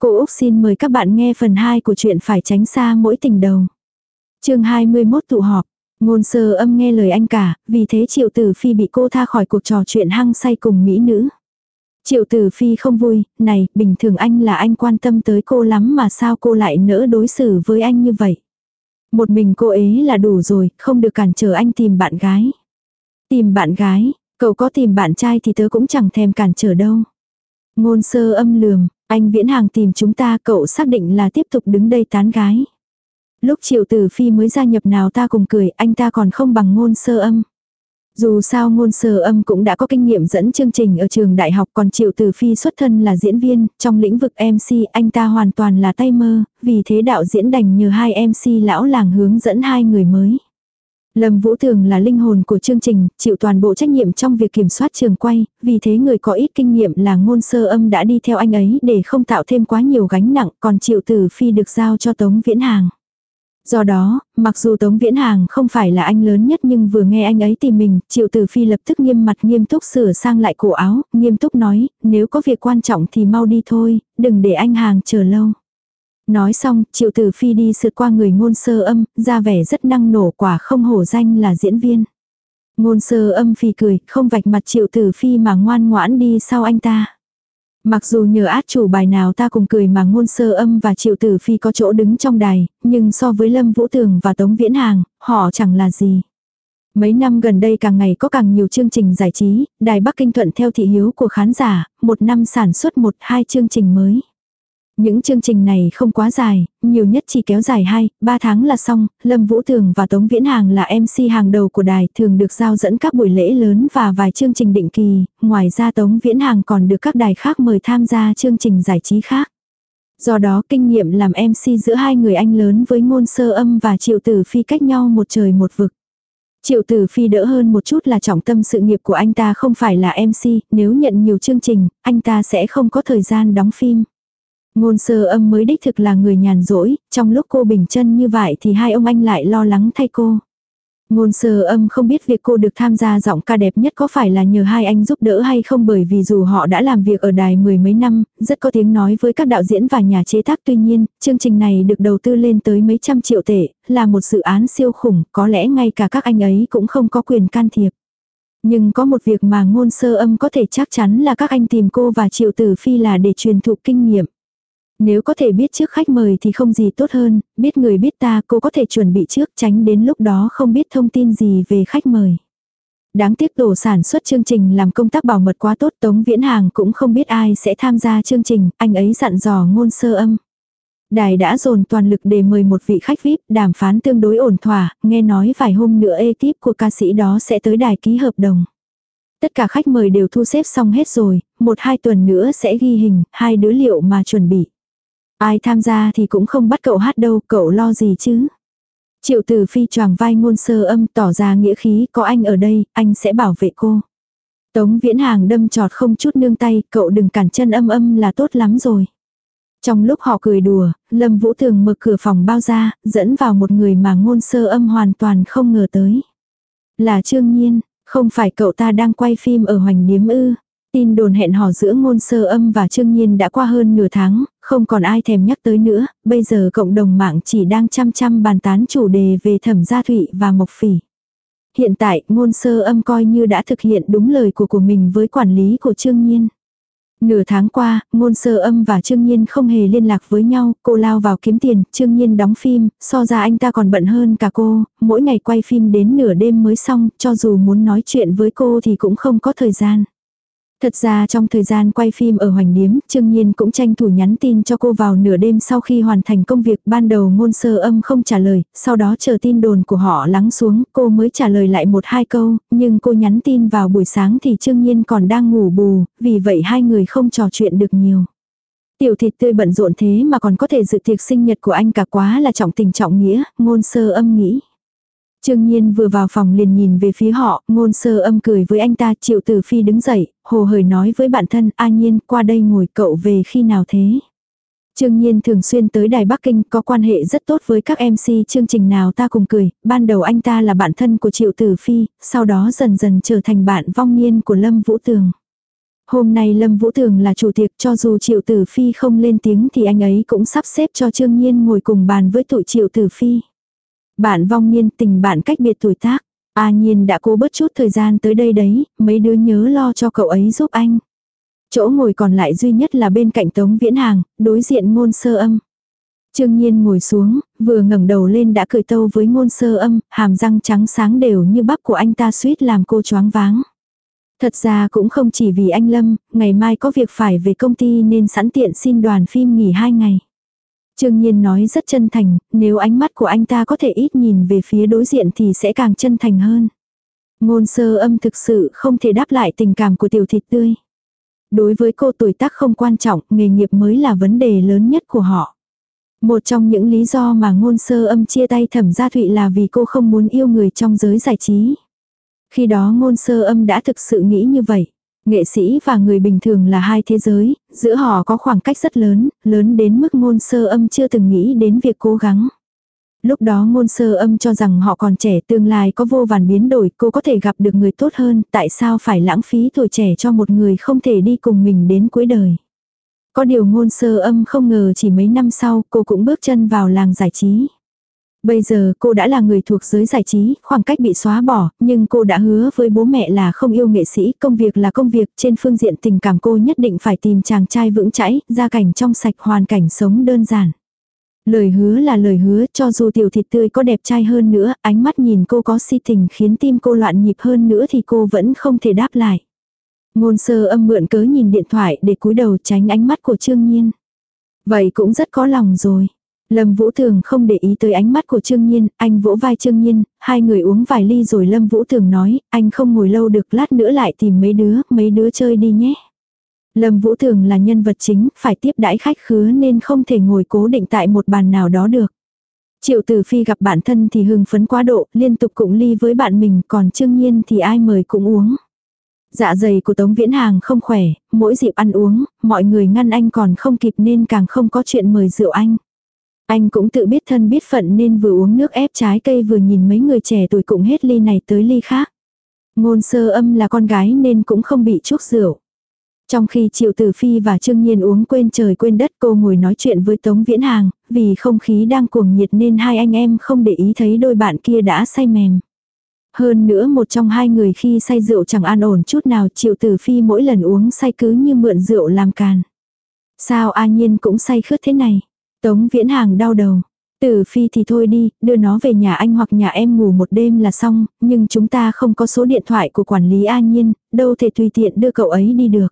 Cô Úc xin mời các bạn nghe phần 2 của chuyện phải tránh xa mỗi tình đầu. chương 21 tụ họp. Ngôn sơ âm nghe lời anh cả, vì thế triệu tử phi bị cô tha khỏi cuộc trò chuyện hăng say cùng mỹ nữ. Triệu tử phi không vui, này, bình thường anh là anh quan tâm tới cô lắm mà sao cô lại nỡ đối xử với anh như vậy. Một mình cô ấy là đủ rồi, không được cản trở anh tìm bạn gái. Tìm bạn gái, cậu có tìm bạn trai thì tớ cũng chẳng thèm cản trở đâu. Ngôn sơ âm lườm, anh viễn hàng tìm chúng ta cậu xác định là tiếp tục đứng đây tán gái. Lúc triệu tử phi mới gia nhập nào ta cùng cười anh ta còn không bằng ngôn sơ âm. Dù sao ngôn sơ âm cũng đã có kinh nghiệm dẫn chương trình ở trường đại học còn Triệu Tử Phi xuất thân là diễn viên, trong lĩnh vực MC anh ta hoàn toàn là tay mơ, vì thế đạo diễn đành nhờ hai MC lão làng hướng dẫn hai người mới. Lâm Vũ Thường là linh hồn của chương trình, chịu toàn bộ trách nhiệm trong việc kiểm soát trường quay, vì thế người có ít kinh nghiệm là ngôn sơ âm đã đi theo anh ấy để không tạo thêm quá nhiều gánh nặng, còn Triệu Tử Phi được giao cho Tống Viễn Hàng. Do đó, mặc dù Tống Viễn Hàng không phải là anh lớn nhất nhưng vừa nghe anh ấy tìm mình, Triệu Tử Phi lập tức nghiêm mặt nghiêm túc sửa sang lại cổ áo, nghiêm túc nói, nếu có việc quan trọng thì mau đi thôi, đừng để anh Hàng chờ lâu. Nói xong, Triệu Tử Phi đi sượt qua người ngôn sơ âm, ra vẻ rất năng nổ quả không hổ danh là diễn viên. Ngôn sơ âm phi cười, không vạch mặt Triệu Tử Phi mà ngoan ngoãn đi sau anh ta. Mặc dù nhờ át chủ bài nào ta cùng cười mà ngôn sơ âm và triệu tử phi có chỗ đứng trong đài, nhưng so với Lâm Vũ Tường và Tống Viễn Hàng, họ chẳng là gì. Mấy năm gần đây càng ngày có càng nhiều chương trình giải trí, Đài Bắc Kinh thuận theo thị hiếu của khán giả, một năm sản xuất một hai chương trình mới. Những chương trình này không quá dài, nhiều nhất chỉ kéo dài 2, 3 tháng là xong, Lâm Vũ Thường và Tống Viễn Hàng là MC hàng đầu của đài thường được giao dẫn các buổi lễ lớn và vài chương trình định kỳ, ngoài ra Tống Viễn Hàng còn được các đài khác mời tham gia chương trình giải trí khác. Do đó kinh nghiệm làm MC giữa hai người anh lớn với ngôn sơ âm và triệu tử phi cách nhau một trời một vực. Triệu tử phi đỡ hơn một chút là trọng tâm sự nghiệp của anh ta không phải là MC, nếu nhận nhiều chương trình, anh ta sẽ không có thời gian đóng phim. Ngôn sơ âm mới đích thực là người nhàn rỗi, trong lúc cô bình chân như vậy thì hai ông anh lại lo lắng thay cô. Ngôn sơ âm không biết việc cô được tham gia giọng ca đẹp nhất có phải là nhờ hai anh giúp đỡ hay không bởi vì dù họ đã làm việc ở đài mười mấy năm, rất có tiếng nói với các đạo diễn và nhà chế tác tuy nhiên, chương trình này được đầu tư lên tới mấy trăm triệu tệ, là một dự án siêu khủng, có lẽ ngay cả các anh ấy cũng không có quyền can thiệp. Nhưng có một việc mà ngôn sơ âm có thể chắc chắn là các anh tìm cô và triệu tử phi là để truyền thụ kinh nghiệm. Nếu có thể biết trước khách mời thì không gì tốt hơn, biết người biết ta cô có thể chuẩn bị trước tránh đến lúc đó không biết thông tin gì về khách mời. Đáng tiếc tổ sản xuất chương trình làm công tác bảo mật quá tốt Tống Viễn Hàng cũng không biết ai sẽ tham gia chương trình, anh ấy dặn dò ngôn sơ âm. Đài đã dồn toàn lực để mời một vị khách VIP, đàm phán tương đối ổn thỏa, nghe nói vài hôm nữa ekip của ca sĩ đó sẽ tới đài ký hợp đồng. Tất cả khách mời đều thu xếp xong hết rồi, một hai tuần nữa sẽ ghi hình, hai đứa liệu mà chuẩn bị. Ai tham gia thì cũng không bắt cậu hát đâu, cậu lo gì chứ. Triệu tử phi choàng vai ngôn sơ âm tỏ ra nghĩa khí, có anh ở đây, anh sẽ bảo vệ cô. Tống viễn hàng đâm trọt không chút nương tay, cậu đừng cản chân âm âm là tốt lắm rồi. Trong lúc họ cười đùa, Lâm Vũ Thường mở cửa phòng bao ra, dẫn vào một người mà ngôn sơ âm hoàn toàn không ngờ tới. Là Trương Nhiên, không phải cậu ta đang quay phim ở Hoành Điếm ư. Tin đồn hẹn hò giữa ngôn sơ âm và Trương Nhiên đã qua hơn nửa tháng, không còn ai thèm nhắc tới nữa, bây giờ cộng đồng mạng chỉ đang chăm chăm bàn tán chủ đề về thẩm gia thụy và mộc phỉ. Hiện tại, ngôn sơ âm coi như đã thực hiện đúng lời của của mình với quản lý của Trương Nhiên. Nửa tháng qua, ngôn sơ âm và Trương Nhiên không hề liên lạc với nhau, cô lao vào kiếm tiền, Trương Nhiên đóng phim, so ra anh ta còn bận hơn cả cô, mỗi ngày quay phim đến nửa đêm mới xong, cho dù muốn nói chuyện với cô thì cũng không có thời gian. Thật ra trong thời gian quay phim ở Hoành Điếm, Trương Nhiên cũng tranh thủ nhắn tin cho cô vào nửa đêm sau khi hoàn thành công việc ban đầu ngôn sơ âm không trả lời, sau đó chờ tin đồn của họ lắng xuống, cô mới trả lời lại một hai câu, nhưng cô nhắn tin vào buổi sáng thì Trương Nhiên còn đang ngủ bù, vì vậy hai người không trò chuyện được nhiều. Tiểu thịt tươi bận rộn thế mà còn có thể dự tiệc sinh nhật của anh cả quá là trọng tình trọng nghĩa, ngôn sơ âm nghĩ. Trương Nhiên vừa vào phòng liền nhìn về phía họ, ngôn sơ âm cười với anh ta, triệu tử phi đứng dậy, hồ hởi nói với bạn thân, A Nhiên, qua đây ngồi cậu về khi nào thế? Trương Nhiên thường xuyên tới Đài Bắc Kinh có quan hệ rất tốt với các MC chương trình nào ta cùng cười, ban đầu anh ta là bạn thân của Triệu Tử Phi, sau đó dần dần trở thành bạn vong niên của Lâm Vũ Tường. Hôm nay Lâm Vũ Tường là chủ tiệc cho dù Triệu Tử Phi không lên tiếng thì anh ấy cũng sắp xếp cho Trương Nhiên ngồi cùng bàn với tụi Triệu Tử Phi. Bạn vong niên tình bạn cách biệt tuổi tác. A Nhiên đã cố bớt chút thời gian tới đây đấy, mấy đứa nhớ lo cho cậu ấy giúp anh. Chỗ ngồi còn lại duy nhất là bên cạnh Tống Viễn Hàng, đối diện ngôn sơ âm. Trương Nhiên ngồi xuống, vừa ngẩng đầu lên đã cười tâu với ngôn sơ âm, hàm răng trắng sáng đều như bắp của anh ta suýt làm cô choáng váng. Thật ra cũng không chỉ vì anh Lâm, ngày mai có việc phải về công ty nên sẵn tiện xin đoàn phim nghỉ hai ngày. Trương Nhiên nói rất chân thành, nếu ánh mắt của anh ta có thể ít nhìn về phía đối diện thì sẽ càng chân thành hơn. Ngôn sơ âm thực sự không thể đáp lại tình cảm của tiểu thịt tươi. Đối với cô tuổi tác không quan trọng, nghề nghiệp mới là vấn đề lớn nhất của họ. Một trong những lý do mà ngôn sơ âm chia tay thẩm gia thụy là vì cô không muốn yêu người trong giới giải trí. Khi đó ngôn sơ âm đã thực sự nghĩ như vậy. Nghệ sĩ và người bình thường là hai thế giới, giữa họ có khoảng cách rất lớn, lớn đến mức ngôn sơ âm chưa từng nghĩ đến việc cố gắng. Lúc đó ngôn sơ âm cho rằng họ còn trẻ tương lai có vô vàn biến đổi, cô có thể gặp được người tốt hơn, tại sao phải lãng phí tuổi trẻ cho một người không thể đi cùng mình đến cuối đời. Có điều ngôn sơ âm không ngờ chỉ mấy năm sau cô cũng bước chân vào làng giải trí. Bây giờ cô đã là người thuộc giới giải trí, khoảng cách bị xóa bỏ, nhưng cô đã hứa với bố mẹ là không yêu nghệ sĩ, công việc là công việc, trên phương diện tình cảm cô nhất định phải tìm chàng trai vững chãi, gia cảnh trong sạch hoàn cảnh sống đơn giản. Lời hứa là lời hứa, cho dù tiểu thịt tươi có đẹp trai hơn nữa, ánh mắt nhìn cô có si tình khiến tim cô loạn nhịp hơn nữa thì cô vẫn không thể đáp lại. Ngôn sơ âm mượn cớ nhìn điện thoại để cúi đầu tránh ánh mắt của Trương Nhiên. Vậy cũng rất có lòng rồi. Lâm Vũ Thường không để ý tới ánh mắt của Trương Nhiên, anh vỗ vai Trương Nhiên, hai người uống vài ly rồi Lâm Vũ Thường nói, anh không ngồi lâu được lát nữa lại tìm mấy đứa, mấy đứa chơi đi nhé. Lâm Vũ Thường là nhân vật chính, phải tiếp đãi khách khứa nên không thể ngồi cố định tại một bàn nào đó được. Triệu Tử Phi gặp bạn thân thì hưng phấn quá độ, liên tục cụng ly với bạn mình, còn Trương Nhiên thì ai mời cũng uống. Dạ dày của Tống Viễn Hàng không khỏe, mỗi dịp ăn uống, mọi người ngăn anh còn không kịp nên càng không có chuyện mời rượu anh. Anh cũng tự biết thân biết phận nên vừa uống nước ép trái cây vừa nhìn mấy người trẻ tuổi cũng hết ly này tới ly khác. Ngôn sơ âm là con gái nên cũng không bị chuốc rượu. Trong khi Triệu Tử Phi và Trương Nhiên uống quên trời quên đất cô ngồi nói chuyện với Tống Viễn Hàng, vì không khí đang cuồng nhiệt nên hai anh em không để ý thấy đôi bạn kia đã say mềm. Hơn nữa một trong hai người khi say rượu chẳng an ổn chút nào Triệu Tử Phi mỗi lần uống say cứ như mượn rượu làm càn. Sao A Nhiên cũng say khướt thế này? Tống Viễn Hàng đau đầu. Tử Phi thì thôi đi, đưa nó về nhà anh hoặc nhà em ngủ một đêm là xong, nhưng chúng ta không có số điện thoại của quản lý an Nhiên, đâu thể tùy tiện đưa cậu ấy đi được.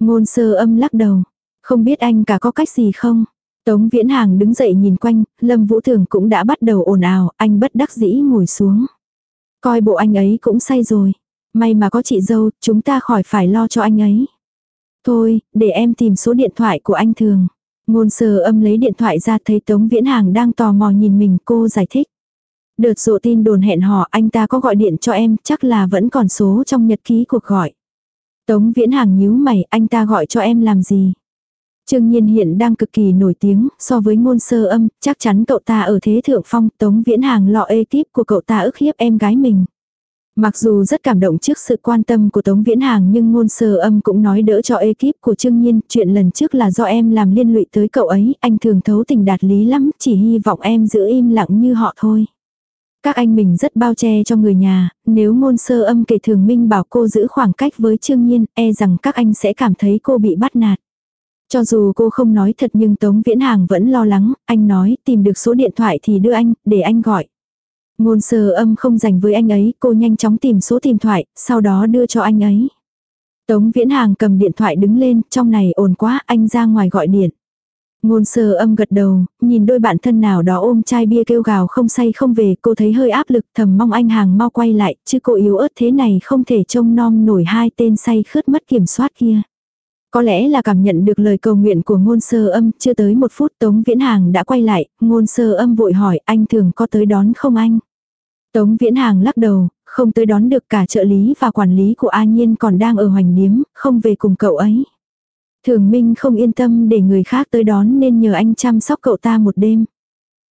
Ngôn sơ âm lắc đầu. Không biết anh cả có cách gì không? Tống Viễn Hàng đứng dậy nhìn quanh, Lâm Vũ Thường cũng đã bắt đầu ồn ào, anh bất đắc dĩ ngồi xuống. Coi bộ anh ấy cũng say rồi. May mà có chị dâu, chúng ta khỏi phải lo cho anh ấy. Thôi, để em tìm số điện thoại của anh Thường. Ngôn sơ âm lấy điện thoại ra thấy Tống Viễn Hàng đang tò mò nhìn mình cô giải thích. Đợt rộ tin đồn hẹn hò anh ta có gọi điện cho em chắc là vẫn còn số trong nhật ký cuộc gọi. Tống Viễn Hàng nhíu mày anh ta gọi cho em làm gì. Trương Nhiên hiện đang cực kỳ nổi tiếng, so với ngôn sơ âm, chắc chắn cậu ta ở thế thượng phong, Tống Viễn Hàng lọ ekip của cậu ta ức hiếp em gái mình. Mặc dù rất cảm động trước sự quan tâm của Tống Viễn Hàng nhưng ngôn sơ âm cũng nói đỡ cho ekip của Trương Nhiên, chuyện lần trước là do em làm liên lụy tới cậu ấy, anh thường thấu tình đạt lý lắm, chỉ hy vọng em giữ im lặng như họ thôi. Các anh mình rất bao che cho người nhà, nếu ngôn sơ âm kể thường minh bảo cô giữ khoảng cách với Trương Nhiên, e rằng các anh sẽ cảm thấy cô bị bắt nạt. Cho dù cô không nói thật nhưng Tống Viễn Hàng vẫn lo lắng, anh nói tìm được số điện thoại thì đưa anh, để anh gọi. Ngôn sơ âm không dành với anh ấy, cô nhanh chóng tìm số tìm thoại, sau đó đưa cho anh ấy. Tống Viễn Hàng cầm điện thoại đứng lên, trong này ồn quá, anh ra ngoài gọi điện. Ngôn sơ âm gật đầu, nhìn đôi bạn thân nào đó ôm chai bia kêu gào không say không về, cô thấy hơi áp lực thầm mong anh hàng mau quay lại, chứ cô yếu ớt thế này không thể trông nom nổi hai tên say khướt mất kiểm soát kia. Có lẽ là cảm nhận được lời cầu nguyện của ngôn sơ âm, chưa tới một phút Tống Viễn Hàng đã quay lại, ngôn sơ âm vội hỏi anh thường có tới đón không anh? Tống Viễn Hàng lắc đầu, không tới đón được cả trợ lý và quản lý của A Nhiên còn đang ở hoành điếm, không về cùng cậu ấy. Thường Minh không yên tâm để người khác tới đón nên nhờ anh chăm sóc cậu ta một đêm.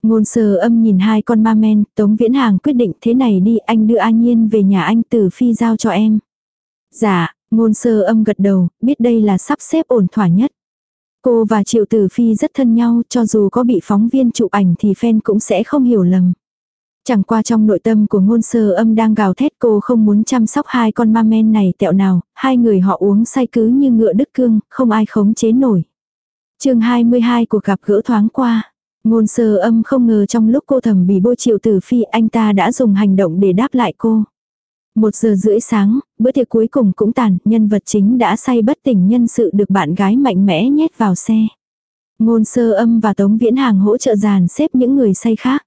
Ngôn sơ âm nhìn hai con ma men, Tống Viễn Hàng quyết định thế này đi anh đưa A Nhiên về nhà anh tử phi giao cho em. Dạ, Ngôn sơ âm gật đầu, biết đây là sắp xếp ổn thỏa nhất. Cô và Triệu Tử Phi rất thân nhau, cho dù có bị phóng viên chụp ảnh thì fan cũng sẽ không hiểu lầm. Chẳng qua trong nội tâm của ngôn sơ âm đang gào thét cô không muốn chăm sóc hai con ma men này tẹo nào, hai người họ uống say cứ như ngựa đức cương, không ai khống chế nổi. chương 22 cuộc gặp gỡ thoáng qua. Ngôn sơ âm không ngờ trong lúc cô thầm bị bôi triệu tử phi anh ta đã dùng hành động để đáp lại cô. Một giờ rưỡi sáng, bữa tiệc cuối cùng cũng tàn, nhân vật chính đã say bất tỉnh nhân sự được bạn gái mạnh mẽ nhét vào xe. Ngôn sơ âm và Tống Viễn Hàng hỗ trợ dàn xếp những người say khác.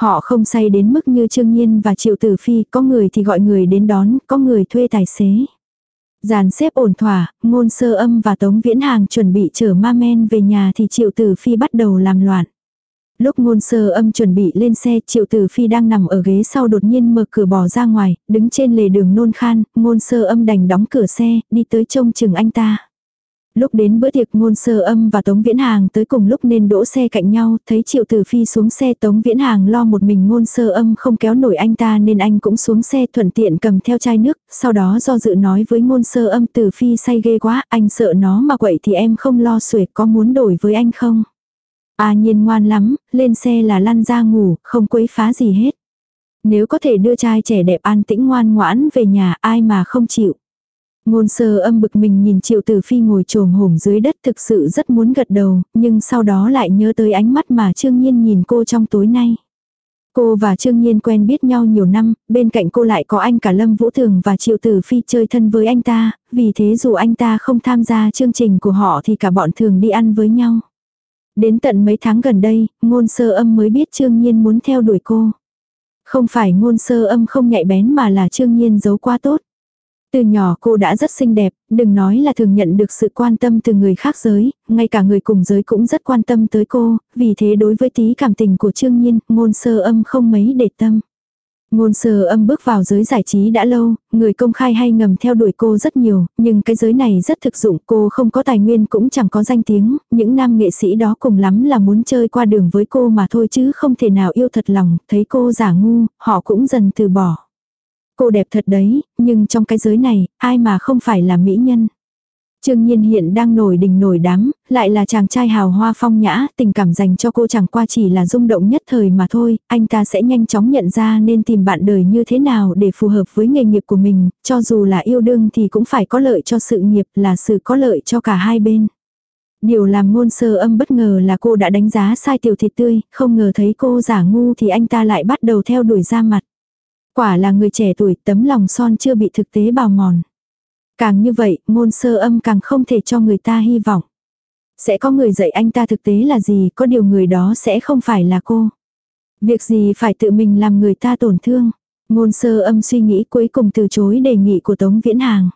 Họ không say đến mức như Trương Nhiên và Triệu Tử Phi, có người thì gọi người đến đón, có người thuê tài xế. Dàn xếp ổn thỏa, ngôn sơ âm và Tống Viễn Hàng chuẩn bị chở ma men về nhà thì Triệu Tử Phi bắt đầu làm loạn. Lúc ngôn sơ âm chuẩn bị lên xe, Triệu Tử Phi đang nằm ở ghế sau đột nhiên mở cửa bỏ ra ngoài, đứng trên lề đường nôn khan, ngôn sơ âm đành đóng cửa xe, đi tới trông chừng anh ta. Lúc đến bữa tiệc ngôn sơ âm và Tống Viễn Hàng tới cùng lúc nên đỗ xe cạnh nhau, thấy Triệu Tử Phi xuống xe Tống Viễn Hàng lo một mình ngôn sơ âm không kéo nổi anh ta nên anh cũng xuống xe thuận tiện cầm theo chai nước, sau đó do dự nói với ngôn sơ âm Tử Phi say ghê quá, anh sợ nó mà quậy thì em không lo xuể có muốn đổi với anh không? À nhiên ngoan lắm, lên xe là lăn ra ngủ, không quấy phá gì hết. Nếu có thể đưa trai trẻ đẹp an tĩnh ngoan ngoãn về nhà ai mà không chịu. Ngôn sơ âm bực mình nhìn triệu tử phi ngồi trồm hổm dưới đất thực sự rất muốn gật đầu, nhưng sau đó lại nhớ tới ánh mắt mà Trương Nhiên nhìn cô trong tối nay. Cô và Trương Nhiên quen biết nhau nhiều năm, bên cạnh cô lại có anh cả Lâm Vũ Thường và Triệu Tử Phi chơi thân với anh ta, vì thế dù anh ta không tham gia chương trình của họ thì cả bọn thường đi ăn với nhau. Đến tận mấy tháng gần đây, ngôn sơ âm mới biết Trương Nhiên muốn theo đuổi cô. Không phải ngôn sơ âm không nhạy bén mà là Trương Nhiên giấu quá tốt. Từ nhỏ cô đã rất xinh đẹp, đừng nói là thường nhận được sự quan tâm từ người khác giới, ngay cả người cùng giới cũng rất quan tâm tới cô, vì thế đối với tí cảm tình của Trương Nhiên, ngôn sơ âm không mấy để tâm. Ngôn sơ âm bước vào giới giải trí đã lâu, người công khai hay ngầm theo đuổi cô rất nhiều, nhưng cái giới này rất thực dụng, cô không có tài nguyên cũng chẳng có danh tiếng, những nam nghệ sĩ đó cùng lắm là muốn chơi qua đường với cô mà thôi chứ không thể nào yêu thật lòng, thấy cô giả ngu, họ cũng dần từ bỏ. Cô đẹp thật đấy, nhưng trong cái giới này, ai mà không phải là mỹ nhân. Trương Nhiên hiện đang nổi đỉnh nổi đám, lại là chàng trai hào hoa phong nhã, tình cảm dành cho cô chẳng qua chỉ là rung động nhất thời mà thôi, anh ta sẽ nhanh chóng nhận ra nên tìm bạn đời như thế nào để phù hợp với nghề nghiệp của mình, cho dù là yêu đương thì cũng phải có lợi cho sự nghiệp, là sự có lợi cho cả hai bên. Điều làm ngôn sơ âm bất ngờ là cô đã đánh giá sai tiểu thịt tươi, không ngờ thấy cô giả ngu thì anh ta lại bắt đầu theo đuổi ra mặt. Quả là người trẻ tuổi tấm lòng son chưa bị thực tế bào mòn. Càng như vậy, ngôn sơ âm càng không thể cho người ta hy vọng. Sẽ có người dạy anh ta thực tế là gì, có điều người đó sẽ không phải là cô. Việc gì phải tự mình làm người ta tổn thương. Ngôn sơ âm suy nghĩ cuối cùng từ chối đề nghị của Tống Viễn Hàng.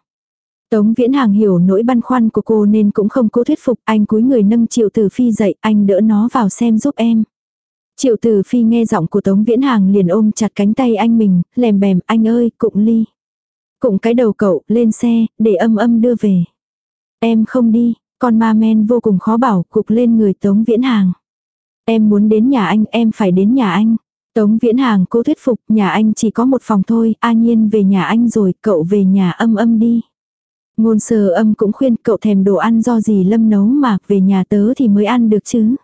Tống Viễn Hàng hiểu nỗi băn khoăn của cô nên cũng không cố thuyết phục anh cúi người nâng Triệu Tử Phi dậy anh đỡ nó vào xem giúp em. Triệu Tử Phi nghe giọng của Tống Viễn Hàng liền ôm chặt cánh tay anh mình, lèm bèm anh ơi, cụng ly. Cụng cái đầu cậu, lên xe, để âm âm đưa về. Em không đi, con ma men vô cùng khó bảo, cục lên người Tống Viễn Hàng. Em muốn đến nhà anh, em phải đến nhà anh. Tống Viễn Hàng cố thuyết phục, nhà anh chỉ có một phòng thôi, A Nhiên về nhà anh rồi, cậu về nhà âm âm đi. Ngôn sờ âm cũng khuyên cậu thèm đồ ăn do gì lâm nấu mà về nhà tớ thì mới ăn được chứ.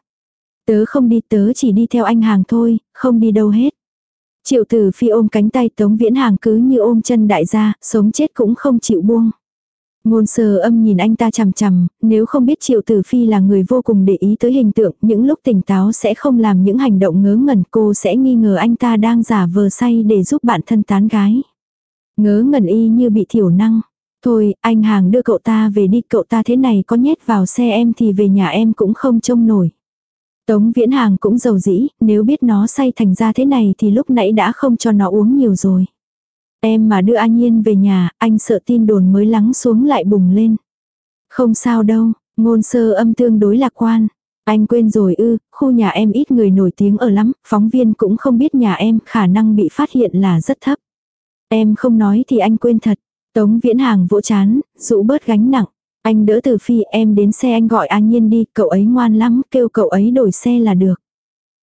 Tớ không đi tớ chỉ đi theo anh hàng thôi, không đi đâu hết. Triệu tử phi ôm cánh tay tống viễn hàng cứ như ôm chân đại gia, sống chết cũng không chịu buông. Ngôn sờ âm nhìn anh ta chằm chằm, nếu không biết triệu tử phi là người vô cùng để ý tới hình tượng, những lúc tỉnh táo sẽ không làm những hành động ngớ ngẩn cô sẽ nghi ngờ anh ta đang giả vờ say để giúp bạn thân tán gái. Ngớ ngẩn y như bị thiểu năng. Thôi, anh hàng đưa cậu ta về đi, cậu ta thế này có nhét vào xe em thì về nhà em cũng không trông nổi. Tống viễn hàng cũng giàu dĩ, nếu biết nó say thành ra thế này thì lúc nãy đã không cho nó uống nhiều rồi. Em mà đưa A Nhiên về nhà, anh sợ tin đồn mới lắng xuống lại bùng lên. Không sao đâu, ngôn sơ âm tương đối lạc quan. Anh quên rồi ư, khu nhà em ít người nổi tiếng ở lắm, phóng viên cũng không biết nhà em, khả năng bị phát hiện là rất thấp. Em không nói thì anh quên thật. Tống viễn hàng vỗ chán, rũ bớt gánh nặng. Anh đỡ từ phi em đến xe anh gọi an nhiên đi, cậu ấy ngoan lắm, kêu cậu ấy đổi xe là được.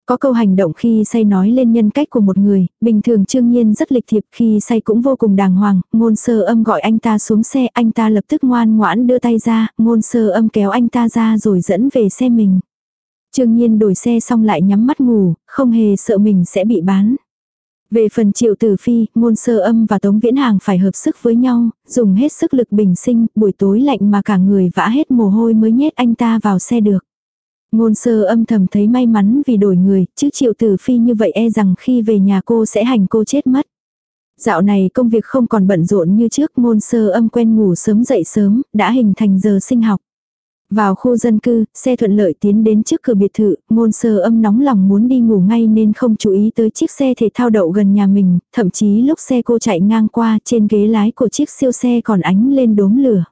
Có câu hành động khi say nói lên nhân cách của một người, bình thường trương nhiên rất lịch thiệp khi say cũng vô cùng đàng hoàng, ngôn sơ âm gọi anh ta xuống xe, anh ta lập tức ngoan ngoãn đưa tay ra, ngôn sơ âm kéo anh ta ra rồi dẫn về xe mình. Trương nhiên đổi xe xong lại nhắm mắt ngủ, không hề sợ mình sẽ bị bán. Về phần triệu tử phi, ngôn sơ âm và tống viễn hàng phải hợp sức với nhau, dùng hết sức lực bình sinh, buổi tối lạnh mà cả người vã hết mồ hôi mới nhét anh ta vào xe được. Ngôn sơ âm thầm thấy may mắn vì đổi người, chứ triệu tử phi như vậy e rằng khi về nhà cô sẽ hành cô chết mất. Dạo này công việc không còn bận rộn như trước ngôn sơ âm quen ngủ sớm dậy sớm, đã hình thành giờ sinh học. Vào khu dân cư, xe thuận lợi tiến đến trước cửa biệt thự, ngôn sơ âm nóng lòng muốn đi ngủ ngay nên không chú ý tới chiếc xe thể thao đậu gần nhà mình, thậm chí lúc xe cô chạy ngang qua trên ghế lái của chiếc siêu xe còn ánh lên đốm lửa.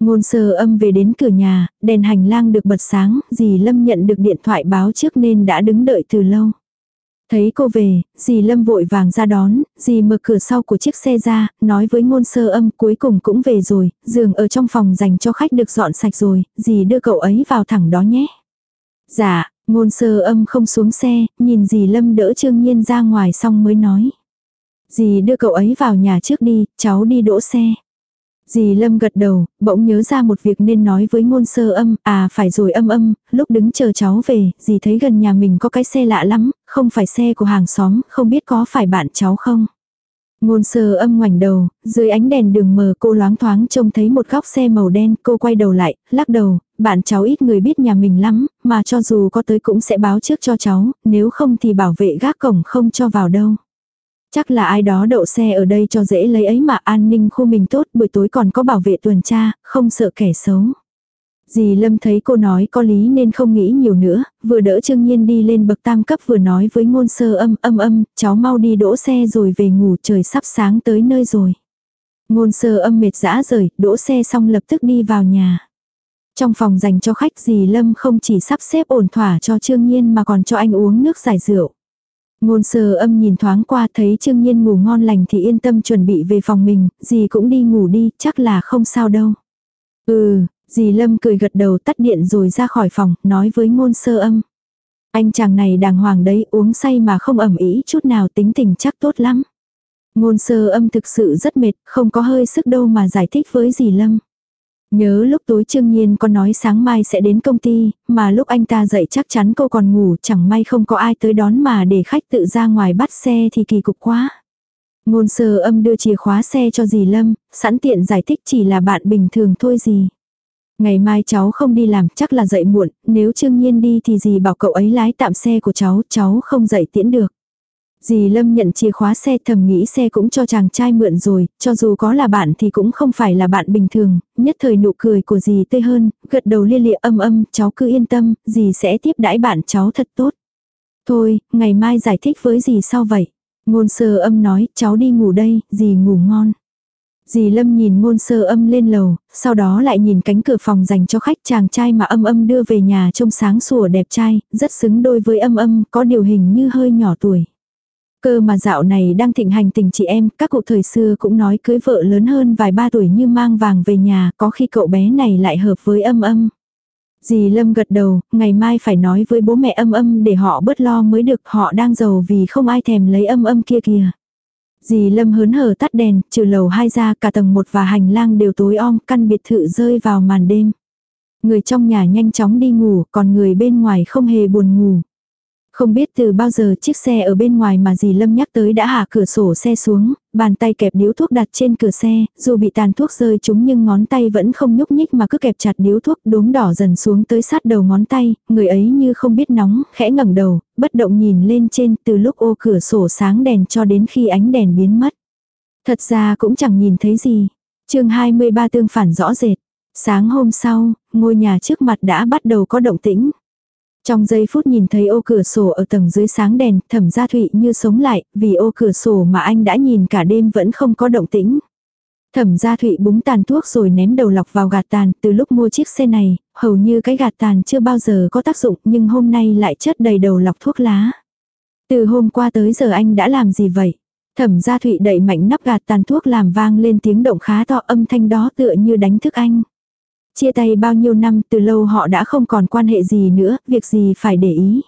Ngôn sơ âm về đến cửa nhà, đèn hành lang được bật sáng, dì Lâm nhận được điện thoại báo trước nên đã đứng đợi từ lâu. Thấy cô về, dì Lâm vội vàng ra đón, dì mở cửa sau của chiếc xe ra, nói với ngôn sơ âm cuối cùng cũng về rồi, giường ở trong phòng dành cho khách được dọn sạch rồi, dì đưa cậu ấy vào thẳng đó nhé. Dạ, ngôn sơ âm không xuống xe, nhìn dì Lâm đỡ Trương Nhiên ra ngoài xong mới nói. Dì đưa cậu ấy vào nhà trước đi, cháu đi đỗ xe. Dì Lâm gật đầu, bỗng nhớ ra một việc nên nói với ngôn sơ âm, à phải rồi âm âm, lúc đứng chờ cháu về, dì thấy gần nhà mình có cái xe lạ lắm, không phải xe của hàng xóm, không biết có phải bạn cháu không. Ngôn sơ âm ngoảnh đầu, dưới ánh đèn đường mờ cô loáng thoáng trông thấy một góc xe màu đen, cô quay đầu lại, lắc đầu, bạn cháu ít người biết nhà mình lắm, mà cho dù có tới cũng sẽ báo trước cho cháu, nếu không thì bảo vệ gác cổng không cho vào đâu. Chắc là ai đó đậu xe ở đây cho dễ lấy ấy mà an ninh khu mình tốt buổi tối còn có bảo vệ tuần tra, không sợ kẻ xấu. Dì Lâm thấy cô nói có lý nên không nghĩ nhiều nữa, vừa đỡ Trương Nhiên đi lên bậc tam cấp vừa nói với ngôn sơ âm âm âm, cháu mau đi đỗ xe rồi về ngủ trời sắp sáng tới nơi rồi. Ngôn sơ âm mệt dã rời, đỗ xe xong lập tức đi vào nhà. Trong phòng dành cho khách dì Lâm không chỉ sắp xếp ổn thỏa cho Trương Nhiên mà còn cho anh uống nước giải rượu. Ngôn sơ âm nhìn thoáng qua thấy Trương Nhiên ngủ ngon lành thì yên tâm chuẩn bị về phòng mình, dì cũng đi ngủ đi, chắc là không sao đâu. Ừ, dì Lâm cười gật đầu tắt điện rồi ra khỏi phòng, nói với ngôn sơ âm. Anh chàng này đàng hoàng đấy, uống say mà không ẩm ý chút nào tính tình chắc tốt lắm. Ngôn sơ âm thực sự rất mệt, không có hơi sức đâu mà giải thích với dì Lâm. Nhớ lúc tối Trương Nhiên có nói sáng mai sẽ đến công ty, mà lúc anh ta dậy chắc chắn cô còn ngủ, chẳng may không có ai tới đón mà để khách tự ra ngoài bắt xe thì kỳ cục quá. Ngôn sơ âm đưa chìa khóa xe cho dì Lâm, sẵn tiện giải thích chỉ là bạn bình thường thôi gì. Ngày mai cháu không đi làm chắc là dậy muộn, nếu Trương Nhiên đi thì dì bảo cậu ấy lái tạm xe của cháu, cháu không dậy tiễn được. Dì Lâm nhận chìa khóa xe thầm nghĩ xe cũng cho chàng trai mượn rồi, cho dù có là bạn thì cũng không phải là bạn bình thường, nhất thời nụ cười của dì tươi hơn, gật đầu lia lịa âm âm, cháu cứ yên tâm, dì sẽ tiếp đãi bạn cháu thật tốt. Thôi, ngày mai giải thích với dì sau vậy. Ngôn sơ âm nói, cháu đi ngủ đây, dì ngủ ngon. Dì Lâm nhìn ngôn sơ âm lên lầu, sau đó lại nhìn cánh cửa phòng dành cho khách chàng trai mà âm âm đưa về nhà trông sáng sủa đẹp trai, rất xứng đôi với âm âm, có điều hình như hơi nhỏ tuổi. Cơ mà dạo này đang thịnh hành tình chị em, các cụ thời xưa cũng nói cưới vợ lớn hơn vài ba tuổi như mang vàng về nhà, có khi cậu bé này lại hợp với âm âm. Dì Lâm gật đầu, ngày mai phải nói với bố mẹ âm âm để họ bớt lo mới được, họ đang giàu vì không ai thèm lấy âm âm kia kìa. Dì Lâm hớn hở tắt đèn, trừ lầu hai ra cả tầng một và hành lang đều tối om, căn biệt thự rơi vào màn đêm. Người trong nhà nhanh chóng đi ngủ, còn người bên ngoài không hề buồn ngủ. Không biết từ bao giờ chiếc xe ở bên ngoài mà dì Lâm nhắc tới đã hạ cửa sổ xe xuống, bàn tay kẹp điếu thuốc đặt trên cửa xe, dù bị tàn thuốc rơi chúng nhưng ngón tay vẫn không nhúc nhích mà cứ kẹp chặt điếu thuốc đốm đỏ dần xuống tới sát đầu ngón tay, người ấy như không biết nóng, khẽ ngẩng đầu, bất động nhìn lên trên từ lúc ô cửa sổ sáng đèn cho đến khi ánh đèn biến mất. Thật ra cũng chẳng nhìn thấy gì. chương 23 tương phản rõ rệt. Sáng hôm sau, ngôi nhà trước mặt đã bắt đầu có động tĩnh. Trong giây phút nhìn thấy ô cửa sổ ở tầng dưới sáng đèn, thẩm gia thụy như sống lại, vì ô cửa sổ mà anh đã nhìn cả đêm vẫn không có động tĩnh. Thẩm gia thụy búng tàn thuốc rồi ném đầu lọc vào gạt tàn, từ lúc mua chiếc xe này, hầu như cái gạt tàn chưa bao giờ có tác dụng nhưng hôm nay lại chất đầy đầu lọc thuốc lá. Từ hôm qua tới giờ anh đã làm gì vậy? Thẩm gia thụy đẩy mạnh nắp gạt tàn thuốc làm vang lên tiếng động khá to âm thanh đó tựa như đánh thức anh. Chia tay bao nhiêu năm từ lâu họ đã không còn quan hệ gì nữa, việc gì phải để ý.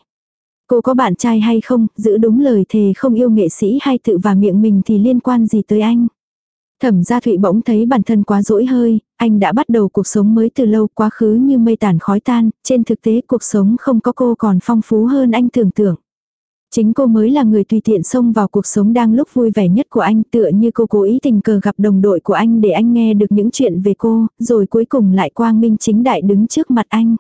Cô có bạn trai hay không, giữ đúng lời thề không yêu nghệ sĩ hay tự và miệng mình thì liên quan gì tới anh. Thẩm gia Thụy bỗng thấy bản thân quá dỗi hơi, anh đã bắt đầu cuộc sống mới từ lâu quá khứ như mây tàn khói tan, trên thực tế cuộc sống không có cô còn phong phú hơn anh tưởng tượng. Chính cô mới là người tùy tiện xông vào cuộc sống đang lúc vui vẻ nhất của anh tựa như cô cố ý tình cờ gặp đồng đội của anh để anh nghe được những chuyện về cô, rồi cuối cùng lại quang minh chính đại đứng trước mặt anh.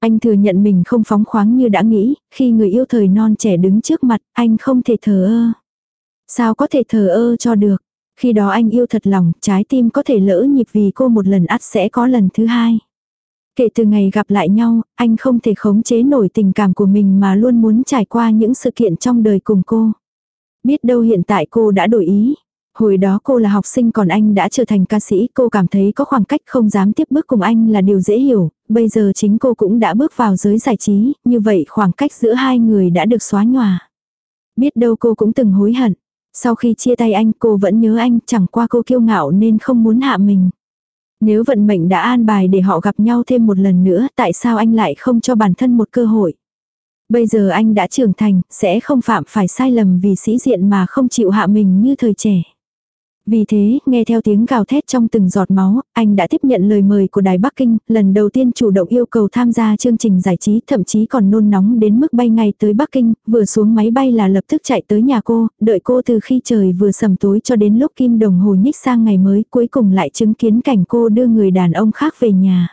Anh thừa nhận mình không phóng khoáng như đã nghĩ, khi người yêu thời non trẻ đứng trước mặt, anh không thể thờ ơ. Sao có thể thờ ơ cho được? Khi đó anh yêu thật lòng, trái tim có thể lỡ nhịp vì cô một lần ắt sẽ có lần thứ hai. Kể từ ngày gặp lại nhau, anh không thể khống chế nổi tình cảm của mình mà luôn muốn trải qua những sự kiện trong đời cùng cô. Biết đâu hiện tại cô đã đổi ý. Hồi đó cô là học sinh còn anh đã trở thành ca sĩ, cô cảm thấy có khoảng cách không dám tiếp bước cùng anh là điều dễ hiểu, bây giờ chính cô cũng đã bước vào giới giải trí, như vậy khoảng cách giữa hai người đã được xóa nhòa. Biết đâu cô cũng từng hối hận. Sau khi chia tay anh cô vẫn nhớ anh, chẳng qua cô kiêu ngạo nên không muốn hạ mình. Nếu vận mệnh đã an bài để họ gặp nhau thêm một lần nữa, tại sao anh lại không cho bản thân một cơ hội? Bây giờ anh đã trưởng thành, sẽ không phạm phải sai lầm vì sĩ diện mà không chịu hạ mình như thời trẻ. Vì thế, nghe theo tiếng gào thét trong từng giọt máu, anh đã tiếp nhận lời mời của Đài Bắc Kinh, lần đầu tiên chủ động yêu cầu tham gia chương trình giải trí, thậm chí còn nôn nóng đến mức bay ngay tới Bắc Kinh, vừa xuống máy bay là lập tức chạy tới nhà cô, đợi cô từ khi trời vừa sầm tối cho đến lúc kim đồng hồ nhích sang ngày mới, cuối cùng lại chứng kiến cảnh cô đưa người đàn ông khác về nhà.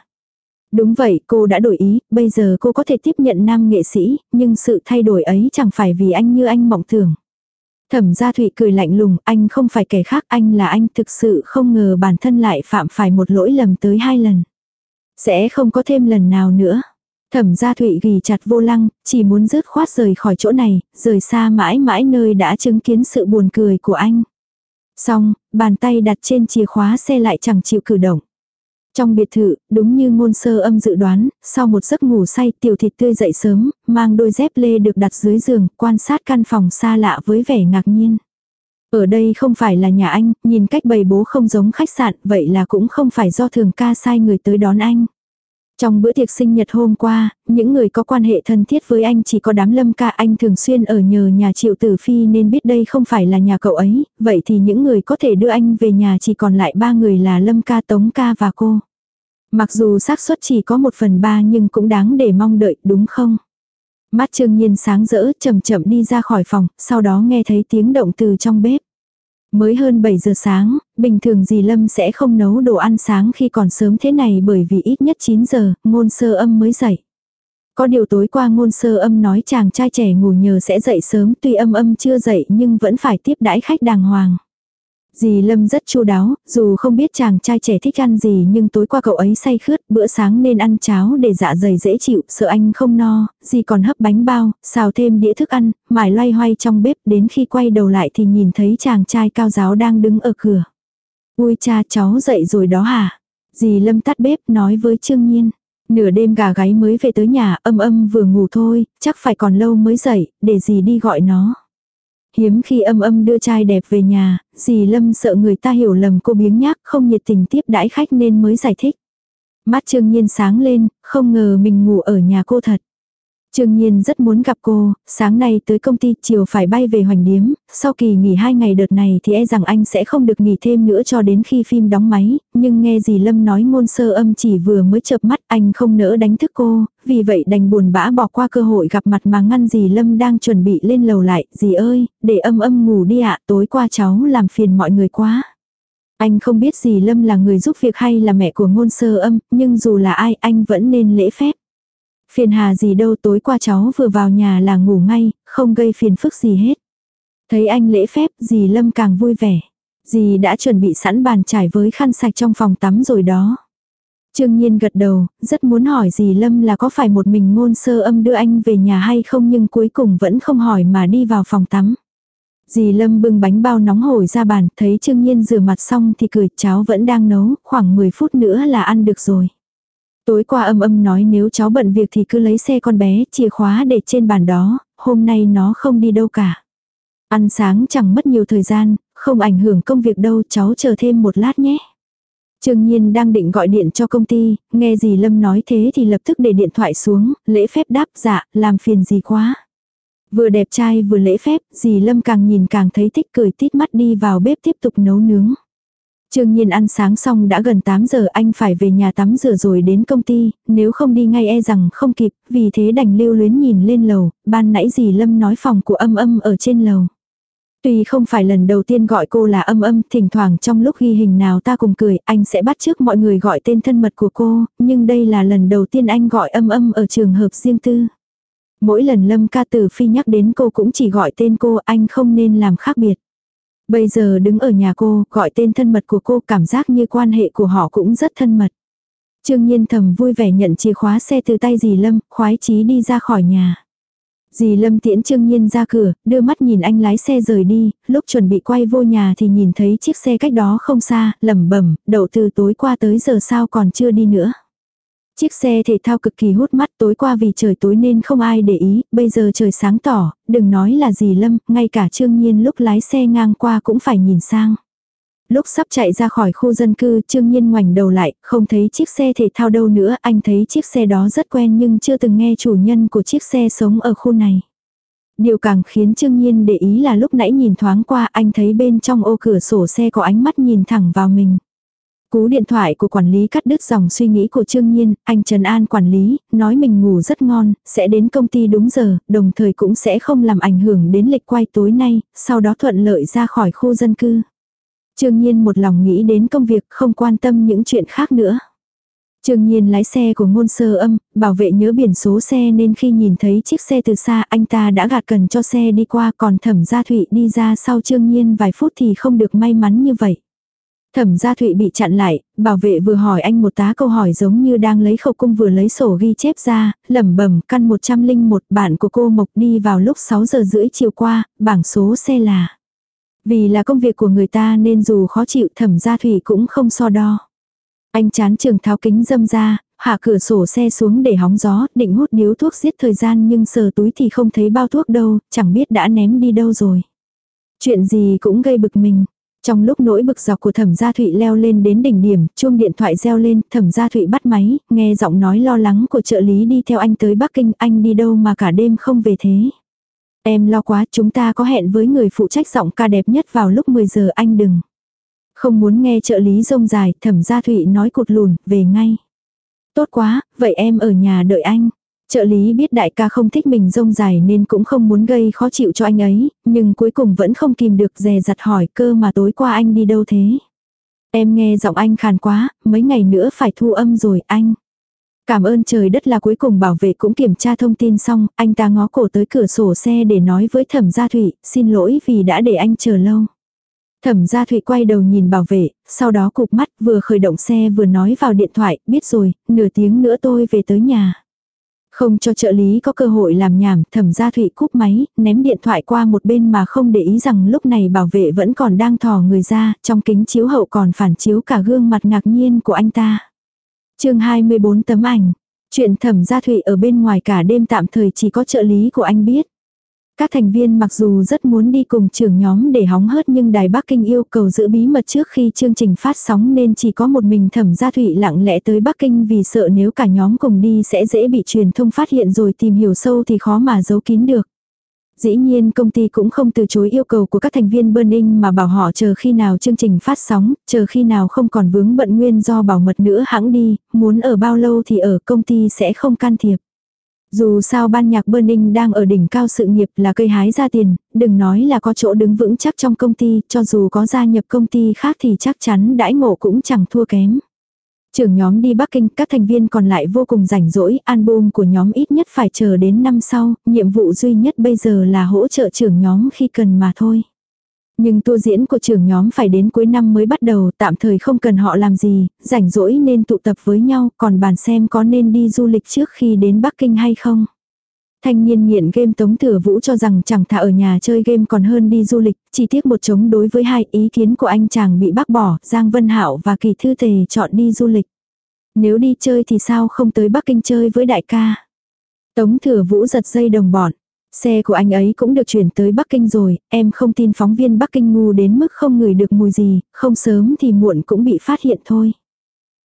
Đúng vậy, cô đã đổi ý, bây giờ cô có thể tiếp nhận nam nghệ sĩ, nhưng sự thay đổi ấy chẳng phải vì anh như anh mộng tưởng. Thẩm gia Thụy cười lạnh lùng, anh không phải kẻ khác, anh là anh thực sự không ngờ bản thân lại phạm phải một lỗi lầm tới hai lần. Sẽ không có thêm lần nào nữa. Thẩm gia Thụy ghi chặt vô lăng, chỉ muốn rớt khoát rời khỏi chỗ này, rời xa mãi mãi nơi đã chứng kiến sự buồn cười của anh. Xong, bàn tay đặt trên chìa khóa xe lại chẳng chịu cử động. Trong biệt thự, đúng như ngôn sơ âm dự đoán, sau một giấc ngủ say tiểu thịt tươi dậy sớm, mang đôi dép lê được đặt dưới giường, quan sát căn phòng xa lạ với vẻ ngạc nhiên. Ở đây không phải là nhà anh, nhìn cách bày bố không giống khách sạn, vậy là cũng không phải do thường ca sai người tới đón anh. Trong bữa tiệc sinh nhật hôm qua, những người có quan hệ thân thiết với anh chỉ có đám lâm ca anh thường xuyên ở nhờ nhà triệu tử phi nên biết đây không phải là nhà cậu ấy, vậy thì những người có thể đưa anh về nhà chỉ còn lại ba người là lâm ca tống ca và cô. Mặc dù xác suất chỉ có một phần ba nhưng cũng đáng để mong đợi đúng không? Mắt trương nhiên sáng rỡ chậm chậm đi ra khỏi phòng, sau đó nghe thấy tiếng động từ trong bếp. Mới hơn 7 giờ sáng, bình thường dì Lâm sẽ không nấu đồ ăn sáng khi còn sớm thế này bởi vì ít nhất 9 giờ, ngôn sơ âm mới dậy. Có điều tối qua ngôn sơ âm nói chàng trai trẻ ngủ nhờ sẽ dậy sớm tuy âm âm chưa dậy nhưng vẫn phải tiếp đãi khách đàng hoàng. Dì Lâm rất chu đáo, dù không biết chàng trai trẻ thích ăn gì nhưng tối qua cậu ấy say khướt, bữa sáng nên ăn cháo để dạ dày dễ chịu, sợ anh không no, dì còn hấp bánh bao, xào thêm đĩa thức ăn, mải loay hoay trong bếp đến khi quay đầu lại thì nhìn thấy chàng trai cao giáo đang đứng ở cửa. Ui cha cháu dậy rồi đó hả? Dì Lâm tắt bếp nói với Trương Nhiên. Nửa đêm gà gáy mới về tới nhà, âm âm vừa ngủ thôi, chắc phải còn lâu mới dậy, để dì đi gọi nó. Hiếm khi âm âm đưa trai đẹp về nhà, dì Lâm sợ người ta hiểu lầm cô biếng nhác không nhiệt tình tiếp đãi khách nên mới giải thích. Mắt Trương Nhiên sáng lên, không ngờ mình ngủ ở nhà cô thật. Trương Nhiên rất muốn gặp cô, sáng nay tới công ty chiều phải bay về Hoành Điếm, sau kỳ nghỉ hai ngày đợt này thì e rằng anh sẽ không được nghỉ thêm nữa cho đến khi phim đóng máy, nhưng nghe dì Lâm nói ngôn sơ âm chỉ vừa mới chợp mắt anh không nỡ đánh thức cô, vì vậy đành buồn bã bỏ qua cơ hội gặp mặt mà ngăn dì Lâm đang chuẩn bị lên lầu lại, dì ơi, để âm âm ngủ đi ạ, tối qua cháu làm phiền mọi người quá. Anh không biết dì Lâm là người giúp việc hay là mẹ của ngôn sơ âm, nhưng dù là ai anh vẫn nên lễ phép. Phiền hà gì đâu tối qua cháu vừa vào nhà là ngủ ngay, không gây phiền phức gì hết. Thấy anh lễ phép, dì Lâm càng vui vẻ. Dì đã chuẩn bị sẵn bàn trải với khăn sạch trong phòng tắm rồi đó. Trương Nhiên gật đầu, rất muốn hỏi dì Lâm là có phải một mình ngôn sơ âm đưa anh về nhà hay không nhưng cuối cùng vẫn không hỏi mà đi vào phòng tắm. Dì Lâm bưng bánh bao nóng hổi ra bàn, thấy Trương Nhiên rửa mặt xong thì cười, cháu vẫn đang nấu, khoảng 10 phút nữa là ăn được rồi. Tối qua âm âm nói nếu cháu bận việc thì cứ lấy xe con bé, chìa khóa để trên bàn đó, hôm nay nó không đi đâu cả. Ăn sáng chẳng mất nhiều thời gian, không ảnh hưởng công việc đâu cháu chờ thêm một lát nhé. Trương Nhiên đang định gọi điện cho công ty, nghe dì Lâm nói thế thì lập tức để điện thoại xuống, lễ phép đáp dạ, làm phiền gì quá. Vừa đẹp trai vừa lễ phép, dì Lâm càng nhìn càng thấy thích cười tít mắt đi vào bếp tiếp tục nấu nướng. Trương Nhiên ăn sáng xong đã gần 8 giờ anh phải về nhà tắm rửa rồi đến công ty, nếu không đi ngay e rằng không kịp, vì thế đành lưu luyến nhìn lên lầu, ban nãy dì Lâm nói phòng của âm âm ở trên lầu. Tuy không phải lần đầu tiên gọi cô là âm âm, thỉnh thoảng trong lúc ghi hình nào ta cùng cười, anh sẽ bắt trước mọi người gọi tên thân mật của cô, nhưng đây là lần đầu tiên anh gọi âm âm ở trường hợp riêng tư. Mỗi lần Lâm ca tử phi nhắc đến cô cũng chỉ gọi tên cô, anh không nên làm khác biệt. Bây giờ đứng ở nhà cô, gọi tên thân mật của cô cảm giác như quan hệ của họ cũng rất thân mật. Trương Nhiên thầm vui vẻ nhận chìa khóa xe từ tay dì Lâm, khoái chí đi ra khỏi nhà. Dì Lâm tiễn Trương Nhiên ra cửa, đưa mắt nhìn anh lái xe rời đi, lúc chuẩn bị quay vô nhà thì nhìn thấy chiếc xe cách đó không xa, lẩm bẩm, đậu từ tối qua tới giờ sao còn chưa đi nữa. Chiếc xe thể thao cực kỳ hút mắt tối qua vì trời tối nên không ai để ý, bây giờ trời sáng tỏ, đừng nói là gì lâm, ngay cả Trương Nhiên lúc lái xe ngang qua cũng phải nhìn sang. Lúc sắp chạy ra khỏi khu dân cư Trương Nhiên ngoảnh đầu lại, không thấy chiếc xe thể thao đâu nữa, anh thấy chiếc xe đó rất quen nhưng chưa từng nghe chủ nhân của chiếc xe sống ở khu này. Điều càng khiến Trương Nhiên để ý là lúc nãy nhìn thoáng qua anh thấy bên trong ô cửa sổ xe có ánh mắt nhìn thẳng vào mình. Cú điện thoại của quản lý cắt đứt dòng suy nghĩ của Trương Nhiên, anh Trần An quản lý, nói mình ngủ rất ngon, sẽ đến công ty đúng giờ, đồng thời cũng sẽ không làm ảnh hưởng đến lịch quay tối nay, sau đó thuận lợi ra khỏi khu dân cư. Trương Nhiên một lòng nghĩ đến công việc không quan tâm những chuyện khác nữa. Trương Nhiên lái xe của ngôn sơ âm, bảo vệ nhớ biển số xe nên khi nhìn thấy chiếc xe từ xa anh ta đã gạt cần cho xe đi qua còn thẩm gia thụy đi ra sau Trương Nhiên vài phút thì không được may mắn như vậy. Thẩm gia thụy bị chặn lại, bảo vệ vừa hỏi anh một tá câu hỏi giống như đang lấy khẩu cung vừa lấy sổ ghi chép ra, lẩm bẩm căn 101 bạn của cô Mộc đi vào lúc 6 giờ rưỡi chiều qua, bảng số xe là. Vì là công việc của người ta nên dù khó chịu thẩm gia thụy cũng không so đo. Anh chán trường tháo kính dâm ra, hạ cửa sổ xe xuống để hóng gió, định hút điếu thuốc giết thời gian nhưng sờ túi thì không thấy bao thuốc đâu, chẳng biết đã ném đi đâu rồi. Chuyện gì cũng gây bực mình. Trong lúc nỗi bực dọc của thẩm gia thụy leo lên đến đỉnh điểm, chuông điện thoại reo lên, thẩm gia thụy bắt máy, nghe giọng nói lo lắng của trợ lý đi theo anh tới Bắc Kinh, anh đi đâu mà cả đêm không về thế. Em lo quá, chúng ta có hẹn với người phụ trách giọng ca đẹp nhất vào lúc 10 giờ anh đừng. Không muốn nghe trợ lý rông dài, thẩm gia thụy nói cụt lùn, về ngay. Tốt quá, vậy em ở nhà đợi anh. Trợ lý biết đại ca không thích mình rông dài nên cũng không muốn gây khó chịu cho anh ấy, nhưng cuối cùng vẫn không kìm được dè dặt hỏi cơ mà tối qua anh đi đâu thế. Em nghe giọng anh khàn quá, mấy ngày nữa phải thu âm rồi anh. Cảm ơn trời đất là cuối cùng bảo vệ cũng kiểm tra thông tin xong, anh ta ngó cổ tới cửa sổ xe để nói với thẩm gia thụy xin lỗi vì đã để anh chờ lâu. Thẩm gia thụy quay đầu nhìn bảo vệ, sau đó cụp mắt vừa khởi động xe vừa nói vào điện thoại, biết rồi, nửa tiếng nữa tôi về tới nhà. Không cho trợ lý có cơ hội làm nhảm, thẩm gia thụy cúp máy, ném điện thoại qua một bên mà không để ý rằng lúc này bảo vệ vẫn còn đang thò người ra, trong kính chiếu hậu còn phản chiếu cả gương mặt ngạc nhiên của anh ta. chương 24 tấm ảnh. Chuyện thẩm gia thụy ở bên ngoài cả đêm tạm thời chỉ có trợ lý của anh biết. Các thành viên mặc dù rất muốn đi cùng trưởng nhóm để hóng hớt nhưng Đài Bắc Kinh yêu cầu giữ bí mật trước khi chương trình phát sóng nên chỉ có một mình thẩm gia thụy lặng lẽ tới Bắc Kinh vì sợ nếu cả nhóm cùng đi sẽ dễ bị truyền thông phát hiện rồi tìm hiểu sâu thì khó mà giấu kín được. Dĩ nhiên công ty cũng không từ chối yêu cầu của các thành viên Burning mà bảo họ chờ khi nào chương trình phát sóng, chờ khi nào không còn vướng bận nguyên do bảo mật nữa hãng đi, muốn ở bao lâu thì ở công ty sẽ không can thiệp. Dù sao ban nhạc Burning đang ở đỉnh cao sự nghiệp là cây hái ra tiền, đừng nói là có chỗ đứng vững chắc trong công ty, cho dù có gia nhập công ty khác thì chắc chắn đãi ngộ cũng chẳng thua kém. Trưởng nhóm đi Bắc Kinh, các thành viên còn lại vô cùng rảnh rỗi, album của nhóm ít nhất phải chờ đến năm sau, nhiệm vụ duy nhất bây giờ là hỗ trợ trưởng nhóm khi cần mà thôi. Nhưng tour diễn của trưởng nhóm phải đến cuối năm mới bắt đầu, tạm thời không cần họ làm gì, rảnh rỗi nên tụ tập với nhau, còn bàn xem có nên đi du lịch trước khi đến Bắc Kinh hay không. Thanh niên nghiện game Tống Thừa Vũ cho rằng chẳng thà ở nhà chơi game còn hơn đi du lịch, chỉ tiếc một chống đối với hai ý kiến của anh chàng bị bác bỏ, Giang Vân Hạo và Kỳ Thư Tề chọn đi du lịch. Nếu đi chơi thì sao không tới Bắc Kinh chơi với đại ca. Tống Thừa Vũ giật dây đồng bọn. Xe của anh ấy cũng được chuyển tới Bắc Kinh rồi, em không tin phóng viên Bắc Kinh ngu đến mức không ngửi được mùi gì, không sớm thì muộn cũng bị phát hiện thôi.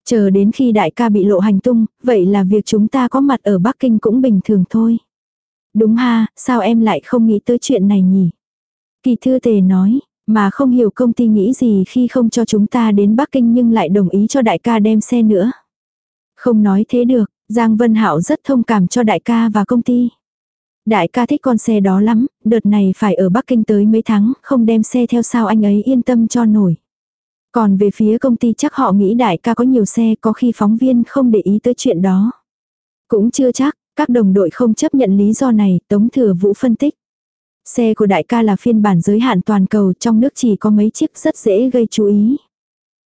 Chờ đến khi đại ca bị lộ hành tung, vậy là việc chúng ta có mặt ở Bắc Kinh cũng bình thường thôi. Đúng ha, sao em lại không nghĩ tới chuyện này nhỉ? Kỳ thư tề nói, mà không hiểu công ty nghĩ gì khi không cho chúng ta đến Bắc Kinh nhưng lại đồng ý cho đại ca đem xe nữa. Không nói thế được, Giang Vân Hạo rất thông cảm cho đại ca và công ty. Đại ca thích con xe đó lắm, đợt này phải ở Bắc Kinh tới mấy tháng, không đem xe theo sao anh ấy yên tâm cho nổi. Còn về phía công ty chắc họ nghĩ đại ca có nhiều xe có khi phóng viên không để ý tới chuyện đó. Cũng chưa chắc, các đồng đội không chấp nhận lý do này, Tống Thừa Vũ phân tích. Xe của đại ca là phiên bản giới hạn toàn cầu trong nước chỉ có mấy chiếc rất dễ gây chú ý.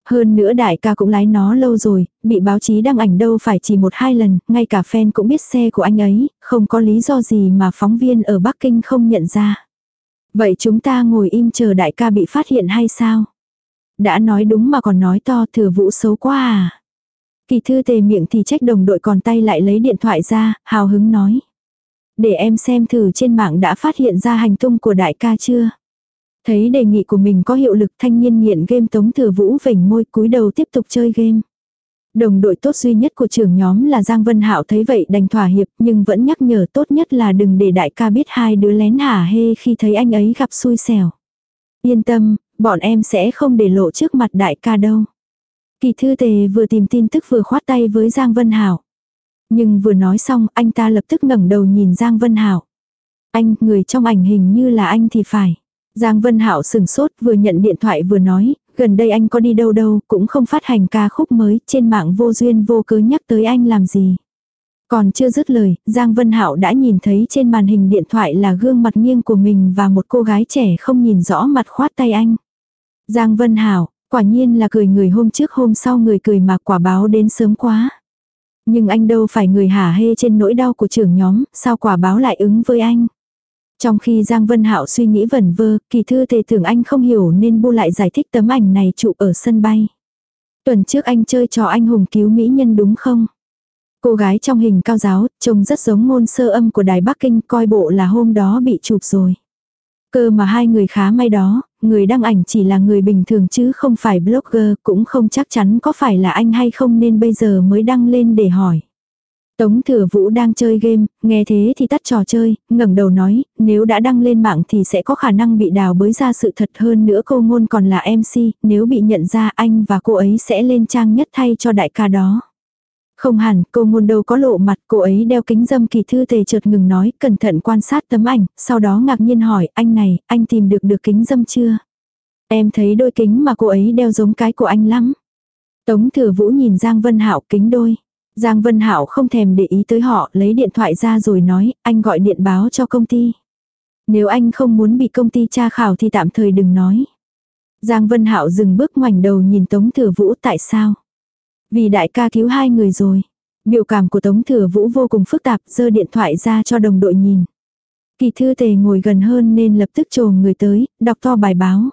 Hơn nữa đại ca cũng lái nó lâu rồi, bị báo chí đăng ảnh đâu phải chỉ một hai lần, ngay cả fan cũng biết xe của anh ấy, không có lý do gì mà phóng viên ở Bắc Kinh không nhận ra. Vậy chúng ta ngồi im chờ đại ca bị phát hiện hay sao? Đã nói đúng mà còn nói to thừa vũ xấu quá à. Kỳ thư tề miệng thì trách đồng đội còn tay lại lấy điện thoại ra, hào hứng nói. Để em xem thử trên mạng đã phát hiện ra hành tung của đại ca chưa? Thấy đề nghị của mình có hiệu lực thanh niên nghiện game tống thừa vũ vểnh môi cúi đầu tiếp tục chơi game. Đồng đội tốt duy nhất của trưởng nhóm là Giang Vân Hạo thấy vậy đành thỏa hiệp nhưng vẫn nhắc nhở tốt nhất là đừng để đại ca biết hai đứa lén hả hê khi thấy anh ấy gặp xui xẻo. Yên tâm, bọn em sẽ không để lộ trước mặt đại ca đâu. Kỳ thư tề vừa tìm tin tức vừa khoát tay với Giang Vân Hảo. Nhưng vừa nói xong anh ta lập tức ngẩng đầu nhìn Giang Vân Hảo. Anh, người trong ảnh hình như là anh thì phải. Giang Vân Hảo sừng sốt vừa nhận điện thoại vừa nói, gần đây anh có đi đâu đâu, cũng không phát hành ca khúc mới, trên mạng vô duyên vô cớ nhắc tới anh làm gì. Còn chưa dứt lời, Giang Vân Hạo đã nhìn thấy trên màn hình điện thoại là gương mặt nghiêng của mình và một cô gái trẻ không nhìn rõ mặt khoát tay anh. Giang Vân Hảo, quả nhiên là cười người hôm trước hôm sau người cười mà quả báo đến sớm quá. Nhưng anh đâu phải người hả hê trên nỗi đau của trưởng nhóm, sao quả báo lại ứng với anh. Trong khi Giang Vân Hạo suy nghĩ vẩn vơ, kỳ thư tề tưởng anh không hiểu nên bu lại giải thích tấm ảnh này chụp ở sân bay. Tuần trước anh chơi trò anh hùng cứu mỹ nhân đúng không? Cô gái trong hình cao giáo, trông rất giống ngôn sơ âm của Đài Bắc Kinh, coi bộ là hôm đó bị chụp rồi. Cơ mà hai người khá may đó, người đăng ảnh chỉ là người bình thường chứ không phải blogger, cũng không chắc chắn có phải là anh hay không nên bây giờ mới đăng lên để hỏi. Tống thừa vũ đang chơi game, nghe thế thì tắt trò chơi, ngẩng đầu nói, nếu đã đăng lên mạng thì sẽ có khả năng bị đào bới ra sự thật hơn nữa cô ngôn còn là MC, nếu bị nhận ra anh và cô ấy sẽ lên trang nhất thay cho đại ca đó. Không hẳn, cô ngôn đâu có lộ mặt, cô ấy đeo kính dâm kỳ thư tề chợt ngừng nói, cẩn thận quan sát tấm ảnh, sau đó ngạc nhiên hỏi, anh này, anh tìm được được kính dâm chưa? Em thấy đôi kính mà cô ấy đeo giống cái của anh lắm. Tống thừa vũ nhìn Giang Vân Hạo kính đôi. Giang Vân Hạo không thèm để ý tới họ, lấy điện thoại ra rồi nói, anh gọi điện báo cho công ty. Nếu anh không muốn bị công ty tra khảo thì tạm thời đừng nói. Giang Vân Hạo dừng bước ngoảnh đầu nhìn Tống Thừa Vũ tại sao? Vì đại ca cứu hai người rồi. Biểu cảm của Tống Thừa Vũ vô cùng phức tạp, giơ điện thoại ra cho đồng đội nhìn. Kỳ thư tề ngồi gần hơn nên lập tức trồm người tới, đọc to bài báo.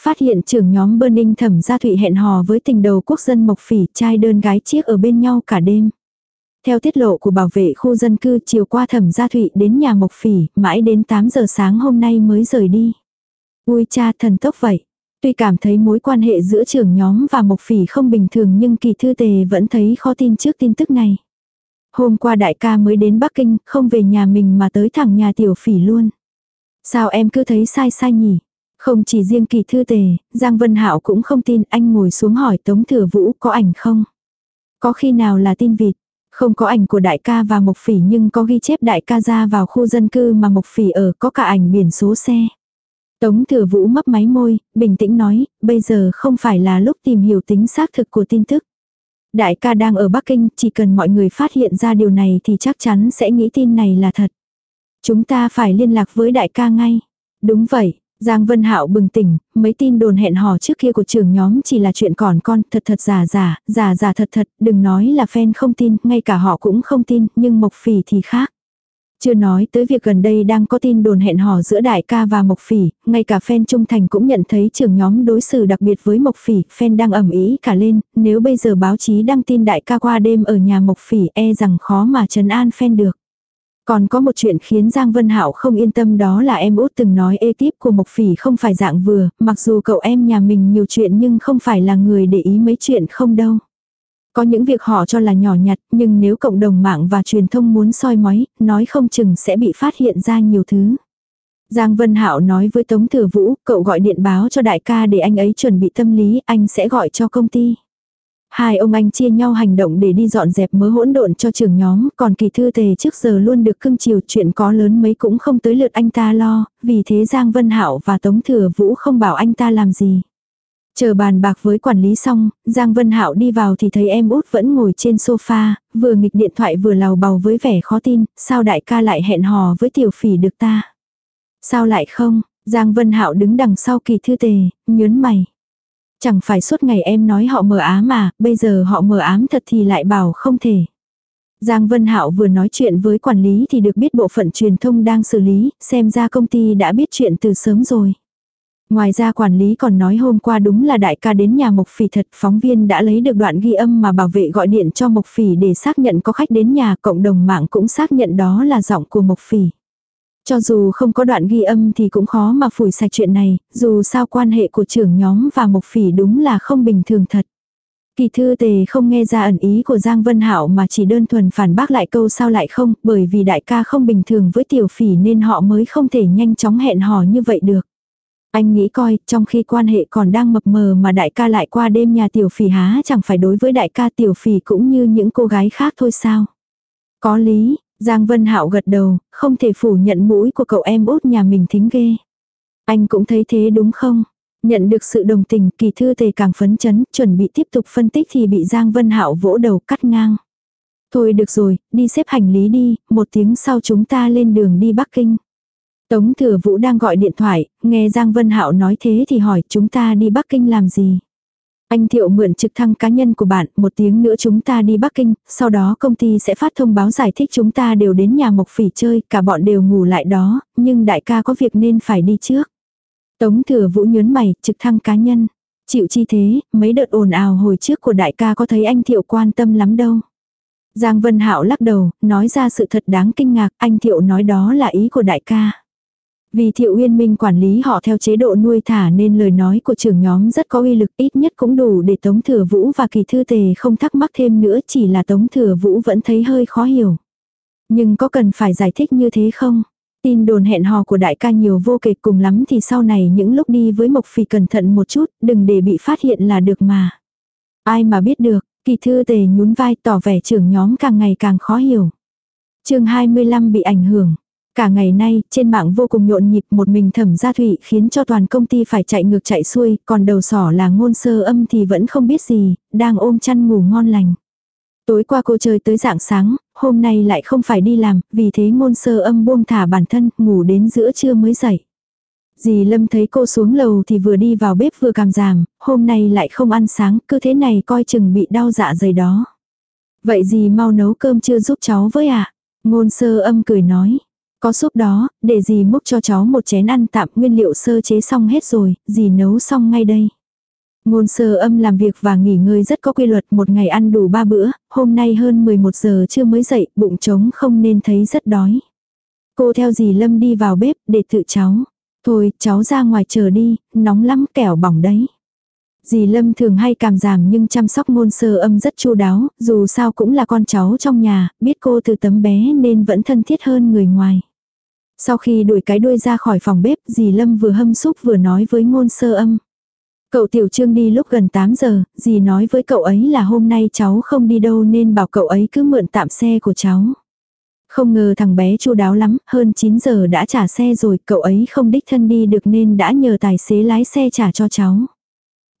Phát hiện trưởng nhóm Burning thẩm gia thụy hẹn hò với tình đầu quốc dân Mộc Phỉ trai đơn gái chiếc ở bên nhau cả đêm. Theo tiết lộ của bảo vệ khu dân cư chiều qua thẩm gia thụy đến nhà Mộc Phỉ, mãi đến 8 giờ sáng hôm nay mới rời đi. Ui cha thần tốc vậy. Tuy cảm thấy mối quan hệ giữa trưởng nhóm và Mộc Phỉ không bình thường nhưng kỳ thư tề vẫn thấy khó tin trước tin tức này. Hôm qua đại ca mới đến Bắc Kinh, không về nhà mình mà tới thẳng nhà tiểu phỉ luôn. Sao em cứ thấy sai sai nhỉ? Không chỉ riêng kỳ thư tề, Giang Vân Hạo cũng không tin anh ngồi xuống hỏi Tống Thừa Vũ có ảnh không? Có khi nào là tin vịt? Không có ảnh của đại ca và Mộc Phỉ nhưng có ghi chép đại ca ra vào khu dân cư mà Mộc Phỉ ở có cả ảnh biển số xe. Tống thừa vũ mấp máy môi, bình tĩnh nói, bây giờ không phải là lúc tìm hiểu tính xác thực của tin tức. Đại ca đang ở Bắc Kinh, chỉ cần mọi người phát hiện ra điều này thì chắc chắn sẽ nghĩ tin này là thật. Chúng ta phải liên lạc với đại ca ngay. Đúng vậy, Giang Vân Hạo bừng tỉnh, mấy tin đồn hẹn hò trước kia của trưởng nhóm chỉ là chuyện còn con, thật thật giả giả, giả giả thật thật, đừng nói là fan không tin, ngay cả họ cũng không tin, nhưng Mộc Phỉ thì khác. Chưa nói tới việc gần đây đang có tin đồn hẹn hò giữa đại ca và Mộc Phỉ, ngay cả fan trung thành cũng nhận thấy trưởng nhóm đối xử đặc biệt với Mộc Phỉ, fan đang ẩm ý cả lên, nếu bây giờ báo chí đăng tin đại ca qua đêm ở nhà Mộc Phỉ e rằng khó mà trấn an fan được. Còn có một chuyện khiến Giang Vân Hạo không yên tâm đó là em út từng nói ekip của Mộc Phỉ không phải dạng vừa, mặc dù cậu em nhà mình nhiều chuyện nhưng không phải là người để ý mấy chuyện không đâu. Có những việc họ cho là nhỏ nhặt, nhưng nếu cộng đồng mạng và truyền thông muốn soi mói, nói không chừng sẽ bị phát hiện ra nhiều thứ. Giang Vân Hạo nói với Tống Thừa Vũ, cậu gọi điện báo cho đại ca để anh ấy chuẩn bị tâm lý, anh sẽ gọi cho công ty. Hai ông anh chia nhau hành động để đi dọn dẹp mớ hỗn độn cho trường nhóm, còn kỳ thư tề trước giờ luôn được cưng chiều chuyện có lớn mấy cũng không tới lượt anh ta lo, vì thế Giang Vân Hạo và Tống Thừa Vũ không bảo anh ta làm gì. Chờ bàn bạc với quản lý xong, Giang Vân Hạo đi vào thì thấy em út vẫn ngồi trên sofa, vừa nghịch điện thoại vừa lào bầu với vẻ khó tin, sao đại ca lại hẹn hò với tiểu phỉ được ta. Sao lại không, Giang Vân Hạo đứng đằng sau kỳ thư tề, nhớn mày. Chẳng phải suốt ngày em nói họ mờ ám mà, bây giờ họ mờ ám thật thì lại bảo không thể. Giang Vân Hạo vừa nói chuyện với quản lý thì được biết bộ phận truyền thông đang xử lý, xem ra công ty đã biết chuyện từ sớm rồi. Ngoài ra quản lý còn nói hôm qua đúng là đại ca đến nhà Mộc Phỉ thật, phóng viên đã lấy được đoạn ghi âm mà bảo vệ gọi điện cho Mộc Phỉ để xác nhận có khách đến nhà, cộng đồng mạng cũng xác nhận đó là giọng của Mộc Phỉ. Cho dù không có đoạn ghi âm thì cũng khó mà phủi sạch chuyện này, dù sao quan hệ của trưởng nhóm và Mộc Phỉ đúng là không bình thường thật. Kỳ thư tề không nghe ra ẩn ý của Giang Vân hảo mà chỉ đơn thuần phản bác lại câu sao lại không, bởi vì đại ca không bình thường với tiểu phỉ nên họ mới không thể nhanh chóng hẹn hò như vậy được. Anh nghĩ coi, trong khi quan hệ còn đang mập mờ mà đại ca lại qua đêm nhà tiểu phỉ há chẳng phải đối với đại ca tiểu phỉ cũng như những cô gái khác thôi sao. Có lý, Giang Vân Hạo gật đầu, không thể phủ nhận mũi của cậu em út nhà mình thính ghê. Anh cũng thấy thế đúng không? Nhận được sự đồng tình, kỳ thư tề càng phấn chấn, chuẩn bị tiếp tục phân tích thì bị Giang Vân Hạo vỗ đầu cắt ngang. Thôi được rồi, đi xếp hành lý đi, một tiếng sau chúng ta lên đường đi Bắc Kinh. Tống Thừa Vũ đang gọi điện thoại, nghe Giang Vân Hạo nói thế thì hỏi chúng ta đi Bắc Kinh làm gì. Anh Thiệu mượn trực thăng cá nhân của bạn, một tiếng nữa chúng ta đi Bắc Kinh, sau đó công ty sẽ phát thông báo giải thích chúng ta đều đến nhà Mộc Phỉ chơi, cả bọn đều ngủ lại đó, nhưng đại ca có việc nên phải đi trước. Tống thừa vũ nhớn mày, trực thăng cá nhân. Chịu chi thế, mấy đợt ồn ào hồi trước của đại ca có thấy anh Thiệu quan tâm lắm đâu. Giang Vân Hạo lắc đầu, nói ra sự thật đáng kinh ngạc, anh Thiệu nói đó là ý của đại ca. Vì Thiệu Uyên Minh quản lý họ theo chế độ nuôi thả nên lời nói của trưởng nhóm rất có uy lực ít nhất cũng đủ để Tống Thừa Vũ và Kỳ Thư Tề không thắc mắc thêm nữa chỉ là Tống Thừa Vũ vẫn thấy hơi khó hiểu. Nhưng có cần phải giải thích như thế không? Tin đồn hẹn hò của đại ca nhiều vô kể cùng lắm thì sau này những lúc đi với Mộc Phì cẩn thận một chút, đừng để bị phát hiện là được mà. Ai mà biết được, kỳ thư tề nhún vai tỏ vẻ trưởng nhóm càng ngày càng khó hiểu. chương 25 bị ảnh hưởng. Cả ngày nay, trên mạng vô cùng nhộn nhịp một mình thẩm gia thụy khiến cho toàn công ty phải chạy ngược chạy xuôi, còn đầu sỏ là ngôn sơ âm thì vẫn không biết gì, đang ôm chăn ngủ ngon lành. Tối qua cô chơi tới dạng sáng, hôm nay lại không phải đi làm, vì thế ngôn sơ âm buông thả bản thân, ngủ đến giữa trưa mới dậy. Dì Lâm thấy cô xuống lầu thì vừa đi vào bếp vừa cảm giảm, hôm nay lại không ăn sáng, cứ thế này coi chừng bị đau dạ dày đó. Vậy dì mau nấu cơm chưa giúp cháu với ạ? À? Ngôn sơ âm cười nói. Có súp đó, để dì múc cho cháu một chén ăn tạm nguyên liệu sơ chế xong hết rồi, dì nấu xong ngay đây. Ngôn sơ âm làm việc và nghỉ ngơi rất có quy luật một ngày ăn đủ ba bữa, hôm nay hơn 11 giờ chưa mới dậy, bụng trống không nên thấy rất đói. Cô theo dì Lâm đi vào bếp để tự cháu. Thôi, cháu ra ngoài chờ đi, nóng lắm kẻo bỏng đấy. Dì Lâm thường hay cảm giảm nhưng chăm sóc ngôn sơ âm rất chu đáo, dù sao cũng là con cháu trong nhà, biết cô từ tấm bé nên vẫn thân thiết hơn người ngoài. Sau khi đuổi cái đuôi ra khỏi phòng bếp, dì Lâm vừa hâm xúc vừa nói với ngôn sơ âm. Cậu Tiểu Trương đi lúc gần 8 giờ, dì nói với cậu ấy là hôm nay cháu không đi đâu nên bảo cậu ấy cứ mượn tạm xe của cháu. Không ngờ thằng bé chu đáo lắm, hơn 9 giờ đã trả xe rồi, cậu ấy không đích thân đi được nên đã nhờ tài xế lái xe trả cho cháu.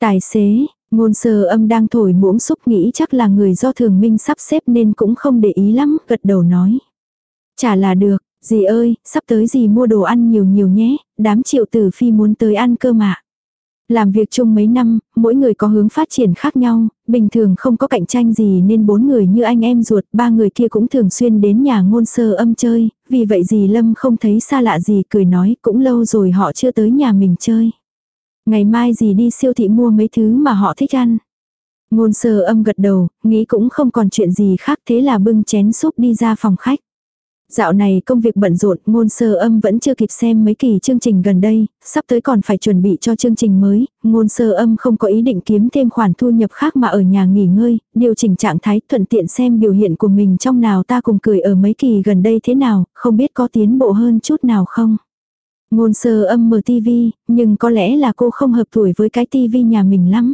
Tài xế, ngôn sơ âm đang thổi muỗng xúc nghĩ chắc là người do thường minh sắp xếp nên cũng không để ý lắm, gật đầu nói. trả là được, dì ơi, sắp tới dì mua đồ ăn nhiều nhiều nhé, đám triệu tử phi muốn tới ăn cơ mà. Làm việc chung mấy năm, mỗi người có hướng phát triển khác nhau, bình thường không có cạnh tranh gì nên bốn người như anh em ruột, ba người kia cũng thường xuyên đến nhà ngôn sơ âm chơi, vì vậy dì Lâm không thấy xa lạ gì cười nói cũng lâu rồi họ chưa tới nhà mình chơi. Ngày mai dì đi siêu thị mua mấy thứ mà họ thích ăn. Ngôn sơ âm gật đầu, nghĩ cũng không còn chuyện gì khác thế là bưng chén súp đi ra phòng khách. Dạo này công việc bận rộn, ngôn sơ âm vẫn chưa kịp xem mấy kỳ chương trình gần đây, sắp tới còn phải chuẩn bị cho chương trình mới, ngôn sơ âm không có ý định kiếm thêm khoản thu nhập khác mà ở nhà nghỉ ngơi, điều chỉnh trạng thái thuận tiện xem biểu hiện của mình trong nào ta cùng cười ở mấy kỳ gần đây thế nào, không biết có tiến bộ hơn chút nào không. Ngôn sơ âm mở tivi, nhưng có lẽ là cô không hợp tuổi với cái tivi nhà mình lắm.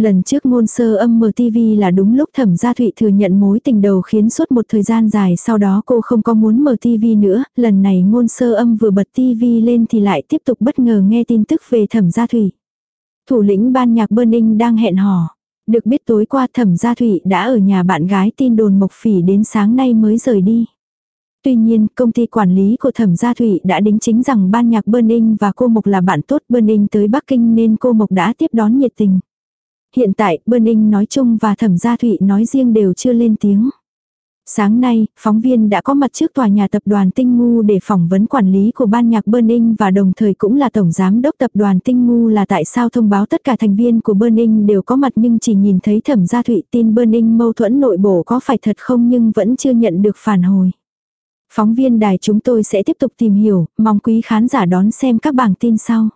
Lần trước ngôn sơ âm mở TV là đúng lúc thẩm gia thụy thừa nhận mối tình đầu khiến suốt một thời gian dài sau đó cô không có muốn mở TV nữa, lần này ngôn sơ âm vừa bật TV lên thì lại tiếp tục bất ngờ nghe tin tức về thẩm gia thụy. Thủ lĩnh ban nhạc Burning đang hẹn hò. Được biết tối qua thẩm gia thụy đã ở nhà bạn gái tin đồn mộc phỉ đến sáng nay mới rời đi. Tuy nhiên, công ty quản lý của Thẩm Gia Thụy đã đính chính rằng ban nhạc Burning và cô Mộc là bạn tốt Burning tới Bắc Kinh nên cô Mộc đã tiếp đón nhiệt tình. Hiện tại, Burning nói chung và Thẩm Gia Thụy nói riêng đều chưa lên tiếng. Sáng nay, phóng viên đã có mặt trước tòa nhà tập đoàn Tinh Ngu để phỏng vấn quản lý của ban nhạc Burning và đồng thời cũng là tổng giám đốc tập đoàn Tinh Ngu là tại sao thông báo tất cả thành viên của Burning đều có mặt nhưng chỉ nhìn thấy thẩm gia thụy tin Burning mâu thuẫn nội bộ có phải thật không nhưng vẫn chưa nhận được phản hồi. Phóng viên đài chúng tôi sẽ tiếp tục tìm hiểu, mong quý khán giả đón xem các bảng tin sau.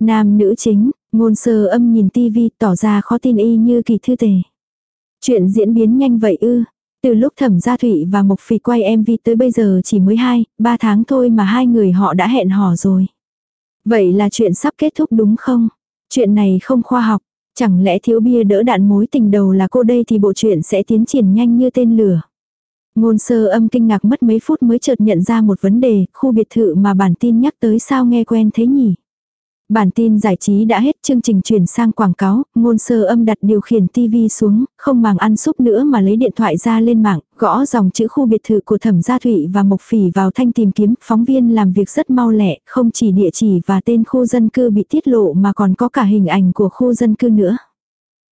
Nam nữ chính, ngôn sơ âm nhìn tivi tỏ ra khó tin y như kỳ thư tề. Chuyện diễn biến nhanh vậy ư. Từ lúc thẩm gia thụy và Mộc Phì quay MV tới bây giờ chỉ mới 2, 3 tháng thôi mà hai người họ đã hẹn hò rồi. Vậy là chuyện sắp kết thúc đúng không? Chuyện này không khoa học. Chẳng lẽ thiếu bia đỡ đạn mối tình đầu là cô đây thì bộ chuyện sẽ tiến triển nhanh như tên lửa. Ngôn sơ âm kinh ngạc mất mấy phút mới chợt nhận ra một vấn đề, khu biệt thự mà bản tin nhắc tới sao nghe quen thế nhỉ? Bản tin giải trí đã hết chương trình chuyển sang quảng cáo, ngôn sơ âm đặt điều khiển TV xuống, không màng ăn xúc nữa mà lấy điện thoại ra lên mạng, gõ dòng chữ khu biệt thự của thẩm gia thụy và mộc phỉ vào thanh tìm kiếm, phóng viên làm việc rất mau lẹ, không chỉ địa chỉ và tên khu dân cư bị tiết lộ mà còn có cả hình ảnh của khu dân cư nữa.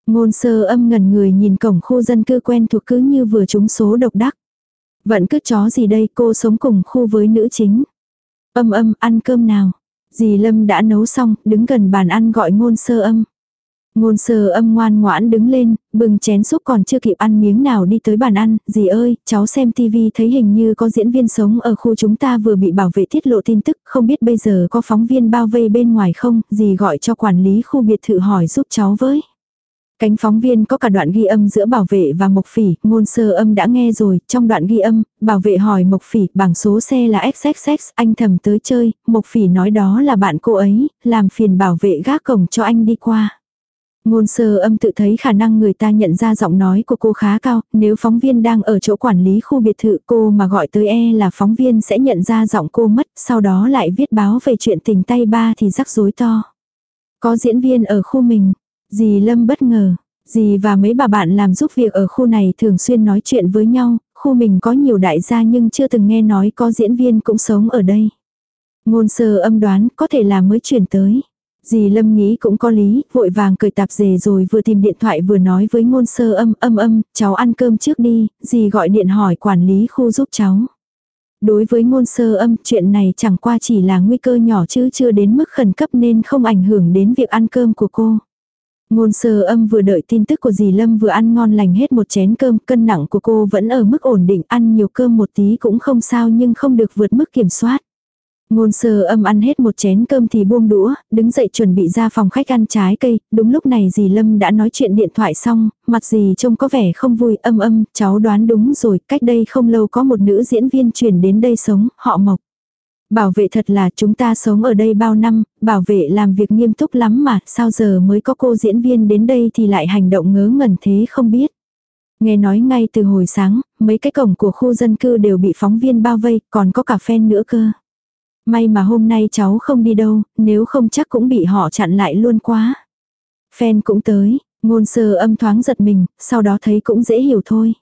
Ngôn sơ âm ngần người nhìn cổng khu dân cư quen thuộc cứ như vừa trúng số độc đắc. Vẫn cứ chó gì đây cô sống cùng khu với nữ chính. Âm âm ăn cơm nào. Dì Lâm đã nấu xong, đứng gần bàn ăn gọi ngôn sơ âm. Ngôn sơ âm ngoan ngoãn đứng lên, bừng chén súp còn chưa kịp ăn miếng nào đi tới bàn ăn, dì ơi, cháu xem tivi thấy hình như có diễn viên sống ở khu chúng ta vừa bị bảo vệ tiết lộ tin tức, không biết bây giờ có phóng viên bao vây bên ngoài không, dì gọi cho quản lý khu biệt thự hỏi giúp cháu với. Cánh phóng viên có cả đoạn ghi âm giữa bảo vệ và Mộc Phỉ, ngôn sơ âm đã nghe rồi, trong đoạn ghi âm, bảo vệ hỏi Mộc Phỉ, bảng số xe là XXX, anh thầm tới chơi, Mộc Phỉ nói đó là bạn cô ấy, làm phiền bảo vệ gác cổng cho anh đi qua. Ngôn sơ âm tự thấy khả năng người ta nhận ra giọng nói của cô khá cao, nếu phóng viên đang ở chỗ quản lý khu biệt thự cô mà gọi tới e là phóng viên sẽ nhận ra giọng cô mất, sau đó lại viết báo về chuyện tình tay ba thì rắc rối to. Có diễn viên ở khu mình, Dì Lâm bất ngờ, dì và mấy bà bạn làm giúp việc ở khu này thường xuyên nói chuyện với nhau, khu mình có nhiều đại gia nhưng chưa từng nghe nói có diễn viên cũng sống ở đây. Ngôn sơ âm đoán có thể là mới chuyển tới. Dì Lâm nghĩ cũng có lý, vội vàng cười tạp dề rồi vừa tìm điện thoại vừa nói với ngôn sơ âm âm âm, cháu ăn cơm trước đi, dì gọi điện hỏi quản lý khu giúp cháu. Đối với ngôn sơ âm, chuyện này chẳng qua chỉ là nguy cơ nhỏ chứ chưa đến mức khẩn cấp nên không ảnh hưởng đến việc ăn cơm của cô. Ngôn sơ âm vừa đợi tin tức của dì Lâm vừa ăn ngon lành hết một chén cơm, cân nặng của cô vẫn ở mức ổn định, ăn nhiều cơm một tí cũng không sao nhưng không được vượt mức kiểm soát. Ngôn sơ âm ăn hết một chén cơm thì buông đũa, đứng dậy chuẩn bị ra phòng khách ăn trái cây, đúng lúc này dì Lâm đã nói chuyện điện thoại xong, mặt dì trông có vẻ không vui, âm âm, cháu đoán đúng rồi, cách đây không lâu có một nữ diễn viên chuyển đến đây sống, họ Mộc. Bảo vệ thật là chúng ta sống ở đây bao năm, bảo vệ làm việc nghiêm túc lắm mà, sao giờ mới có cô diễn viên đến đây thì lại hành động ngớ ngẩn thế không biết. Nghe nói ngay từ hồi sáng, mấy cái cổng của khu dân cư đều bị phóng viên bao vây, còn có cả fan nữa cơ. May mà hôm nay cháu không đi đâu, nếu không chắc cũng bị họ chặn lại luôn quá. Fan cũng tới, ngôn sơ âm thoáng giật mình, sau đó thấy cũng dễ hiểu thôi.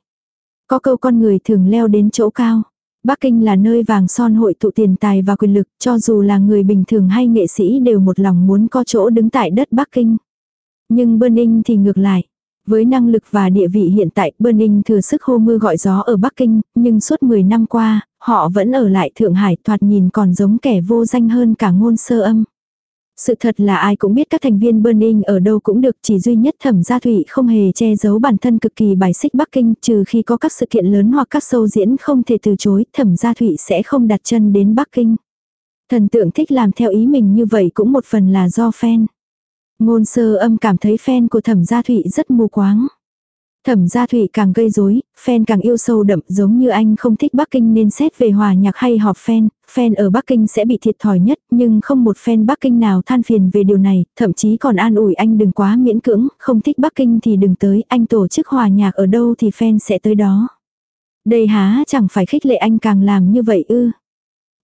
Có câu con người thường leo đến chỗ cao. Bắc Kinh là nơi vàng son hội tụ tiền tài và quyền lực, cho dù là người bình thường hay nghệ sĩ đều một lòng muốn có chỗ đứng tại đất Bắc Kinh. Nhưng Burning thì ngược lại. Với năng lực và địa vị hiện tại, Burning thừa sức hô mưa gọi gió ở Bắc Kinh, nhưng suốt 10 năm qua, họ vẫn ở lại Thượng Hải thoạt nhìn còn giống kẻ vô danh hơn cả ngôn sơ âm. Sự thật là ai cũng biết các thành viên Burning ở đâu cũng được, chỉ duy nhất thẩm gia thủy không hề che giấu bản thân cực kỳ bài xích Bắc Kinh, trừ khi có các sự kiện lớn hoặc các show diễn không thể từ chối, thẩm gia thủy sẽ không đặt chân đến Bắc Kinh. Thần tượng thích làm theo ý mình như vậy cũng một phần là do fan. Ngôn sơ âm cảm thấy fan của thẩm gia thụy rất mù quáng. Thẩm gia thụy càng gây rối, fan càng yêu sâu đậm giống như anh không thích Bắc Kinh nên xét về hòa nhạc hay họp fan, fan ở Bắc Kinh sẽ bị thiệt thòi nhất nhưng không một fan Bắc Kinh nào than phiền về điều này, thậm chí còn an ủi anh đừng quá miễn cưỡng, không thích Bắc Kinh thì đừng tới, anh tổ chức hòa nhạc ở đâu thì fan sẽ tới đó. Đây há chẳng phải khích lệ anh càng làm như vậy ư.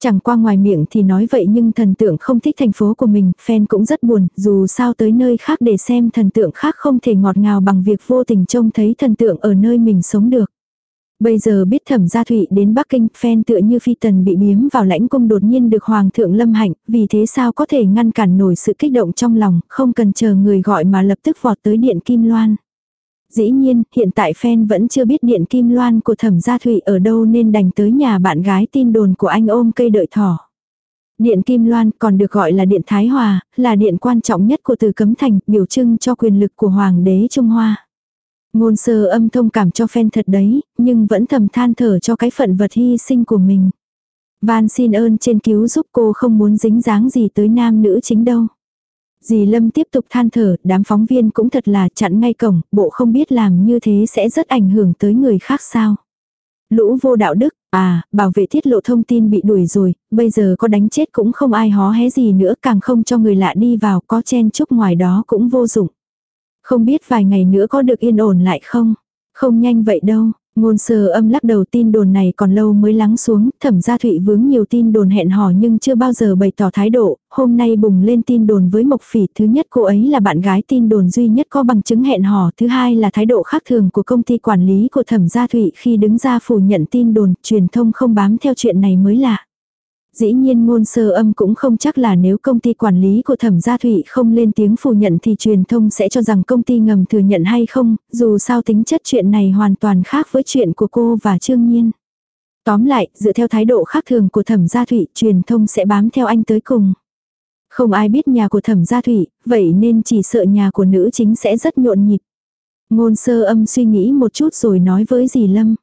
Chẳng qua ngoài miệng thì nói vậy nhưng thần tượng không thích thành phố của mình, fan cũng rất buồn, dù sao tới nơi khác để xem thần tượng khác không thể ngọt ngào bằng việc vô tình trông thấy thần tượng ở nơi mình sống được. Bây giờ biết thẩm gia thụy đến Bắc Kinh, fan tựa như phi tần bị biếm vào lãnh cung đột nhiên được Hoàng thượng lâm hạnh, vì thế sao có thể ngăn cản nổi sự kích động trong lòng, không cần chờ người gọi mà lập tức vọt tới điện Kim Loan. Dĩ nhiên, hiện tại fan vẫn chưa biết điện kim loan của thẩm gia thụy ở đâu nên đành tới nhà bạn gái tin đồn của anh ôm cây đợi thỏ. Điện Kim Loan còn được gọi là Điện Thái Hòa, là điện quan trọng nhất của Từ Cấm Thành, biểu trưng cho quyền lực của Hoàng đế Trung Hoa. Ngôn sơ âm thông cảm cho fan thật đấy, nhưng vẫn thầm than thở cho cái phận vật hy sinh của mình. Van xin ơn trên cứu giúp cô không muốn dính dáng gì tới nam nữ chính đâu. Dì Lâm tiếp tục than thở, đám phóng viên cũng thật là chặn ngay cổng, bộ không biết làm như thế sẽ rất ảnh hưởng tới người khác sao. Lũ vô đạo đức, à, bảo vệ tiết lộ thông tin bị đuổi rồi, bây giờ có đánh chết cũng không ai hó hé gì nữa, càng không cho người lạ đi vào, có chen chúc ngoài đó cũng vô dụng. Không biết vài ngày nữa có được yên ổn lại không? Không nhanh vậy đâu, Ngôn sơ âm lắc đầu tin đồn này còn lâu mới lắng xuống, thẩm gia thụy vướng nhiều tin đồn hẹn hò nhưng chưa bao giờ bày tỏ thái độ, hôm nay bùng lên tin đồn với Mộc Phỉ, thứ nhất cô ấy là bạn gái tin đồn duy nhất có bằng chứng hẹn hò, thứ hai là thái độ khác thường của công ty quản lý của thẩm gia thụy khi đứng ra phủ nhận tin đồn, truyền thông không bám theo chuyện này mới lạ. Dĩ nhiên ngôn sơ âm cũng không chắc là nếu công ty quản lý của thẩm gia thụy không lên tiếng phủ nhận thì truyền thông sẽ cho rằng công ty ngầm thừa nhận hay không, dù sao tính chất chuyện này hoàn toàn khác với chuyện của cô và Trương Nhiên. Tóm lại, dựa theo thái độ khác thường của thẩm gia thụy, truyền thông sẽ bám theo anh tới cùng. Không ai biết nhà của thẩm gia thụy, vậy nên chỉ sợ nhà của nữ chính sẽ rất nhộn nhịp. Ngôn sơ âm suy nghĩ một chút rồi nói với dì Lâm.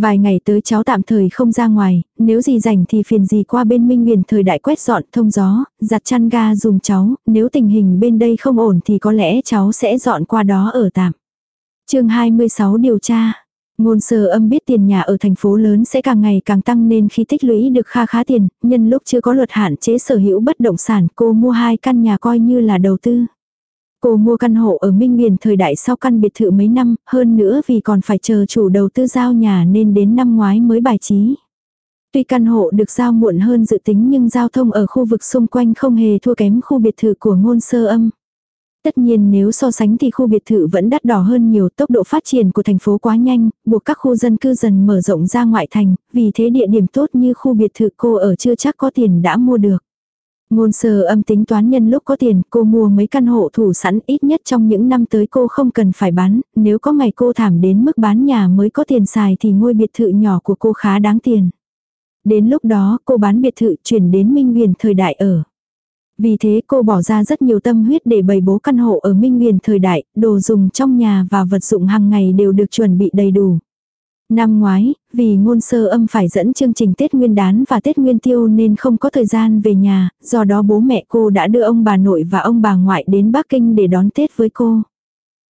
Vài ngày tới cháu tạm thời không ra ngoài, nếu gì rảnh thì phiền gì qua bên Minh Nguyền thời đại quét dọn thông gió, giặt chăn ga dùm cháu, nếu tình hình bên đây không ổn thì có lẽ cháu sẽ dọn qua đó ở tạm. chương 26 điều tra. Ngôn sơ âm biết tiền nhà ở thành phố lớn sẽ càng ngày càng tăng nên khi tích lũy được kha khá tiền, nhân lúc chưa có luật hạn chế sở hữu bất động sản cô mua hai căn nhà coi như là đầu tư. Cô mua căn hộ ở Minh Nguyền thời đại sau căn biệt thự mấy năm, hơn nữa vì còn phải chờ chủ đầu tư giao nhà nên đến năm ngoái mới bài trí. Tuy căn hộ được giao muộn hơn dự tính nhưng giao thông ở khu vực xung quanh không hề thua kém khu biệt thự của ngôn sơ âm. Tất nhiên nếu so sánh thì khu biệt thự vẫn đắt đỏ hơn nhiều tốc độ phát triển của thành phố quá nhanh, buộc các khu dân cư dần mở rộng ra ngoại thành, vì thế địa điểm tốt như khu biệt thự cô ở chưa chắc có tiền đã mua được. Ngôn sơ âm tính toán nhân lúc có tiền, cô mua mấy căn hộ thủ sẵn ít nhất trong những năm tới cô không cần phải bán, nếu có ngày cô thảm đến mức bán nhà mới có tiền xài thì ngôi biệt thự nhỏ của cô khá đáng tiền. Đến lúc đó cô bán biệt thự chuyển đến Minh Nguyền thời đại ở. Vì thế cô bỏ ra rất nhiều tâm huyết để bày bố căn hộ ở Minh Nguyền thời đại, đồ dùng trong nhà và vật dụng hàng ngày đều được chuẩn bị đầy đủ. Năm ngoái, vì ngôn sơ âm phải dẫn chương trình Tết Nguyên đán và Tết Nguyên tiêu nên không có thời gian về nhà, do đó bố mẹ cô đã đưa ông bà nội và ông bà ngoại đến Bắc Kinh để đón Tết với cô.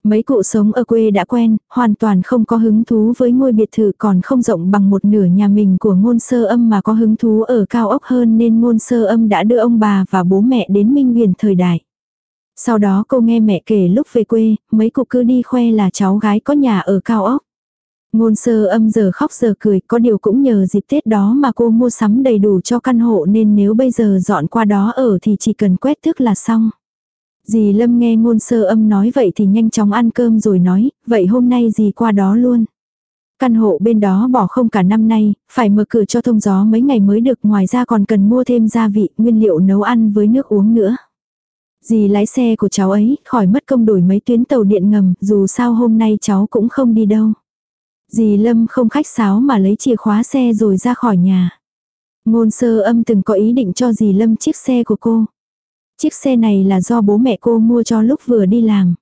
Mấy cụ sống ở quê đã quen, hoàn toàn không có hứng thú với ngôi biệt thự còn không rộng bằng một nửa nhà mình của ngôn sơ âm mà có hứng thú ở cao ốc hơn nên ngôn sơ âm đã đưa ông bà và bố mẹ đến Minh Nguyền thời đại. Sau đó cô nghe mẹ kể lúc về quê, mấy cụ cứ đi khoe là cháu gái có nhà ở cao ốc. Ngôn sơ âm giờ khóc giờ cười, có điều cũng nhờ dịp Tết đó mà cô mua sắm đầy đủ cho căn hộ nên nếu bây giờ dọn qua đó ở thì chỉ cần quét thước là xong. Dì Lâm nghe ngôn sơ âm nói vậy thì nhanh chóng ăn cơm rồi nói, vậy hôm nay dì qua đó luôn. Căn hộ bên đó bỏ không cả năm nay, phải mở cửa cho thông gió mấy ngày mới được ngoài ra còn cần mua thêm gia vị, nguyên liệu nấu ăn với nước uống nữa. Dì lái xe của cháu ấy, khỏi mất công đổi mấy tuyến tàu điện ngầm, dù sao hôm nay cháu cũng không đi đâu. Dì Lâm không khách sáo mà lấy chìa khóa xe rồi ra khỏi nhà. Ngôn sơ âm từng có ý định cho dì Lâm chiếc xe của cô. Chiếc xe này là do bố mẹ cô mua cho lúc vừa đi làm.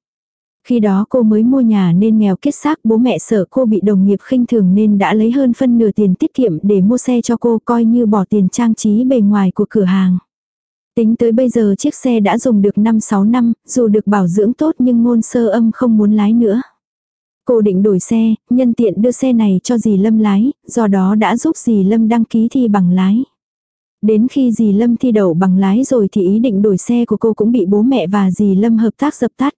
Khi đó cô mới mua nhà nên nghèo kết xác bố mẹ sợ cô bị đồng nghiệp khinh thường nên đã lấy hơn phân nửa tiền tiết kiệm để mua xe cho cô coi như bỏ tiền trang trí bề ngoài của cửa hàng. Tính tới bây giờ chiếc xe đã dùng được 5-6 năm, dù được bảo dưỡng tốt nhưng ngôn sơ âm không muốn lái nữa. Cô định đổi xe, nhân tiện đưa xe này cho dì Lâm lái, do đó đã giúp dì Lâm đăng ký thi bằng lái. Đến khi dì Lâm thi đậu bằng lái rồi thì ý định đổi xe của cô cũng bị bố mẹ và dì Lâm hợp tác dập tắt.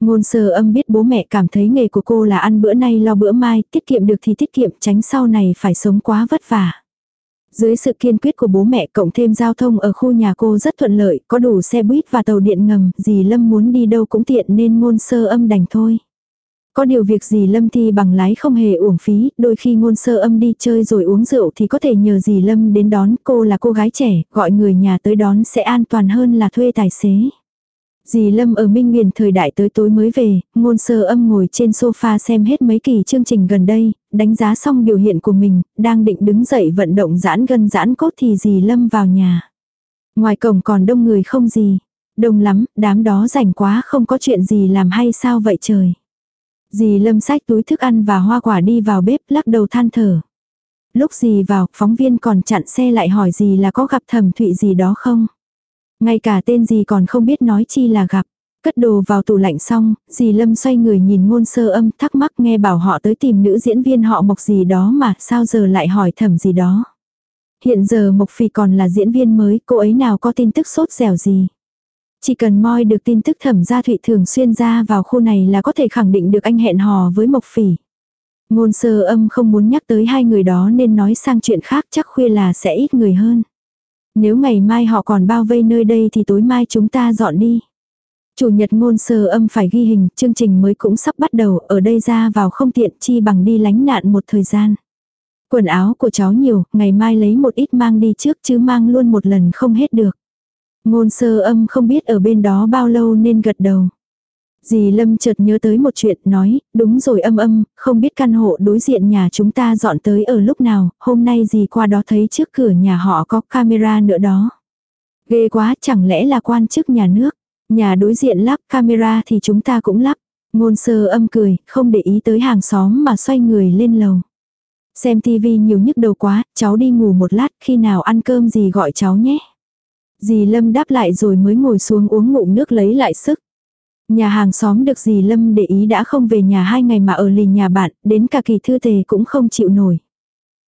Ngôn sơ âm biết bố mẹ cảm thấy nghề của cô là ăn bữa nay lo bữa mai, tiết kiệm được thì tiết kiệm tránh sau này phải sống quá vất vả. Dưới sự kiên quyết của bố mẹ cộng thêm giao thông ở khu nhà cô rất thuận lợi, có đủ xe buýt và tàu điện ngầm, dì Lâm muốn đi đâu cũng tiện nên ngôn sơ âm đành thôi. Có điều việc gì Lâm thi bằng lái không hề uổng phí, đôi khi ngôn sơ âm đi chơi rồi uống rượu thì có thể nhờ dì Lâm đến đón, cô là cô gái trẻ, gọi người nhà tới đón sẽ an toàn hơn là thuê tài xế. Dì Lâm ở Minh Nguyền thời đại tới tối mới về, ngôn sơ âm ngồi trên sofa xem hết mấy kỳ chương trình gần đây, đánh giá xong biểu hiện của mình, đang định đứng dậy vận động giãn gân giãn cốt thì dì Lâm vào nhà. Ngoài cổng còn đông người không gì. Đông lắm, đám đó rảnh quá không có chuyện gì làm hay sao vậy trời. Dì Lâm sách túi thức ăn và hoa quả đi vào bếp lắc đầu than thở. Lúc dì vào, phóng viên còn chặn xe lại hỏi dì là có gặp thẩm thụy gì đó không. Ngay cả tên gì còn không biết nói chi là gặp. Cất đồ vào tủ lạnh xong, dì Lâm xoay người nhìn ngôn sơ âm thắc mắc nghe bảo họ tới tìm nữ diễn viên họ mộc gì đó mà sao giờ lại hỏi thẩm gì đó. Hiện giờ Mộc Phi còn là diễn viên mới, cô ấy nào có tin tức sốt dẻo gì. Chỉ cần moi được tin tức thẩm gia thụy thường xuyên ra vào khu này là có thể khẳng định được anh hẹn hò với Mộc Phỉ. Ngôn sơ âm không muốn nhắc tới hai người đó nên nói sang chuyện khác chắc khuya là sẽ ít người hơn. Nếu ngày mai họ còn bao vây nơi đây thì tối mai chúng ta dọn đi. Chủ nhật ngôn sơ âm phải ghi hình, chương trình mới cũng sắp bắt đầu, ở đây ra vào không tiện chi bằng đi lánh nạn một thời gian. Quần áo của cháu nhiều, ngày mai lấy một ít mang đi trước chứ mang luôn một lần không hết được. Ngôn sơ âm không biết ở bên đó bao lâu nên gật đầu. Dì Lâm chợt nhớ tới một chuyện nói, đúng rồi âm âm, không biết căn hộ đối diện nhà chúng ta dọn tới ở lúc nào, hôm nay dì qua đó thấy trước cửa nhà họ có camera nữa đó. Ghê quá chẳng lẽ là quan chức nhà nước, nhà đối diện lắp camera thì chúng ta cũng lắp. Ngôn sơ âm cười, không để ý tới hàng xóm mà xoay người lên lầu. Xem tivi nhiều nhức đầu quá, cháu đi ngủ một lát, khi nào ăn cơm gì gọi cháu nhé. Dì Lâm đáp lại rồi mới ngồi xuống uống ngụm nước lấy lại sức. Nhà hàng xóm được dì Lâm để ý đã không về nhà hai ngày mà ở lì nhà bạn, đến cả kỳ thư tề cũng không chịu nổi.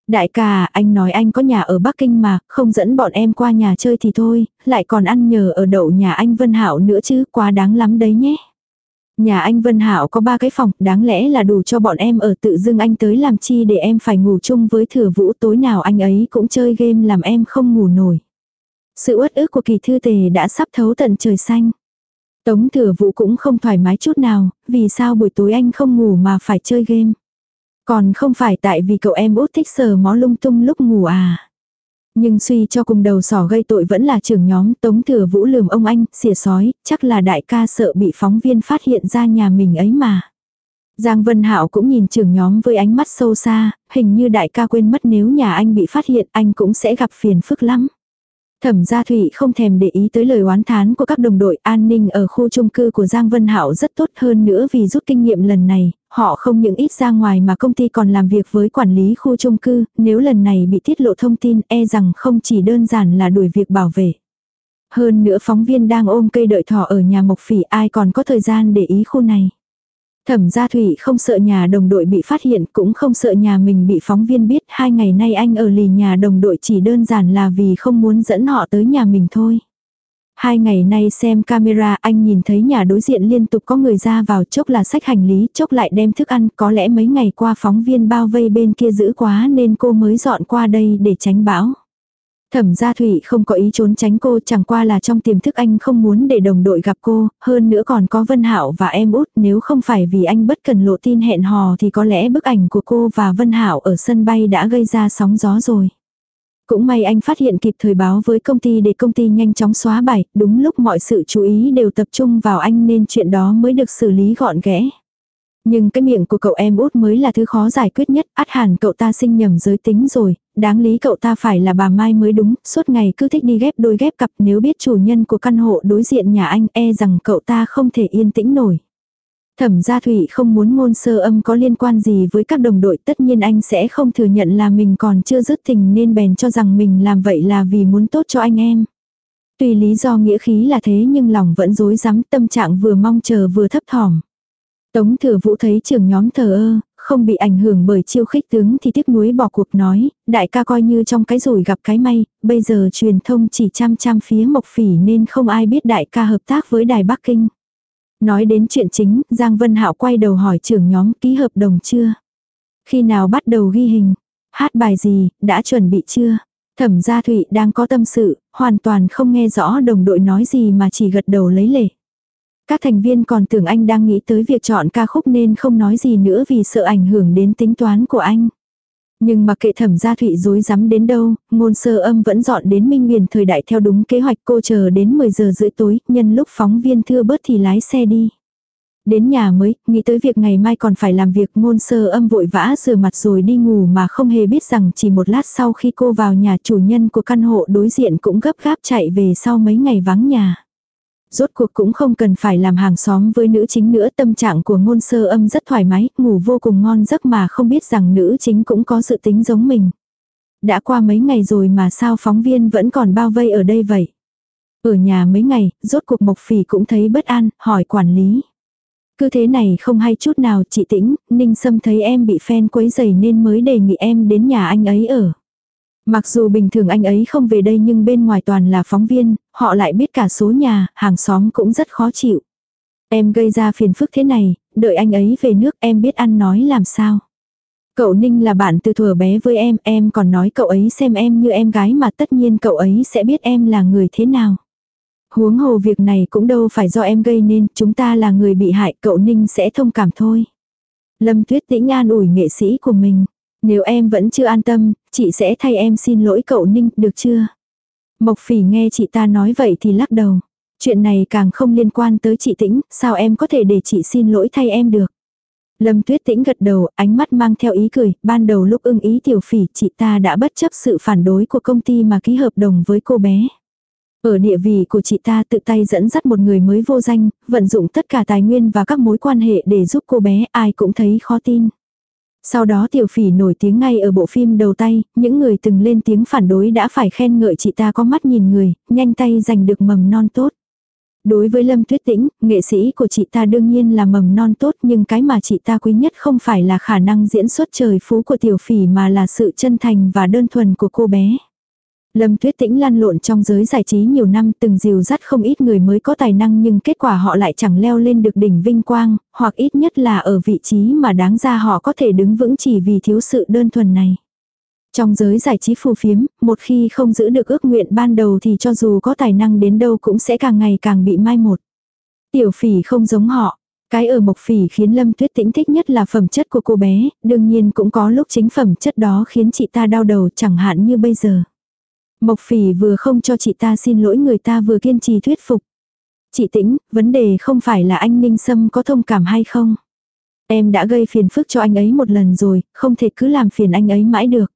Đại ca, à, anh nói anh có nhà ở Bắc Kinh mà, không dẫn bọn em qua nhà chơi thì thôi, lại còn ăn nhờ ở đậu nhà anh Vân Hạo nữa chứ, quá đáng lắm đấy nhé. Nhà anh Vân Hạo có ba cái phòng, đáng lẽ là đủ cho bọn em ở tự dưng anh tới làm chi để em phải ngủ chung với thừa vũ tối nào anh ấy cũng chơi game làm em không ngủ nổi. Sự uất ức của kỳ thư tề đã sắp thấu tận trời xanh. Tống thừa vũ cũng không thoải mái chút nào, vì sao buổi tối anh không ngủ mà phải chơi game. Còn không phải tại vì cậu em út thích sờ mó lung tung lúc ngủ à. Nhưng suy cho cùng đầu sỏ gây tội vẫn là trưởng nhóm Tống Thừa Vũ lườm ông anh, xỉa sói, chắc là đại ca sợ bị phóng viên phát hiện ra nhà mình ấy mà. Giang Vân Hạo cũng nhìn trưởng nhóm với ánh mắt sâu xa, hình như đại ca quên mất nếu nhà anh bị phát hiện anh cũng sẽ gặp phiền phức lắm. Thẩm Gia Thụy không thèm để ý tới lời oán thán của các đồng đội an ninh ở khu chung cư của Giang Vân hảo rất tốt hơn nữa vì rút kinh nghiệm lần này, họ không những ít ra ngoài mà công ty còn làm việc với quản lý khu chung cư, nếu lần này bị tiết lộ thông tin e rằng không chỉ đơn giản là đuổi việc bảo vệ. Hơn nữa phóng viên đang ôm cây đợi thỏ ở nhà Mộc Phỉ ai còn có thời gian để ý khu này. Thẩm gia Thủy không sợ nhà đồng đội bị phát hiện, cũng không sợ nhà mình bị phóng viên biết, hai ngày nay anh ở lì nhà đồng đội chỉ đơn giản là vì không muốn dẫn họ tới nhà mình thôi. Hai ngày nay xem camera, anh nhìn thấy nhà đối diện liên tục có người ra vào chốc là sách hành lý, chốc lại đem thức ăn, có lẽ mấy ngày qua phóng viên bao vây bên kia giữ quá nên cô mới dọn qua đây để tránh bão. Thẩm gia Thụy không có ý trốn tránh cô chẳng qua là trong tiềm thức anh không muốn để đồng đội gặp cô, hơn nữa còn có Vân Hạo và em út nếu không phải vì anh bất cần lộ tin hẹn hò thì có lẽ bức ảnh của cô và Vân Hạo ở sân bay đã gây ra sóng gió rồi. Cũng may anh phát hiện kịp thời báo với công ty để công ty nhanh chóng xóa bài, đúng lúc mọi sự chú ý đều tập trung vào anh nên chuyện đó mới được xử lý gọn ghẽ. Nhưng cái miệng của cậu em út mới là thứ khó giải quyết nhất, át hẳn cậu ta sinh nhầm giới tính rồi, đáng lý cậu ta phải là bà Mai mới đúng, suốt ngày cứ thích đi ghép đôi ghép cặp nếu biết chủ nhân của căn hộ đối diện nhà anh e rằng cậu ta không thể yên tĩnh nổi. Thẩm gia thủy không muốn ngôn sơ âm có liên quan gì với các đồng đội tất nhiên anh sẽ không thừa nhận là mình còn chưa dứt tình nên bèn cho rằng mình làm vậy là vì muốn tốt cho anh em. Tuy lý do nghĩa khí là thế nhưng lòng vẫn dối rắm tâm trạng vừa mong chờ vừa thấp thỏm. Tống thừa vũ thấy trường nhóm thờ ơ, không bị ảnh hưởng bởi chiêu khích tướng thì tiếc nuối bỏ cuộc nói, đại ca coi như trong cái rủi gặp cái may, bây giờ truyền thông chỉ chăm chăm phía mộc phỉ nên không ai biết đại ca hợp tác với đài Bắc Kinh. Nói đến chuyện chính, Giang Vân Hạo quay đầu hỏi trưởng nhóm ký hợp đồng chưa? Khi nào bắt đầu ghi hình? Hát bài gì, đã chuẩn bị chưa? Thẩm gia Thụy đang có tâm sự, hoàn toàn không nghe rõ đồng đội nói gì mà chỉ gật đầu lấy lệ. Các thành viên còn tưởng anh đang nghĩ tới việc chọn ca khúc nên không nói gì nữa vì sợ ảnh hưởng đến tính toán của anh. Nhưng mà kệ thẩm gia thụy dối rắm đến đâu, ngôn sơ âm vẫn dọn đến minh nguyền thời đại theo đúng kế hoạch cô chờ đến 10 giờ rưỡi tối, nhân lúc phóng viên thưa bớt thì lái xe đi. Đến nhà mới, nghĩ tới việc ngày mai còn phải làm việc ngôn sơ âm vội vã rửa mặt rồi đi ngủ mà không hề biết rằng chỉ một lát sau khi cô vào nhà chủ nhân của căn hộ đối diện cũng gấp gáp chạy về sau mấy ngày vắng nhà rốt cuộc cũng không cần phải làm hàng xóm với nữ chính nữa tâm trạng của ngôn sơ âm rất thoải mái, ngủ vô cùng ngon giấc mà không biết rằng nữ chính cũng có sự tính giống mình. Đã qua mấy ngày rồi mà sao phóng viên vẫn còn bao vây ở đây vậy? Ở nhà mấy ngày, rốt cuộc Mộc Phỉ cũng thấy bất an, hỏi quản lý. Cứ thế này không hay chút nào chị tĩnh, Ninh Sâm thấy em bị fan quấy giày nên mới đề nghị em đến nhà anh ấy ở. Mặc dù bình thường anh ấy không về đây nhưng bên ngoài toàn là phóng viên, họ lại biết cả số nhà, hàng xóm cũng rất khó chịu. Em gây ra phiền phức thế này, đợi anh ấy về nước em biết ăn nói làm sao. Cậu Ninh là bạn từ thuở bé với em, em còn nói cậu ấy xem em như em gái mà tất nhiên cậu ấy sẽ biết em là người thế nào. Huống hồ việc này cũng đâu phải do em gây nên, chúng ta là người bị hại, cậu Ninh sẽ thông cảm thôi. Lâm Tuyết Tĩnh an ủi nghệ sĩ của mình. Nếu em vẫn chưa an tâm, chị sẽ thay em xin lỗi cậu Ninh, được chưa? Mộc phỉ nghe chị ta nói vậy thì lắc đầu. Chuyện này càng không liên quan tới chị Tĩnh, sao em có thể để chị xin lỗi thay em được? Lâm Tuyết Tĩnh gật đầu, ánh mắt mang theo ý cười, ban đầu lúc ưng ý tiểu phỉ chị ta đã bất chấp sự phản đối của công ty mà ký hợp đồng với cô bé. Ở địa vị của chị ta tự tay dẫn dắt một người mới vô danh, vận dụng tất cả tài nguyên và các mối quan hệ để giúp cô bé, ai cũng thấy khó tin. Sau đó tiểu phỉ nổi tiếng ngay ở bộ phim đầu tay, những người từng lên tiếng phản đối đã phải khen ngợi chị ta có mắt nhìn người, nhanh tay giành được mầm non tốt. Đối với Lâm Tuyết Tĩnh, nghệ sĩ của chị ta đương nhiên là mầm non tốt nhưng cái mà chị ta quý nhất không phải là khả năng diễn xuất trời phú của tiểu phỉ mà là sự chân thành và đơn thuần của cô bé. Lâm Tuyết Tĩnh lăn lộn trong giới giải trí nhiều năm từng dìu dắt không ít người mới có tài năng nhưng kết quả họ lại chẳng leo lên được đỉnh vinh quang, hoặc ít nhất là ở vị trí mà đáng ra họ có thể đứng vững chỉ vì thiếu sự đơn thuần này. Trong giới giải trí phù phiếm, một khi không giữ được ước nguyện ban đầu thì cho dù có tài năng đến đâu cũng sẽ càng ngày càng bị mai một. Tiểu phỉ không giống họ. Cái ở mộc phỉ khiến Lâm Tuyết Tĩnh thích nhất là phẩm chất của cô bé, đương nhiên cũng có lúc chính phẩm chất đó khiến chị ta đau đầu chẳng hạn như bây giờ. Mộc phỉ vừa không cho chị ta xin lỗi người ta vừa kiên trì thuyết phục. Chị tĩnh, vấn đề không phải là anh Ninh Sâm có thông cảm hay không. Em đã gây phiền phức cho anh ấy một lần rồi, không thể cứ làm phiền anh ấy mãi được.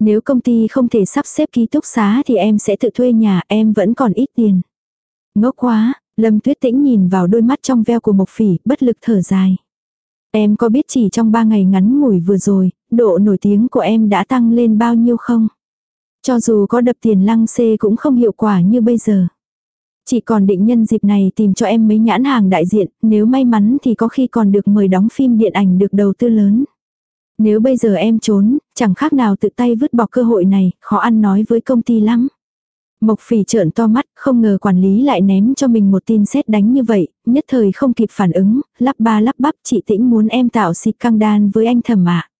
Nếu công ty không thể sắp xếp ký túc xá thì em sẽ tự thuê nhà, em vẫn còn ít tiền. Ngốc quá, Lâm Tuyết Tĩnh nhìn vào đôi mắt trong veo của Mộc Phỉ, bất lực thở dài. Em có biết chỉ trong ba ngày ngắn ngủi vừa rồi, độ nổi tiếng của em đã tăng lên bao nhiêu không? Cho dù có đập tiền lăng xê cũng không hiệu quả như bây giờ. Chỉ còn định nhân dịp này tìm cho em mấy nhãn hàng đại diện, nếu may mắn thì có khi còn được mời đóng phim điện ảnh được đầu tư lớn. Nếu bây giờ em trốn, chẳng khác nào tự tay vứt bỏ cơ hội này, khó ăn nói với công ty lắm. Mộc phỉ trợn to mắt, không ngờ quản lý lại ném cho mình một tin xét đánh như vậy, nhất thời không kịp phản ứng, lắp ba lắp bắp chị tĩnh muốn em tạo xịt căng đan với anh thầm ạ.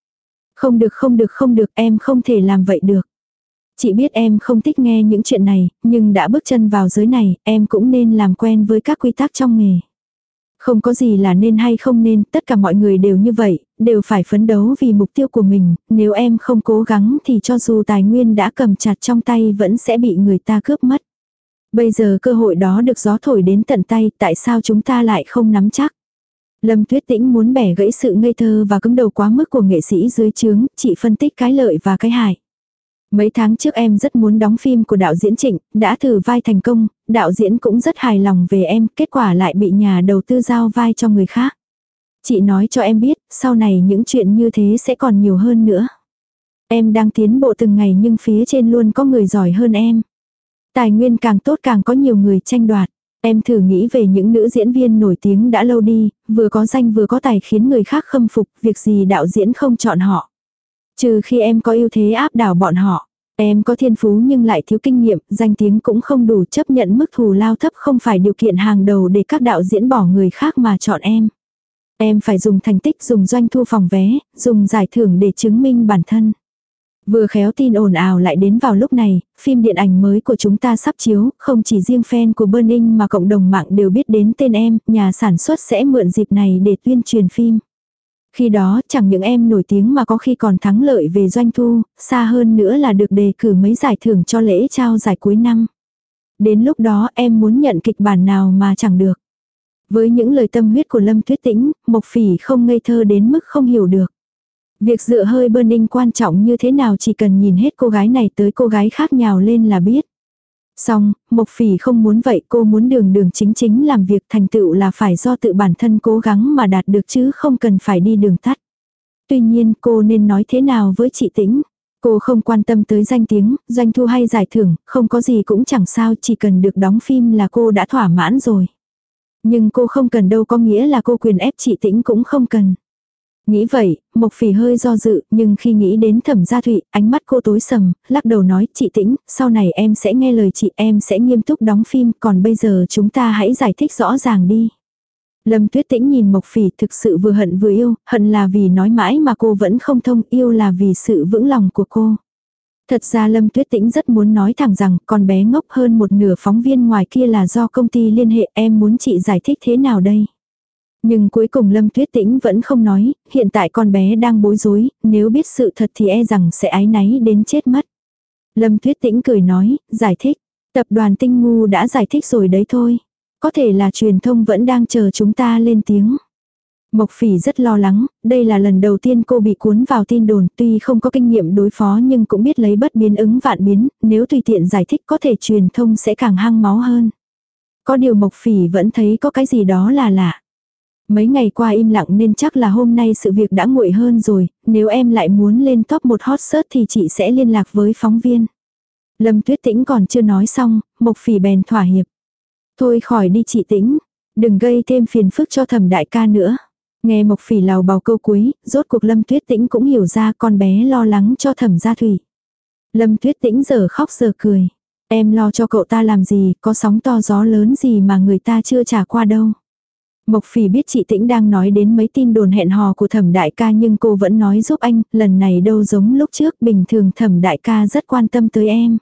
Không được không được không được em không thể làm vậy được. Chị biết em không thích nghe những chuyện này, nhưng đã bước chân vào giới này, em cũng nên làm quen với các quy tắc trong nghề. Không có gì là nên hay không nên, tất cả mọi người đều như vậy, đều phải phấn đấu vì mục tiêu của mình, nếu em không cố gắng thì cho dù tài nguyên đã cầm chặt trong tay vẫn sẽ bị người ta cướp mất. Bây giờ cơ hội đó được gió thổi đến tận tay, tại sao chúng ta lại không nắm chắc? Lâm Tuyết Tĩnh muốn bẻ gãy sự ngây thơ và cứng đầu quá mức của nghệ sĩ dưới trướng, chị phân tích cái lợi và cái hại. Mấy tháng trước em rất muốn đóng phim của đạo diễn Trịnh, đã thử vai thành công, đạo diễn cũng rất hài lòng về em, kết quả lại bị nhà đầu tư giao vai cho người khác. Chị nói cho em biết, sau này những chuyện như thế sẽ còn nhiều hơn nữa. Em đang tiến bộ từng ngày nhưng phía trên luôn có người giỏi hơn em. Tài nguyên càng tốt càng có nhiều người tranh đoạt. Em thử nghĩ về những nữ diễn viên nổi tiếng đã lâu đi, vừa có danh vừa có tài khiến người khác khâm phục, việc gì đạo diễn không chọn họ. Trừ khi em có ưu thế áp đảo bọn họ. Em có thiên phú nhưng lại thiếu kinh nghiệm, danh tiếng cũng không đủ chấp nhận mức thù lao thấp không phải điều kiện hàng đầu để các đạo diễn bỏ người khác mà chọn em. Em phải dùng thành tích, dùng doanh thu phòng vé, dùng giải thưởng để chứng minh bản thân. Vừa khéo tin ồn ào lại đến vào lúc này, phim điện ảnh mới của chúng ta sắp chiếu, không chỉ riêng fan của Burning mà cộng đồng mạng đều biết đến tên em, nhà sản xuất sẽ mượn dịp này để tuyên truyền phim. Khi đó, chẳng những em nổi tiếng mà có khi còn thắng lợi về doanh thu, xa hơn nữa là được đề cử mấy giải thưởng cho lễ trao giải cuối năm. Đến lúc đó em muốn nhận kịch bản nào mà chẳng được. Với những lời tâm huyết của Lâm Tuyết Tĩnh, Mộc Phỉ không ngây thơ đến mức không hiểu được. Việc dựa hơi burning quan trọng như thế nào chỉ cần nhìn hết cô gái này tới cô gái khác nhào lên là biết. Xong, Mộc Phỉ không muốn vậy cô muốn đường đường chính chính làm việc thành tựu là phải do tự bản thân cố gắng mà đạt được chứ không cần phải đi đường tắt. Tuy nhiên cô nên nói thế nào với chị Tĩnh? Cô không quan tâm tới danh tiếng, doanh thu hay giải thưởng, không có gì cũng chẳng sao chỉ cần được đóng phim là cô đã thỏa mãn rồi. Nhưng cô không cần đâu có nghĩa là cô quyền ép chị Tĩnh cũng không cần. Nghĩ vậy, Mộc Phỉ hơi do dự, nhưng khi nghĩ đến thẩm gia thụy, ánh mắt cô tối sầm, lắc đầu nói, chị tĩnh, sau này em sẽ nghe lời chị, em sẽ nghiêm túc đóng phim, còn bây giờ chúng ta hãy giải thích rõ ràng đi. Lâm Tuyết Tĩnh nhìn Mộc Phỉ thực sự vừa hận vừa yêu, hận là vì nói mãi mà cô vẫn không thông, yêu là vì sự vững lòng của cô. Thật ra Lâm Tuyết Tĩnh rất muốn nói thẳng rằng con bé ngốc hơn một nửa phóng viên ngoài kia là do công ty liên hệ em muốn chị giải thích thế nào đây. Nhưng cuối cùng Lâm Tuyết Tĩnh vẫn không nói, hiện tại con bé đang bối rối, nếu biết sự thật thì e rằng sẽ ái náy đến chết mất. Lâm Tuyết Tĩnh cười nói, giải thích, tập đoàn tinh ngu đã giải thích rồi đấy thôi. Có thể là truyền thông vẫn đang chờ chúng ta lên tiếng. Mộc Phỉ rất lo lắng, đây là lần đầu tiên cô bị cuốn vào tin đồn, tuy không có kinh nghiệm đối phó nhưng cũng biết lấy bất biến ứng vạn biến, nếu tùy tiện giải thích có thể truyền thông sẽ càng hăng máu hơn. Có điều Mộc Phỉ vẫn thấy có cái gì đó là lạ. Mấy ngày qua im lặng nên chắc là hôm nay sự việc đã nguội hơn rồi, nếu em lại muốn lên top một hot search thì chị sẽ liên lạc với phóng viên. Lâm Tuyết Tĩnh còn chưa nói xong, Mộc Phỉ bèn thỏa hiệp. Thôi khỏi đi chị Tĩnh, đừng gây thêm phiền phức cho thẩm đại ca nữa. Nghe Mộc Phỉ lào bào câu cuối, rốt cuộc Lâm Tuyết Tĩnh cũng hiểu ra con bé lo lắng cho thẩm gia thủy. Lâm Tuyết Tĩnh giờ khóc giờ cười. Em lo cho cậu ta làm gì, có sóng to gió lớn gì mà người ta chưa trả qua đâu. Mộc Phỉ biết chị Tĩnh đang nói đến mấy tin đồn hẹn hò của thẩm đại ca nhưng cô vẫn nói giúp anh, lần này đâu giống lúc trước, bình thường thẩm đại ca rất quan tâm tới em.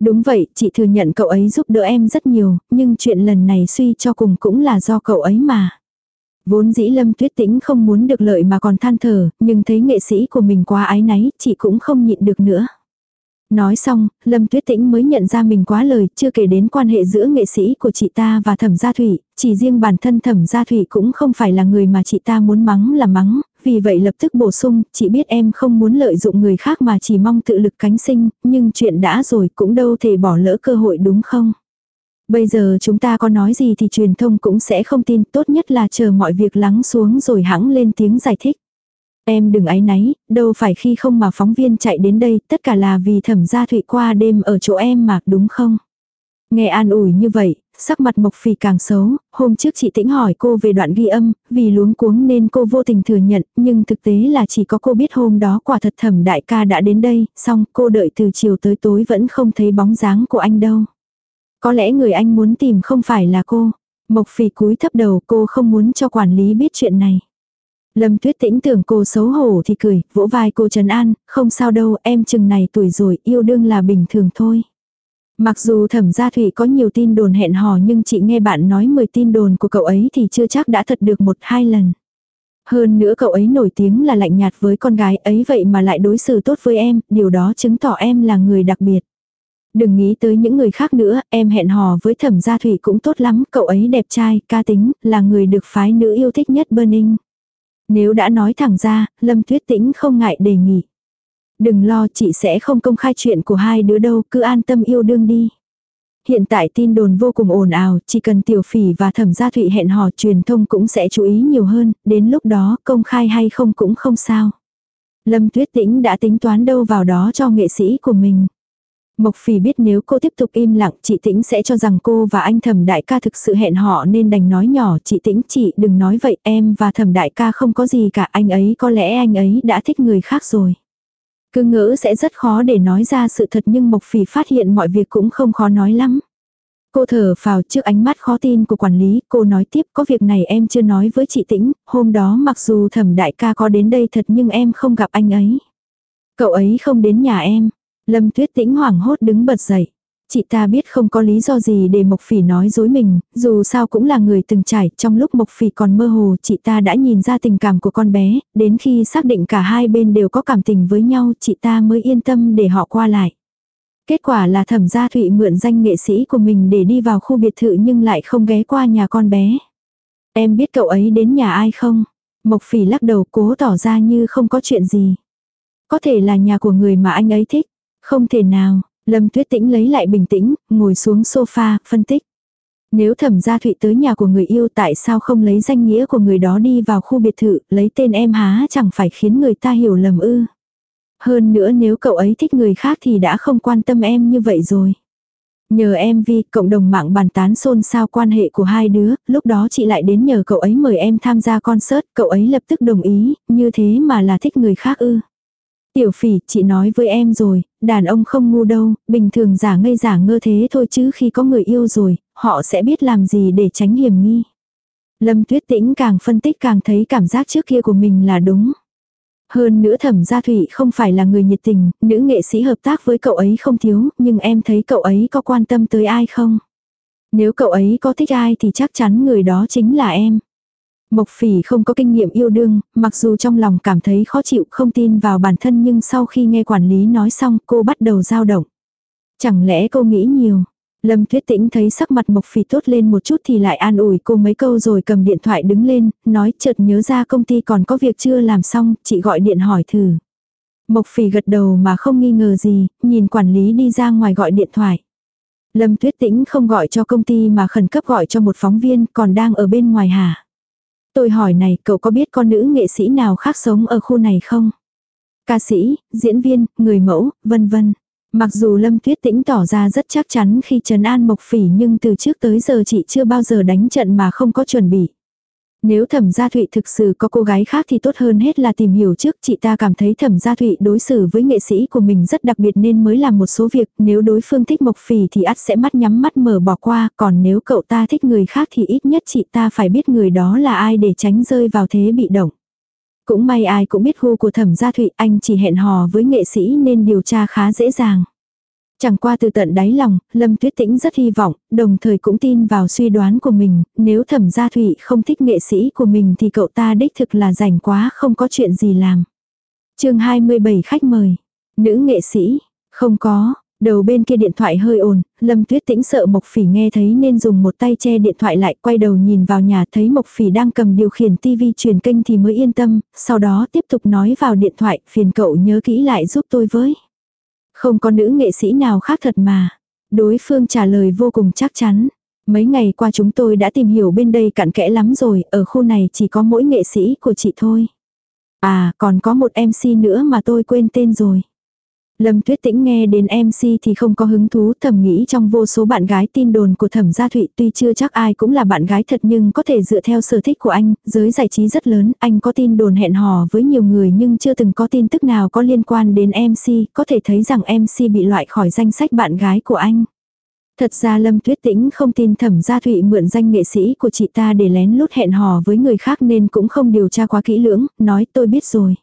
Đúng vậy, chị thừa nhận cậu ấy giúp đỡ em rất nhiều, nhưng chuyện lần này suy cho cùng cũng là do cậu ấy mà. Vốn dĩ Lâm Tuyết Tĩnh không muốn được lợi mà còn than thở, nhưng thấy nghệ sĩ của mình quá ái náy, chị cũng không nhịn được nữa. Nói xong, Lâm Tuyết Tĩnh mới nhận ra mình quá lời, chưa kể đến quan hệ giữa nghệ sĩ của chị ta và Thẩm Gia Thủy, chỉ riêng bản thân Thẩm Gia Thủy cũng không phải là người mà chị ta muốn mắng là mắng, vì vậy lập tức bổ sung, chị biết em không muốn lợi dụng người khác mà chỉ mong tự lực cánh sinh, nhưng chuyện đã rồi cũng đâu thể bỏ lỡ cơ hội đúng không? Bây giờ chúng ta có nói gì thì truyền thông cũng sẽ không tin, tốt nhất là chờ mọi việc lắng xuống rồi hãng lên tiếng giải thích. Em đừng áy náy, đâu phải khi không mà phóng viên chạy đến đây, tất cả là vì thẩm gia thụy qua đêm ở chỗ em mà, đúng không? Nghe an ủi như vậy, sắc mặt Mộc Phì càng xấu, hôm trước chị Tĩnh hỏi cô về đoạn ghi âm, vì luống cuống nên cô vô tình thừa nhận, nhưng thực tế là chỉ có cô biết hôm đó quả thật thẩm đại ca đã đến đây, xong cô đợi từ chiều tới tối vẫn không thấy bóng dáng của anh đâu. Có lẽ người anh muốn tìm không phải là cô. Mộc Phì cúi thấp đầu cô không muốn cho quản lý biết chuyện này. Lâm Tuyết Tĩnh tưởng cô xấu hổ thì cười, vỗ vai cô trần an, không sao đâu, em chừng này tuổi rồi, yêu đương là bình thường thôi. Mặc dù thẩm gia thủy có nhiều tin đồn hẹn hò nhưng chị nghe bạn nói 10 tin đồn của cậu ấy thì chưa chắc đã thật được một hai lần. Hơn nữa cậu ấy nổi tiếng là lạnh nhạt với con gái ấy vậy mà lại đối xử tốt với em, điều đó chứng tỏ em là người đặc biệt. Đừng nghĩ tới những người khác nữa, em hẹn hò với thẩm gia thủy cũng tốt lắm, cậu ấy đẹp trai, ca tính, là người được phái nữ yêu thích nhất Burning. Nếu đã nói thẳng ra, Lâm Tuyết Tĩnh không ngại đề nghị. Đừng lo chị sẽ không công khai chuyện của hai đứa đâu, cứ an tâm yêu đương đi. Hiện tại tin đồn vô cùng ồn ào, chỉ cần tiểu phỉ và thẩm gia thụy hẹn hò truyền thông cũng sẽ chú ý nhiều hơn, đến lúc đó công khai hay không cũng không sao. Lâm Tuyết Tĩnh đã tính toán đâu vào đó cho nghệ sĩ của mình. Mộc Phỉ biết nếu cô tiếp tục im lặng chị Tĩnh sẽ cho rằng cô và anh thẩm đại ca thực sự hẹn họ nên đành nói nhỏ chị Tĩnh chị đừng nói vậy em và thẩm đại ca không có gì cả anh ấy có lẽ anh ấy đã thích người khác rồi. Cứ ngỡ sẽ rất khó để nói ra sự thật nhưng Mộc Phỉ phát hiện mọi việc cũng không khó nói lắm. Cô thở phào trước ánh mắt khó tin của quản lý, cô nói tiếp có việc này em chưa nói với chị Tĩnh, hôm đó mặc dù thẩm đại ca có đến đây thật nhưng em không gặp anh ấy. Cậu ấy không đến nhà em, Lâm Tuyết Tĩnh hoảng hốt đứng bật dậy. Chị ta biết không có lý do gì để Mộc Phỉ nói dối mình, dù sao cũng là người từng trải, trong lúc Mộc Phỉ còn mơ hồ chị ta đã nhìn ra tình cảm của con bé, đến khi xác định cả hai bên đều có cảm tình với nhau chị ta mới yên tâm để họ qua lại. Kết quả là thẩm gia thụy mượn danh nghệ sĩ của mình để đi vào khu biệt thự nhưng lại không ghé qua nhà con bé. Em biết cậu ấy đến nhà ai không? Mộc Phỉ lắc đầu cố tỏ ra như không có chuyện gì. Có thể là nhà của người mà anh ấy thích. Không thể nào, Lâm Tuyết Tĩnh lấy lại bình tĩnh, ngồi xuống sofa, phân tích. Nếu thẩm gia thụy tới nhà của người yêu tại sao không lấy danh nghĩa của người đó đi vào khu biệt thự, lấy tên em há chẳng phải khiến người ta hiểu lầm ư. Hơn nữa nếu cậu ấy thích người khác thì đã không quan tâm em như vậy rồi. Nhờ em vì cộng đồng mạng bàn tán xôn xao quan hệ của hai đứa, lúc đó chị lại đến nhờ cậu ấy mời em tham gia concert, cậu ấy lập tức đồng ý, như thế mà là thích người khác ư. Tiểu phỉ, chị nói với em rồi, đàn ông không ngu đâu, bình thường giả ngây giả ngơ thế thôi chứ khi có người yêu rồi, họ sẽ biết làm gì để tránh hiểm nghi. Lâm tuyết tĩnh càng phân tích càng thấy cảm giác trước kia của mình là đúng. Hơn nữa thẩm gia thủy không phải là người nhiệt tình, nữ nghệ sĩ hợp tác với cậu ấy không thiếu, nhưng em thấy cậu ấy có quan tâm tới ai không? Nếu cậu ấy có thích ai thì chắc chắn người đó chính là em. Mộc phỉ không có kinh nghiệm yêu đương, mặc dù trong lòng cảm thấy khó chịu không tin vào bản thân nhưng sau khi nghe quản lý nói xong cô bắt đầu dao động. Chẳng lẽ cô nghĩ nhiều. Lâm Tuyết Tĩnh thấy sắc mặt Mộc Phỉ tốt lên một chút thì lại an ủi cô mấy câu rồi cầm điện thoại đứng lên, nói chợt nhớ ra công ty còn có việc chưa làm xong, chị gọi điện hỏi thử. Mộc Phỉ gật đầu mà không nghi ngờ gì, nhìn quản lý đi ra ngoài gọi điện thoại. Lâm Tuyết Tĩnh không gọi cho công ty mà khẩn cấp gọi cho một phóng viên còn đang ở bên ngoài hả? Tôi hỏi này, cậu có biết con nữ nghệ sĩ nào khác sống ở khu này không? Ca sĩ, diễn viên, người mẫu, vân vân. Mặc dù Lâm Tuyết Tĩnh tỏ ra rất chắc chắn khi trấn an Mộc Phỉ nhưng từ trước tới giờ chị chưa bao giờ đánh trận mà không có chuẩn bị. Nếu thẩm gia thụy thực sự có cô gái khác thì tốt hơn hết là tìm hiểu trước chị ta cảm thấy thẩm gia thụy đối xử với nghệ sĩ của mình rất đặc biệt nên mới làm một số việc nếu đối phương thích mộc phì thì ắt sẽ mắt nhắm mắt mở bỏ qua, còn nếu cậu ta thích người khác thì ít nhất chị ta phải biết người đó là ai để tránh rơi vào thế bị động. Cũng may ai cũng biết gu của thẩm gia thụy, anh chỉ hẹn hò với nghệ sĩ nên điều tra khá dễ dàng. Chẳng qua từ tận đáy lòng, Lâm Tuyết Tĩnh rất hy vọng, đồng thời cũng tin vào suy đoán của mình, nếu thẩm gia thụy không thích nghệ sĩ của mình thì cậu ta đích thực là rảnh quá không có chuyện gì làm. chương 27 khách mời. Nữ nghệ sĩ, không có, đầu bên kia điện thoại hơi ồn, Lâm Tuyết Tĩnh sợ Mộc Phỉ nghe thấy nên dùng một tay che điện thoại lại quay đầu nhìn vào nhà thấy Mộc Phỉ đang cầm điều khiển tivi truyền kênh thì mới yên tâm, sau đó tiếp tục nói vào điện thoại phiền cậu nhớ kỹ lại giúp tôi với. Không có nữ nghệ sĩ nào khác thật mà. Đối phương trả lời vô cùng chắc chắn. Mấy ngày qua chúng tôi đã tìm hiểu bên đây cặn kẽ lắm rồi, ở khu này chỉ có mỗi nghệ sĩ của chị thôi. À, còn có một MC nữa mà tôi quên tên rồi. Lâm Tuyết Tĩnh nghe đến MC thì không có hứng thú thầm nghĩ trong vô số bạn gái tin đồn của thẩm gia thụy tuy chưa chắc ai cũng là bạn gái thật nhưng có thể dựa theo sở thích của anh, giới giải trí rất lớn, anh có tin đồn hẹn hò với nhiều người nhưng chưa từng có tin tức nào có liên quan đến MC, có thể thấy rằng MC bị loại khỏi danh sách bạn gái của anh. Thật ra Lâm Tuyết Tĩnh không tin thẩm gia thụy mượn danh nghệ sĩ của chị ta để lén lút hẹn hò với người khác nên cũng không điều tra quá kỹ lưỡng, nói tôi biết rồi.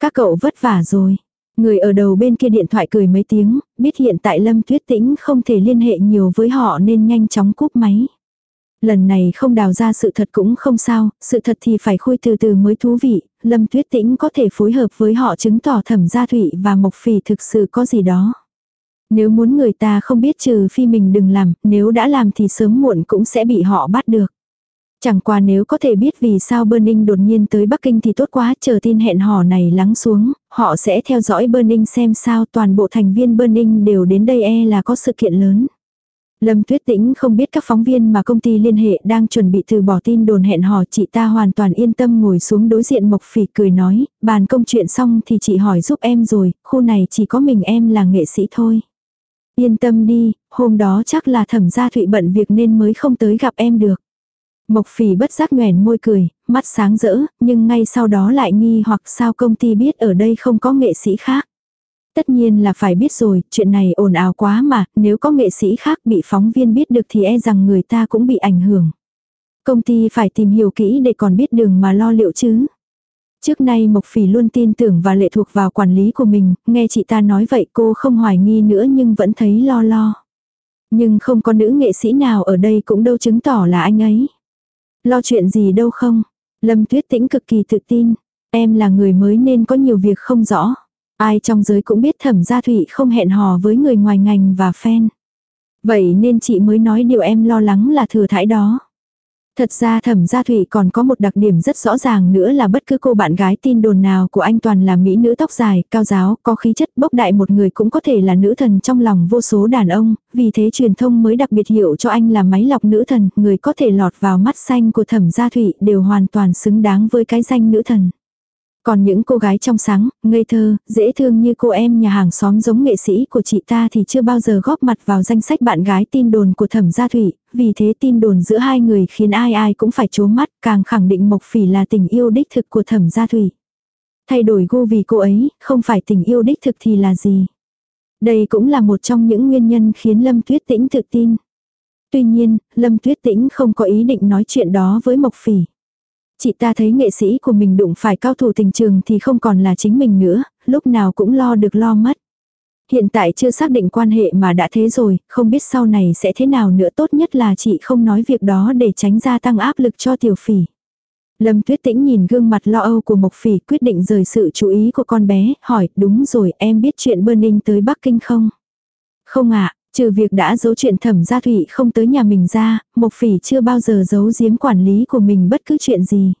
Các cậu vất vả rồi. Người ở đầu bên kia điện thoại cười mấy tiếng, biết hiện tại Lâm Tuyết Tĩnh không thể liên hệ nhiều với họ nên nhanh chóng cúp máy. Lần này không đào ra sự thật cũng không sao, sự thật thì phải khui từ từ mới thú vị, Lâm Tuyết Tĩnh có thể phối hợp với họ chứng tỏ thẩm gia thụy và Mộc Phỉ thực sự có gì đó. Nếu muốn người ta không biết trừ phi mình đừng làm, nếu đã làm thì sớm muộn cũng sẽ bị họ bắt được. Chẳng qua nếu có thể biết vì sao Burning đột nhiên tới Bắc Kinh thì tốt quá, chờ tin hẹn hò này lắng xuống, họ sẽ theo dõi Burning xem sao toàn bộ thành viên Burning đều đến đây e là có sự kiện lớn. Lâm Tuyết Tĩnh không biết các phóng viên mà công ty liên hệ đang chuẩn bị từ bỏ tin đồn hẹn hò chị ta hoàn toàn yên tâm ngồi xuống đối diện Mộc Phỉ cười nói, bàn công chuyện xong thì chị hỏi giúp em rồi, khu này chỉ có mình em là nghệ sĩ thôi. Yên tâm đi, hôm đó chắc là thẩm gia thụy bận việc nên mới không tới gặp em được. Mộc phỉ bất giác nhoèn môi cười, mắt sáng rỡ, nhưng ngay sau đó lại nghi hoặc sao công ty biết ở đây không có nghệ sĩ khác. Tất nhiên là phải biết rồi, chuyện này ồn ào quá mà, nếu có nghệ sĩ khác bị phóng viên biết được thì e rằng người ta cũng bị ảnh hưởng. Công ty phải tìm hiểu kỹ để còn biết đường mà lo liệu chứ. Trước nay Mộc Phỉ luôn tin tưởng và lệ thuộc vào quản lý của mình, nghe chị ta nói vậy cô không hoài nghi nữa nhưng vẫn thấy lo lo. Nhưng không có nữ nghệ sĩ nào ở đây cũng đâu chứng tỏ là anh ấy. Lo chuyện gì đâu không? Lâm Tuyết Tĩnh cực kỳ tự tin. Em là người mới nên có nhiều việc không rõ. Ai trong giới cũng biết thẩm gia thụy không hẹn hò với người ngoài ngành và fan. Vậy nên chị mới nói điều em lo lắng là thừa thải đó. Thật ra thẩm gia thủy còn có một đặc điểm rất rõ ràng nữa là bất cứ cô bạn gái tin đồn nào của anh toàn là mỹ nữ tóc dài, cao giáo, có khí chất bốc đại một người cũng có thể là nữ thần trong lòng vô số đàn ông, vì thế truyền thông mới đặc biệt hiểu cho anh là máy lọc nữ thần, người có thể lọt vào mắt xanh của thẩm gia thủy đều hoàn toàn xứng đáng với cái danh nữ thần. Còn những cô gái trong sáng, ngây thơ, dễ thương như cô em nhà hàng xóm giống nghệ sĩ của chị ta thì chưa bao giờ góp mặt vào danh sách bạn gái tin đồn của thẩm gia thủy, vì thế tin đồn giữa hai người khiến ai ai cũng phải chố mắt, càng khẳng định Mộc Phỉ là tình yêu đích thực của thẩm gia thủy. Thay đổi gu vì cô ấy, không phải tình yêu đích thực thì là gì. Đây cũng là một trong những nguyên nhân khiến Lâm Tuyết Tĩnh thực tin. Tuy nhiên, Lâm Tuyết Tĩnh không có ý định nói chuyện đó với Mộc Phỉ. Chị ta thấy nghệ sĩ của mình đụng phải cao thủ tình trường thì không còn là chính mình nữa, lúc nào cũng lo được lo mất. Hiện tại chưa xác định quan hệ mà đã thế rồi, không biết sau này sẽ thế nào nữa tốt nhất là chị không nói việc đó để tránh gia tăng áp lực cho tiểu phỉ. Lâm Tuyết Tĩnh nhìn gương mặt lo âu của Mộc Phỉ quyết định rời sự chú ý của con bé, hỏi, đúng rồi, em biết chuyện Burning tới Bắc Kinh không? Không ạ, trừ việc đã giấu chuyện thẩm gia thủy không tới nhà mình ra, Mộc Phỉ chưa bao giờ giấu giếm quản lý của mình bất cứ chuyện gì.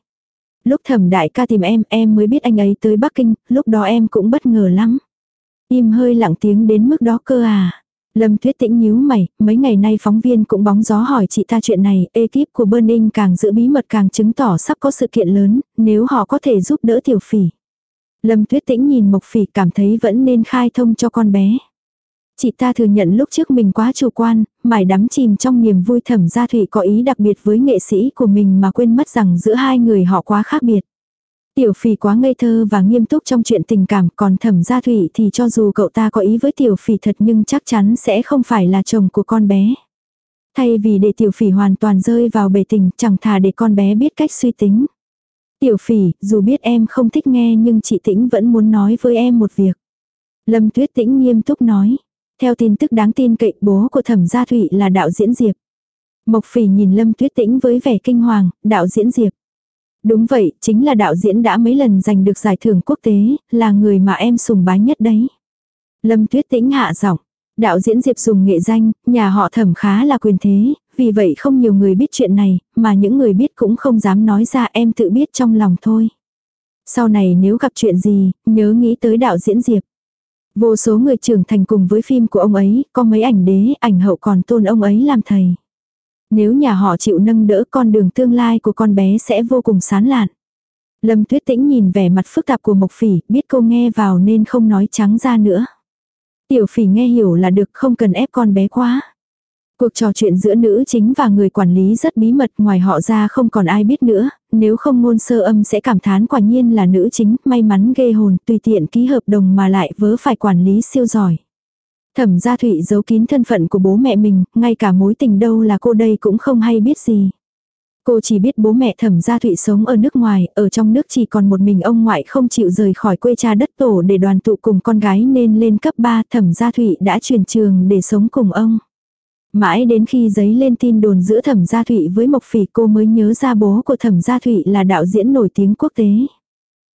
Lúc thẩm đại ca tìm em, em mới biết anh ấy tới Bắc Kinh, lúc đó em cũng bất ngờ lắm. Im hơi lặng tiếng đến mức đó cơ à. Lâm Tuyết Tĩnh nhíu mày, mấy ngày nay phóng viên cũng bóng gió hỏi chị ta chuyện này, ekip của Burning càng giữ bí mật càng chứng tỏ sắp có sự kiện lớn, nếu họ có thể giúp đỡ tiểu phỉ. Lâm Tuyết Tĩnh nhìn Mộc Phỉ cảm thấy vẫn nên khai thông cho con bé. Chị ta thừa nhận lúc trước mình quá chủ quan, mải đắm chìm trong niềm vui thẩm gia thủy có ý đặc biệt với nghệ sĩ của mình mà quên mất rằng giữa hai người họ quá khác biệt. Tiểu phỉ quá ngây thơ và nghiêm túc trong chuyện tình cảm còn thẩm gia thủy thì cho dù cậu ta có ý với tiểu phỉ thật nhưng chắc chắn sẽ không phải là chồng của con bé. Thay vì để tiểu phỉ hoàn toàn rơi vào bể tình chẳng thà để con bé biết cách suy tính. Tiểu phỉ, dù biết em không thích nghe nhưng chị Tĩnh vẫn muốn nói với em một việc. Lâm Tuyết Tĩnh nghiêm túc nói. Theo tin tức đáng tin cậy bố của thẩm gia thụy là đạo diễn Diệp. Mộc phỉ nhìn Lâm Tuyết Tĩnh với vẻ kinh hoàng, đạo diễn Diệp. Đúng vậy, chính là đạo diễn đã mấy lần giành được giải thưởng quốc tế, là người mà em sùng bái nhất đấy. Lâm Tuyết Tĩnh hạ giọng, đạo diễn Diệp dùng nghệ danh, nhà họ thẩm khá là quyền thế, vì vậy không nhiều người biết chuyện này, mà những người biết cũng không dám nói ra em tự biết trong lòng thôi. Sau này nếu gặp chuyện gì, nhớ nghĩ tới đạo diễn Diệp. Vô số người trưởng thành cùng với phim của ông ấy, có mấy ảnh đế, ảnh hậu còn tôn ông ấy làm thầy. Nếu nhà họ chịu nâng đỡ con đường tương lai của con bé sẽ vô cùng sán lạn. Lâm Tuyết Tĩnh nhìn vẻ mặt phức tạp của Mộc Phỉ, biết cô nghe vào nên không nói trắng ra nữa. Tiểu Phỉ nghe hiểu là được không cần ép con bé quá. Cuộc trò chuyện giữa nữ chính và người quản lý rất bí mật ngoài họ ra không còn ai biết nữa, nếu không ngôn sơ âm sẽ cảm thán quả nhiên là nữ chính, may mắn ghê hồn, tùy tiện ký hợp đồng mà lại vớ phải quản lý siêu giỏi. Thẩm gia thụy giấu kín thân phận của bố mẹ mình, ngay cả mối tình đâu là cô đây cũng không hay biết gì. Cô chỉ biết bố mẹ thẩm gia thụy sống ở nước ngoài, ở trong nước chỉ còn một mình ông ngoại không chịu rời khỏi quê cha đất tổ để đoàn tụ cùng con gái nên lên cấp 3 thẩm gia thụy đã chuyển trường để sống cùng ông. Mãi đến khi giấy lên tin đồn giữa thẩm gia thụy với Mộc Phỉ cô mới nhớ ra bố của thẩm gia thụy là đạo diễn nổi tiếng quốc tế.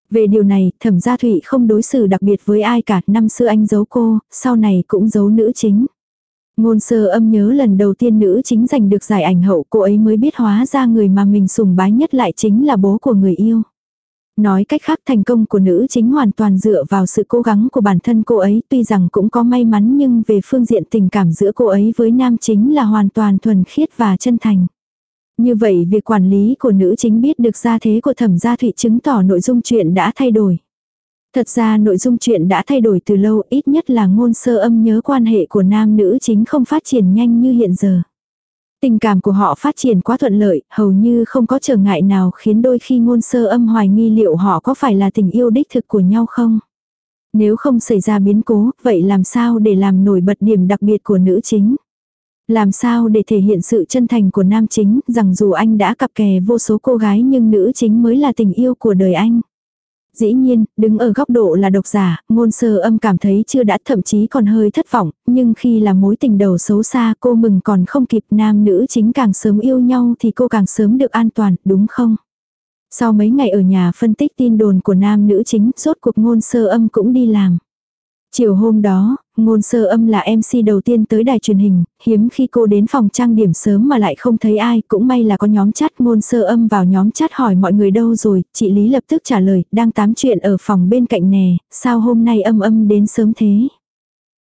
Về điều này, thẩm gia thụy không đối xử đặc biệt với ai cả, năm xưa anh giấu cô, sau này cũng giấu nữ chính. Ngôn sơ âm nhớ lần đầu tiên nữ chính giành được giải ảnh hậu cô ấy mới biết hóa ra người mà mình sùng bái nhất lại chính là bố của người yêu. Nói cách khác thành công của nữ chính hoàn toàn dựa vào sự cố gắng của bản thân cô ấy, tuy rằng cũng có may mắn nhưng về phương diện tình cảm giữa cô ấy với nam chính là hoàn toàn thuần khiết và chân thành. Như vậy việc quản lý của nữ chính biết được gia thế của thẩm gia thụy chứng tỏ nội dung chuyện đã thay đổi. Thật ra nội dung chuyện đã thay đổi từ lâu, ít nhất là ngôn sơ âm nhớ quan hệ của nam nữ chính không phát triển nhanh như hiện giờ. Tình cảm của họ phát triển quá thuận lợi, hầu như không có trở ngại nào khiến đôi khi ngôn sơ âm hoài nghi liệu họ có phải là tình yêu đích thực của nhau không. Nếu không xảy ra biến cố, vậy làm sao để làm nổi bật điểm đặc biệt của nữ chính? Làm sao để thể hiện sự chân thành của nam chính, rằng dù anh đã cặp kè vô số cô gái nhưng nữ chính mới là tình yêu của đời anh. Dĩ nhiên, đứng ở góc độ là độc giả, ngôn sơ âm cảm thấy chưa đã thậm chí còn hơi thất vọng, nhưng khi là mối tình đầu xấu xa cô mừng còn không kịp nam nữ chính càng sớm yêu nhau thì cô càng sớm được an toàn, đúng không? Sau mấy ngày ở nhà phân tích tin đồn của nam nữ chính, rốt cuộc ngôn sơ âm cũng đi làm. Chiều hôm đó, ngôn sơ âm là MC đầu tiên tới đài truyền hình, hiếm khi cô đến phòng trang điểm sớm mà lại không thấy ai, cũng may là có nhóm chat ngôn sơ âm vào nhóm chat hỏi mọi người đâu rồi, chị Lý lập tức trả lời, đang tám chuyện ở phòng bên cạnh nè, sao hôm nay âm âm đến sớm thế?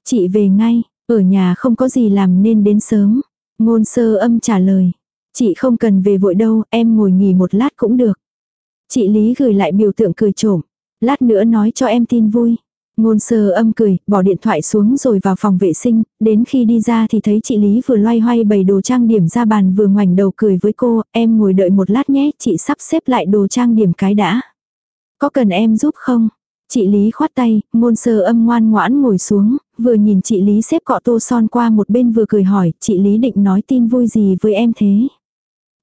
Chị về ngay, ở nhà không có gì làm nên đến sớm. Ngôn sơ âm trả lời, chị không cần về vội đâu, em ngồi nghỉ một lát cũng được. Chị Lý gửi lại biểu tượng cười trộm, lát nữa nói cho em tin vui. Ngôn sơ âm cười, bỏ điện thoại xuống rồi vào phòng vệ sinh, đến khi đi ra thì thấy chị Lý vừa loay hoay bày đồ trang điểm ra bàn vừa ngoảnh đầu cười với cô, em ngồi đợi một lát nhé, chị sắp xếp lại đồ trang điểm cái đã. Có cần em giúp không? Chị Lý khoát tay, ngôn sơ âm ngoan ngoãn ngồi xuống, vừa nhìn chị Lý xếp cọ tô son qua một bên vừa cười hỏi, chị Lý định nói tin vui gì với em thế?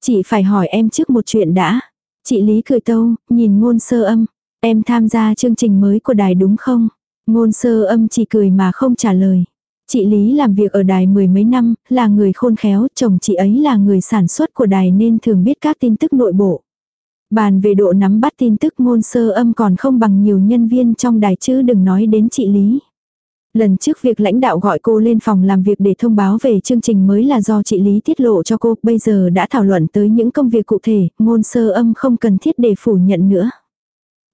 Chị phải hỏi em trước một chuyện đã. Chị Lý cười tâu, nhìn ngôn sơ âm, em tham gia chương trình mới của đài đúng không? Ngôn sơ âm chỉ cười mà không trả lời. Chị Lý làm việc ở đài mười mấy năm, là người khôn khéo, chồng chị ấy là người sản xuất của đài nên thường biết các tin tức nội bộ. Bàn về độ nắm bắt tin tức ngôn sơ âm còn không bằng nhiều nhân viên trong đài chứ đừng nói đến chị Lý. Lần trước việc lãnh đạo gọi cô lên phòng làm việc để thông báo về chương trình mới là do chị Lý tiết lộ cho cô, bây giờ đã thảo luận tới những công việc cụ thể, ngôn sơ âm không cần thiết để phủ nhận nữa.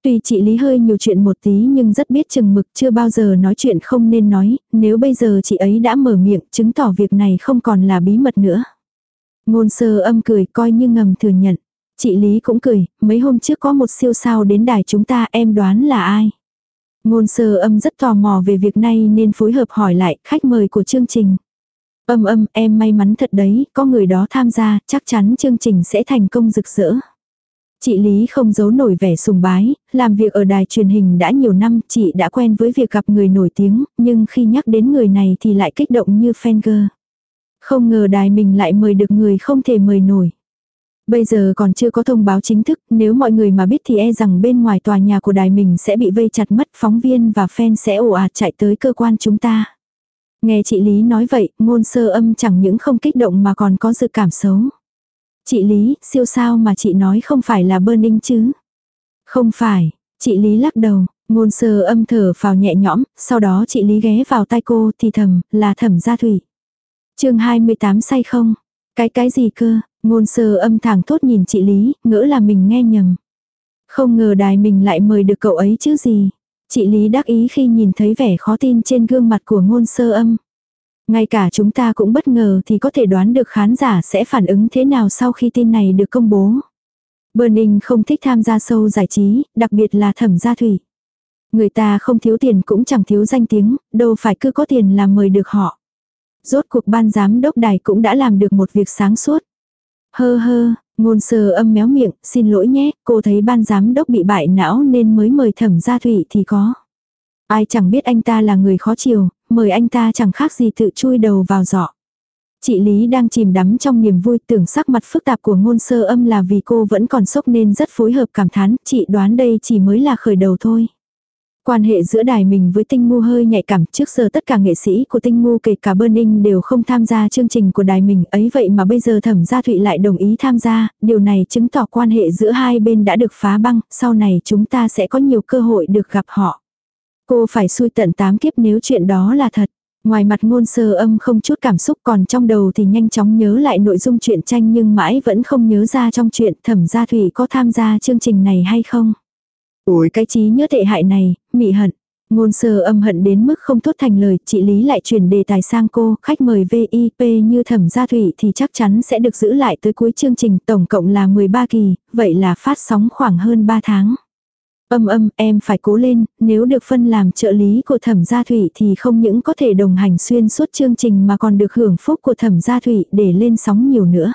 Tuy chị Lý hơi nhiều chuyện một tí nhưng rất biết chừng mực chưa bao giờ nói chuyện không nên nói, nếu bây giờ chị ấy đã mở miệng chứng tỏ việc này không còn là bí mật nữa. Ngôn sơ âm cười coi như ngầm thừa nhận. Chị Lý cũng cười, mấy hôm trước có một siêu sao đến đài chúng ta em đoán là ai. Ngôn sơ âm rất tò mò về việc này nên phối hợp hỏi lại khách mời của chương trình. Âm âm em may mắn thật đấy, có người đó tham gia, chắc chắn chương trình sẽ thành công rực rỡ. Chị Lý không giấu nổi vẻ sùng bái, làm việc ở đài truyền hình đã nhiều năm, chị đã quen với việc gặp người nổi tiếng, nhưng khi nhắc đến người này thì lại kích động như fan girl. Không ngờ đài mình lại mời được người không thể mời nổi. Bây giờ còn chưa có thông báo chính thức, nếu mọi người mà biết thì e rằng bên ngoài tòa nhà của đài mình sẽ bị vây chặt mất phóng viên và fan sẽ ồ ạt chạy tới cơ quan chúng ta. Nghe chị Lý nói vậy, ngôn sơ âm chẳng những không kích động mà còn có dự cảm xấu. Chị Lý, siêu sao mà chị nói không phải là Burning chứ? Không phải, chị Lý lắc đầu, ngôn sơ âm thở vào nhẹ nhõm, sau đó chị Lý ghé vào tai cô thì thầm, là thẩm gia thủy. chương 28 say không? Cái cái gì cơ? Ngôn sơ âm thẳng thốt nhìn chị Lý, ngỡ là mình nghe nhầm. Không ngờ đài mình lại mời được cậu ấy chứ gì. Chị Lý đắc ý khi nhìn thấy vẻ khó tin trên gương mặt của ngôn sơ âm. Ngay cả chúng ta cũng bất ngờ thì có thể đoán được khán giả sẽ phản ứng thế nào sau khi tin này được công bố. Burning không thích tham gia sâu giải trí, đặc biệt là thẩm gia thủy. Người ta không thiếu tiền cũng chẳng thiếu danh tiếng, đâu phải cứ có tiền là mời được họ. Rốt cuộc ban giám đốc đài cũng đã làm được một việc sáng suốt. Hơ hơ, ngôn sơ âm méo miệng, xin lỗi nhé, cô thấy ban giám đốc bị bại não nên mới mời thẩm gia thủy thì có. Ai chẳng biết anh ta là người khó chiều, mời anh ta chẳng khác gì tự chui đầu vào giỏ. Chị Lý đang chìm đắm trong niềm vui tưởng sắc mặt phức tạp của ngôn sơ âm là vì cô vẫn còn sốc nên rất phối hợp cảm thán, chị đoán đây chỉ mới là khởi đầu thôi. Quan hệ giữa đài mình với tinh ngu hơi nhạy cảm trước giờ tất cả nghệ sĩ của tinh ngu kể cả Burning đều không tham gia chương trình của đài mình ấy vậy mà bây giờ thẩm gia thụy lại đồng ý tham gia, điều này chứng tỏ quan hệ giữa hai bên đã được phá băng, sau này chúng ta sẽ có nhiều cơ hội được gặp họ. Cô phải xui tận tám kiếp nếu chuyện đó là thật. Ngoài mặt ngôn sơ âm không chút cảm xúc còn trong đầu thì nhanh chóng nhớ lại nội dung truyện tranh nhưng mãi vẫn không nhớ ra trong chuyện thẩm gia thủy có tham gia chương trình này hay không. Ủi cái trí nhớ tệ hại này, mị hận. Ngôn sơ âm hận đến mức không thốt thành lời, chị Lý lại chuyển đề tài sang cô, khách mời VIP như thẩm gia thủy thì chắc chắn sẽ được giữ lại tới cuối chương trình, tổng cộng là 13 kỳ, vậy là phát sóng khoảng hơn 3 tháng. Âm âm, em phải cố lên, nếu được phân làm trợ lý của thẩm gia thủy thì không những có thể đồng hành xuyên suốt chương trình mà còn được hưởng phúc của thẩm gia thủy để lên sóng nhiều nữa.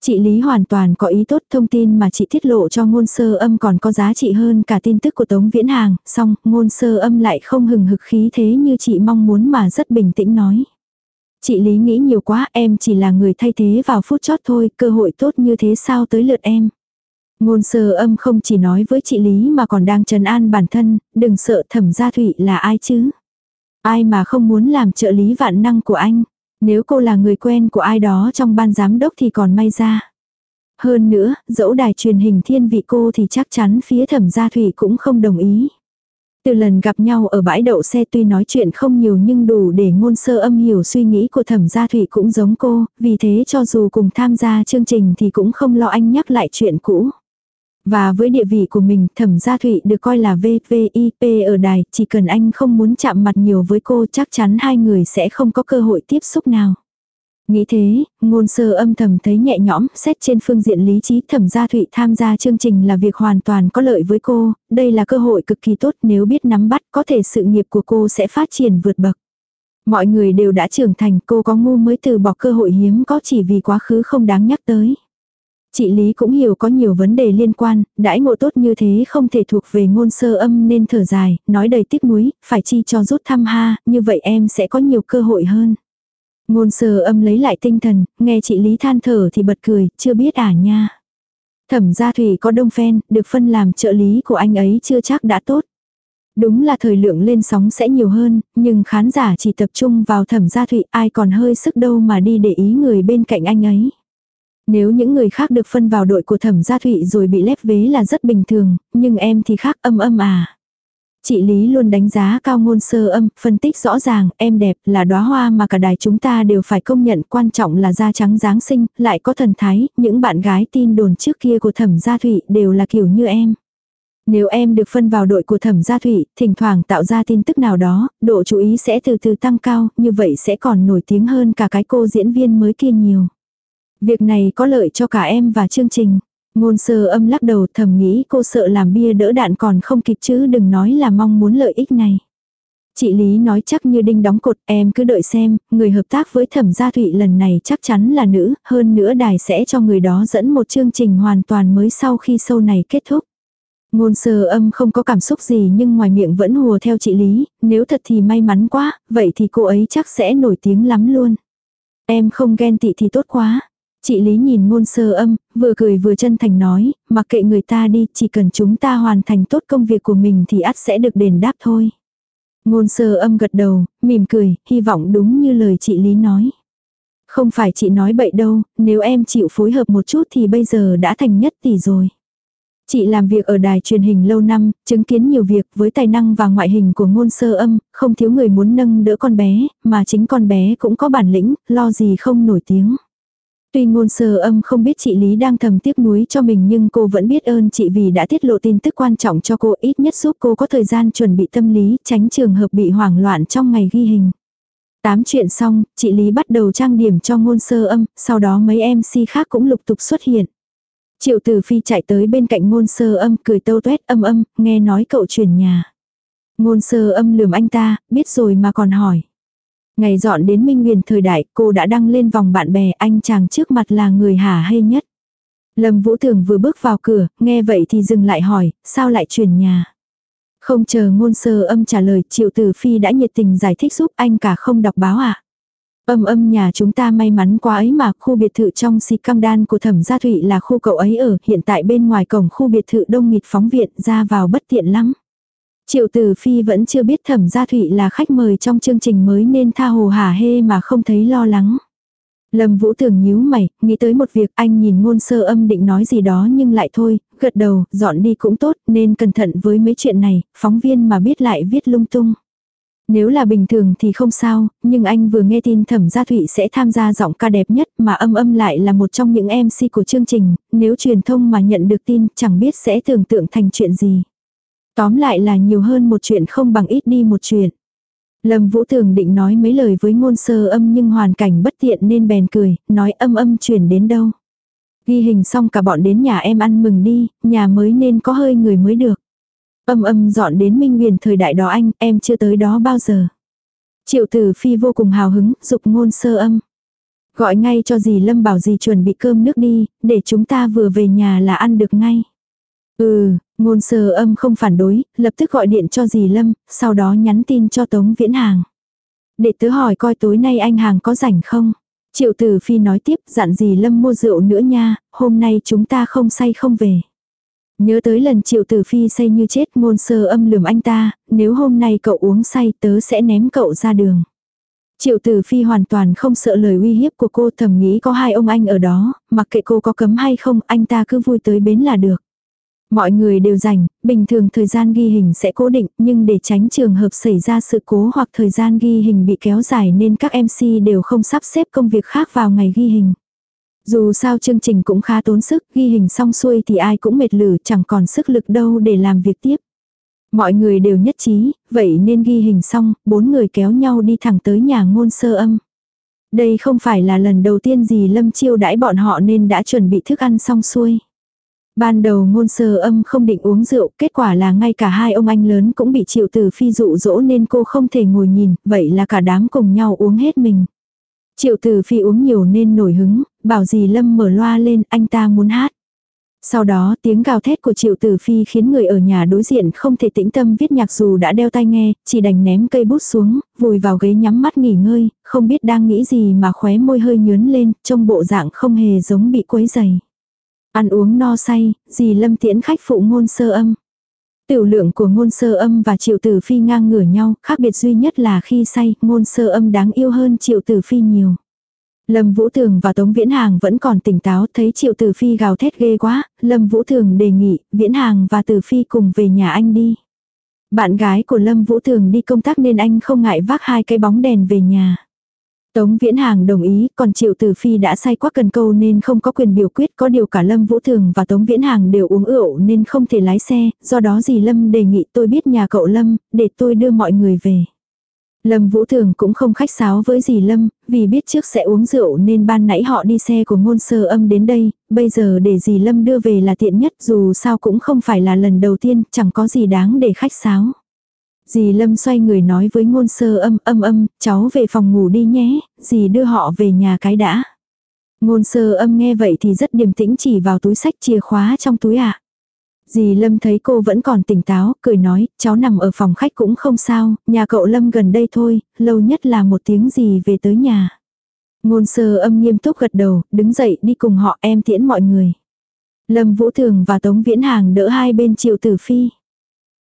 Chị Lý hoàn toàn có ý tốt thông tin mà chị tiết lộ cho ngôn sơ âm còn có giá trị hơn cả tin tức của Tống Viễn Hàng, song ngôn sơ âm lại không hừng hực khí thế như chị mong muốn mà rất bình tĩnh nói. Chị Lý nghĩ nhiều quá em chỉ là người thay thế vào phút chót thôi, cơ hội tốt như thế sao tới lượt em. Ngôn sơ âm không chỉ nói với chị Lý mà còn đang trấn an bản thân, đừng sợ thẩm gia thụy là ai chứ. Ai mà không muốn làm trợ lý vạn năng của anh. Nếu cô là người quen của ai đó trong ban giám đốc thì còn may ra. Hơn nữa, dẫu đài truyền hình thiên vị cô thì chắc chắn phía thẩm gia thủy cũng không đồng ý. Từ lần gặp nhau ở bãi đậu xe tuy nói chuyện không nhiều nhưng đủ để ngôn sơ âm hiểu suy nghĩ của thẩm gia thủy cũng giống cô, vì thế cho dù cùng tham gia chương trình thì cũng không lo anh nhắc lại chuyện cũ. Và với địa vị của mình, thẩm gia thụy được coi là VVIP ở đài, chỉ cần anh không muốn chạm mặt nhiều với cô chắc chắn hai người sẽ không có cơ hội tiếp xúc nào. Nghĩ thế, ngôn sơ âm thầm thấy nhẹ nhõm, xét trên phương diện lý trí thẩm gia thụy tham gia chương trình là việc hoàn toàn có lợi với cô, đây là cơ hội cực kỳ tốt nếu biết nắm bắt có thể sự nghiệp của cô sẽ phát triển vượt bậc. Mọi người đều đã trưởng thành cô có ngu mới từ bỏ cơ hội hiếm có chỉ vì quá khứ không đáng nhắc tới. Chị Lý cũng hiểu có nhiều vấn đề liên quan, đãi ngộ tốt như thế không thể thuộc về ngôn sơ âm nên thở dài, nói đầy tiếc nuối, phải chi cho rút thăm ha, như vậy em sẽ có nhiều cơ hội hơn. Ngôn sơ âm lấy lại tinh thần, nghe chị Lý than thở thì bật cười, chưa biết à nha. Thẩm gia thủy có đông phen, được phân làm trợ lý của anh ấy chưa chắc đã tốt. Đúng là thời lượng lên sóng sẽ nhiều hơn, nhưng khán giả chỉ tập trung vào thẩm gia thụy ai còn hơi sức đâu mà đi để ý người bên cạnh anh ấy. Nếu những người khác được phân vào đội của thẩm gia thụy rồi bị lép vế là rất bình thường, nhưng em thì khác âm âm à. Chị Lý luôn đánh giá cao ngôn sơ âm, phân tích rõ ràng, em đẹp là đóa hoa mà cả đài chúng ta đều phải công nhận quan trọng là da trắng dáng sinh, lại có thần thái, những bạn gái tin đồn trước kia của thẩm gia thụy đều là kiểu như em. Nếu em được phân vào đội của thẩm gia thụy, thỉnh thoảng tạo ra tin tức nào đó, độ chú ý sẽ từ từ tăng cao, như vậy sẽ còn nổi tiếng hơn cả cái cô diễn viên mới kia nhiều. Việc này có lợi cho cả em và chương trình. Ngôn sơ âm lắc đầu thầm nghĩ cô sợ làm bia đỡ đạn còn không kịp chứ đừng nói là mong muốn lợi ích này. Chị Lý nói chắc như đinh đóng cột em cứ đợi xem, người hợp tác với thẩm gia thụy lần này chắc chắn là nữ, hơn nữa đài sẽ cho người đó dẫn một chương trình hoàn toàn mới sau khi show này kết thúc. Ngôn sơ âm không có cảm xúc gì nhưng ngoài miệng vẫn hùa theo chị Lý, nếu thật thì may mắn quá, vậy thì cô ấy chắc sẽ nổi tiếng lắm luôn. Em không ghen tị thì tốt quá, Chị Lý nhìn ngôn sơ âm, vừa cười vừa chân thành nói, mặc kệ người ta đi, chỉ cần chúng ta hoàn thành tốt công việc của mình thì ắt sẽ được đền đáp thôi. Ngôn sơ âm gật đầu, mỉm cười, hy vọng đúng như lời chị Lý nói. Không phải chị nói bậy đâu, nếu em chịu phối hợp một chút thì bây giờ đã thành nhất tỷ rồi. Chị làm việc ở đài truyền hình lâu năm, chứng kiến nhiều việc với tài năng và ngoại hình của ngôn sơ âm, không thiếu người muốn nâng đỡ con bé, mà chính con bé cũng có bản lĩnh, lo gì không nổi tiếng. Tuy ngôn sơ âm không biết chị Lý đang thầm tiếc nuối cho mình nhưng cô vẫn biết ơn chị vì đã tiết lộ tin tức quan trọng cho cô ít nhất giúp cô có thời gian chuẩn bị tâm lý tránh trường hợp bị hoảng loạn trong ngày ghi hình. Tám chuyện xong, chị Lý bắt đầu trang điểm cho ngôn sơ âm, sau đó mấy MC khác cũng lục tục xuất hiện. Triệu tử phi chạy tới bên cạnh ngôn sơ âm cười tâu tuét âm âm, nghe nói cậu chuyển nhà. Ngôn sơ âm lườm anh ta, biết rồi mà còn hỏi. Ngày dọn đến Minh Nguyền thời đại, cô đã đăng lên vòng bạn bè, anh chàng trước mặt là người hả hay nhất. Lâm Vũ Thường vừa bước vào cửa, nghe vậy thì dừng lại hỏi, sao lại chuyển nhà. Không chờ ngôn sơ âm trả lời, Triệu Tử Phi đã nhiệt tình giải thích giúp anh cả không đọc báo ạ. À? Âm âm nhà chúng ta may mắn quá ấy mà khu biệt thự trong xịt căng đan của thẩm gia thụy là khu cậu ấy ở, hiện tại bên ngoài cổng khu biệt thự đông nghịt phóng viện ra vào bất tiện lắm. Triệu tử phi vẫn chưa biết thẩm gia thụy là khách mời trong chương trình mới nên tha hồ hả hê mà không thấy lo lắng. Lâm Vũ Thường nhíu mày, nghĩ tới một việc anh nhìn ngôn sơ âm định nói gì đó nhưng lại thôi, gật đầu, dọn đi cũng tốt nên cẩn thận với mấy chuyện này, phóng viên mà biết lại viết lung tung. Nếu là bình thường thì không sao, nhưng anh vừa nghe tin Thẩm Gia Thụy sẽ tham gia giọng ca đẹp nhất mà âm âm lại là một trong những MC của chương trình, nếu truyền thông mà nhận được tin chẳng biết sẽ tưởng tượng thành chuyện gì. Tóm lại là nhiều hơn một chuyện không bằng ít đi một chuyện. Lâm Vũ Thường định nói mấy lời với ngôn sơ âm nhưng hoàn cảnh bất tiện nên bèn cười, nói âm âm chuyển đến đâu. Ghi hình xong cả bọn đến nhà em ăn mừng đi, nhà mới nên có hơi người mới được. Âm âm dọn đến Minh Nguyền thời đại đó anh, em chưa tới đó bao giờ. Triệu tử phi vô cùng hào hứng, dục ngôn sơ âm. Gọi ngay cho dì Lâm bảo dì chuẩn bị cơm nước đi, để chúng ta vừa về nhà là ăn được ngay. Ừ, ngôn sơ âm không phản đối, lập tức gọi điện cho dì Lâm, sau đó nhắn tin cho Tống Viễn Hàng. Để tứ hỏi coi tối nay anh Hàng có rảnh không? Triệu tử phi nói tiếp, dặn dì Lâm mua rượu nữa nha, hôm nay chúng ta không say không về. Nhớ tới lần triệu tử phi say như chết ngôn sơ âm lườm anh ta, nếu hôm nay cậu uống say tớ sẽ ném cậu ra đường. Triệu tử phi hoàn toàn không sợ lời uy hiếp của cô thầm nghĩ có hai ông anh ở đó, mặc kệ cô có cấm hay không anh ta cứ vui tới bến là được. Mọi người đều rảnh, bình thường thời gian ghi hình sẽ cố định, nhưng để tránh trường hợp xảy ra sự cố hoặc thời gian ghi hình bị kéo dài nên các MC đều không sắp xếp công việc khác vào ngày ghi hình. Dù sao chương trình cũng khá tốn sức, ghi hình xong xuôi thì ai cũng mệt lử chẳng còn sức lực đâu để làm việc tiếp. Mọi người đều nhất trí, vậy nên ghi hình xong, bốn người kéo nhau đi thẳng tới nhà ngôn sơ âm. Đây không phải là lần đầu tiên gì Lâm chiêu đãi bọn họ nên đã chuẩn bị thức ăn xong xuôi. Ban đầu ngôn sơ âm không định uống rượu, kết quả là ngay cả hai ông anh lớn cũng bị triệu tử phi dụ dỗ nên cô không thể ngồi nhìn, vậy là cả đám cùng nhau uống hết mình. Triệu tử phi uống nhiều nên nổi hứng, bảo dì Lâm mở loa lên, anh ta muốn hát. Sau đó tiếng gào thét của triệu tử phi khiến người ở nhà đối diện không thể tĩnh tâm viết nhạc dù đã đeo tai nghe, chỉ đành ném cây bút xuống, vùi vào ghế nhắm mắt nghỉ ngơi, không biết đang nghĩ gì mà khóe môi hơi nhướn lên, trông bộ dạng không hề giống bị quấy dày. Ăn uống no say, dì Lâm tiễn khách phụ ngôn sơ âm. Tiểu lượng của ngôn sơ âm và triệu tử phi ngang ngửa nhau, khác biệt duy nhất là khi say, ngôn sơ âm đáng yêu hơn triệu tử phi nhiều. Lâm Vũ Thường và Tống Viễn Hàng vẫn còn tỉnh táo, thấy Triệu Tử Phi gào thét ghê quá, Lâm Vũ Thường đề nghị, Viễn Hàng và Tử Phi cùng về nhà anh đi. Bạn gái của Lâm Vũ Thường đi công tác nên anh không ngại vác hai cái bóng đèn về nhà. Tống Viễn Hàng đồng ý, còn Triệu Tử Phi đã say quá cần câu nên không có quyền biểu quyết, có điều cả Lâm Vũ Thường và Tống Viễn Hàng đều uống rượu nên không thể lái xe, do đó dì Lâm đề nghị tôi biết nhà cậu Lâm, để tôi đưa mọi người về. Lâm Vũ Thường cũng không khách sáo với dì Lâm, vì biết trước sẽ uống rượu nên ban nãy họ đi xe của ngôn sơ âm đến đây, bây giờ để dì Lâm đưa về là tiện nhất dù sao cũng không phải là lần đầu tiên, chẳng có gì đáng để khách sáo. Dì Lâm xoay người nói với ngôn sơ âm âm âm, cháu về phòng ngủ đi nhé, dì đưa họ về nhà cái đã. Ngôn sơ âm nghe vậy thì rất điềm tĩnh chỉ vào túi sách chìa khóa trong túi ạ. À. Dì Lâm thấy cô vẫn còn tỉnh táo, cười nói, cháu nằm ở phòng khách cũng không sao, nhà cậu Lâm gần đây thôi, lâu nhất là một tiếng gì về tới nhà. Ngôn sơ âm nghiêm túc gật đầu, đứng dậy đi cùng họ em tiễn mọi người. Lâm Vũ Thường và Tống Viễn Hàng đỡ hai bên triệu tử phi.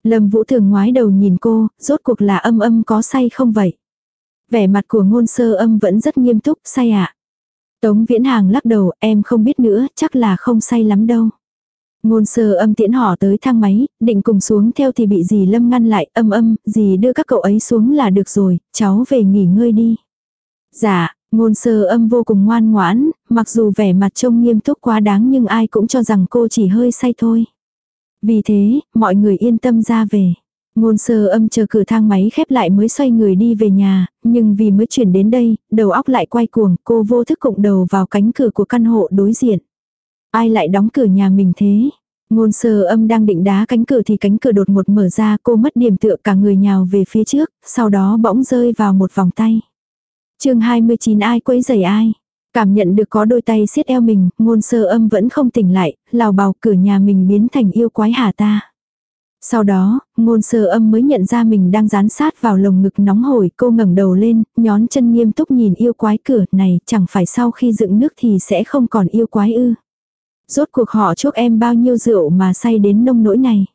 Lâm Vũ Thường ngoái đầu nhìn cô, rốt cuộc là âm âm có say không vậy? Vẻ mặt của ngôn sơ âm vẫn rất nghiêm túc, say ạ. À? Tống Viễn Hàng lắc đầu, em không biết nữa, chắc là không say lắm đâu. Ngôn sơ âm tiễn họ tới thang máy, định cùng xuống theo thì bị dì Lâm ngăn lại, âm âm, dì đưa các cậu ấy xuống là được rồi, cháu về nghỉ ngơi đi. Dạ, ngôn sơ âm vô cùng ngoan ngoãn, mặc dù vẻ mặt trông nghiêm túc quá đáng nhưng ai cũng cho rằng cô chỉ hơi say thôi. Vì thế, mọi người yên tâm ra về. Ngôn sơ âm chờ cửa thang máy khép lại mới xoay người đi về nhà, nhưng vì mới chuyển đến đây, đầu óc lại quay cuồng, cô vô thức cụng đầu vào cánh cửa của căn hộ đối diện. Ai lại đóng cửa nhà mình thế? Ngôn sơ âm đang định đá cánh cửa thì cánh cửa đột một mở ra cô mất điểm tựa cả người nhào về phía trước, sau đó bỗng rơi vào một vòng tay. chương 29 ai quấy rầy ai? Cảm nhận được có đôi tay siết eo mình, ngôn sơ âm vẫn không tỉnh lại, lào bào cửa nhà mình biến thành yêu quái hà ta. Sau đó, ngôn sơ âm mới nhận ra mình đang dán sát vào lồng ngực nóng hổi, cô ngẩng đầu lên, nhón chân nghiêm túc nhìn yêu quái cửa này, chẳng phải sau khi dựng nước thì sẽ không còn yêu quái ư. Rốt cuộc họ chúc em bao nhiêu rượu mà say đến nông nỗi này.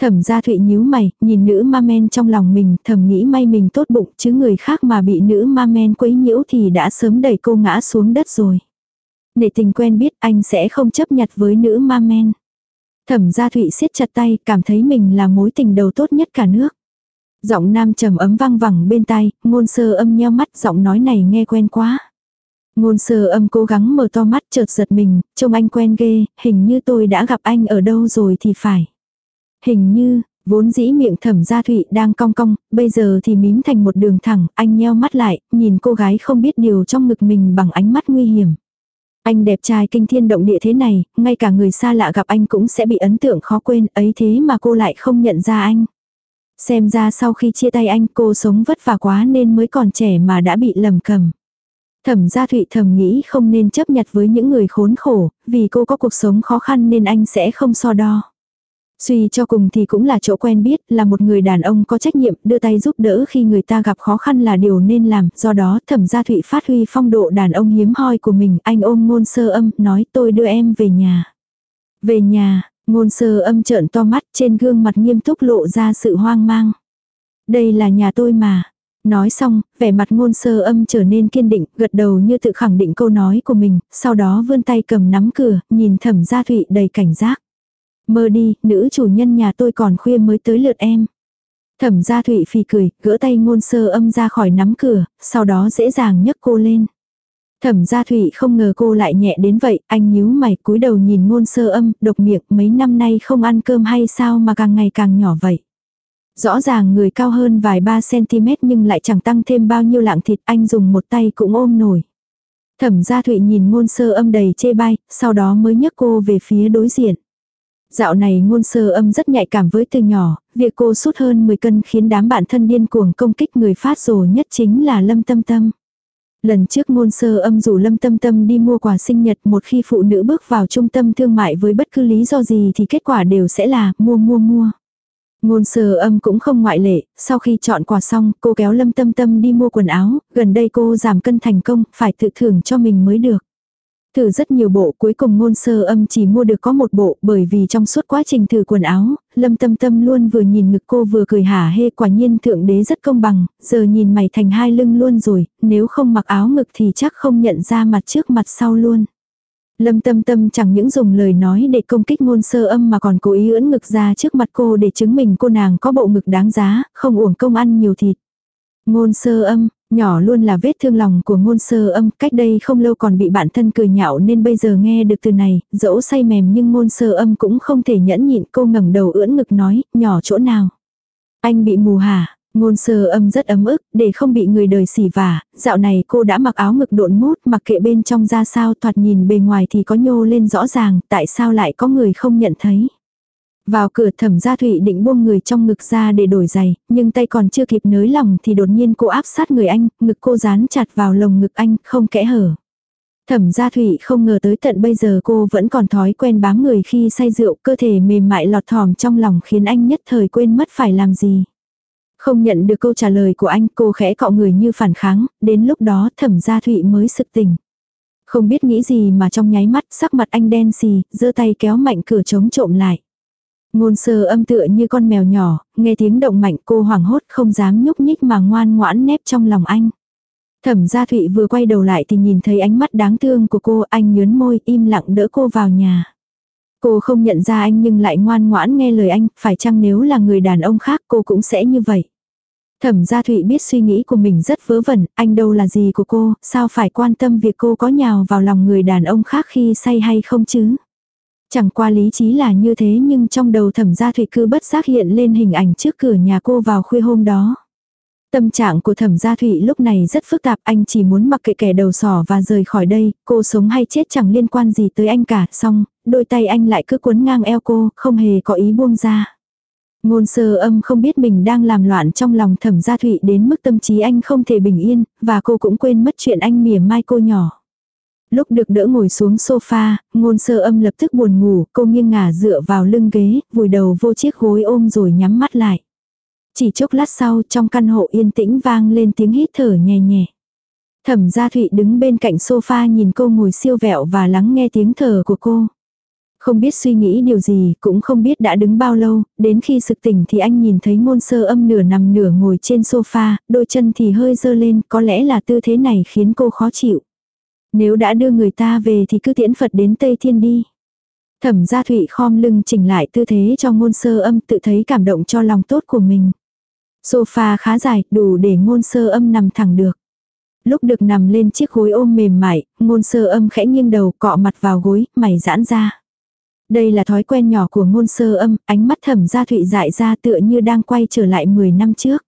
Thẩm gia thụy nhíu mày, nhìn nữ ma men trong lòng mình, thầm nghĩ may mình tốt bụng chứ người khác mà bị nữ ma men quấy nhiễu thì đã sớm đẩy cô ngã xuống đất rồi. Nể tình quen biết anh sẽ không chấp nhặt với nữ ma men. Thẩm gia thụy siết chặt tay, cảm thấy mình là mối tình đầu tốt nhất cả nước. Giọng nam trầm ấm vang vẳng bên tai, ngôn sơ âm nheo mắt giọng nói này nghe quen quá. Ngôn sơ âm cố gắng mở to mắt chợt giật mình, trông anh quen ghê, hình như tôi đã gặp anh ở đâu rồi thì phải. Hình như, vốn dĩ miệng thẩm gia thụy đang cong cong, bây giờ thì mím thành một đường thẳng, anh nheo mắt lại, nhìn cô gái không biết điều trong ngực mình bằng ánh mắt nguy hiểm. Anh đẹp trai kinh thiên động địa thế này, ngay cả người xa lạ gặp anh cũng sẽ bị ấn tượng khó quên, ấy thế mà cô lại không nhận ra anh. Xem ra sau khi chia tay anh cô sống vất vả quá nên mới còn trẻ mà đã bị lầm cầm. Thẩm gia thụy thầm nghĩ không nên chấp nhặt với những người khốn khổ, vì cô có cuộc sống khó khăn nên anh sẽ không so đo. Suy cho cùng thì cũng là chỗ quen biết, là một người đàn ông có trách nhiệm, đưa tay giúp đỡ khi người ta gặp khó khăn là điều nên làm, do đó thẩm gia thụy phát huy phong độ đàn ông hiếm hoi của mình, anh ôm ngôn sơ âm, nói tôi đưa em về nhà. Về nhà, ngôn sơ âm trợn to mắt, trên gương mặt nghiêm túc lộ ra sự hoang mang. Đây là nhà tôi mà. Nói xong, vẻ mặt ngôn sơ âm trở nên kiên định, gật đầu như tự khẳng định câu nói của mình, sau đó vươn tay cầm nắm cửa, nhìn thẩm gia thụy đầy cảnh giác. Mơ đi, nữ chủ nhân nhà tôi còn khuya mới tới lượt em. Thẩm gia thụy phì cười, gỡ tay ngôn sơ âm ra khỏi nắm cửa, sau đó dễ dàng nhấc cô lên. Thẩm gia thụy không ngờ cô lại nhẹ đến vậy, anh nhíu mày cúi đầu nhìn ngôn sơ âm, độc miệng mấy năm nay không ăn cơm hay sao mà càng ngày càng nhỏ vậy. Rõ ràng người cao hơn vài ba cm nhưng lại chẳng tăng thêm bao nhiêu lạng thịt anh dùng một tay cũng ôm nổi. Thẩm gia thụy nhìn ngôn sơ âm đầy chê bai, sau đó mới nhấc cô về phía đối diện. Dạo này ngôn sơ âm rất nhạy cảm với từ nhỏ, việc cô sút hơn 10 cân khiến đám bạn thân điên cuồng công kích người phát rồ nhất chính là Lâm Tâm Tâm. Lần trước ngôn sơ âm rủ Lâm Tâm Tâm đi mua quà sinh nhật một khi phụ nữ bước vào trung tâm thương mại với bất cứ lý do gì thì kết quả đều sẽ là mua mua mua. Ngôn sơ âm cũng không ngoại lệ, sau khi chọn quà xong cô kéo Lâm Tâm Tâm đi mua quần áo, gần đây cô giảm cân thành công, phải tự thưởng cho mình mới được. Thử rất nhiều bộ cuối cùng ngôn sơ âm chỉ mua được có một bộ bởi vì trong suốt quá trình thử quần áo, lâm tâm tâm luôn vừa nhìn ngực cô vừa cười hả hê quả nhiên thượng đế rất công bằng, giờ nhìn mày thành hai lưng luôn rồi, nếu không mặc áo ngực thì chắc không nhận ra mặt trước mặt sau luôn. Lâm tâm tâm chẳng những dùng lời nói để công kích ngôn sơ âm mà còn cố ý ưỡn ngực ra trước mặt cô để chứng minh cô nàng có bộ ngực đáng giá, không uổng công ăn nhiều thịt. Ngôn sơ âm, Nhỏ luôn là vết thương lòng của ngôn sơ âm, cách đây không lâu còn bị bạn thân cười nhạo nên bây giờ nghe được từ này, dẫu say mềm nhưng ngôn sơ âm cũng không thể nhẫn nhịn cô ngẩng đầu ưỡn ngực nói, nhỏ chỗ nào. Anh bị mù hả? Ngôn sơ âm rất ấm ức, để không bị người đời xỉ vả, dạo này cô đã mặc áo ngực độn mút mặc kệ bên trong ra sao thoạt nhìn bề ngoài thì có nhô lên rõ ràng, tại sao lại có người không nhận thấy. Vào cửa thẩm gia thụy định buông người trong ngực ra để đổi giày, nhưng tay còn chưa kịp nới lòng thì đột nhiên cô áp sát người anh, ngực cô dán chặt vào lồng ngực anh, không kẽ hở. Thẩm gia thụy không ngờ tới tận bây giờ cô vẫn còn thói quen bám người khi say rượu, cơ thể mềm mại lọt thỏm trong lòng khiến anh nhất thời quên mất phải làm gì. Không nhận được câu trả lời của anh, cô khẽ cọ người như phản kháng, đến lúc đó thẩm gia thụy mới sực tỉnh. Không biết nghĩ gì mà trong nháy mắt, sắc mặt anh đen xì, giơ tay kéo mạnh cửa chống trộm lại. Ngôn sơ âm tựa như con mèo nhỏ, nghe tiếng động mạnh cô hoảng hốt không dám nhúc nhích mà ngoan ngoãn nép trong lòng anh. Thẩm gia thụy vừa quay đầu lại thì nhìn thấy ánh mắt đáng thương của cô anh nhớn môi im lặng đỡ cô vào nhà. Cô không nhận ra anh nhưng lại ngoan ngoãn nghe lời anh, phải chăng nếu là người đàn ông khác cô cũng sẽ như vậy. Thẩm gia thụy biết suy nghĩ của mình rất vớ vẩn, anh đâu là gì của cô, sao phải quan tâm việc cô có nhào vào lòng người đàn ông khác khi say hay không chứ. Chẳng qua lý trí là như thế nhưng trong đầu thẩm gia thủy cứ bất giác hiện lên hình ảnh trước cửa nhà cô vào khuya hôm đó. Tâm trạng của thẩm gia thụy lúc này rất phức tạp, anh chỉ muốn mặc kệ kẻ đầu sỏ và rời khỏi đây, cô sống hay chết chẳng liên quan gì tới anh cả, xong, đôi tay anh lại cứ cuốn ngang eo cô, không hề có ý buông ra. Ngôn sơ âm không biết mình đang làm loạn trong lòng thẩm gia thụy đến mức tâm trí anh không thể bình yên, và cô cũng quên mất chuyện anh mỉa mai cô nhỏ. Lúc được đỡ ngồi xuống sofa, ngôn sơ âm lập tức buồn ngủ, cô nghiêng ngả dựa vào lưng ghế, vùi đầu vô chiếc gối ôm rồi nhắm mắt lại. Chỉ chốc lát sau trong căn hộ yên tĩnh vang lên tiếng hít thở nhẹ nhẹ. Thẩm gia thụy đứng bên cạnh sofa nhìn cô ngồi siêu vẹo và lắng nghe tiếng thở của cô. Không biết suy nghĩ điều gì, cũng không biết đã đứng bao lâu, đến khi sực tỉnh thì anh nhìn thấy ngôn sơ âm nửa nằm nửa ngồi trên sofa, đôi chân thì hơi dơ lên, có lẽ là tư thế này khiến cô khó chịu. Nếu đã đưa người ta về thì cứ tiễn Phật đến Tây Thiên đi. Thẩm gia thụy khom lưng chỉnh lại tư thế cho ngôn sơ âm tự thấy cảm động cho lòng tốt của mình. Sofa khá dài, đủ để ngôn sơ âm nằm thẳng được. Lúc được nằm lên chiếc gối ôm mềm mại, ngôn sơ âm khẽ nghiêng đầu cọ mặt vào gối, mày giãn ra. Đây là thói quen nhỏ của ngôn sơ âm, ánh mắt thẩm gia thụy dại ra tựa như đang quay trở lại 10 năm trước.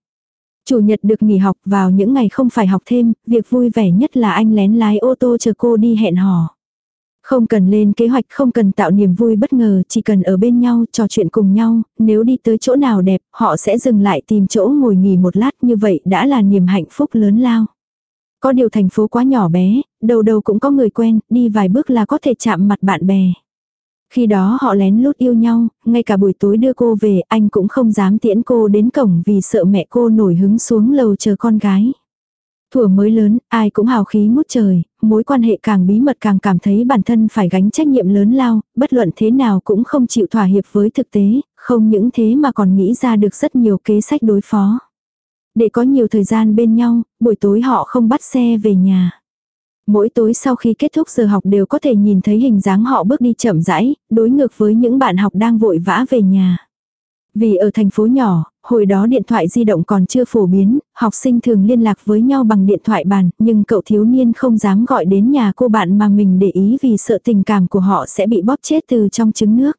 Chủ nhật được nghỉ học vào những ngày không phải học thêm, việc vui vẻ nhất là anh lén lái ô tô chờ cô đi hẹn hò. Không cần lên kế hoạch, không cần tạo niềm vui bất ngờ, chỉ cần ở bên nhau, trò chuyện cùng nhau, nếu đi tới chỗ nào đẹp, họ sẽ dừng lại tìm chỗ ngồi nghỉ một lát như vậy đã là niềm hạnh phúc lớn lao. Có điều thành phố quá nhỏ bé, đầu đầu cũng có người quen, đi vài bước là có thể chạm mặt bạn bè. Khi đó họ lén lút yêu nhau, ngay cả buổi tối đưa cô về anh cũng không dám tiễn cô đến cổng vì sợ mẹ cô nổi hứng xuống lầu chờ con gái. Thủa mới lớn, ai cũng hào khí ngút trời, mối quan hệ càng bí mật càng cảm thấy bản thân phải gánh trách nhiệm lớn lao, bất luận thế nào cũng không chịu thỏa hiệp với thực tế, không những thế mà còn nghĩ ra được rất nhiều kế sách đối phó. Để có nhiều thời gian bên nhau, buổi tối họ không bắt xe về nhà. Mỗi tối sau khi kết thúc giờ học đều có thể nhìn thấy hình dáng họ bước đi chậm rãi, đối ngược với những bạn học đang vội vã về nhà. Vì ở thành phố nhỏ, hồi đó điện thoại di động còn chưa phổ biến, học sinh thường liên lạc với nhau bằng điện thoại bàn, nhưng cậu thiếu niên không dám gọi đến nhà cô bạn mà mình để ý vì sợ tình cảm của họ sẽ bị bóp chết từ trong trứng nước.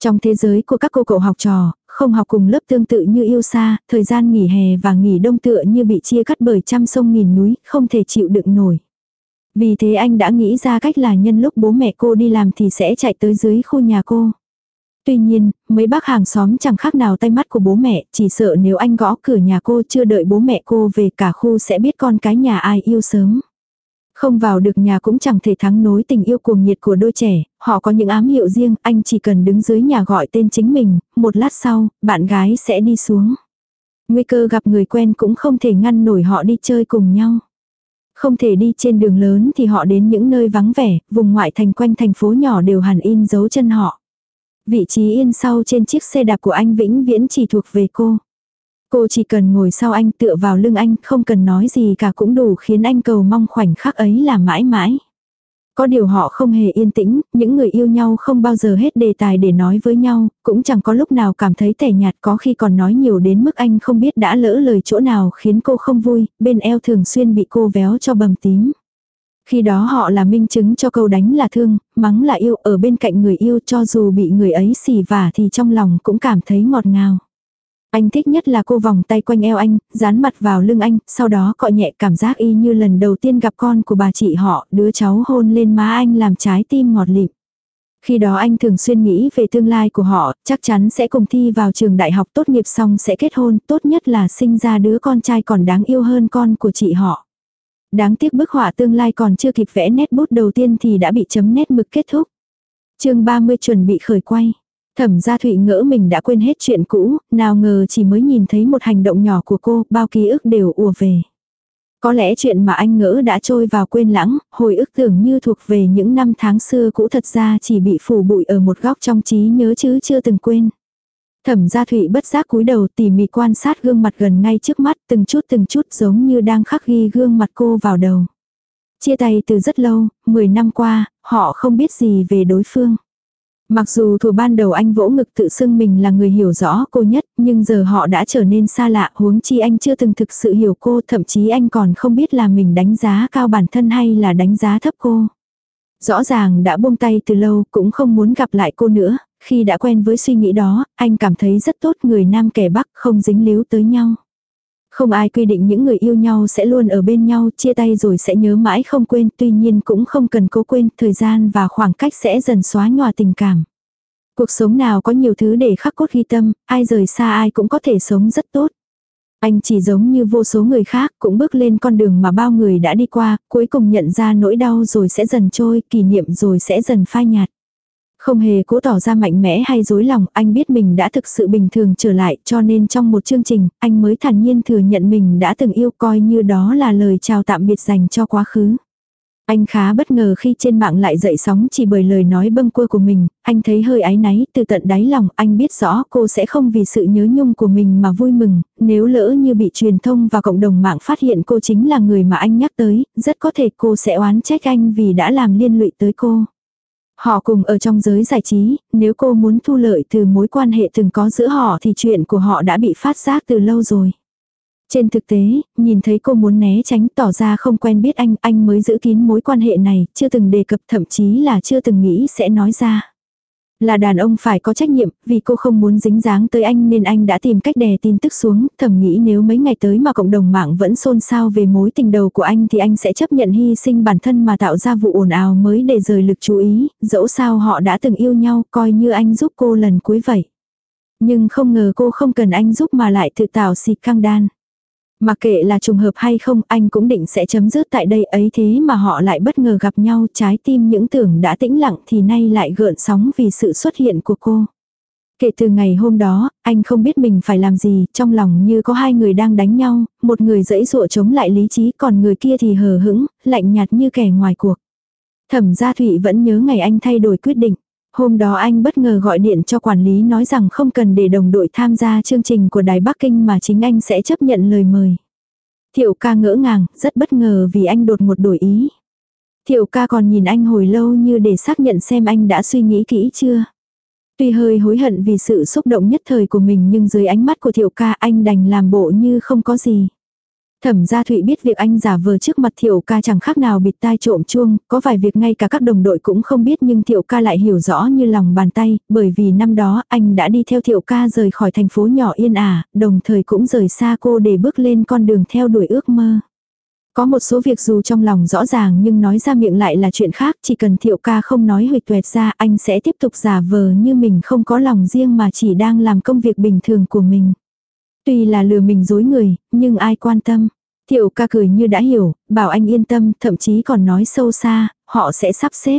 Trong thế giới của các cô cậu học trò, không học cùng lớp tương tự như yêu xa, thời gian nghỉ hè và nghỉ đông tựa như bị chia cắt bởi trăm sông nghìn núi, không thể chịu đựng nổi. Vì thế anh đã nghĩ ra cách là nhân lúc bố mẹ cô đi làm thì sẽ chạy tới dưới khu nhà cô. Tuy nhiên, mấy bác hàng xóm chẳng khác nào tay mắt của bố mẹ, chỉ sợ nếu anh gõ cửa nhà cô chưa đợi bố mẹ cô về cả khu sẽ biết con cái nhà ai yêu sớm. Không vào được nhà cũng chẳng thể thắng nối tình yêu cuồng nhiệt của đôi trẻ, họ có những ám hiệu riêng, anh chỉ cần đứng dưới nhà gọi tên chính mình, một lát sau, bạn gái sẽ đi xuống. Nguy cơ gặp người quen cũng không thể ngăn nổi họ đi chơi cùng nhau. Không thể đi trên đường lớn thì họ đến những nơi vắng vẻ, vùng ngoại thành quanh thành phố nhỏ đều hẳn in dấu chân họ. Vị trí yên sau trên chiếc xe đạp của anh vĩnh viễn chỉ thuộc về cô. Cô chỉ cần ngồi sau anh tựa vào lưng anh, không cần nói gì cả cũng đủ khiến anh cầu mong khoảnh khắc ấy là mãi mãi. Có điều họ không hề yên tĩnh, những người yêu nhau không bao giờ hết đề tài để nói với nhau, cũng chẳng có lúc nào cảm thấy tẻ nhạt có khi còn nói nhiều đến mức anh không biết đã lỡ lời chỗ nào khiến cô không vui, bên eo thường xuyên bị cô véo cho bầm tím. Khi đó họ là minh chứng cho câu đánh là thương, mắng là yêu ở bên cạnh người yêu cho dù bị người ấy xỉ vả thì trong lòng cũng cảm thấy ngọt ngào. Anh thích nhất là cô vòng tay quanh eo anh, dán mặt vào lưng anh, sau đó cọ nhẹ cảm giác y như lần đầu tiên gặp con của bà chị họ, đứa cháu hôn lên má anh làm trái tim ngọt lịm. Khi đó anh thường xuyên nghĩ về tương lai của họ, chắc chắn sẽ cùng thi vào trường đại học tốt nghiệp xong sẽ kết hôn, tốt nhất là sinh ra đứa con trai còn đáng yêu hơn con của chị họ. Đáng tiếc bức họa tương lai còn chưa kịp vẽ nét bút đầu tiên thì đã bị chấm nét mực kết thúc. chương 30 chuẩn bị khởi quay. Thẩm gia Thụy ngỡ mình đã quên hết chuyện cũ, nào ngờ chỉ mới nhìn thấy một hành động nhỏ của cô, bao ký ức đều ùa về. Có lẽ chuyện mà anh ngỡ đã trôi vào quên lãng, hồi ức tưởng như thuộc về những năm tháng xưa cũ thật ra chỉ bị phủ bụi ở một góc trong trí nhớ chứ chưa từng quên. Thẩm gia Thụy bất giác cúi đầu tỉ mỉ quan sát gương mặt gần ngay trước mắt từng chút từng chút giống như đang khắc ghi gương mặt cô vào đầu. Chia tay từ rất lâu, 10 năm qua, họ không biết gì về đối phương. Mặc dù thủ ban đầu anh vỗ ngực tự xưng mình là người hiểu rõ cô nhất, nhưng giờ họ đã trở nên xa lạ huống chi anh chưa từng thực sự hiểu cô, thậm chí anh còn không biết là mình đánh giá cao bản thân hay là đánh giá thấp cô. Rõ ràng đã buông tay từ lâu, cũng không muốn gặp lại cô nữa, khi đã quen với suy nghĩ đó, anh cảm thấy rất tốt người nam kẻ bắc không dính líu tới nhau. Không ai quy định những người yêu nhau sẽ luôn ở bên nhau, chia tay rồi sẽ nhớ mãi không quên, tuy nhiên cũng không cần cố quên, thời gian và khoảng cách sẽ dần xóa nhòa tình cảm. Cuộc sống nào có nhiều thứ để khắc cốt ghi tâm, ai rời xa ai cũng có thể sống rất tốt. Anh chỉ giống như vô số người khác cũng bước lên con đường mà bao người đã đi qua, cuối cùng nhận ra nỗi đau rồi sẽ dần trôi, kỷ niệm rồi sẽ dần phai nhạt. Không hề cố tỏ ra mạnh mẽ hay dối lòng, anh biết mình đã thực sự bình thường trở lại cho nên trong một chương trình, anh mới thản nhiên thừa nhận mình đã từng yêu coi như đó là lời chào tạm biệt dành cho quá khứ. Anh khá bất ngờ khi trên mạng lại dậy sóng chỉ bởi lời nói bâng quơ của mình, anh thấy hơi áy náy từ tận đáy lòng, anh biết rõ cô sẽ không vì sự nhớ nhung của mình mà vui mừng, nếu lỡ như bị truyền thông và cộng đồng mạng phát hiện cô chính là người mà anh nhắc tới, rất có thể cô sẽ oán trách anh vì đã làm liên lụy tới cô. Họ cùng ở trong giới giải trí, nếu cô muốn thu lợi từ mối quan hệ từng có giữa họ thì chuyện của họ đã bị phát giác từ lâu rồi. Trên thực tế, nhìn thấy cô muốn né tránh tỏ ra không quen biết anh, anh mới giữ kín mối quan hệ này, chưa từng đề cập thậm chí là chưa từng nghĩ sẽ nói ra. Là đàn ông phải có trách nhiệm, vì cô không muốn dính dáng tới anh nên anh đã tìm cách đè tin tức xuống, thầm nghĩ nếu mấy ngày tới mà cộng đồng mạng vẫn xôn xao về mối tình đầu của anh thì anh sẽ chấp nhận hy sinh bản thân mà tạo ra vụ ồn ào mới để rời lực chú ý, dẫu sao họ đã từng yêu nhau, coi như anh giúp cô lần cuối vậy. Nhưng không ngờ cô không cần anh giúp mà lại tự tạo xịt căng đan. Mà kệ là trùng hợp hay không, anh cũng định sẽ chấm dứt tại đây ấy thế mà họ lại bất ngờ gặp nhau trái tim những tưởng đã tĩnh lặng thì nay lại gợn sóng vì sự xuất hiện của cô. Kể từ ngày hôm đó, anh không biết mình phải làm gì, trong lòng như có hai người đang đánh nhau, một người dẫy dụa chống lại lý trí còn người kia thì hờ hững, lạnh nhạt như kẻ ngoài cuộc. Thẩm gia Thụy vẫn nhớ ngày anh thay đổi quyết định. Hôm đó anh bất ngờ gọi điện cho quản lý nói rằng không cần để đồng đội tham gia chương trình của Đài Bắc Kinh mà chính anh sẽ chấp nhận lời mời. Thiệu ca ngỡ ngàng, rất bất ngờ vì anh đột một đổi ý. Thiệu ca còn nhìn anh hồi lâu như để xác nhận xem anh đã suy nghĩ kỹ chưa. Tuy hơi hối hận vì sự xúc động nhất thời của mình nhưng dưới ánh mắt của thiệu ca anh đành làm bộ như không có gì. Thẩm gia Thụy biết việc anh giả vờ trước mặt Thiệu ca chẳng khác nào bịt tai trộm chuông, có vài việc ngay cả các đồng đội cũng không biết nhưng Thiệu ca lại hiểu rõ như lòng bàn tay, bởi vì năm đó anh đã đi theo Thiệu ca rời khỏi thành phố nhỏ yên ả, đồng thời cũng rời xa cô để bước lên con đường theo đuổi ước mơ. Có một số việc dù trong lòng rõ ràng nhưng nói ra miệng lại là chuyện khác, chỉ cần Thiệu ca không nói huyệt tuệt ra anh sẽ tiếp tục giả vờ như mình không có lòng riêng mà chỉ đang làm công việc bình thường của mình. Tuy là lừa mình dối người, nhưng ai quan tâm. Thiệu ca cười như đã hiểu, bảo anh yên tâm, thậm chí còn nói sâu xa, họ sẽ sắp xếp.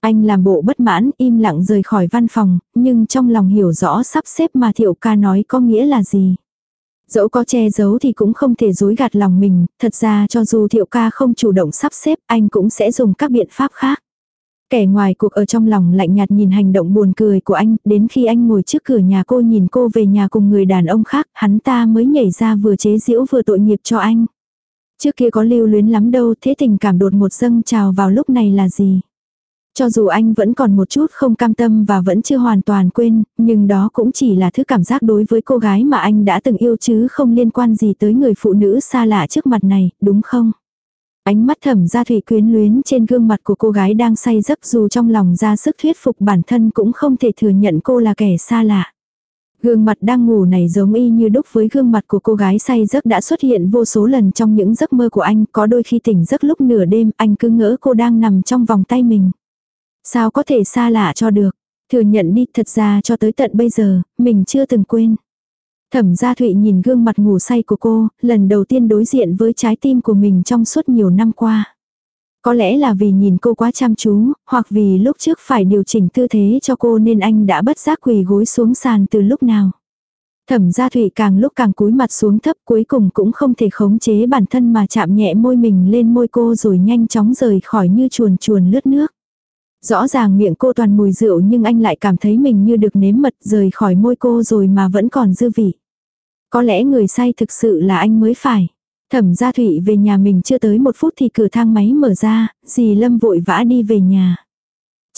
Anh làm bộ bất mãn, im lặng rời khỏi văn phòng, nhưng trong lòng hiểu rõ sắp xếp mà thiệu ca nói có nghĩa là gì. Dẫu có che giấu thì cũng không thể dối gạt lòng mình, thật ra cho dù thiệu ca không chủ động sắp xếp, anh cũng sẽ dùng các biện pháp khác. Kẻ ngoài cuộc ở trong lòng lạnh nhạt nhìn hành động buồn cười của anh, đến khi anh ngồi trước cửa nhà cô nhìn cô về nhà cùng người đàn ông khác, hắn ta mới nhảy ra vừa chế giễu vừa tội nghiệp cho anh. Trước kia có lưu luyến lắm đâu, thế tình cảm đột một dâng trào vào lúc này là gì? Cho dù anh vẫn còn một chút không cam tâm và vẫn chưa hoàn toàn quên, nhưng đó cũng chỉ là thứ cảm giác đối với cô gái mà anh đã từng yêu chứ không liên quan gì tới người phụ nữ xa lạ trước mặt này, đúng không? Ánh mắt thẩm gia thủy quyến luyến trên gương mặt của cô gái đang say giấc dù trong lòng ra sức thuyết phục bản thân cũng không thể thừa nhận cô là kẻ xa lạ. Gương mặt đang ngủ này giống y như đúc với gương mặt của cô gái say giấc đã xuất hiện vô số lần trong những giấc mơ của anh, có đôi khi tỉnh giấc lúc nửa đêm anh cứ ngỡ cô đang nằm trong vòng tay mình. Sao có thể xa lạ cho được? Thừa nhận đi, thật ra cho tới tận bây giờ, mình chưa từng quên. Thẩm gia Thụy nhìn gương mặt ngủ say của cô, lần đầu tiên đối diện với trái tim của mình trong suốt nhiều năm qua. Có lẽ là vì nhìn cô quá chăm chú, hoặc vì lúc trước phải điều chỉnh tư thế cho cô nên anh đã bất giác quỳ gối xuống sàn từ lúc nào. Thẩm gia Thụy càng lúc càng cúi mặt xuống thấp cuối cùng cũng không thể khống chế bản thân mà chạm nhẹ môi mình lên môi cô rồi nhanh chóng rời khỏi như chuồn chuồn lướt nước. Rõ ràng miệng cô toàn mùi rượu nhưng anh lại cảm thấy mình như được nếm mật rời khỏi môi cô rồi mà vẫn còn dư vị. Có lẽ người say thực sự là anh mới phải. Thẩm gia thủy về nhà mình chưa tới một phút thì cửa thang máy mở ra, dì Lâm vội vã đi về nhà.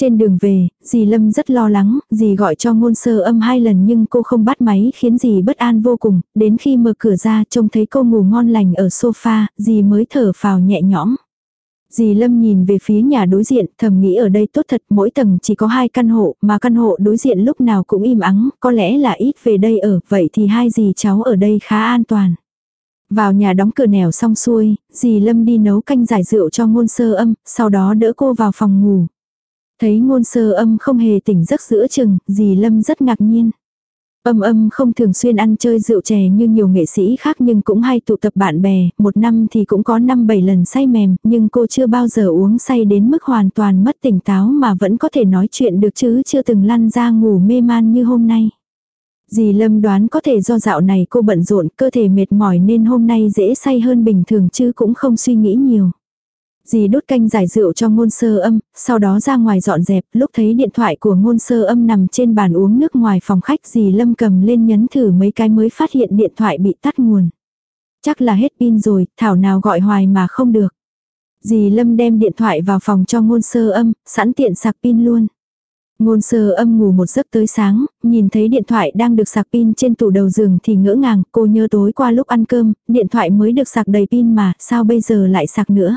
Trên đường về, dì Lâm rất lo lắng, dì gọi cho ngôn sơ âm hai lần nhưng cô không bắt máy khiến dì bất an vô cùng, đến khi mở cửa ra trông thấy cô ngủ ngon lành ở sofa, dì mới thở phào nhẹ nhõm. Dì Lâm nhìn về phía nhà đối diện, thầm nghĩ ở đây tốt thật, mỗi tầng chỉ có hai căn hộ, mà căn hộ đối diện lúc nào cũng im ắng, có lẽ là ít về đây ở, vậy thì hai dì cháu ở đây khá an toàn. Vào nhà đóng cửa nẻo xong xuôi, dì Lâm đi nấu canh giải rượu cho ngôn sơ âm, sau đó đỡ cô vào phòng ngủ. Thấy ngôn sơ âm không hề tỉnh giấc giữa chừng, dì Lâm rất ngạc nhiên. Âm âm không thường xuyên ăn chơi rượu chè như nhiều nghệ sĩ khác nhưng cũng hay tụ tập bạn bè, một năm thì cũng có 5-7 lần say mềm, nhưng cô chưa bao giờ uống say đến mức hoàn toàn mất tỉnh táo mà vẫn có thể nói chuyện được chứ chưa từng lăn ra ngủ mê man như hôm nay. Dì Lâm đoán có thể do dạo này cô bận rộn, cơ thể mệt mỏi nên hôm nay dễ say hơn bình thường chứ cũng không suy nghĩ nhiều. Dì đốt canh giải rượu cho ngôn sơ âm, sau đó ra ngoài dọn dẹp, lúc thấy điện thoại của ngôn sơ âm nằm trên bàn uống nước ngoài phòng khách dì lâm cầm lên nhấn thử mấy cái mới phát hiện điện thoại bị tắt nguồn. Chắc là hết pin rồi, thảo nào gọi hoài mà không được. Dì lâm đem điện thoại vào phòng cho ngôn sơ âm, sẵn tiện sạc pin luôn. Ngôn sơ âm ngủ một giấc tới sáng, nhìn thấy điện thoại đang được sạc pin trên tủ đầu giường thì ngỡ ngàng, cô nhớ tối qua lúc ăn cơm, điện thoại mới được sạc đầy pin mà, sao bây giờ lại sạc nữa.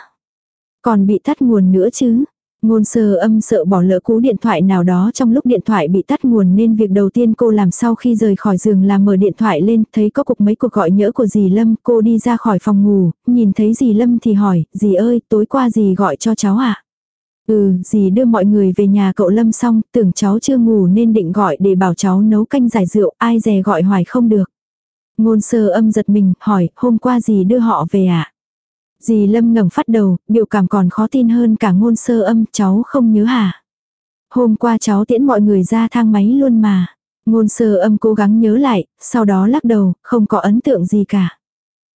Còn bị tắt nguồn nữa chứ. Ngôn sơ âm sợ bỏ lỡ cú điện thoại nào đó trong lúc điện thoại bị tắt nguồn nên việc đầu tiên cô làm sau khi rời khỏi giường là mở điện thoại lên, thấy có cục mấy cuộc gọi nhỡ của dì Lâm, cô đi ra khỏi phòng ngủ, nhìn thấy dì Lâm thì hỏi, dì ơi, tối qua dì gọi cho cháu à? Ừ, dì đưa mọi người về nhà cậu Lâm xong, tưởng cháu chưa ngủ nên định gọi để bảo cháu nấu canh giải rượu, ai dè gọi hoài không được. Ngôn sơ âm giật mình, hỏi, hôm qua dì đưa họ về à? Dì Lâm ngẩng phát đầu, biểu cảm còn khó tin hơn cả ngôn sơ âm, cháu không nhớ hả? Hôm qua cháu tiễn mọi người ra thang máy luôn mà. Ngôn sơ âm cố gắng nhớ lại, sau đó lắc đầu, không có ấn tượng gì cả.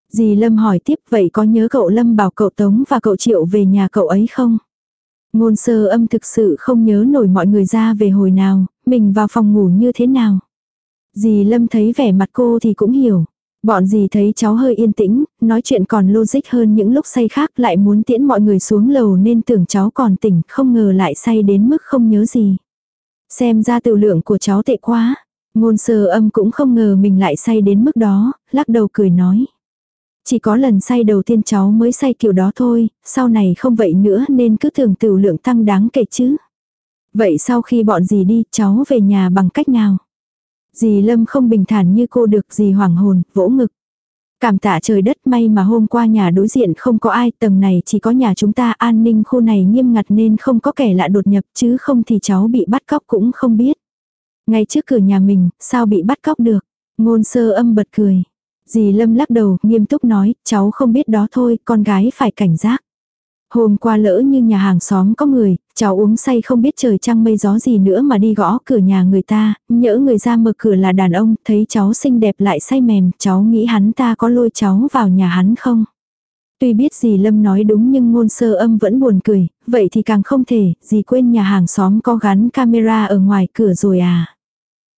Dì Lâm hỏi tiếp vậy có nhớ cậu Lâm bảo cậu Tống và cậu Triệu về nhà cậu ấy không? Ngôn sơ âm thực sự không nhớ nổi mọi người ra về hồi nào, mình vào phòng ngủ như thế nào. Dì Lâm thấy vẻ mặt cô thì cũng hiểu. Bọn gì thấy cháu hơi yên tĩnh, nói chuyện còn logic hơn những lúc say khác lại muốn tiễn mọi người xuống lầu nên tưởng cháu còn tỉnh, không ngờ lại say đến mức không nhớ gì. Xem ra tự lượng của cháu tệ quá. Ngôn sơ âm cũng không ngờ mình lại say đến mức đó, lắc đầu cười nói. Chỉ có lần say đầu tiên cháu mới say kiểu đó thôi, sau này không vậy nữa nên cứ tưởng tiểu lượng tăng đáng kể chứ. Vậy sau khi bọn gì đi, cháu về nhà bằng cách nào? Dì Lâm không bình thản như cô được dì hoảng hồn, vỗ ngực. Cảm tạ trời đất may mà hôm qua nhà đối diện không có ai, tầng này chỉ có nhà chúng ta an ninh khu này nghiêm ngặt nên không có kẻ lạ đột nhập chứ không thì cháu bị bắt cóc cũng không biết. Ngay trước cửa nhà mình, sao bị bắt cóc được? Ngôn sơ âm bật cười. Dì Lâm lắc đầu, nghiêm túc nói, cháu không biết đó thôi, con gái phải cảnh giác. Hôm qua lỡ như nhà hàng xóm có người, cháu uống say không biết trời trăng mây gió gì nữa mà đi gõ cửa nhà người ta, nhỡ người ra mở cửa là đàn ông, thấy cháu xinh đẹp lại say mềm, cháu nghĩ hắn ta có lôi cháu vào nhà hắn không? Tuy biết dì Lâm nói đúng nhưng ngôn sơ âm vẫn buồn cười, vậy thì càng không thể, dì quên nhà hàng xóm có gắn camera ở ngoài cửa rồi à.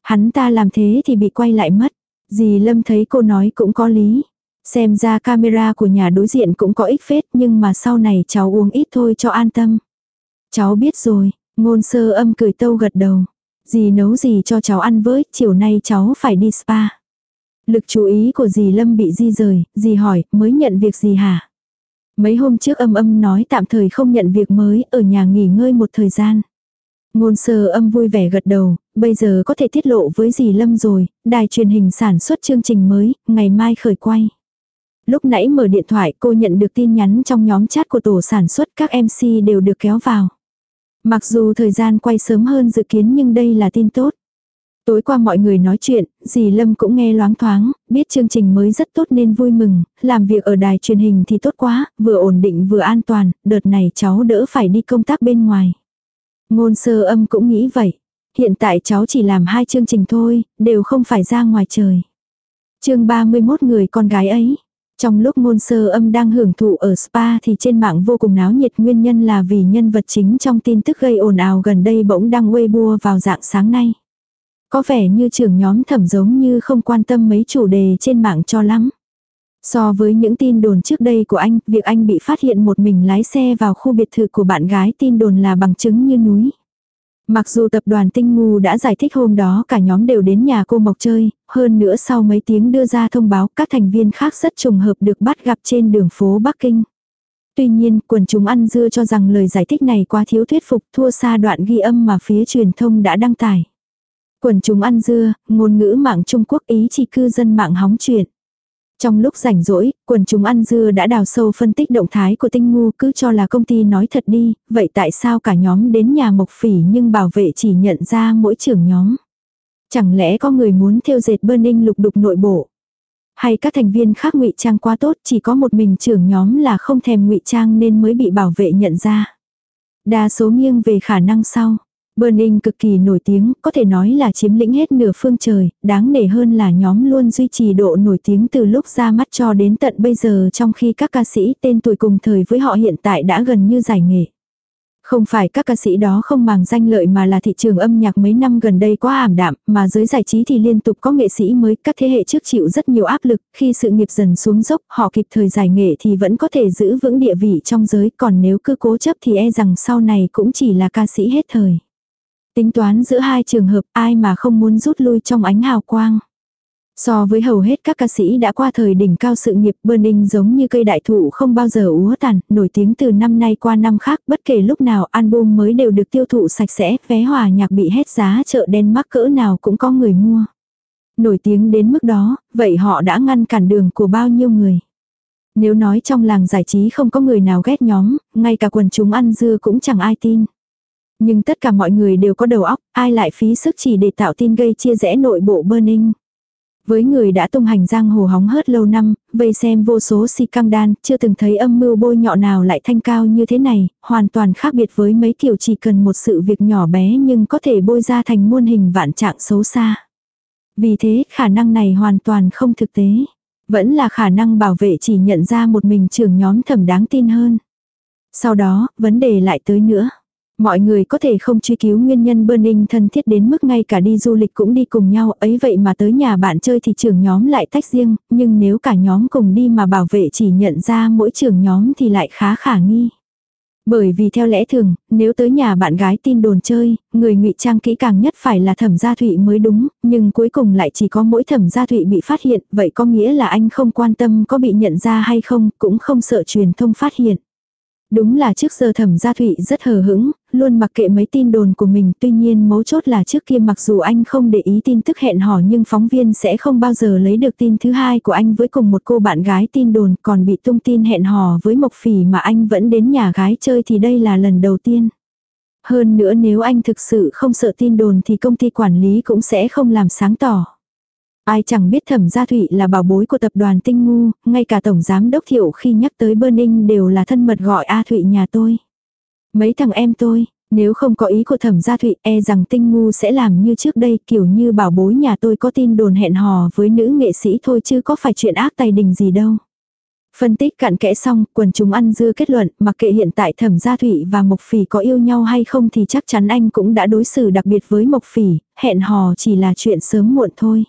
Hắn ta làm thế thì bị quay lại mất. Dì Lâm thấy cô nói cũng có lý. Xem ra camera của nhà đối diện cũng có ích phết nhưng mà sau này cháu uống ít thôi cho an tâm. Cháu biết rồi, ngôn sơ âm cười tâu gật đầu. Dì nấu gì cho cháu ăn với, chiều nay cháu phải đi spa. Lực chú ý của dì Lâm bị di rời, dì hỏi, mới nhận việc gì hả? Mấy hôm trước âm âm nói tạm thời không nhận việc mới, ở nhà nghỉ ngơi một thời gian. Ngôn sơ âm vui vẻ gật đầu, bây giờ có thể tiết lộ với dì Lâm rồi, đài truyền hình sản xuất chương trình mới, ngày mai khởi quay. Lúc nãy mở điện thoại cô nhận được tin nhắn trong nhóm chat của tổ sản xuất các MC đều được kéo vào. Mặc dù thời gian quay sớm hơn dự kiến nhưng đây là tin tốt. Tối qua mọi người nói chuyện, dì Lâm cũng nghe loáng thoáng, biết chương trình mới rất tốt nên vui mừng, làm việc ở đài truyền hình thì tốt quá, vừa ổn định vừa an toàn, đợt này cháu đỡ phải đi công tác bên ngoài. Ngôn sơ âm cũng nghĩ vậy. Hiện tại cháu chỉ làm hai chương trình thôi, đều không phải ra ngoài trời. chương 31 người con gái ấy. Trong lúc ngôn sơ âm đang hưởng thụ ở spa thì trên mạng vô cùng náo nhiệt nguyên nhân là vì nhân vật chính trong tin tức gây ồn ào gần đây bỗng đăng Weibo vào dạng sáng nay. Có vẻ như trưởng nhóm thẩm giống như không quan tâm mấy chủ đề trên mạng cho lắm. So với những tin đồn trước đây của anh, việc anh bị phát hiện một mình lái xe vào khu biệt thự của bạn gái tin đồn là bằng chứng như núi. Mặc dù tập đoàn Tinh Ngu đã giải thích hôm đó cả nhóm đều đến nhà cô Mộc chơi, hơn nữa sau mấy tiếng đưa ra thông báo các thành viên khác rất trùng hợp được bắt gặp trên đường phố Bắc Kinh. Tuy nhiên, quần chúng ăn dưa cho rằng lời giải thích này quá thiếu thuyết phục thua xa đoạn ghi âm mà phía truyền thông đã đăng tải. Quần chúng ăn dưa, ngôn ngữ mạng Trung Quốc ý chỉ cư dân mạng hóng chuyện. Trong lúc rảnh rỗi, quần chúng ăn dưa đã đào sâu phân tích động thái của tinh ngu cứ cho là công ty nói thật đi, vậy tại sao cả nhóm đến nhà mộc phỉ nhưng bảo vệ chỉ nhận ra mỗi trưởng nhóm? Chẳng lẽ có người muốn theo dệt burning lục đục nội bộ? Hay các thành viên khác ngụy trang quá tốt chỉ có một mình trưởng nhóm là không thèm ngụy trang nên mới bị bảo vệ nhận ra? Đa số nghiêng về khả năng sau. Burning cực kỳ nổi tiếng, có thể nói là chiếm lĩnh hết nửa phương trời, đáng nể hơn là nhóm luôn duy trì độ nổi tiếng từ lúc ra mắt cho đến tận bây giờ trong khi các ca sĩ tên tuổi cùng thời với họ hiện tại đã gần như giải nghệ. Không phải các ca sĩ đó không màng danh lợi mà là thị trường âm nhạc mấy năm gần đây quá ảm đạm, mà giới giải trí thì liên tục có nghệ sĩ mới, các thế hệ trước chịu rất nhiều áp lực, khi sự nghiệp dần xuống dốc, họ kịp thời giải nghệ thì vẫn có thể giữ vững địa vị trong giới, còn nếu cứ cố chấp thì e rằng sau này cũng chỉ là ca sĩ hết thời. Tính toán giữa hai trường hợp ai mà không muốn rút lui trong ánh hào quang. So với hầu hết các ca sĩ đã qua thời đỉnh cao sự nghiệp Burning giống như cây đại thụ không bao giờ úa tàn, nổi tiếng từ năm nay qua năm khác, bất kể lúc nào album mới đều được tiêu thụ sạch sẽ, vé hòa nhạc bị hết giá chợ đen mắc cỡ nào cũng có người mua. Nổi tiếng đến mức đó, vậy họ đã ngăn cản đường của bao nhiêu người. Nếu nói trong làng giải trí không có người nào ghét nhóm, ngay cả quần chúng ăn dưa cũng chẳng ai tin. Nhưng tất cả mọi người đều có đầu óc, ai lại phí sức chỉ để tạo tin gây chia rẽ nội bộ Burning. Với người đã tung hành giang hồ hóng hớt lâu năm, vây xem vô số si căng đan, chưa từng thấy âm mưu bôi nhọ nào lại thanh cao như thế này, hoàn toàn khác biệt với mấy kiểu chỉ cần một sự việc nhỏ bé nhưng có thể bôi ra thành muôn hình vạn trạng xấu xa. Vì thế khả năng này hoàn toàn không thực tế. Vẫn là khả năng bảo vệ chỉ nhận ra một mình trưởng nhóm thẩm đáng tin hơn. Sau đó, vấn đề lại tới nữa. Mọi người có thể không truy cứu nguyên nhân Burning thân thiết đến mức ngay cả đi du lịch cũng đi cùng nhau ấy vậy mà tới nhà bạn chơi thì trưởng nhóm lại tách riêng, nhưng nếu cả nhóm cùng đi mà bảo vệ chỉ nhận ra mỗi trưởng nhóm thì lại khá khả nghi. Bởi vì theo lẽ thường, nếu tới nhà bạn gái tin đồn chơi, người ngụy trang kỹ càng nhất phải là thẩm gia thụy mới đúng, nhưng cuối cùng lại chỉ có mỗi thẩm gia thụy bị phát hiện, vậy có nghĩa là anh không quan tâm có bị nhận ra hay không, cũng không sợ truyền thông phát hiện. Đúng là trước giờ thẩm gia thụy rất hờ hững, luôn mặc kệ mấy tin đồn của mình. Tuy nhiên mấu chốt là trước kia mặc dù anh không để ý tin tức hẹn hò nhưng phóng viên sẽ không bao giờ lấy được tin thứ hai của anh với cùng một cô bạn gái tin đồn còn bị tung tin hẹn hò với Mộc Phỉ mà anh vẫn đến nhà gái chơi thì đây là lần đầu tiên. Hơn nữa nếu anh thực sự không sợ tin đồn thì công ty quản lý cũng sẽ không làm sáng tỏ. Ai chẳng biết thẩm gia thụy là bảo bối của tập đoàn tinh ngu, ngay cả tổng giám đốc thiệu khi nhắc tới Burning đều là thân mật gọi A Thụy nhà tôi. Mấy thằng em tôi, nếu không có ý của thẩm gia thụy e rằng tinh ngu sẽ làm như trước đây kiểu như bảo bối nhà tôi có tin đồn hẹn hò với nữ nghệ sĩ thôi chứ có phải chuyện ác tài đình gì đâu. Phân tích cặn kẽ xong, quần chúng ăn dưa kết luận, mặc kệ hiện tại thẩm gia thụy và Mộc Phỉ có yêu nhau hay không thì chắc chắn anh cũng đã đối xử đặc biệt với Mộc Phỉ, hẹn hò chỉ là chuyện sớm muộn thôi.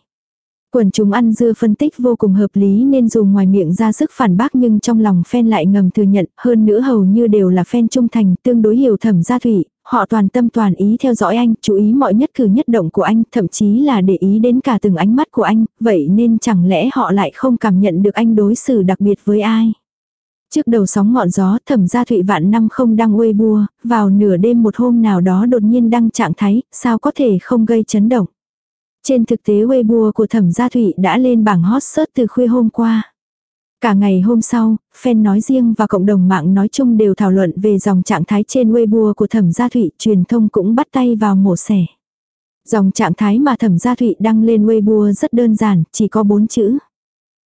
Quần chúng ăn dưa phân tích vô cùng hợp lý nên dù ngoài miệng ra sức phản bác nhưng trong lòng fan lại ngầm thừa nhận, hơn nữa hầu như đều là fan trung thành, tương đối hiểu thẩm gia thủy, họ toàn tâm toàn ý theo dõi anh, chú ý mọi nhất cử nhất động của anh, thậm chí là để ý đến cả từng ánh mắt của anh, vậy nên chẳng lẽ họ lại không cảm nhận được anh đối xử đặc biệt với ai. Trước đầu sóng ngọn gió thẩm gia thụy vạn năm không đăng uê bua, vào nửa đêm một hôm nào đó đột nhiên đăng trạng thái, sao có thể không gây chấn động. Trên thực tế Weibo của thẩm gia thụy đã lên bảng hot search từ khuya hôm qua. Cả ngày hôm sau, fan nói riêng và cộng đồng mạng nói chung đều thảo luận về dòng trạng thái trên Weibo của thẩm gia thụy, truyền thông cũng bắt tay vào mổ xẻ. Dòng trạng thái mà thẩm gia thụy đăng lên Weibo rất đơn giản, chỉ có bốn chữ.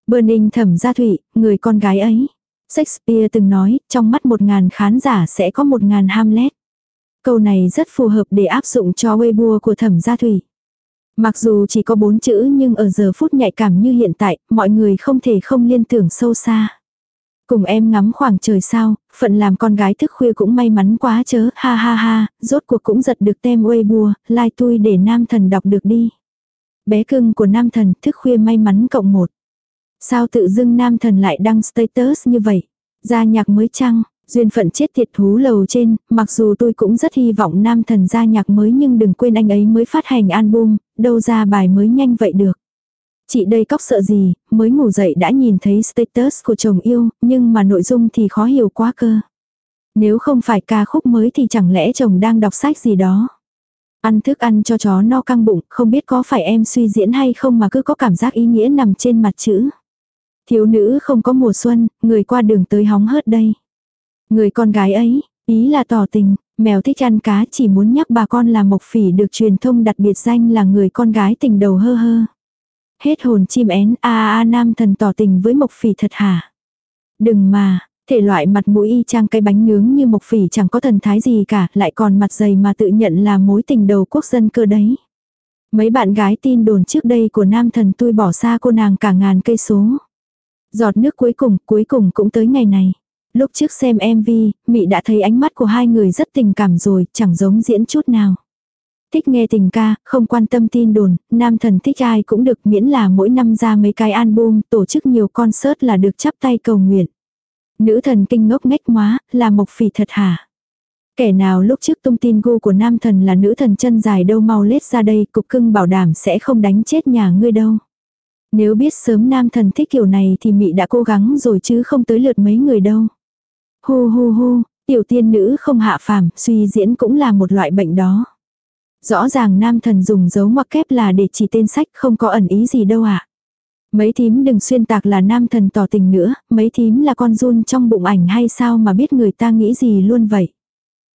Burning thẩm gia thụy, người con gái ấy. Shakespeare từng nói, trong mắt một ngàn khán giả sẽ có một ngàn Hamlet. Câu này rất phù hợp để áp dụng cho Weibo của thẩm gia thụy. Mặc dù chỉ có bốn chữ nhưng ở giờ phút nhạy cảm như hiện tại, mọi người không thể không liên tưởng sâu xa. Cùng em ngắm khoảng trời sao, phận làm con gái thức khuya cũng may mắn quá chớ, ha ha ha, rốt cuộc cũng giật được tem Weibo, like tui để nam thần đọc được đi. Bé cưng của nam thần thức khuya may mắn cộng một. Sao tự dưng nam thần lại đăng status như vậy? gia nhạc mới chăng? Duyên phận chết thiệt thú lầu trên, mặc dù tôi cũng rất hy vọng nam thần ra nhạc mới nhưng đừng quên anh ấy mới phát hành album, đâu ra bài mới nhanh vậy được. Chị đây cóc sợ gì, mới ngủ dậy đã nhìn thấy status của chồng yêu, nhưng mà nội dung thì khó hiểu quá cơ. Nếu không phải ca khúc mới thì chẳng lẽ chồng đang đọc sách gì đó. Ăn thức ăn cho chó no căng bụng, không biết có phải em suy diễn hay không mà cứ có cảm giác ý nghĩa nằm trên mặt chữ. Thiếu nữ không có mùa xuân, người qua đường tới hóng hớt đây. Người con gái ấy, ý là tỏ tình, mèo thích ăn cá chỉ muốn nhắc bà con là Mộc Phỉ được truyền thông đặt biệt danh là người con gái tình đầu hơ hơ. Hết hồn chim én a a nam thần tỏ tình với Mộc Phỉ thật hả? Đừng mà, Thể loại mặt mũi y chang cái bánh nướng như mộc phỉ chẳng có thần thái gì cả, lại còn mặt dày mà tự nhận là mối tình đầu quốc dân cơ đấy. Mấy bạn gái tin đồn trước đây của nam thần tôi bỏ xa cô nàng cả ngàn cây số. Giọt nước cuối cùng, cuối cùng cũng tới ngày này. Lúc trước xem MV, Mị đã thấy ánh mắt của hai người rất tình cảm rồi, chẳng giống diễn chút nào. Thích nghe tình ca, không quan tâm tin đồn, nam thần thích ai cũng được miễn là mỗi năm ra mấy cái album, tổ chức nhiều concert là được chắp tay cầu nguyện. Nữ thần kinh ngốc nghếch hóa, là mộc phỉ thật hả? Kẻ nào lúc trước tung tin gu của nam thần là nữ thần chân dài đâu mau lết ra đây, cục cưng bảo đảm sẽ không đánh chết nhà ngươi đâu. Nếu biết sớm nam thần thích kiểu này thì mị đã cố gắng rồi chứ không tới lượt mấy người đâu hô hô hô tiểu tiên nữ không hạ phàm, suy diễn cũng là một loại bệnh đó. Rõ ràng nam thần dùng dấu ngoặc kép là để chỉ tên sách không có ẩn ý gì đâu ạ. À. Mấy thím đừng xuyên tạc là nam thần tỏ tình nữa, mấy thím là con run trong bụng ảnh hay sao mà biết người ta nghĩ gì luôn vậy.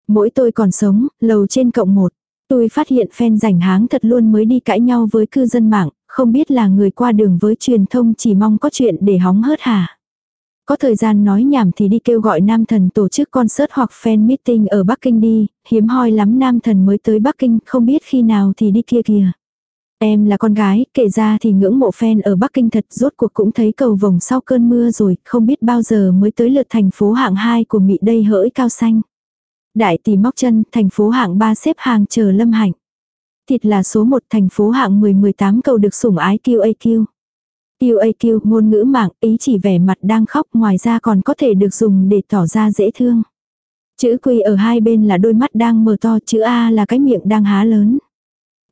Mỗi tôi còn sống, lầu trên cộng một. Tôi phát hiện fan rảnh háng thật luôn mới đi cãi nhau với cư dân mạng, không biết là người qua đường với truyền thông chỉ mong có chuyện để hóng hớt hả. Có thời gian nói nhảm thì đi kêu gọi nam thần tổ chức concert hoặc fan meeting ở Bắc Kinh đi, hiếm hoi lắm nam thần mới tới Bắc Kinh, không biết khi nào thì đi kia kìa. Em là con gái, kể ra thì ngưỡng mộ fan ở Bắc Kinh thật rốt cuộc cũng thấy cầu vồng sau cơn mưa rồi, không biết bao giờ mới tới lượt thành phố hạng 2 của Mỹ đây hỡi cao xanh. Đại tỷ móc chân, thành phố hạng 3 xếp hàng chờ lâm hạnh. Thịt là số 1 thành phố hạng 10-18 cầu được sủng ái QAQ. QAQ ngôn ngữ mạng ý chỉ vẻ mặt đang khóc ngoài ra còn có thể được dùng để tỏ ra dễ thương. Chữ Q ở hai bên là đôi mắt đang mở to, chữ A là cái miệng đang há lớn.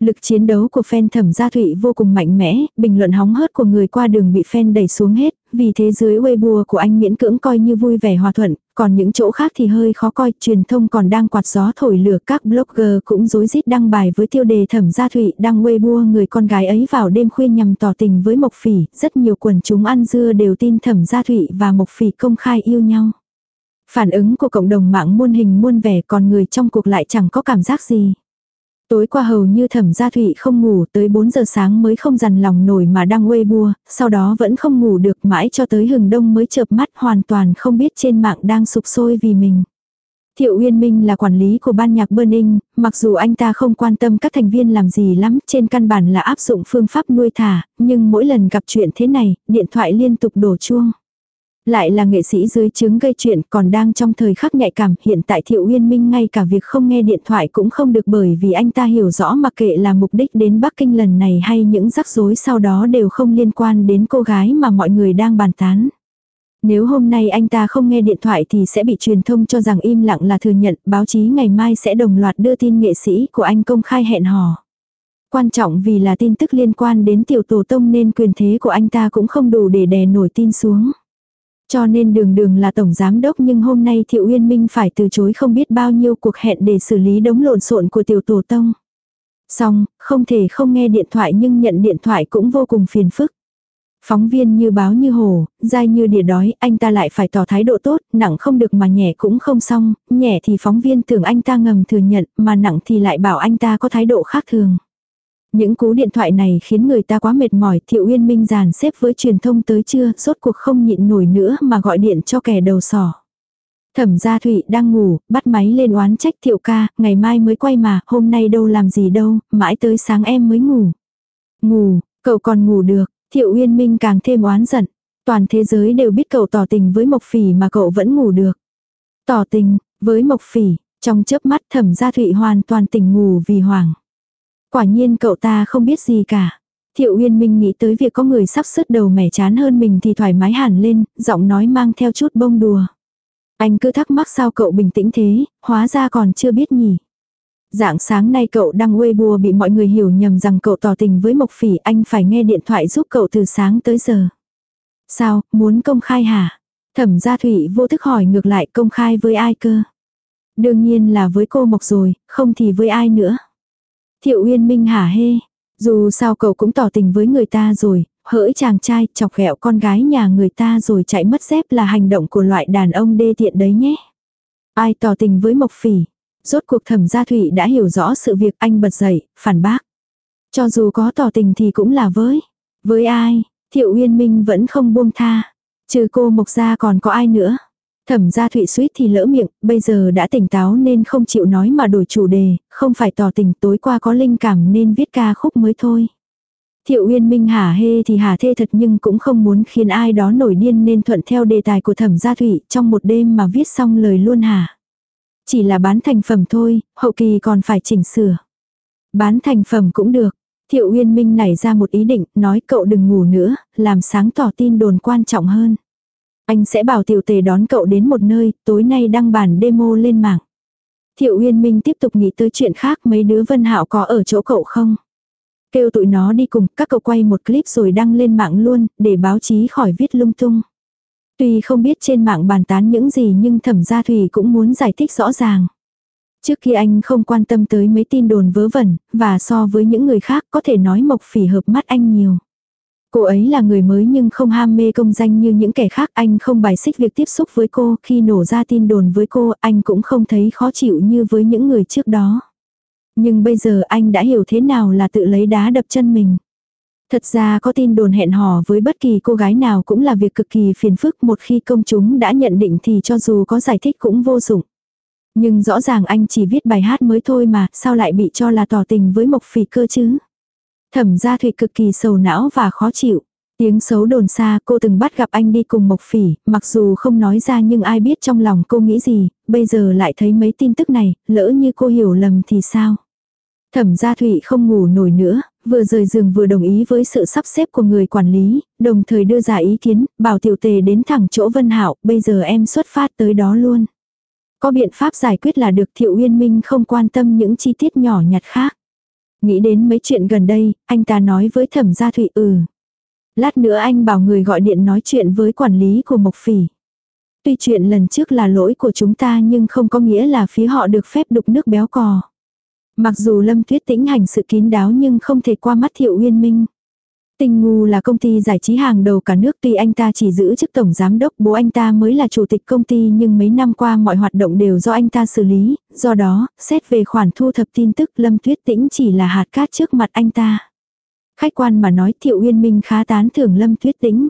Lực chiến đấu của fan thẩm gia thụy vô cùng mạnh mẽ, bình luận hóng hớt của người qua đường bị fan đẩy xuống hết, vì thế dưới Weibo của anh miễn cưỡng coi như vui vẻ hòa thuận, còn những chỗ khác thì hơi khó coi, truyền thông còn đang quạt gió thổi lửa các blogger cũng rối rít đăng bài với tiêu đề thẩm gia thụy đăng Weibo người con gái ấy vào đêm khuya nhằm tỏ tình với Mộc Phỉ, rất nhiều quần chúng ăn dưa đều tin thẩm gia thụy và Mộc Phỉ công khai yêu nhau. Phản ứng của cộng đồng mạng muôn hình muôn vẻ còn người trong cuộc lại chẳng có cảm giác gì. Tối qua hầu như thẩm gia thụy không ngủ tới 4 giờ sáng mới không dằn lòng nổi mà đang quê bua, sau đó vẫn không ngủ được mãi cho tới hừng đông mới chợp mắt hoàn toàn không biết trên mạng đang sụp sôi vì mình. Thiệu Uyên Minh là quản lý của ban nhạc Burning, mặc dù anh ta không quan tâm các thành viên làm gì lắm, trên căn bản là áp dụng phương pháp nuôi thả, nhưng mỗi lần gặp chuyện thế này, điện thoại liên tục đổ chuông. Lại là nghệ sĩ dưới chứng gây chuyện còn đang trong thời khắc nhạy cảm hiện tại Thiệu Uyên Minh ngay cả việc không nghe điện thoại cũng không được bởi vì anh ta hiểu rõ mặc kệ là mục đích đến Bắc Kinh lần này hay những rắc rối sau đó đều không liên quan đến cô gái mà mọi người đang bàn tán. Nếu hôm nay anh ta không nghe điện thoại thì sẽ bị truyền thông cho rằng im lặng là thừa nhận, báo chí ngày mai sẽ đồng loạt đưa tin nghệ sĩ của anh công khai hẹn hò. Quan trọng vì là tin tức liên quan đến tiểu tổ tông nên quyền thế của anh ta cũng không đủ để đè nổi tin xuống. Cho nên đường đường là tổng giám đốc nhưng hôm nay Thiệu Uyên Minh phải từ chối không biết bao nhiêu cuộc hẹn để xử lý đống lộn xộn của tiểu tổ tông. Xong, không thể không nghe điện thoại nhưng nhận điện thoại cũng vô cùng phiền phức. Phóng viên như báo như hồ, dai như đỉa đói, anh ta lại phải tỏ thái độ tốt, nặng không được mà nhẹ cũng không xong, nhẹ thì phóng viên tưởng anh ta ngầm thừa nhận, mà nặng thì lại bảo anh ta có thái độ khác thường. Những cú điện thoại này khiến người ta quá mệt mỏi, Thiệu Uyên Minh dàn xếp với truyền thông tới trưa, rốt cuộc không nhịn nổi nữa mà gọi điện cho kẻ đầu sỏ. Thẩm gia Thụy đang ngủ, bắt máy lên oán trách Thiệu ca, ngày mai mới quay mà, hôm nay đâu làm gì đâu, mãi tới sáng em mới ngủ. Ngủ, cậu còn ngủ được, Thiệu Uyên Minh càng thêm oán giận. Toàn thế giới đều biết cậu tỏ tình với Mộc Phỉ mà cậu vẫn ngủ được. Tỏ tình, với Mộc Phỉ, trong chớp mắt thẩm gia Thụy hoàn toàn tỉnh ngủ vì hoảng. Quả nhiên cậu ta không biết gì cả. Thiệu Uyên Minh nghĩ tới việc có người sắp sứt đầu mẻ chán hơn mình thì thoải mái hẳn lên, giọng nói mang theo chút bông đùa. Anh cứ thắc mắc sao cậu bình tĩnh thế, hóa ra còn chưa biết nhỉ. Dạng sáng nay cậu đăng Weibo bị mọi người hiểu nhầm rằng cậu tỏ tình với Mộc Phỉ anh phải nghe điện thoại giúp cậu từ sáng tới giờ. Sao, muốn công khai hả? Thẩm gia Thủy vô thức hỏi ngược lại công khai với ai cơ? Đương nhiên là với cô Mộc rồi, không thì với ai nữa. Thiệu Uyên Minh hả hê. Dù sao cậu cũng tỏ tình với người ta rồi, hỡi chàng trai chọc ghẹo con gái nhà người ta rồi chạy mất dép là hành động của loại đàn ông đê tiện đấy nhé. Ai tỏ tình với Mộc Phỉ. Rốt cuộc thẩm gia thụy đã hiểu rõ sự việc anh bật dậy, phản bác. Cho dù có tỏ tình thì cũng là với. Với ai, Thiệu Uyên Minh vẫn không buông tha. Trừ cô Mộc gia còn có ai nữa. Thẩm gia thụy suýt thì lỡ miệng, bây giờ đã tỉnh táo nên không chịu nói mà đổi chủ đề, không phải tỏ tình tối qua có linh cảm nên viết ca khúc mới thôi. Thiệu Uyên Minh hả hê thì hả thê thật nhưng cũng không muốn khiến ai đó nổi điên nên thuận theo đề tài của thẩm gia thụy trong một đêm mà viết xong lời luôn hả. Chỉ là bán thành phẩm thôi, hậu kỳ còn phải chỉnh sửa. Bán thành phẩm cũng được. Thiệu Uyên Minh nảy ra một ý định, nói cậu đừng ngủ nữa, làm sáng tỏ tin đồn quan trọng hơn. Anh sẽ bảo tiểu tề đón cậu đến một nơi, tối nay đăng bản demo lên mạng. Thiệu Uyên Minh tiếp tục nghĩ tới chuyện khác mấy đứa Vân Hạo có ở chỗ cậu không? Kêu tụi nó đi cùng, các cậu quay một clip rồi đăng lên mạng luôn, để báo chí khỏi viết lung tung. Tuy không biết trên mạng bàn tán những gì nhưng thẩm gia thủy cũng muốn giải thích rõ ràng. Trước khi anh không quan tâm tới mấy tin đồn vớ vẩn, và so với những người khác có thể nói mộc phỉ hợp mắt anh nhiều. Cô ấy là người mới nhưng không ham mê công danh như những kẻ khác anh không bài xích việc tiếp xúc với cô khi nổ ra tin đồn với cô anh cũng không thấy khó chịu như với những người trước đó. Nhưng bây giờ anh đã hiểu thế nào là tự lấy đá đập chân mình. Thật ra có tin đồn hẹn hò với bất kỳ cô gái nào cũng là việc cực kỳ phiền phức một khi công chúng đã nhận định thì cho dù có giải thích cũng vô dụng. Nhưng rõ ràng anh chỉ viết bài hát mới thôi mà, sao lại bị cho là tỏ tình với Mộc Phỉ cơ chứ? Thẩm gia Thụy cực kỳ sầu não và khó chịu. Tiếng xấu đồn xa cô từng bắt gặp anh đi cùng Mộc Phỉ, mặc dù không nói ra nhưng ai biết trong lòng cô nghĩ gì, bây giờ lại thấy mấy tin tức này, lỡ như cô hiểu lầm thì sao? Thẩm gia Thụy không ngủ nổi nữa, vừa rời giường vừa đồng ý với sự sắp xếp của người quản lý, đồng thời đưa ra ý kiến, bảo tiểu tề đến thẳng chỗ Vân Hạo, bây giờ em xuất phát tới đó luôn. Có biện pháp giải quyết là được Thiệu Uyên Minh không quan tâm những chi tiết nhỏ nhặt khác. Nghĩ đến mấy chuyện gần đây, anh ta nói với thẩm gia Thụy ừ. Lát nữa anh bảo người gọi điện nói chuyện với quản lý của Mộc Phỉ. Tuy chuyện lần trước là lỗi của chúng ta nhưng không có nghĩa là phía họ được phép đục nước béo cò. Mặc dù Lâm Tuyết Tĩnh hành sự kín đáo nhưng không thể qua mắt Thiệu Uyên Minh. Tinh Ngu là công ty giải trí hàng đầu cả nước tuy anh ta chỉ giữ chức tổng giám đốc bố anh ta mới là chủ tịch công ty nhưng mấy năm qua mọi hoạt động đều do anh ta xử lý, do đó, xét về khoản thu thập tin tức Lâm Tuyết Tĩnh chỉ là hạt cát trước mặt anh ta. Khách quan mà nói Thiệu Uyên Minh khá tán thưởng Lâm Tuyết Tĩnh.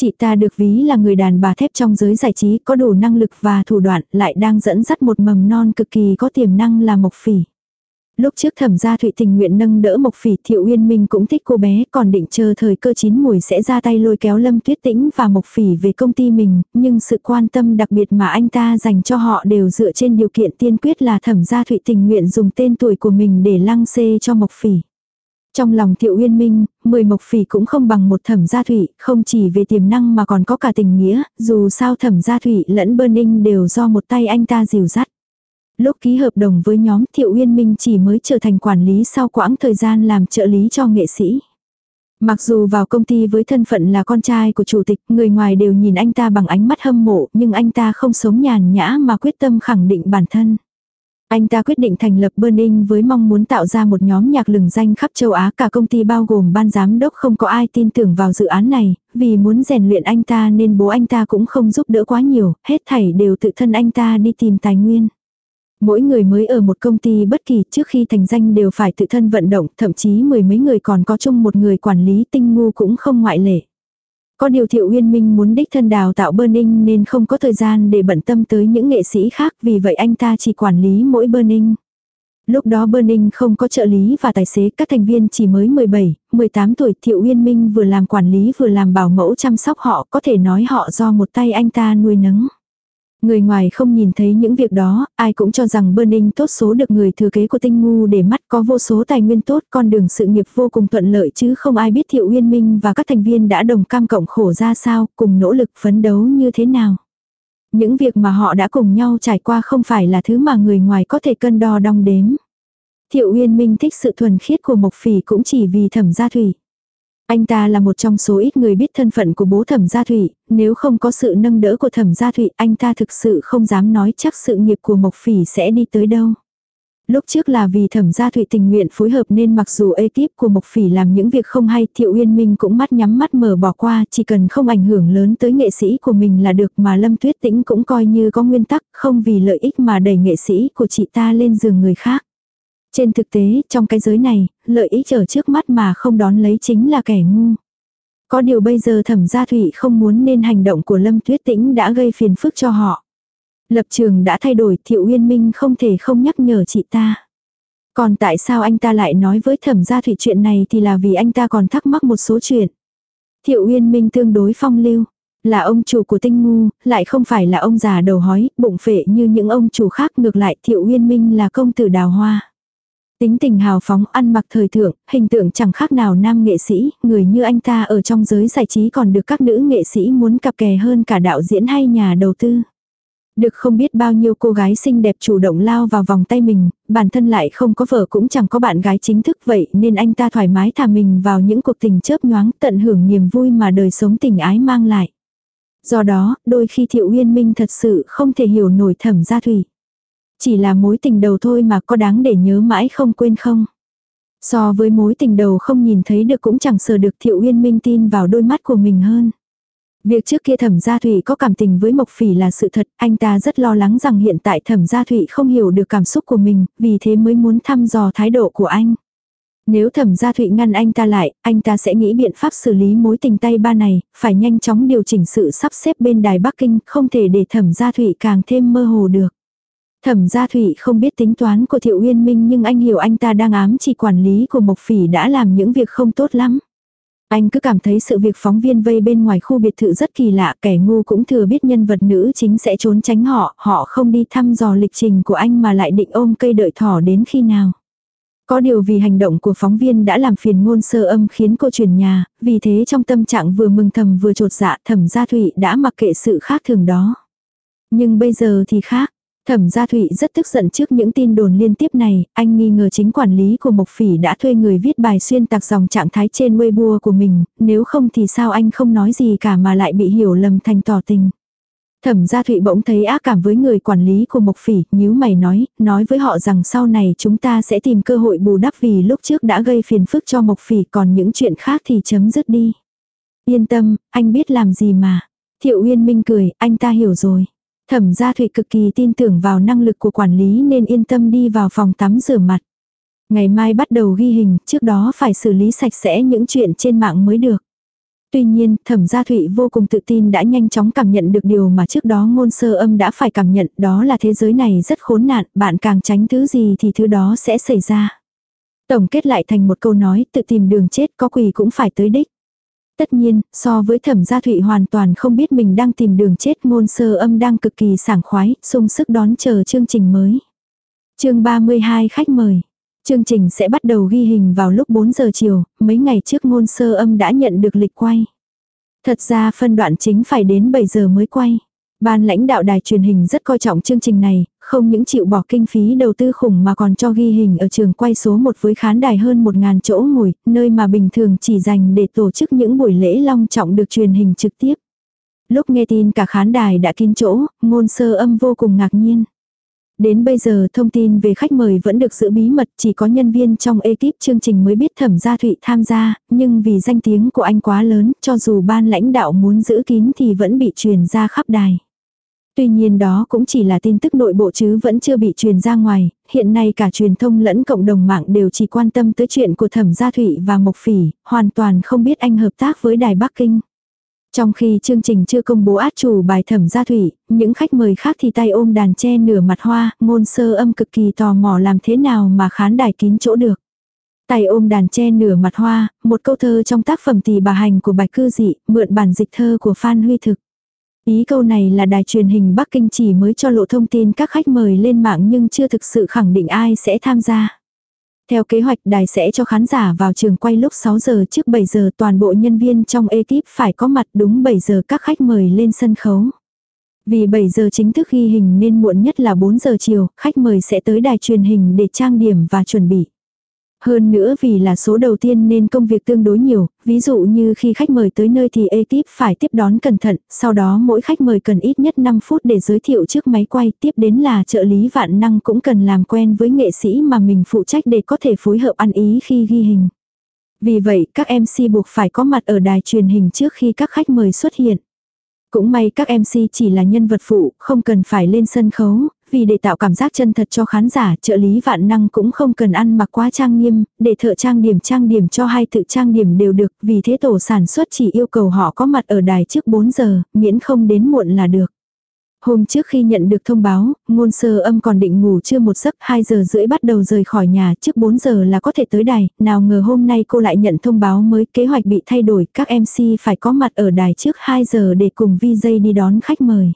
Chị ta được ví là người đàn bà thép trong giới giải trí có đủ năng lực và thủ đoạn lại đang dẫn dắt một mầm non cực kỳ có tiềm năng là Mộc Phỉ. Lúc trước thẩm gia Thụy tình nguyện nâng đỡ Mộc Phỉ Thiệu Uyên Minh cũng thích cô bé còn định chờ thời cơ chín mùi sẽ ra tay lôi kéo Lâm Tuyết Tĩnh và Mộc Phỉ về công ty mình, nhưng sự quan tâm đặc biệt mà anh ta dành cho họ đều dựa trên điều kiện tiên quyết là thẩm gia Thụy tình nguyện dùng tên tuổi của mình để lăng xê cho Mộc Phỉ. Trong lòng Thiệu Uyên Minh, mười Mộc Phỉ cũng không bằng một thẩm gia Thụy, không chỉ về tiềm năng mà còn có cả tình nghĩa, dù sao thẩm gia Thụy lẫn Burning đều do một tay anh ta dìu dắt. Lúc ký hợp đồng với nhóm Thiệu Uyên Minh chỉ mới trở thành quản lý sau quãng thời gian làm trợ lý cho nghệ sĩ. Mặc dù vào công ty với thân phận là con trai của chủ tịch, người ngoài đều nhìn anh ta bằng ánh mắt hâm mộ, nhưng anh ta không sống nhàn nhã mà quyết tâm khẳng định bản thân. Anh ta quyết định thành lập Burning với mong muốn tạo ra một nhóm nhạc lừng danh khắp châu Á cả công ty bao gồm ban giám đốc không có ai tin tưởng vào dự án này, vì muốn rèn luyện anh ta nên bố anh ta cũng không giúp đỡ quá nhiều, hết thảy đều tự thân anh ta đi tìm tài nguyên. Mỗi người mới ở một công ty bất kỳ trước khi thành danh đều phải tự thân vận động, thậm chí mười mấy người còn có chung một người quản lý tinh ngu cũng không ngoại lệ. Có điều Thiệu Uyên Minh muốn đích thân đào tạo Burning nên không có thời gian để bận tâm tới những nghệ sĩ khác vì vậy anh ta chỉ quản lý mỗi Burning. Lúc đó Burning không có trợ lý và tài xế, các thành viên chỉ mới 17, 18 tuổi Thiệu Uyên Minh vừa làm quản lý vừa làm bảo mẫu chăm sóc họ, có thể nói họ do một tay anh ta nuôi nấng. Người ngoài không nhìn thấy những việc đó, ai cũng cho rằng Burning tốt số được người thừa kế của tinh ngu để mắt có vô số tài nguyên tốt, con đường sự nghiệp vô cùng thuận lợi chứ không ai biết Thiệu Uyên Minh và các thành viên đã đồng cam cộng khổ ra sao, cùng nỗ lực phấn đấu như thế nào. Những việc mà họ đã cùng nhau trải qua không phải là thứ mà người ngoài có thể cân đo đong đếm. Thiệu Uyên Minh thích sự thuần khiết của Mộc Phỉ cũng chỉ vì thẩm gia thủy. Anh ta là một trong số ít người biết thân phận của bố thẩm gia thủy, nếu không có sự nâng đỡ của thẩm gia thủy anh ta thực sự không dám nói chắc sự nghiệp của Mộc Phỉ sẽ đi tới đâu. Lúc trước là vì thẩm gia thủy tình nguyện phối hợp nên mặc dù ekip của Mộc Phỉ làm những việc không hay Thiệu Uyên Minh cũng mắt nhắm mắt mở bỏ qua chỉ cần không ảnh hưởng lớn tới nghệ sĩ của mình là được mà Lâm Tuyết Tĩnh cũng coi như có nguyên tắc không vì lợi ích mà đẩy nghệ sĩ của chị ta lên giường người khác. Trên thực tế, trong cái giới này, lợi ích ở trước mắt mà không đón lấy chính là kẻ ngu. Có điều bây giờ thẩm gia thủy không muốn nên hành động của Lâm Tuyết Tĩnh đã gây phiền phức cho họ. Lập trường đã thay đổi Thiệu Uyên Minh không thể không nhắc nhở chị ta. Còn tại sao anh ta lại nói với thẩm gia thủy chuyện này thì là vì anh ta còn thắc mắc một số chuyện. Thiệu Uyên Minh tương đối phong lưu. Là ông chủ của tinh ngu, lại không phải là ông già đầu hói, bụng phệ như những ông chủ khác ngược lại Thiệu Uyên Minh là công tử đào hoa. Tính tình hào phóng, ăn mặc thời thượng, hình tượng chẳng khác nào nam nghệ sĩ, người như anh ta ở trong giới giải trí còn được các nữ nghệ sĩ muốn cặp kè hơn cả đạo diễn hay nhà đầu tư. Được không biết bao nhiêu cô gái xinh đẹp chủ động lao vào vòng tay mình, bản thân lại không có vợ cũng chẳng có bạn gái chính thức vậy nên anh ta thoải mái thả mình vào những cuộc tình chớp nhoáng tận hưởng niềm vui mà đời sống tình ái mang lại. Do đó, đôi khi Thiệu Uyên Minh thật sự không thể hiểu nổi thẩm gia thủy. Chỉ là mối tình đầu thôi mà có đáng để nhớ mãi không quên không. So với mối tình đầu không nhìn thấy được cũng chẳng sờ được Thiệu Uyên Minh tin vào đôi mắt của mình hơn. Việc trước kia thẩm gia thủy có cảm tình với Mộc Phỉ là sự thật, anh ta rất lo lắng rằng hiện tại thẩm gia thủy không hiểu được cảm xúc của mình, vì thế mới muốn thăm dò thái độ của anh. Nếu thẩm gia thụy ngăn anh ta lại, anh ta sẽ nghĩ biện pháp xử lý mối tình tay ba này, phải nhanh chóng điều chỉnh sự sắp xếp bên đài Bắc Kinh, không thể để thẩm gia thụy càng thêm mơ hồ được. Thẩm gia thụy không biết tính toán của Thiệu Uyên Minh nhưng anh hiểu anh ta đang ám chỉ quản lý của Mộc Phỉ đã làm những việc không tốt lắm. Anh cứ cảm thấy sự việc phóng viên vây bên ngoài khu biệt thự rất kỳ lạ, kẻ ngu cũng thừa biết nhân vật nữ chính sẽ trốn tránh họ, họ không đi thăm dò lịch trình của anh mà lại định ôm cây đợi thỏ đến khi nào. Có điều vì hành động của phóng viên đã làm phiền ngôn sơ âm khiến cô chuyển nhà, vì thế trong tâm trạng vừa mừng thầm vừa trột dạ thẩm gia thụy đã mặc kệ sự khác thường đó. Nhưng bây giờ thì khác. Thẩm gia Thụy rất tức giận trước những tin đồn liên tiếp này, anh nghi ngờ chính quản lý của Mộc Phỉ đã thuê người viết bài xuyên tạc dòng trạng thái trên Weibo của mình, nếu không thì sao anh không nói gì cả mà lại bị hiểu lầm thành tỏ tình. Thẩm gia Thụy bỗng thấy ác cảm với người quản lý của Mộc Phỉ, nhíu mày nói, nói với họ rằng sau này chúng ta sẽ tìm cơ hội bù đắp vì lúc trước đã gây phiền phức cho Mộc Phỉ còn những chuyện khác thì chấm dứt đi. Yên tâm, anh biết làm gì mà. Thiệu Uyên Minh cười, anh ta hiểu rồi. Thẩm gia Thụy cực kỳ tin tưởng vào năng lực của quản lý nên yên tâm đi vào phòng tắm rửa mặt. Ngày mai bắt đầu ghi hình, trước đó phải xử lý sạch sẽ những chuyện trên mạng mới được. Tuy nhiên, thẩm gia thụy vô cùng tự tin đã nhanh chóng cảm nhận được điều mà trước đó ngôn sơ âm đã phải cảm nhận, đó là thế giới này rất khốn nạn, bạn càng tránh thứ gì thì thứ đó sẽ xảy ra. Tổng kết lại thành một câu nói, tự tìm đường chết có quỳ cũng phải tới đích. Tất nhiên, so với thẩm gia thụy hoàn toàn không biết mình đang tìm đường chết ngôn sơ âm đang cực kỳ sảng khoái, sung sức đón chờ chương trình mới. chương 32 khách mời. Chương trình sẽ bắt đầu ghi hình vào lúc 4 giờ chiều, mấy ngày trước ngôn sơ âm đã nhận được lịch quay. Thật ra phân đoạn chính phải đến 7 giờ mới quay. Ban lãnh đạo đài truyền hình rất coi trọng chương trình này, không những chịu bỏ kinh phí đầu tư khủng mà còn cho ghi hình ở trường quay số 1 với khán đài hơn 1.000 chỗ ngồi, nơi mà bình thường chỉ dành để tổ chức những buổi lễ long trọng được truyền hình trực tiếp. Lúc nghe tin cả khán đài đã kín chỗ, ngôn sơ âm vô cùng ngạc nhiên. Đến bây giờ thông tin về khách mời vẫn được giữ bí mật, chỉ có nhân viên trong ekip chương trình mới biết thẩm gia thụy tham gia, nhưng vì danh tiếng của anh quá lớn, cho dù ban lãnh đạo muốn giữ kín thì vẫn bị truyền ra khắp đài. Tuy nhiên đó cũng chỉ là tin tức nội bộ chứ vẫn chưa bị truyền ra ngoài, hiện nay cả truyền thông lẫn cộng đồng mạng đều chỉ quan tâm tới chuyện của Thẩm Gia Thụy và Mộc Phỉ, hoàn toàn không biết anh hợp tác với Đài Bắc Kinh. Trong khi chương trình chưa công bố át chủ bài Thẩm Gia Thụy, những khách mời khác thì tay ôm đàn che nửa mặt hoa, ngôn sơ âm cực kỳ tò mò làm thế nào mà khán đài kín chỗ được. Tay ôm đàn che nửa mặt hoa, một câu thơ trong tác phẩm Tỳ bà hành của Bạch Cư Dị, mượn bản dịch thơ của Phan Huy Thực. Ý câu này là đài truyền hình Bắc Kinh chỉ mới cho lộ thông tin các khách mời lên mạng nhưng chưa thực sự khẳng định ai sẽ tham gia. Theo kế hoạch đài sẽ cho khán giả vào trường quay lúc 6 giờ trước 7 giờ toàn bộ nhân viên trong ekip phải có mặt đúng 7 giờ các khách mời lên sân khấu. Vì 7 giờ chính thức ghi hình nên muộn nhất là 4 giờ chiều, khách mời sẽ tới đài truyền hình để trang điểm và chuẩn bị. Hơn nữa vì là số đầu tiên nên công việc tương đối nhiều, ví dụ như khi khách mời tới nơi thì ekip phải tiếp đón cẩn thận, sau đó mỗi khách mời cần ít nhất 5 phút để giới thiệu trước máy quay, tiếp đến là trợ lý vạn năng cũng cần làm quen với nghệ sĩ mà mình phụ trách để có thể phối hợp ăn ý khi ghi hình. Vì vậy, các MC buộc phải có mặt ở đài truyền hình trước khi các khách mời xuất hiện. Cũng may các MC chỉ là nhân vật phụ, không cần phải lên sân khấu, vì để tạo cảm giác chân thật cho khán giả, trợ lý vạn năng cũng không cần ăn mặc quá trang nghiêm, để thợ trang điểm trang điểm cho hai tự trang điểm đều được, vì thế tổ sản xuất chỉ yêu cầu họ có mặt ở đài trước 4 giờ, miễn không đến muộn là được. Hôm trước khi nhận được thông báo, ngôn sơ âm còn định ngủ chưa một giấc 2 giờ rưỡi bắt đầu rời khỏi nhà trước 4 giờ là có thể tới đài, nào ngờ hôm nay cô lại nhận thông báo mới kế hoạch bị thay đổi, các MC phải có mặt ở đài trước 2 giờ để cùng VJ đi đón khách mời.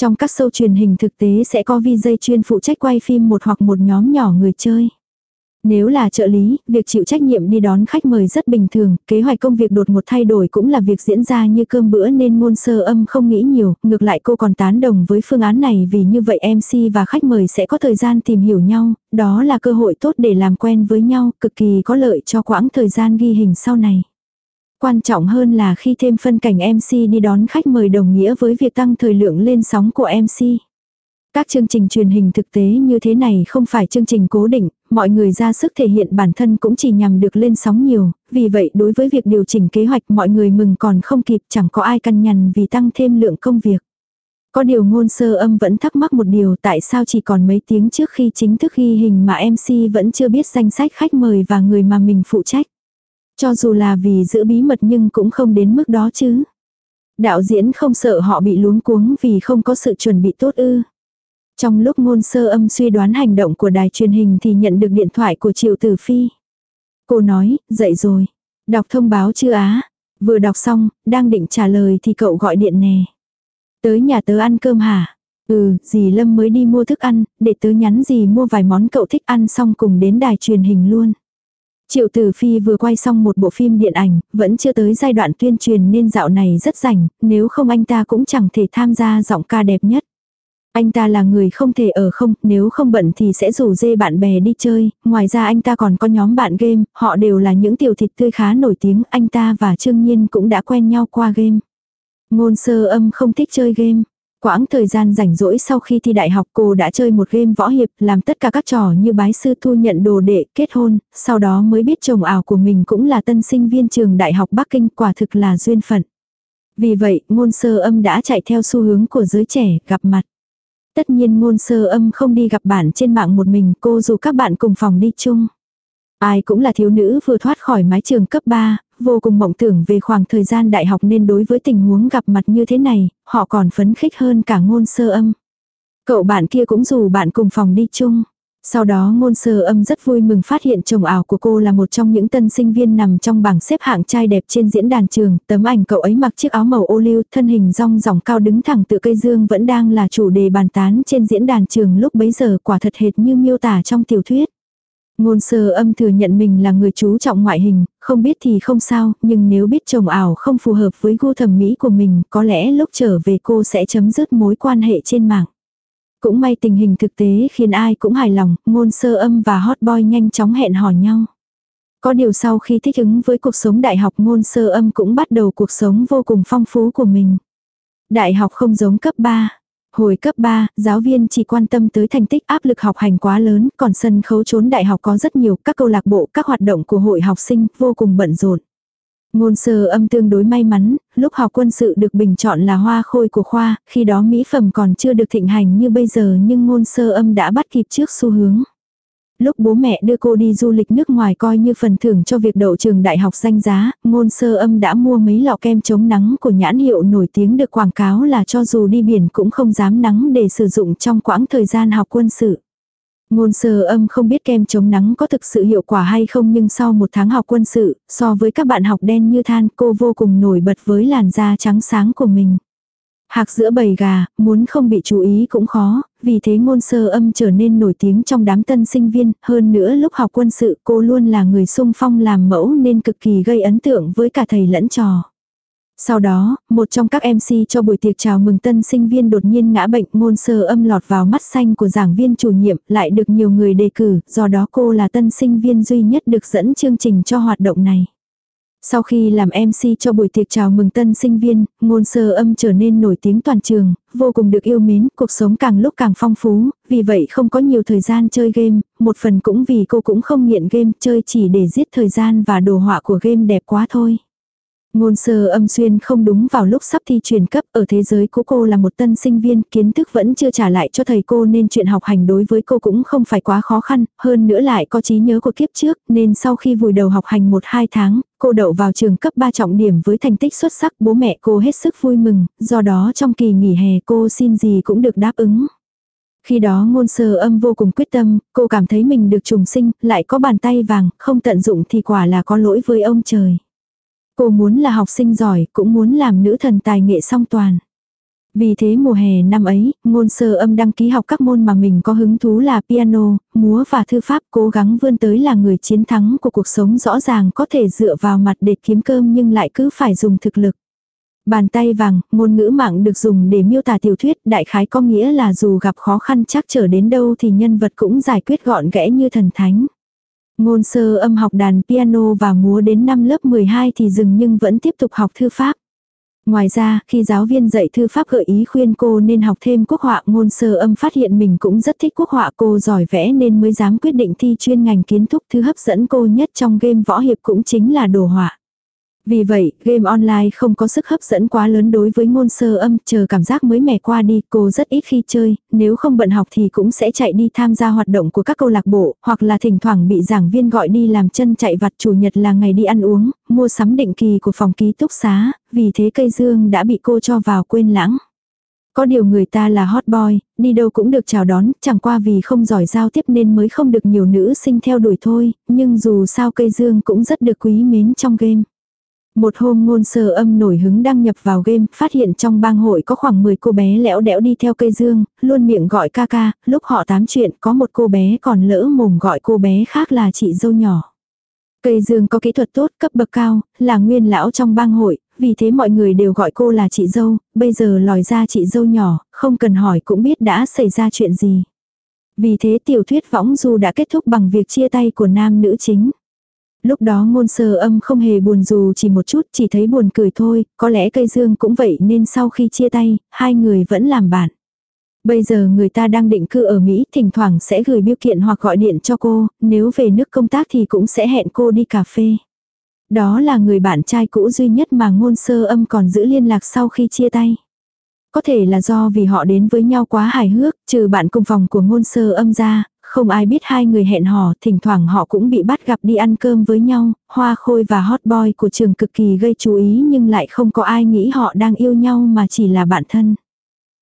Trong các show truyền hình thực tế sẽ có VJ chuyên phụ trách quay phim một hoặc một nhóm nhỏ người chơi. Nếu là trợ lý, việc chịu trách nhiệm đi đón khách mời rất bình thường, kế hoạch công việc đột một thay đổi cũng là việc diễn ra như cơm bữa nên ngôn sơ âm không nghĩ nhiều, ngược lại cô còn tán đồng với phương án này vì như vậy MC và khách mời sẽ có thời gian tìm hiểu nhau, đó là cơ hội tốt để làm quen với nhau, cực kỳ có lợi cho quãng thời gian ghi hình sau này. Quan trọng hơn là khi thêm phân cảnh MC đi đón khách mời đồng nghĩa với việc tăng thời lượng lên sóng của MC. Các chương trình truyền hình thực tế như thế này không phải chương trình cố định, mọi người ra sức thể hiện bản thân cũng chỉ nhằm được lên sóng nhiều, vì vậy đối với việc điều chỉnh kế hoạch mọi người mừng còn không kịp chẳng có ai căn nhằn vì tăng thêm lượng công việc. Có điều ngôn sơ âm vẫn thắc mắc một điều tại sao chỉ còn mấy tiếng trước khi chính thức ghi hình mà MC vẫn chưa biết danh sách khách mời và người mà mình phụ trách. Cho dù là vì giữ bí mật nhưng cũng không đến mức đó chứ. Đạo diễn không sợ họ bị luống cuống vì không có sự chuẩn bị tốt ư. Trong lúc ngôn sơ âm suy đoán hành động của đài truyền hình thì nhận được điện thoại của Triệu Tử Phi. Cô nói, dậy rồi. Đọc thông báo chưa á? Vừa đọc xong, đang định trả lời thì cậu gọi điện nè. Tới nhà tớ ăn cơm hả? Ừ, dì Lâm mới đi mua thức ăn, để tớ nhắn dì mua vài món cậu thích ăn xong cùng đến đài truyền hình luôn. Triệu Tử Phi vừa quay xong một bộ phim điện ảnh, vẫn chưa tới giai đoạn tuyên truyền nên dạo này rất rảnh, nếu không anh ta cũng chẳng thể tham gia giọng ca đẹp nhất. Anh ta là người không thể ở không, nếu không bận thì sẽ rủ dê bạn bè đi chơi, ngoài ra anh ta còn có nhóm bạn game, họ đều là những tiểu thịt tươi khá nổi tiếng, anh ta và Trương Nhiên cũng đã quen nhau qua game. Ngôn sơ âm không thích chơi game. Quãng thời gian rảnh rỗi sau khi thi đại học cô đã chơi một game võ hiệp, làm tất cả các trò như bái sư thu nhận đồ đệ, kết hôn, sau đó mới biết chồng ảo của mình cũng là tân sinh viên trường đại học Bắc Kinh quả thực là duyên phận. Vì vậy, ngôn sơ âm đã chạy theo xu hướng của giới trẻ, gặp mặt. Tất nhiên ngôn sơ âm không đi gặp bạn trên mạng một mình cô dù các bạn cùng phòng đi chung. Ai cũng là thiếu nữ vừa thoát khỏi mái trường cấp 3, vô cùng mộng tưởng về khoảng thời gian đại học nên đối với tình huống gặp mặt như thế này, họ còn phấn khích hơn cả ngôn sơ âm. Cậu bạn kia cũng dù bạn cùng phòng đi chung. Sau đó ngôn sơ âm rất vui mừng phát hiện chồng ảo của cô là một trong những tân sinh viên nằm trong bảng xếp hạng trai đẹp trên diễn đàn trường. Tấm ảnh cậu ấy mặc chiếc áo màu ô liu, thân hình rong ròng cao đứng thẳng tự cây dương vẫn đang là chủ đề bàn tán trên diễn đàn trường lúc bấy giờ quả thật hệt như miêu tả trong tiểu thuyết. Ngôn sơ âm thừa nhận mình là người chú trọng ngoại hình, không biết thì không sao, nhưng nếu biết chồng ảo không phù hợp với gu thẩm mỹ của mình, có lẽ lúc trở về cô sẽ chấm dứt mối quan hệ trên mạng. Cũng may tình hình thực tế khiến ai cũng hài lòng, ngôn sơ âm và hot boy nhanh chóng hẹn hò nhau. Có điều sau khi thích ứng với cuộc sống đại học ngôn sơ âm cũng bắt đầu cuộc sống vô cùng phong phú của mình. Đại học không giống cấp 3. Hồi cấp 3, giáo viên chỉ quan tâm tới thành tích áp lực học hành quá lớn, còn sân khấu trốn đại học có rất nhiều, các câu lạc bộ, các hoạt động của hội học sinh vô cùng bận rộn. Ngôn sơ âm tương đối may mắn, lúc học quân sự được bình chọn là hoa khôi của khoa, khi đó mỹ phẩm còn chưa được thịnh hành như bây giờ nhưng ngôn sơ âm đã bắt kịp trước xu hướng. Lúc bố mẹ đưa cô đi du lịch nước ngoài coi như phần thưởng cho việc đậu trường đại học danh giá, ngôn sơ âm đã mua mấy lọ kem chống nắng của nhãn hiệu nổi tiếng được quảng cáo là cho dù đi biển cũng không dám nắng để sử dụng trong quãng thời gian học quân sự. Ngôn sơ âm không biết kem chống nắng có thực sự hiệu quả hay không nhưng sau một tháng học quân sự, so với các bạn học đen như than cô vô cùng nổi bật với làn da trắng sáng của mình. Hạc giữa bầy gà, muốn không bị chú ý cũng khó, vì thế ngôn sơ âm trở nên nổi tiếng trong đám tân sinh viên, hơn nữa lúc học quân sự cô luôn là người sung phong làm mẫu nên cực kỳ gây ấn tượng với cả thầy lẫn trò. Sau đó, một trong các MC cho buổi tiệc chào mừng tân sinh viên đột nhiên ngã bệnh ngôn sơ âm lọt vào mắt xanh của giảng viên chủ nhiệm, lại được nhiều người đề cử, do đó cô là tân sinh viên duy nhất được dẫn chương trình cho hoạt động này. Sau khi làm MC cho buổi tiệc chào mừng tân sinh viên, ngôn sơ âm trở nên nổi tiếng toàn trường, vô cùng được yêu mến, cuộc sống càng lúc càng phong phú, vì vậy không có nhiều thời gian chơi game, một phần cũng vì cô cũng không nghiện game, chơi chỉ để giết thời gian và đồ họa của game đẹp quá thôi. Ngôn sơ âm xuyên không đúng vào lúc sắp thi truyền cấp ở thế giới của cô là một tân sinh viên, kiến thức vẫn chưa trả lại cho thầy cô nên chuyện học hành đối với cô cũng không phải quá khó khăn, hơn nữa lại có trí nhớ của kiếp trước nên sau khi vùi đầu học hành 1-2 tháng, cô đậu vào trường cấp 3 trọng điểm với thành tích xuất sắc bố mẹ cô hết sức vui mừng, do đó trong kỳ nghỉ hè cô xin gì cũng được đáp ứng. Khi đó ngôn sơ âm vô cùng quyết tâm, cô cảm thấy mình được trùng sinh, lại có bàn tay vàng, không tận dụng thì quả là có lỗi với ông trời. Cô muốn là học sinh giỏi, cũng muốn làm nữ thần tài nghệ song toàn. Vì thế mùa hè năm ấy, ngôn sơ âm đăng ký học các môn mà mình có hứng thú là piano, múa và thư pháp cố gắng vươn tới là người chiến thắng của cuộc sống rõ ràng có thể dựa vào mặt để kiếm cơm nhưng lại cứ phải dùng thực lực. Bàn tay vàng, ngôn ngữ mạng được dùng để miêu tả tiểu thuyết đại khái có nghĩa là dù gặp khó khăn chắc trở đến đâu thì nhân vật cũng giải quyết gọn gẽ như thần thánh. Ngôn sơ âm học đàn piano và múa đến năm lớp 12 thì dừng nhưng vẫn tiếp tục học thư pháp. Ngoài ra, khi giáo viên dạy thư pháp gợi ý khuyên cô nên học thêm quốc họa ngôn sơ âm phát hiện mình cũng rất thích quốc họa cô giỏi vẽ nên mới dám quyết định thi chuyên ngành kiến thúc thứ hấp dẫn cô nhất trong game võ hiệp cũng chính là đồ họa. Vì vậy, game online không có sức hấp dẫn quá lớn đối với ngôn sơ âm, chờ cảm giác mới mẻ qua đi, cô rất ít khi chơi, nếu không bận học thì cũng sẽ chạy đi tham gia hoạt động của các câu lạc bộ, hoặc là thỉnh thoảng bị giảng viên gọi đi làm chân chạy vặt chủ nhật là ngày đi ăn uống, mua sắm định kỳ của phòng ký túc xá, vì thế cây dương đã bị cô cho vào quên lãng. Có điều người ta là hot boy, đi đâu cũng được chào đón, chẳng qua vì không giỏi giao tiếp nên mới không được nhiều nữ sinh theo đuổi thôi, nhưng dù sao cây dương cũng rất được quý mến trong game. Một hôm ngôn sơ âm nổi hứng đăng nhập vào game, phát hiện trong bang hội có khoảng 10 cô bé lẽo đẽo đi theo cây dương, luôn miệng gọi ca ca, lúc họ tám chuyện có một cô bé còn lỡ mồm gọi cô bé khác là chị dâu nhỏ. Cây dương có kỹ thuật tốt, cấp bậc cao, là nguyên lão trong bang hội, vì thế mọi người đều gọi cô là chị dâu, bây giờ lòi ra chị dâu nhỏ, không cần hỏi cũng biết đã xảy ra chuyện gì. Vì thế tiểu thuyết võng du đã kết thúc bằng việc chia tay của nam nữ chính. Lúc đó ngôn sơ âm không hề buồn dù chỉ một chút, chỉ thấy buồn cười thôi, có lẽ cây dương cũng vậy nên sau khi chia tay, hai người vẫn làm bạn. Bây giờ người ta đang định cư ở Mỹ, thỉnh thoảng sẽ gửi biêu kiện hoặc gọi điện cho cô, nếu về nước công tác thì cũng sẽ hẹn cô đi cà phê. Đó là người bạn trai cũ duy nhất mà ngôn sơ âm còn giữ liên lạc sau khi chia tay. Có thể là do vì họ đến với nhau quá hài hước, trừ bạn cùng phòng của ngôn sơ âm ra, không ai biết hai người hẹn hò, thỉnh thoảng họ cũng bị bắt gặp đi ăn cơm với nhau, hoa khôi và hot boy của trường cực kỳ gây chú ý nhưng lại không có ai nghĩ họ đang yêu nhau mà chỉ là bạn thân.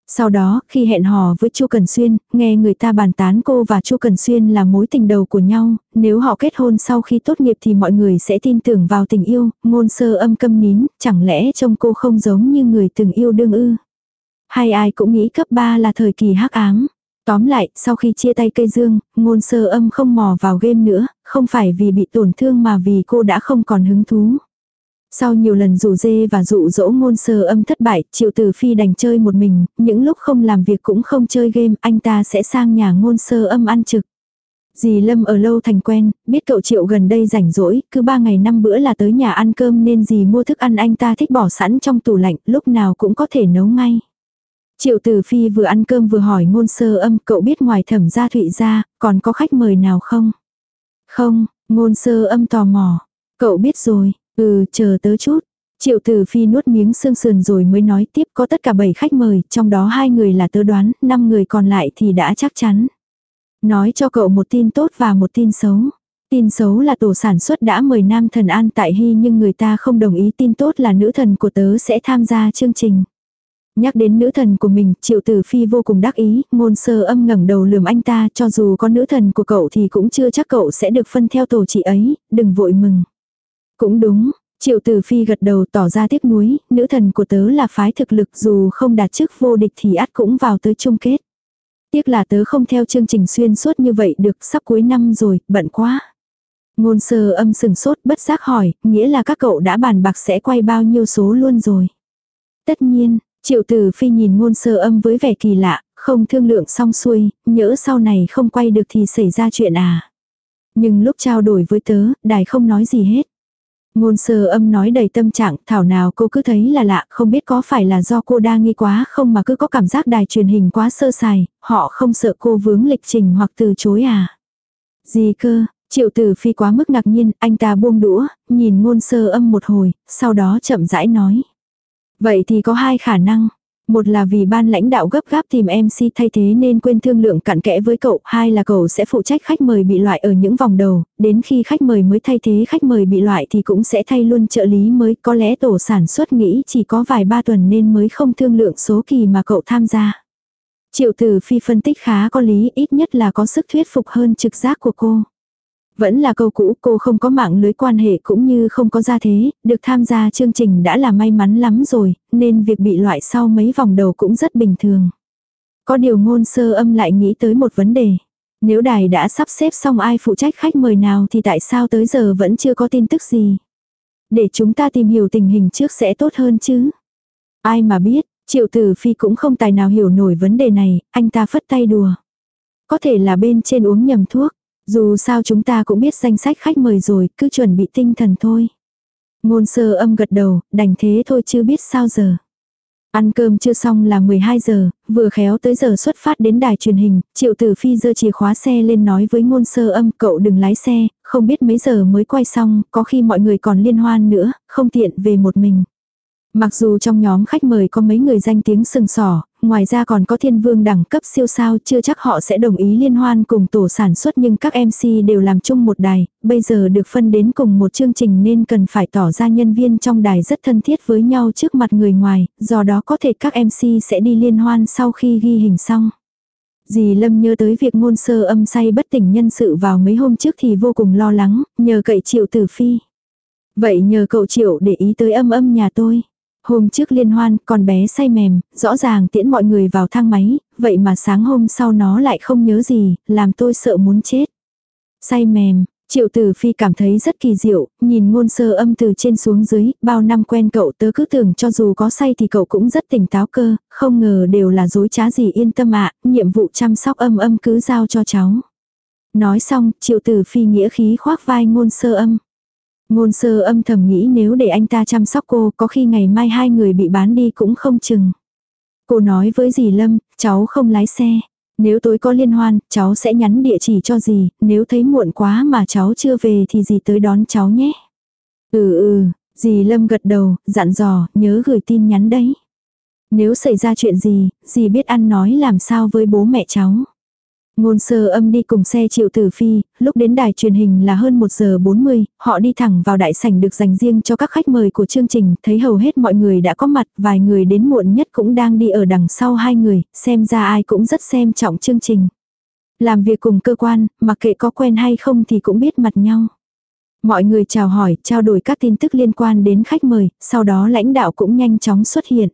Sau đó, khi hẹn hò với Chu Cần Xuyên, nghe người ta bàn tán cô và Chu Cần Xuyên là mối tình đầu của nhau, nếu họ kết hôn sau khi tốt nghiệp thì mọi người sẽ tin tưởng vào tình yêu, ngôn sơ âm câm nín, chẳng lẽ trông cô không giống như người từng yêu đương ư. Hay ai cũng nghĩ cấp 3 là thời kỳ hắc ám. Tóm lại, sau khi chia tay cây dương, ngôn sơ âm không mò vào game nữa, không phải vì bị tổn thương mà vì cô đã không còn hứng thú. Sau nhiều lần rủ dê và dụ dỗ ngôn sơ âm thất bại, triệu tử phi đành chơi một mình, những lúc không làm việc cũng không chơi game, anh ta sẽ sang nhà ngôn sơ âm ăn trực. Dì Lâm ở lâu thành quen, biết cậu triệu gần đây rảnh rỗi, cứ ba ngày năm bữa là tới nhà ăn cơm nên dì mua thức ăn anh ta thích bỏ sẵn trong tủ lạnh, lúc nào cũng có thể nấu ngay. Triệu Tử Phi vừa ăn cơm vừa hỏi ngôn sơ âm cậu biết ngoài thẩm gia thụy ra, còn có khách mời nào không? Không, ngôn sơ âm tò mò. Cậu biết rồi, ừ, chờ tớ chút. Triệu Tử Phi nuốt miếng xương sườn rồi mới nói tiếp có tất cả 7 khách mời, trong đó hai người là tớ đoán, 5 người còn lại thì đã chắc chắn. Nói cho cậu một tin tốt và một tin xấu. Tin xấu là tổ sản xuất đã mời nam thần an tại hy nhưng người ta không đồng ý tin tốt là nữ thần của tớ sẽ tham gia chương trình. Nhắc đến nữ thần của mình, triệu tử phi vô cùng đắc ý, ngôn sơ âm ngẩng đầu lườm anh ta, cho dù có nữ thần của cậu thì cũng chưa chắc cậu sẽ được phân theo tổ chị ấy, đừng vội mừng. Cũng đúng, triệu tử phi gật đầu tỏ ra tiếc nuối, nữ thần của tớ là phái thực lực dù không đạt chức vô địch thì ắt cũng vào tới chung kết. Tiếc là tớ không theo chương trình xuyên suốt như vậy được sắp cuối năm rồi, bận quá. Ngôn sơ âm sừng sốt bất giác hỏi, nghĩa là các cậu đã bàn bạc sẽ quay bao nhiêu số luôn rồi. Tất nhiên, Triệu tử phi nhìn ngôn sơ âm với vẻ kỳ lạ, không thương lượng xong xuôi, nhỡ sau này không quay được thì xảy ra chuyện à. Nhưng lúc trao đổi với tớ, đài không nói gì hết. Ngôn sơ âm nói đầy tâm trạng, thảo nào cô cứ thấy là lạ, không biết có phải là do cô đa nghi quá không mà cứ có cảm giác đài truyền hình quá sơ sài, họ không sợ cô vướng lịch trình hoặc từ chối à. Gì cơ, Triệu tử phi quá mức ngạc nhiên, anh ta buông đũa, nhìn ngôn sơ âm một hồi, sau đó chậm rãi nói. Vậy thì có hai khả năng. Một là vì ban lãnh đạo gấp gáp tìm MC thay thế nên quên thương lượng cặn kẽ với cậu, hai là cậu sẽ phụ trách khách mời bị loại ở những vòng đầu, đến khi khách mời mới thay thế khách mời bị loại thì cũng sẽ thay luôn trợ lý mới, có lẽ tổ sản xuất nghĩ chỉ có vài ba tuần nên mới không thương lượng số kỳ mà cậu tham gia. Triệu tử phi phân tích khá có lý, ít nhất là có sức thuyết phục hơn trực giác của cô. Vẫn là câu cũ cô không có mạng lưới quan hệ cũng như không có gia thế, được tham gia chương trình đã là may mắn lắm rồi, nên việc bị loại sau mấy vòng đầu cũng rất bình thường. Có điều ngôn sơ âm lại nghĩ tới một vấn đề. Nếu đài đã sắp xếp xong ai phụ trách khách mời nào thì tại sao tới giờ vẫn chưa có tin tức gì. Để chúng ta tìm hiểu tình hình trước sẽ tốt hơn chứ. Ai mà biết, triệu tử phi cũng không tài nào hiểu nổi vấn đề này, anh ta phất tay đùa. Có thể là bên trên uống nhầm thuốc. Dù sao chúng ta cũng biết danh sách khách mời rồi, cứ chuẩn bị tinh thần thôi. Ngôn sơ âm gật đầu, đành thế thôi chứ biết sao giờ. Ăn cơm chưa xong là 12 giờ, vừa khéo tới giờ xuất phát đến đài truyền hình, triệu tử phi giơ chìa khóa xe lên nói với ngôn sơ âm cậu đừng lái xe, không biết mấy giờ mới quay xong, có khi mọi người còn liên hoan nữa, không tiện về một mình. Mặc dù trong nhóm khách mời có mấy người danh tiếng sừng sỏ, ngoài ra còn có thiên vương đẳng cấp siêu sao chưa chắc họ sẽ đồng ý liên hoan cùng tổ sản xuất nhưng các MC đều làm chung một đài, bây giờ được phân đến cùng một chương trình nên cần phải tỏ ra nhân viên trong đài rất thân thiết với nhau trước mặt người ngoài, do đó có thể các MC sẽ đi liên hoan sau khi ghi hình xong. Dì Lâm nhớ tới việc ngôn sơ âm say bất tỉnh nhân sự vào mấy hôm trước thì vô cùng lo lắng, nhờ cậy triệu tử phi. Vậy nhờ cậu triệu để ý tới âm âm nhà tôi. Hôm trước liên hoan, con bé say mềm, rõ ràng tiễn mọi người vào thang máy, vậy mà sáng hôm sau nó lại không nhớ gì, làm tôi sợ muốn chết. Say mềm, Triệu Tử Phi cảm thấy rất kỳ diệu, nhìn ngôn sơ âm từ trên xuống dưới, bao năm quen cậu tớ cứ tưởng cho dù có say thì cậu cũng rất tỉnh táo cơ, không ngờ đều là dối trá gì yên tâm ạ, nhiệm vụ chăm sóc âm âm cứ giao cho cháu. Nói xong, Triệu Tử Phi nghĩa khí khoác vai ngôn sơ âm. Ngôn sơ âm thầm nghĩ nếu để anh ta chăm sóc cô có khi ngày mai hai người bị bán đi cũng không chừng. Cô nói với dì Lâm, cháu không lái xe. Nếu tối có liên hoan, cháu sẽ nhắn địa chỉ cho dì, nếu thấy muộn quá mà cháu chưa về thì dì tới đón cháu nhé. Ừ ừ, dì Lâm gật đầu, dặn dò, nhớ gửi tin nhắn đấy. Nếu xảy ra chuyện gì, dì biết ăn nói làm sao với bố mẹ cháu. Ngôn sơ âm đi cùng xe triệu tử phi, lúc đến đài truyền hình là hơn 1 giờ 40, họ đi thẳng vào đại sảnh được dành riêng cho các khách mời của chương trình, thấy hầu hết mọi người đã có mặt, vài người đến muộn nhất cũng đang đi ở đằng sau hai người, xem ra ai cũng rất xem trọng chương trình. Làm việc cùng cơ quan, mặc kệ có quen hay không thì cũng biết mặt nhau. Mọi người chào hỏi, trao đổi các tin tức liên quan đến khách mời, sau đó lãnh đạo cũng nhanh chóng xuất hiện.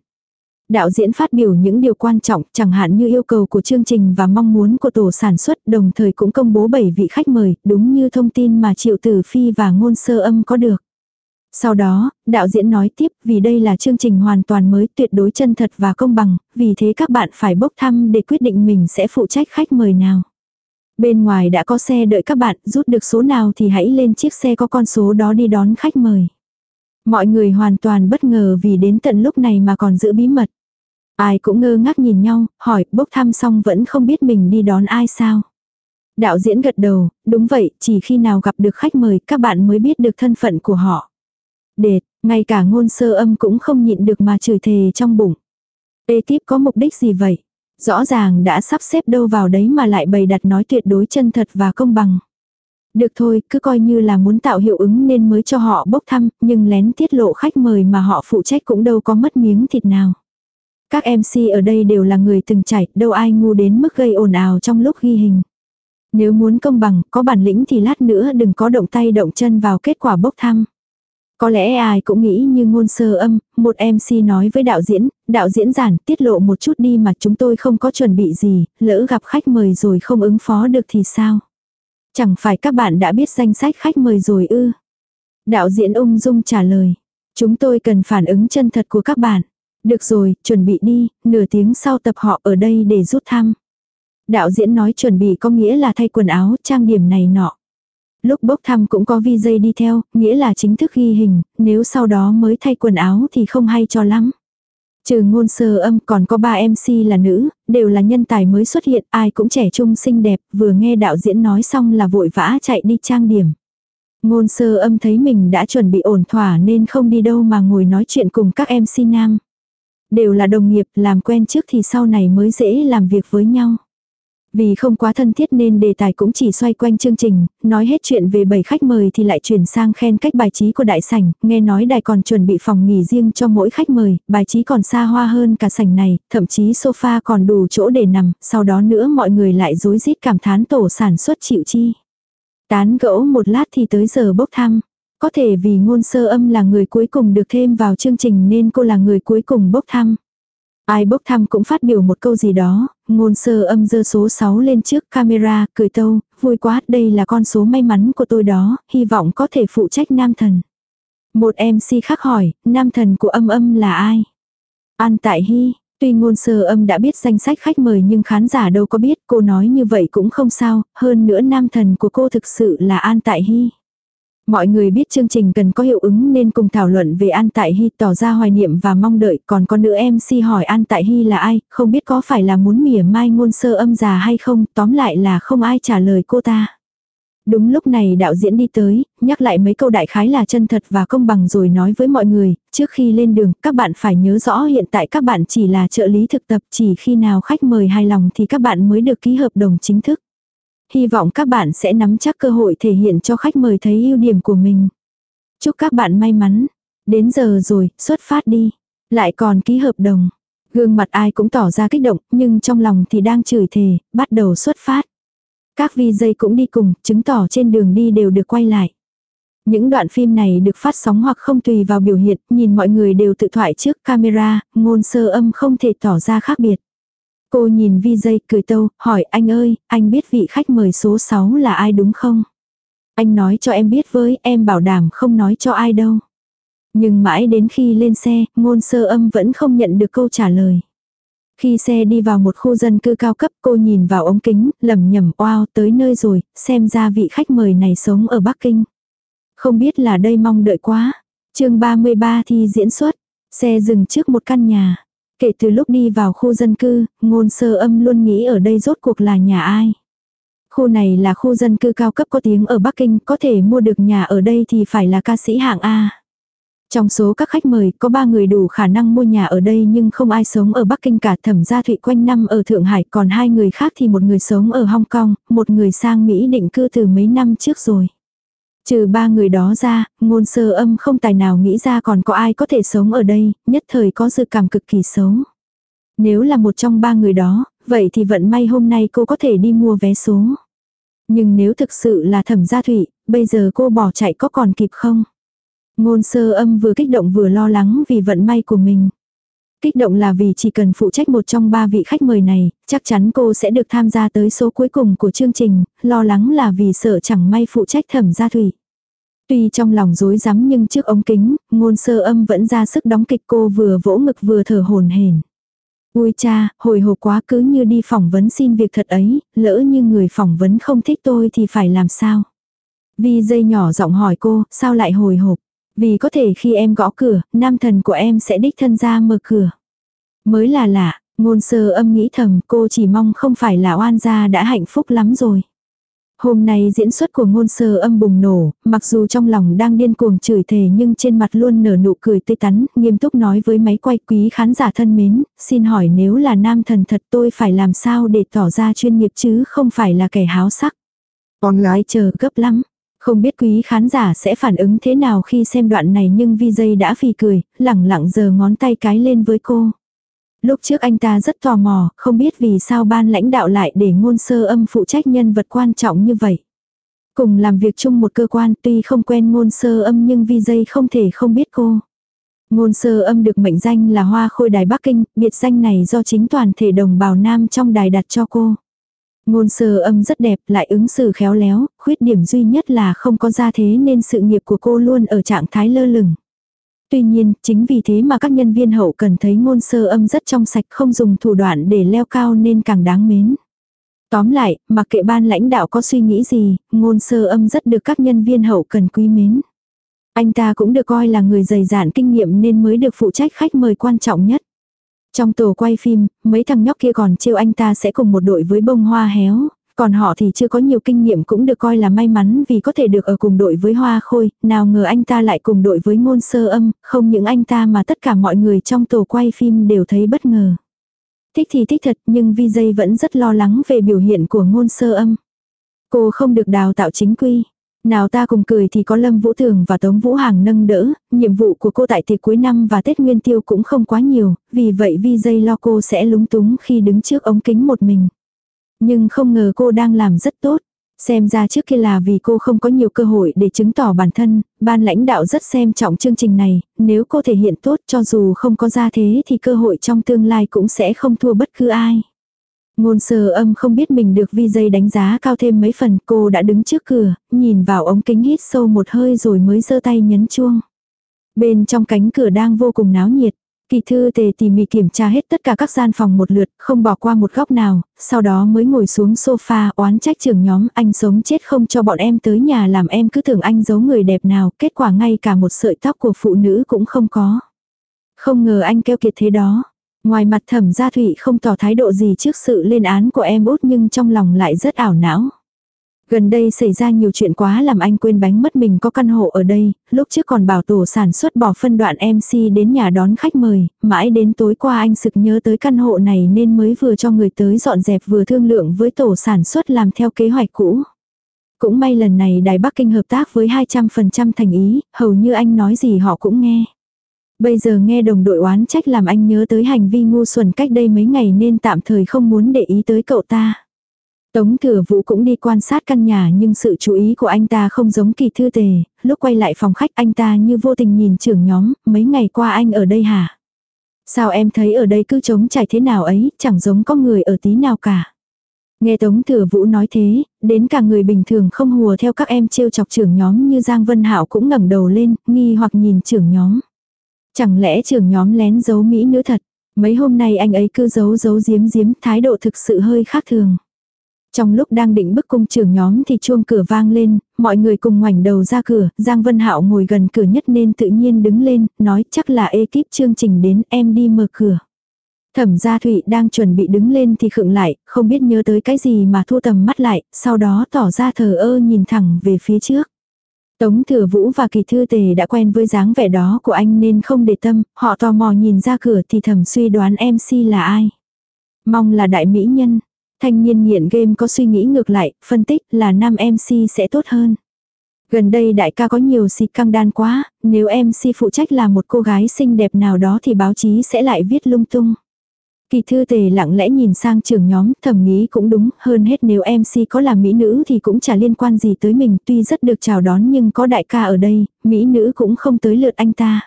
Đạo diễn phát biểu những điều quan trọng, chẳng hạn như yêu cầu của chương trình và mong muốn của tổ sản xuất, đồng thời cũng công bố 7 vị khách mời, đúng như thông tin mà Triệu Tử Phi và Ngôn Sơ Âm có được. Sau đó, đạo diễn nói tiếp, vì đây là chương trình hoàn toàn mới, tuyệt đối chân thật và công bằng, vì thế các bạn phải bốc thăm để quyết định mình sẽ phụ trách khách mời nào. Bên ngoài đã có xe đợi các bạn, rút được số nào thì hãy lên chiếc xe có con số đó đi đón khách mời. Mọi người hoàn toàn bất ngờ vì đến tận lúc này mà còn giữ bí mật. Ai cũng ngơ ngác nhìn nhau, hỏi bốc thăm xong vẫn không biết mình đi đón ai sao. Đạo diễn gật đầu, đúng vậy, chỉ khi nào gặp được khách mời các bạn mới biết được thân phận của họ. Đệt, ngay cả ngôn sơ âm cũng không nhịn được mà chửi thề trong bụng. Ê tiếp có mục đích gì vậy? Rõ ràng đã sắp xếp đâu vào đấy mà lại bày đặt nói tuyệt đối chân thật và công bằng. Được thôi, cứ coi như là muốn tạo hiệu ứng nên mới cho họ bốc thăm, nhưng lén tiết lộ khách mời mà họ phụ trách cũng đâu có mất miếng thịt nào. Các MC ở đây đều là người từng trải, đâu ai ngu đến mức gây ồn ào trong lúc ghi hình. Nếu muốn công bằng, có bản lĩnh thì lát nữa đừng có động tay động chân vào kết quả bốc thăm. Có lẽ ai cũng nghĩ như ngôn sơ âm, một MC nói với đạo diễn, đạo diễn giản tiết lộ một chút đi mà chúng tôi không có chuẩn bị gì, lỡ gặp khách mời rồi không ứng phó được thì sao? Chẳng phải các bạn đã biết danh sách khách mời rồi ư? Đạo diễn ung dung trả lời, chúng tôi cần phản ứng chân thật của các bạn. Được rồi, chuẩn bị đi, nửa tiếng sau tập họ ở đây để rút thăm. Đạo diễn nói chuẩn bị có nghĩa là thay quần áo, trang điểm này nọ. Lúc bốc thăm cũng có VJ đi theo, nghĩa là chính thức ghi hình, nếu sau đó mới thay quần áo thì không hay cho lắm. Trừ ngôn sơ âm còn có ba MC là nữ, đều là nhân tài mới xuất hiện, ai cũng trẻ trung xinh đẹp, vừa nghe đạo diễn nói xong là vội vã chạy đi trang điểm. Ngôn sơ âm thấy mình đã chuẩn bị ổn thỏa nên không đi đâu mà ngồi nói chuyện cùng các MC nam. Đều là đồng nghiệp làm quen trước thì sau này mới dễ làm việc với nhau. Vì không quá thân thiết nên đề tài cũng chỉ xoay quanh chương trình, nói hết chuyện về bảy khách mời thì lại chuyển sang khen cách bài trí của đại sảnh, nghe nói đài còn chuẩn bị phòng nghỉ riêng cho mỗi khách mời, bài trí còn xa hoa hơn cả sảnh này, thậm chí sofa còn đủ chỗ để nằm, sau đó nữa mọi người lại rối rít cảm thán tổ sản xuất chịu chi. Tán gẫu một lát thì tới giờ bốc thăm. Có thể vì ngôn sơ âm là người cuối cùng được thêm vào chương trình nên cô là người cuối cùng bốc thăm. Ai bốc thăm cũng phát biểu một câu gì đó, ngôn sơ âm dơ số 6 lên trước camera, cười tâu, vui quá, đây là con số may mắn của tôi đó, hy vọng có thể phụ trách nam thần. Một MC khác hỏi, nam thần của âm âm là ai? An Tại Hy, tuy ngôn sơ âm đã biết danh sách khách mời nhưng khán giả đâu có biết, cô nói như vậy cũng không sao, hơn nữa nam thần của cô thực sự là An Tại Hy. Mọi người biết chương trình cần có hiệu ứng nên cùng thảo luận về An Tại Hy tỏ ra hoài niệm và mong đợi, còn có nữ MC hỏi An Tại Hy là ai, không biết có phải là muốn mỉa mai ngôn sơ âm già hay không, tóm lại là không ai trả lời cô ta. Đúng lúc này đạo diễn đi tới, nhắc lại mấy câu đại khái là chân thật và công bằng rồi nói với mọi người, trước khi lên đường, các bạn phải nhớ rõ hiện tại các bạn chỉ là trợ lý thực tập, chỉ khi nào khách mời hài lòng thì các bạn mới được ký hợp đồng chính thức. Hy vọng các bạn sẽ nắm chắc cơ hội thể hiện cho khách mời thấy ưu điểm của mình. Chúc các bạn may mắn. Đến giờ rồi, xuất phát đi. Lại còn ký hợp đồng. Gương mặt ai cũng tỏ ra kích động, nhưng trong lòng thì đang chửi thề, bắt đầu xuất phát. Các vi dây cũng đi cùng, chứng tỏ trên đường đi đều được quay lại. Những đoạn phim này được phát sóng hoặc không tùy vào biểu hiện, nhìn mọi người đều tự thoại trước camera, ngôn sơ âm không thể tỏ ra khác biệt. Cô nhìn vi dây cười tâu, hỏi anh ơi, anh biết vị khách mời số 6 là ai đúng không? Anh nói cho em biết với, em bảo đảm không nói cho ai đâu. Nhưng mãi đến khi lên xe, ngôn sơ âm vẫn không nhận được câu trả lời. Khi xe đi vào một khu dân cư cao cấp cô nhìn vào ống kính, lầm nhầm wow tới nơi rồi, xem ra vị khách mời này sống ở Bắc Kinh. Không biết là đây mong đợi quá. chương 33 thi diễn xuất, xe dừng trước một căn nhà. Kể từ lúc đi vào khu dân cư, ngôn sơ âm luôn nghĩ ở đây rốt cuộc là nhà ai. Khu này là khu dân cư cao cấp có tiếng ở Bắc Kinh, có thể mua được nhà ở đây thì phải là ca sĩ hạng A. Trong số các khách mời, có ba người đủ khả năng mua nhà ở đây nhưng không ai sống ở Bắc Kinh cả thẩm gia thụy quanh năm ở Thượng Hải, còn hai người khác thì một người sống ở Hong Kong, một người sang Mỹ định cư từ mấy năm trước rồi. Trừ ba người đó ra, ngôn sơ âm không tài nào nghĩ ra còn có ai có thể sống ở đây, nhất thời có dự cảm cực kỳ xấu. Nếu là một trong ba người đó, vậy thì vận may hôm nay cô có thể đi mua vé số. Nhưng nếu thực sự là thẩm gia thủy, bây giờ cô bỏ chạy có còn kịp không? Ngôn sơ âm vừa kích động vừa lo lắng vì vận may của mình. Kích động là vì chỉ cần phụ trách một trong ba vị khách mời này, chắc chắn cô sẽ được tham gia tới số cuối cùng của chương trình, lo lắng là vì sợ chẳng may phụ trách thẩm gia thủy. Tuy trong lòng rối rắm nhưng trước ống kính, ngôn sơ âm vẫn ra sức đóng kịch cô vừa vỗ ngực vừa thở hồn hển. Ui cha, hồi hộp quá cứ như đi phỏng vấn xin việc thật ấy, lỡ như người phỏng vấn không thích tôi thì phải làm sao? Vi dây nhỏ giọng hỏi cô, sao lại hồi hộp? Vì có thể khi em gõ cửa, nam thần của em sẽ đích thân ra mở cửa. Mới là lạ, ngôn sơ âm nghĩ thầm cô chỉ mong không phải là oan gia đã hạnh phúc lắm rồi. Hôm nay diễn xuất của ngôn sơ âm bùng nổ, mặc dù trong lòng đang điên cuồng chửi thề nhưng trên mặt luôn nở nụ cười tươi tắn, nghiêm túc nói với máy quay quý khán giả thân mến, xin hỏi nếu là nam thần thật tôi phải làm sao để tỏ ra chuyên nghiệp chứ không phải là kẻ háo sắc. Online chờ gấp lắm, không biết quý khán giả sẽ phản ứng thế nào khi xem đoạn này nhưng Vi Dây đã phì cười, lẳng lặng giờ ngón tay cái lên với cô. Lúc trước anh ta rất tò mò, không biết vì sao ban lãnh đạo lại để ngôn sơ âm phụ trách nhân vật quan trọng như vậy. Cùng làm việc chung một cơ quan tuy không quen ngôn sơ âm nhưng Vi Dây không thể không biết cô. Ngôn sơ âm được mệnh danh là hoa khôi đài Bắc Kinh, biệt danh này do chính toàn thể đồng bào nam trong đài đặt cho cô. Ngôn sơ âm rất đẹp, lại ứng xử khéo léo, khuyết điểm duy nhất là không có gia thế nên sự nghiệp của cô luôn ở trạng thái lơ lửng. Tuy nhiên, chính vì thế mà các nhân viên hậu cần thấy ngôn sơ âm rất trong sạch không dùng thủ đoạn để leo cao nên càng đáng mến. Tóm lại, mặc kệ ban lãnh đạo có suy nghĩ gì, ngôn sơ âm rất được các nhân viên hậu cần quý mến. Anh ta cũng được coi là người dày dạn kinh nghiệm nên mới được phụ trách khách mời quan trọng nhất. Trong tổ quay phim, mấy thằng nhóc kia còn trêu anh ta sẽ cùng một đội với bông hoa héo, còn họ thì chưa có nhiều kinh nghiệm cũng được coi là may mắn vì có thể được ở cùng đội với hoa khôi, nào ngờ anh ta lại cùng đội với ngôn sơ âm, không những anh ta mà tất cả mọi người trong tổ quay phim đều thấy bất ngờ. Thích thì thích thật nhưng VJ vẫn rất lo lắng về biểu hiện của ngôn sơ âm. Cô không được đào tạo chính quy. Nào ta cùng cười thì có Lâm Vũ Thường và Tống Vũ Hàng nâng đỡ, nhiệm vụ của cô tại tiệc cuối năm và Tết Nguyên Tiêu cũng không quá nhiều, vì vậy VJ lo cô sẽ lúng túng khi đứng trước ống kính một mình. Nhưng không ngờ cô đang làm rất tốt. Xem ra trước kia là vì cô không có nhiều cơ hội để chứng tỏ bản thân, ban lãnh đạo rất xem trọng chương trình này, nếu cô thể hiện tốt cho dù không có ra thế thì cơ hội trong tương lai cũng sẽ không thua bất cứ ai. Ngôn sơ âm không biết mình được vi dây đánh giá cao thêm mấy phần cô đã đứng trước cửa, nhìn vào ống kính hít sâu một hơi rồi mới giơ tay nhấn chuông. Bên trong cánh cửa đang vô cùng náo nhiệt. Kỳ thư tề tỉ mỉ kiểm tra hết tất cả các gian phòng một lượt, không bỏ qua một góc nào, sau đó mới ngồi xuống sofa oán trách trưởng nhóm anh sống chết không cho bọn em tới nhà làm em cứ tưởng anh giấu người đẹp nào, kết quả ngay cả một sợi tóc của phụ nữ cũng không có. Không ngờ anh keo kiệt thế đó. Ngoài mặt thẩm gia thụy không tỏ thái độ gì trước sự lên án của em út nhưng trong lòng lại rất ảo não. Gần đây xảy ra nhiều chuyện quá làm anh quên bánh mất mình có căn hộ ở đây, lúc trước còn bảo tổ sản xuất bỏ phân đoạn MC đến nhà đón khách mời, mãi đến tối qua anh sực nhớ tới căn hộ này nên mới vừa cho người tới dọn dẹp vừa thương lượng với tổ sản xuất làm theo kế hoạch cũ. Cũng may lần này Đài Bắc Kinh hợp tác với 200% thành ý, hầu như anh nói gì họ cũng nghe. Bây giờ nghe đồng đội oán trách làm anh nhớ tới hành vi ngu xuẩn cách đây mấy ngày nên tạm thời không muốn để ý tới cậu ta. Tống thừa vũ cũng đi quan sát căn nhà nhưng sự chú ý của anh ta không giống kỳ thư tề, lúc quay lại phòng khách anh ta như vô tình nhìn trưởng nhóm, mấy ngày qua anh ở đây hả? Sao em thấy ở đây cứ trống trải thế nào ấy, chẳng giống có người ở tí nào cả. Nghe Tống Thừa Vũ nói thế, đến cả người bình thường không hùa theo các em trêu chọc trưởng nhóm như Giang Vân Hạo cũng ngẩng đầu lên, nghi hoặc nhìn trưởng nhóm. Chẳng lẽ trưởng nhóm lén giấu mỹ nữ thật? Mấy hôm nay anh ấy cứ giấu giấu giếm giếm, thái độ thực sự hơi khác thường. Trong lúc đang định bức cung trưởng nhóm thì chuông cửa vang lên, mọi người cùng ngoảnh đầu ra cửa, Giang Vân Hạo ngồi gần cửa nhất nên tự nhiên đứng lên, nói chắc là ekip chương trình đến em đi mở cửa. Thẩm gia Thụy đang chuẩn bị đứng lên thì khựng lại, không biết nhớ tới cái gì mà thu tầm mắt lại, sau đó tỏ ra thờ ơ nhìn thẳng về phía trước. Tống thừa vũ và kỳ thư tề đã quen với dáng vẻ đó của anh nên không để tâm, họ tò mò nhìn ra cửa thì thầm suy đoán MC là ai. Mong là đại mỹ nhân. Thanh niên nghiện game có suy nghĩ ngược lại, phân tích là nam MC sẽ tốt hơn. Gần đây đại ca có nhiều xịt căng đan quá, nếu MC phụ trách là một cô gái xinh đẹp nào đó thì báo chí sẽ lại viết lung tung. Kỳ thư tề lặng lẽ nhìn sang trưởng nhóm, thầm nghĩ cũng đúng, hơn hết nếu MC có là mỹ nữ thì cũng chả liên quan gì tới mình, tuy rất được chào đón nhưng có đại ca ở đây, mỹ nữ cũng không tới lượt anh ta.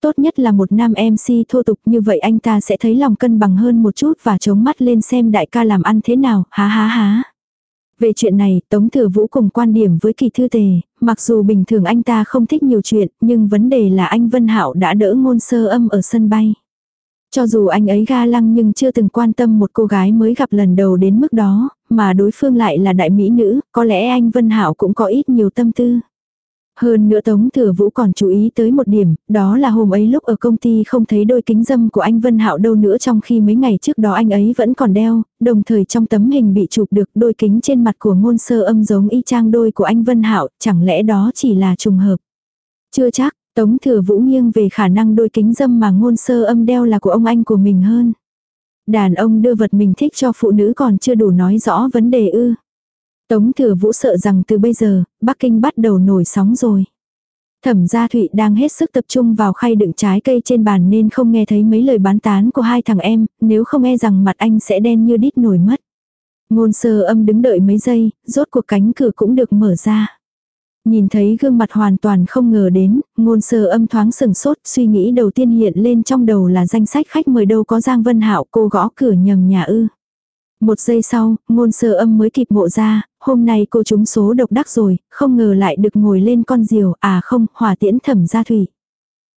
Tốt nhất là một nam MC thô tục như vậy anh ta sẽ thấy lòng cân bằng hơn một chút và chống mắt lên xem đại ca làm ăn thế nào, há há há. Về chuyện này, Tống Thừa Vũ cùng quan điểm với kỳ thư tề, mặc dù bình thường anh ta không thích nhiều chuyện, nhưng vấn đề là anh Vân Hạo đã đỡ ngôn sơ âm ở sân bay. Cho dù anh ấy ga lăng nhưng chưa từng quan tâm một cô gái mới gặp lần đầu đến mức đó, mà đối phương lại là đại mỹ nữ, có lẽ anh Vân Hảo cũng có ít nhiều tâm tư. Hơn nữa Tống Thừa Vũ còn chú ý tới một điểm, đó là hôm ấy lúc ở công ty không thấy đôi kính dâm của anh Vân Hạo đâu nữa trong khi mấy ngày trước đó anh ấy vẫn còn đeo, đồng thời trong tấm hình bị chụp được đôi kính trên mặt của ngôn sơ âm giống y chang đôi của anh Vân Hạo, chẳng lẽ đó chỉ là trùng hợp. Chưa chắc, Tống thừa vũ nghiêng về khả năng đôi kính dâm mà ngôn sơ âm đeo là của ông anh của mình hơn. Đàn ông đưa vật mình thích cho phụ nữ còn chưa đủ nói rõ vấn đề ư. Tống thừa vũ sợ rằng từ bây giờ, Bắc Kinh bắt đầu nổi sóng rồi. Thẩm gia Thụy đang hết sức tập trung vào khay đựng trái cây trên bàn nên không nghe thấy mấy lời bán tán của hai thằng em, nếu không e rằng mặt anh sẽ đen như đít nổi mất. Ngôn sơ âm đứng đợi mấy giây, rốt cuộc cánh cửa cũng được mở ra. Nhìn thấy gương mặt hoàn toàn không ngờ đến, ngôn sơ âm thoáng sừng sốt, suy nghĩ đầu tiên hiện lên trong đầu là danh sách khách mời đâu có Giang Vân Hạo cô gõ cửa nhầm nhà ư. Một giây sau, ngôn sơ âm mới kịp ngộ ra, hôm nay cô trúng số độc đắc rồi, không ngờ lại được ngồi lên con diều, à không, hỏa tiễn thẩm gia thủy.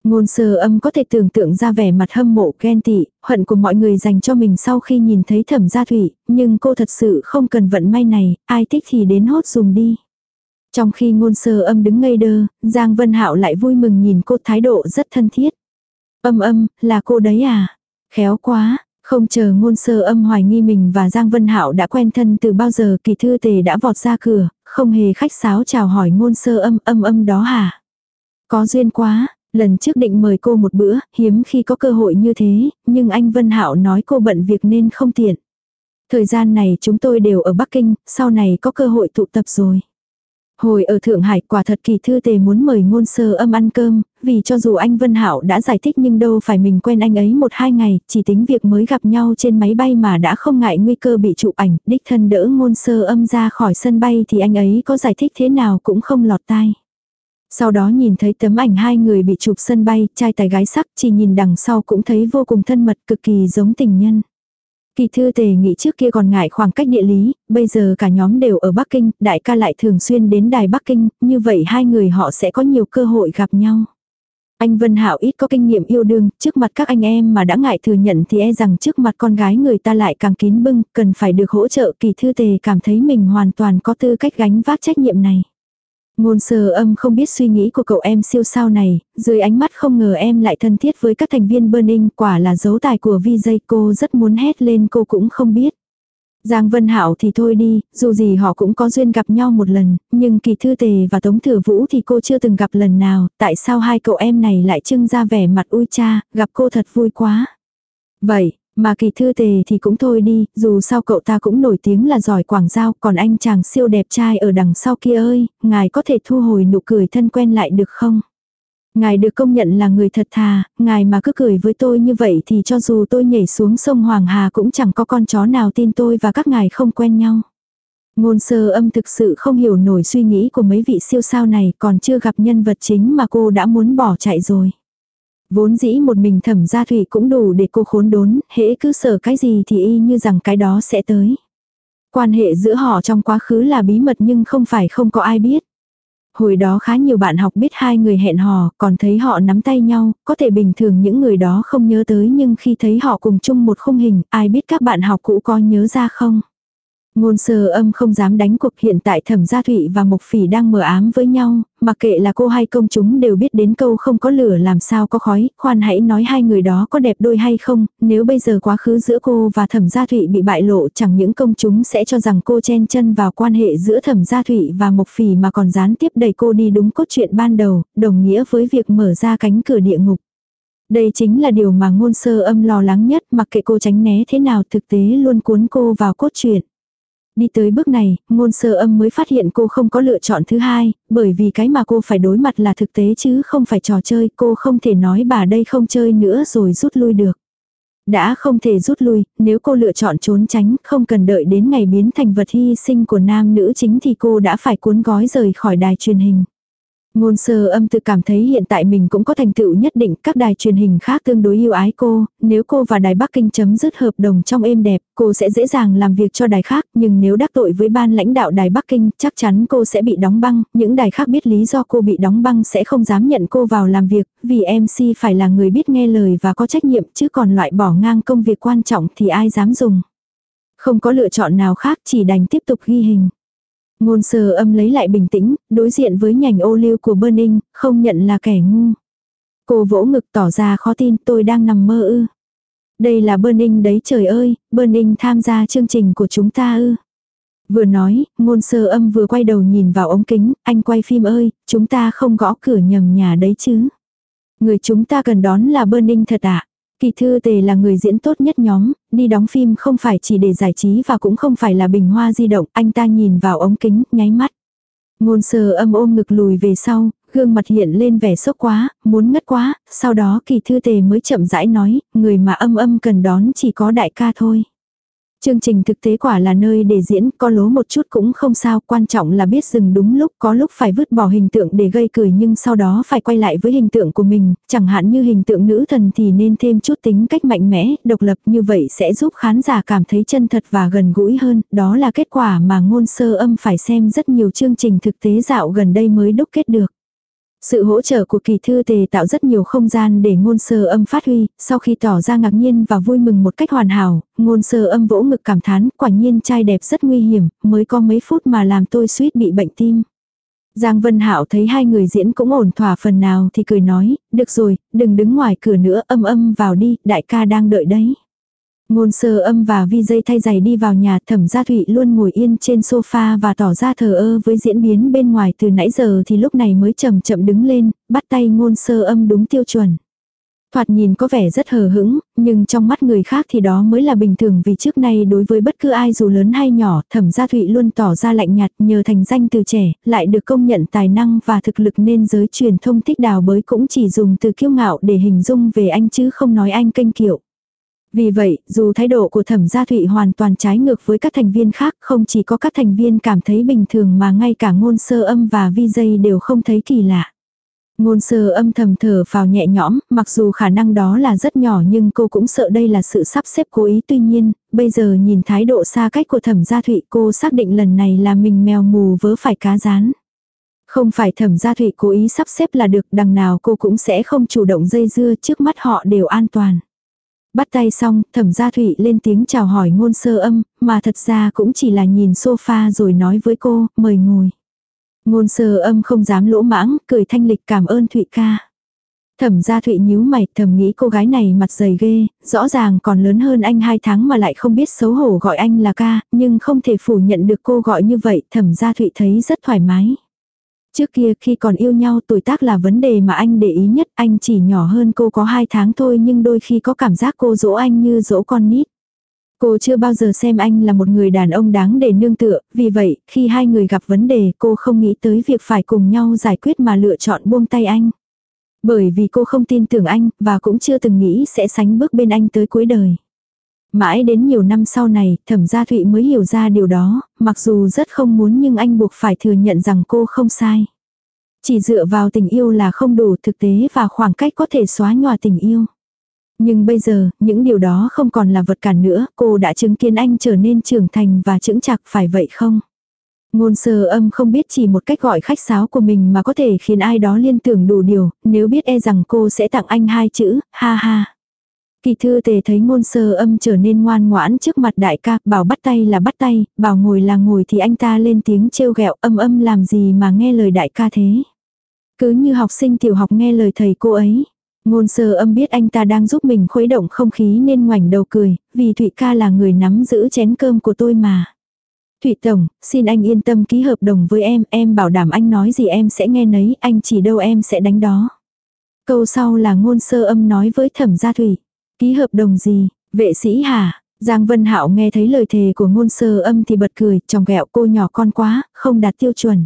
Ngôn sơ âm có thể tưởng tượng ra vẻ mặt hâm mộ ghen tị, hận của mọi người dành cho mình sau khi nhìn thấy thẩm gia thủy, nhưng cô thật sự không cần vận may này, ai thích thì đến hốt dùng đi. Trong khi ngôn sơ âm đứng ngây đơ, Giang Vân Hạo lại vui mừng nhìn cô thái độ rất thân thiết. Âm âm, là cô đấy à? Khéo quá, không chờ ngôn sơ âm hoài nghi mình và Giang Vân Hạo đã quen thân từ bao giờ kỳ thư tề đã vọt ra cửa, không hề khách sáo chào hỏi ngôn sơ âm âm âm đó hả? Có duyên quá, lần trước định mời cô một bữa, hiếm khi có cơ hội như thế, nhưng anh Vân Hạo nói cô bận việc nên không tiện. Thời gian này chúng tôi đều ở Bắc Kinh, sau này có cơ hội tụ tập rồi. Hồi ở Thượng Hải quả thật kỳ thư tề muốn mời ngôn sơ âm ăn cơm, vì cho dù anh Vân hảo đã giải thích nhưng đâu phải mình quen anh ấy một hai ngày, chỉ tính việc mới gặp nhau trên máy bay mà đã không ngại nguy cơ bị chụp ảnh, đích thân đỡ ngôn sơ âm ra khỏi sân bay thì anh ấy có giải thích thế nào cũng không lọt tai. Sau đó nhìn thấy tấm ảnh hai người bị chụp sân bay, trai tài gái sắc, chỉ nhìn đằng sau cũng thấy vô cùng thân mật cực kỳ giống tình nhân. Kỳ thư tề nghĩ trước kia còn ngại khoảng cách địa lý, bây giờ cả nhóm đều ở Bắc Kinh, đại ca lại thường xuyên đến đài Bắc Kinh, như vậy hai người họ sẽ có nhiều cơ hội gặp nhau. Anh Vân Hạo ít có kinh nghiệm yêu đương, trước mặt các anh em mà đã ngại thừa nhận thì e rằng trước mặt con gái người ta lại càng kín bưng, cần phải được hỗ trợ kỳ thư tề cảm thấy mình hoàn toàn có tư cách gánh vác trách nhiệm này. Ngôn sơ âm không biết suy nghĩ của cậu em siêu sao này, dưới ánh mắt không ngờ em lại thân thiết với các thành viên Burning, quả là dấu tài của vi dây cô rất muốn hét lên cô cũng không biết. Giang Vân Hảo thì thôi đi, dù gì họ cũng có duyên gặp nhau một lần, nhưng Kỳ Thư Tề và Tống Thừa Vũ thì cô chưa từng gặp lần nào, tại sao hai cậu em này lại trưng ra vẻ mặt ui cha, gặp cô thật vui quá. Vậy, mà kỳ thư tề thì cũng thôi đi, dù sao cậu ta cũng nổi tiếng là giỏi quảng giao, còn anh chàng siêu đẹp trai ở đằng sau kia ơi, ngài có thể thu hồi nụ cười thân quen lại được không? Ngài được công nhận là người thật thà, ngài mà cứ cười với tôi như vậy thì cho dù tôi nhảy xuống sông Hoàng Hà cũng chẳng có con chó nào tin tôi và các ngài không quen nhau. Ngôn sơ âm thực sự không hiểu nổi suy nghĩ của mấy vị siêu sao này còn chưa gặp nhân vật chính mà cô đã muốn bỏ chạy rồi. Vốn dĩ một mình thẩm gia thủy cũng đủ để cô khốn đốn, hễ cứ sợ cái gì thì y như rằng cái đó sẽ tới. Quan hệ giữa họ trong quá khứ là bí mật nhưng không phải không có ai biết. Hồi đó khá nhiều bạn học biết hai người hẹn hò, còn thấy họ nắm tay nhau, có thể bình thường những người đó không nhớ tới nhưng khi thấy họ cùng chung một khung hình, ai biết các bạn học cũ có nhớ ra không? Ngôn sơ âm không dám đánh cuộc hiện tại thẩm gia thụy và mộc phỉ đang mờ ám với nhau, mặc kệ là cô hay công chúng đều biết đến câu không có lửa làm sao có khói, khoan hãy nói hai người đó có đẹp đôi hay không, nếu bây giờ quá khứ giữa cô và thẩm gia thụy bị bại lộ chẳng những công chúng sẽ cho rằng cô chen chân vào quan hệ giữa thẩm gia thụy và mộc phỉ mà còn gián tiếp đẩy cô đi đúng cốt truyện ban đầu, đồng nghĩa với việc mở ra cánh cửa địa ngục. Đây chính là điều mà ngôn sơ âm lo lắng nhất mặc kệ cô tránh né thế nào thực tế luôn cuốn cô vào cốt truyện. Đi tới bước này, ngôn sơ âm mới phát hiện cô không có lựa chọn thứ hai, bởi vì cái mà cô phải đối mặt là thực tế chứ không phải trò chơi, cô không thể nói bà đây không chơi nữa rồi rút lui được. Đã không thể rút lui, nếu cô lựa chọn trốn tránh, không cần đợi đến ngày biến thành vật hy sinh của nam nữ chính thì cô đã phải cuốn gói rời khỏi đài truyền hình. Ngôn sơ âm tự cảm thấy hiện tại mình cũng có thành tựu nhất định, các đài truyền hình khác tương đối yêu ái cô, nếu cô và đài Bắc Kinh chấm dứt hợp đồng trong êm đẹp, cô sẽ dễ dàng làm việc cho đài khác, nhưng nếu đắc tội với ban lãnh đạo đài Bắc Kinh, chắc chắn cô sẽ bị đóng băng, những đài khác biết lý do cô bị đóng băng sẽ không dám nhận cô vào làm việc, vì MC phải là người biết nghe lời và có trách nhiệm chứ còn loại bỏ ngang công việc quan trọng thì ai dám dùng. Không có lựa chọn nào khác chỉ đành tiếp tục ghi hình. Ngôn sơ âm lấy lại bình tĩnh, đối diện với nhành ô liu của Burning, không nhận là kẻ ngu. Cô vỗ ngực tỏ ra khó tin tôi đang nằm mơ ư. Đây là Burning đấy trời ơi, Burning tham gia chương trình của chúng ta ư. Vừa nói, ngôn sơ âm vừa quay đầu nhìn vào ống kính, anh quay phim ơi, chúng ta không gõ cửa nhầm nhà đấy chứ. Người chúng ta cần đón là Burning thật ạ. À? Kỳ thư tề là người diễn tốt nhất nhóm, đi đóng phim không phải chỉ để giải trí và cũng không phải là bình hoa di động, anh ta nhìn vào ống kính, nháy mắt. Ngôn sờ âm ôm ngực lùi về sau, gương mặt hiện lên vẻ sốc quá, muốn ngất quá, sau đó kỳ thư tề mới chậm rãi nói, người mà âm âm cần đón chỉ có đại ca thôi. Chương trình thực tế quả là nơi để diễn, có lố một chút cũng không sao, quan trọng là biết dừng đúng lúc, có lúc phải vứt bỏ hình tượng để gây cười nhưng sau đó phải quay lại với hình tượng của mình, chẳng hạn như hình tượng nữ thần thì nên thêm chút tính cách mạnh mẽ, độc lập như vậy sẽ giúp khán giả cảm thấy chân thật và gần gũi hơn, đó là kết quả mà ngôn sơ âm phải xem rất nhiều chương trình thực tế dạo gần đây mới đúc kết được. Sự hỗ trợ của kỳ thư tề tạo rất nhiều không gian để ngôn sơ âm phát huy, sau khi tỏ ra ngạc nhiên và vui mừng một cách hoàn hảo, ngôn sơ âm vỗ ngực cảm thán, quả nhiên trai đẹp rất nguy hiểm, mới có mấy phút mà làm tôi suýt bị bệnh tim. Giang Vân Hạo thấy hai người diễn cũng ổn thỏa phần nào thì cười nói, được rồi, đừng đứng ngoài cửa nữa âm âm vào đi, đại ca đang đợi đấy. Ngôn sơ âm và vi dây thay giày đi vào nhà thẩm gia thụy luôn ngồi yên trên sofa và tỏ ra thờ ơ với diễn biến bên ngoài từ nãy giờ thì lúc này mới chậm chậm đứng lên, bắt tay ngôn sơ âm đúng tiêu chuẩn. Thoạt nhìn có vẻ rất hờ hững, nhưng trong mắt người khác thì đó mới là bình thường vì trước nay đối với bất cứ ai dù lớn hay nhỏ, thẩm gia thụy luôn tỏ ra lạnh nhạt nhờ thành danh từ trẻ, lại được công nhận tài năng và thực lực nên giới truyền thông thích đào bới cũng chỉ dùng từ kiêu ngạo để hình dung về anh chứ không nói anh kênh kiệu. Vì vậy, dù thái độ của thẩm gia thụy hoàn toàn trái ngược với các thành viên khác, không chỉ có các thành viên cảm thấy bình thường mà ngay cả ngôn sơ âm và vi dây đều không thấy kỳ lạ. Ngôn sơ âm thầm thở vào nhẹ nhõm, mặc dù khả năng đó là rất nhỏ nhưng cô cũng sợ đây là sự sắp xếp cố ý. Tuy nhiên, bây giờ nhìn thái độ xa cách của thẩm gia thụy cô xác định lần này là mình mèo mù vớ phải cá rán. Không phải thẩm gia thụy cố ý sắp xếp là được đằng nào cô cũng sẽ không chủ động dây dưa trước mắt họ đều an toàn. Bắt tay xong, thẩm gia thụy lên tiếng chào hỏi ngôn sơ âm, mà thật ra cũng chỉ là nhìn sofa rồi nói với cô, mời ngồi. Ngôn sơ âm không dám lỗ mãng, cười thanh lịch cảm ơn Thụy ca. Thẩm gia Thụy nhíu mày thầm nghĩ cô gái này mặt dày ghê, rõ ràng còn lớn hơn anh hai tháng mà lại không biết xấu hổ gọi anh là ca, nhưng không thể phủ nhận được cô gọi như vậy, thẩm gia Thụy thấy rất thoải mái. Trước kia khi còn yêu nhau tuổi tác là vấn đề mà anh để ý nhất, anh chỉ nhỏ hơn cô có hai tháng thôi nhưng đôi khi có cảm giác cô dỗ anh như dỗ con nít. Cô chưa bao giờ xem anh là một người đàn ông đáng để nương tựa, vì vậy, khi hai người gặp vấn đề cô không nghĩ tới việc phải cùng nhau giải quyết mà lựa chọn buông tay anh. Bởi vì cô không tin tưởng anh, và cũng chưa từng nghĩ sẽ sánh bước bên anh tới cuối đời. Mãi đến nhiều năm sau này, thẩm gia Thụy mới hiểu ra điều đó, mặc dù rất không muốn nhưng anh buộc phải thừa nhận rằng cô không sai. Chỉ dựa vào tình yêu là không đủ thực tế và khoảng cách có thể xóa nhòa tình yêu. Nhưng bây giờ, những điều đó không còn là vật cản nữa, cô đã chứng kiến anh trở nên trưởng thành và chững chạc phải vậy không? Ngôn sơ âm không biết chỉ một cách gọi khách sáo của mình mà có thể khiến ai đó liên tưởng đủ điều, nếu biết e rằng cô sẽ tặng anh hai chữ, ha ha. Kỳ thư tề thấy ngôn sơ âm trở nên ngoan ngoãn trước mặt đại ca, bảo bắt tay là bắt tay, bảo ngồi là ngồi thì anh ta lên tiếng trêu ghẹo âm âm làm gì mà nghe lời đại ca thế. Cứ như học sinh tiểu học nghe lời thầy cô ấy. Ngôn sơ âm biết anh ta đang giúp mình khuấy động không khí nên ngoảnh đầu cười, vì Thụy ca là người nắm giữ chén cơm của tôi mà. Thụy Tổng, xin anh yên tâm ký hợp đồng với em, em bảo đảm anh nói gì em sẽ nghe nấy, anh chỉ đâu em sẽ đánh đó. Câu sau là ngôn sơ âm nói với thẩm gia Thụy. Ký hợp đồng gì, vệ sĩ hả? Giang Vân Hạo nghe thấy lời thề của ngôn sơ âm thì bật cười, chồng ghẹo cô nhỏ con quá, không đạt tiêu chuẩn.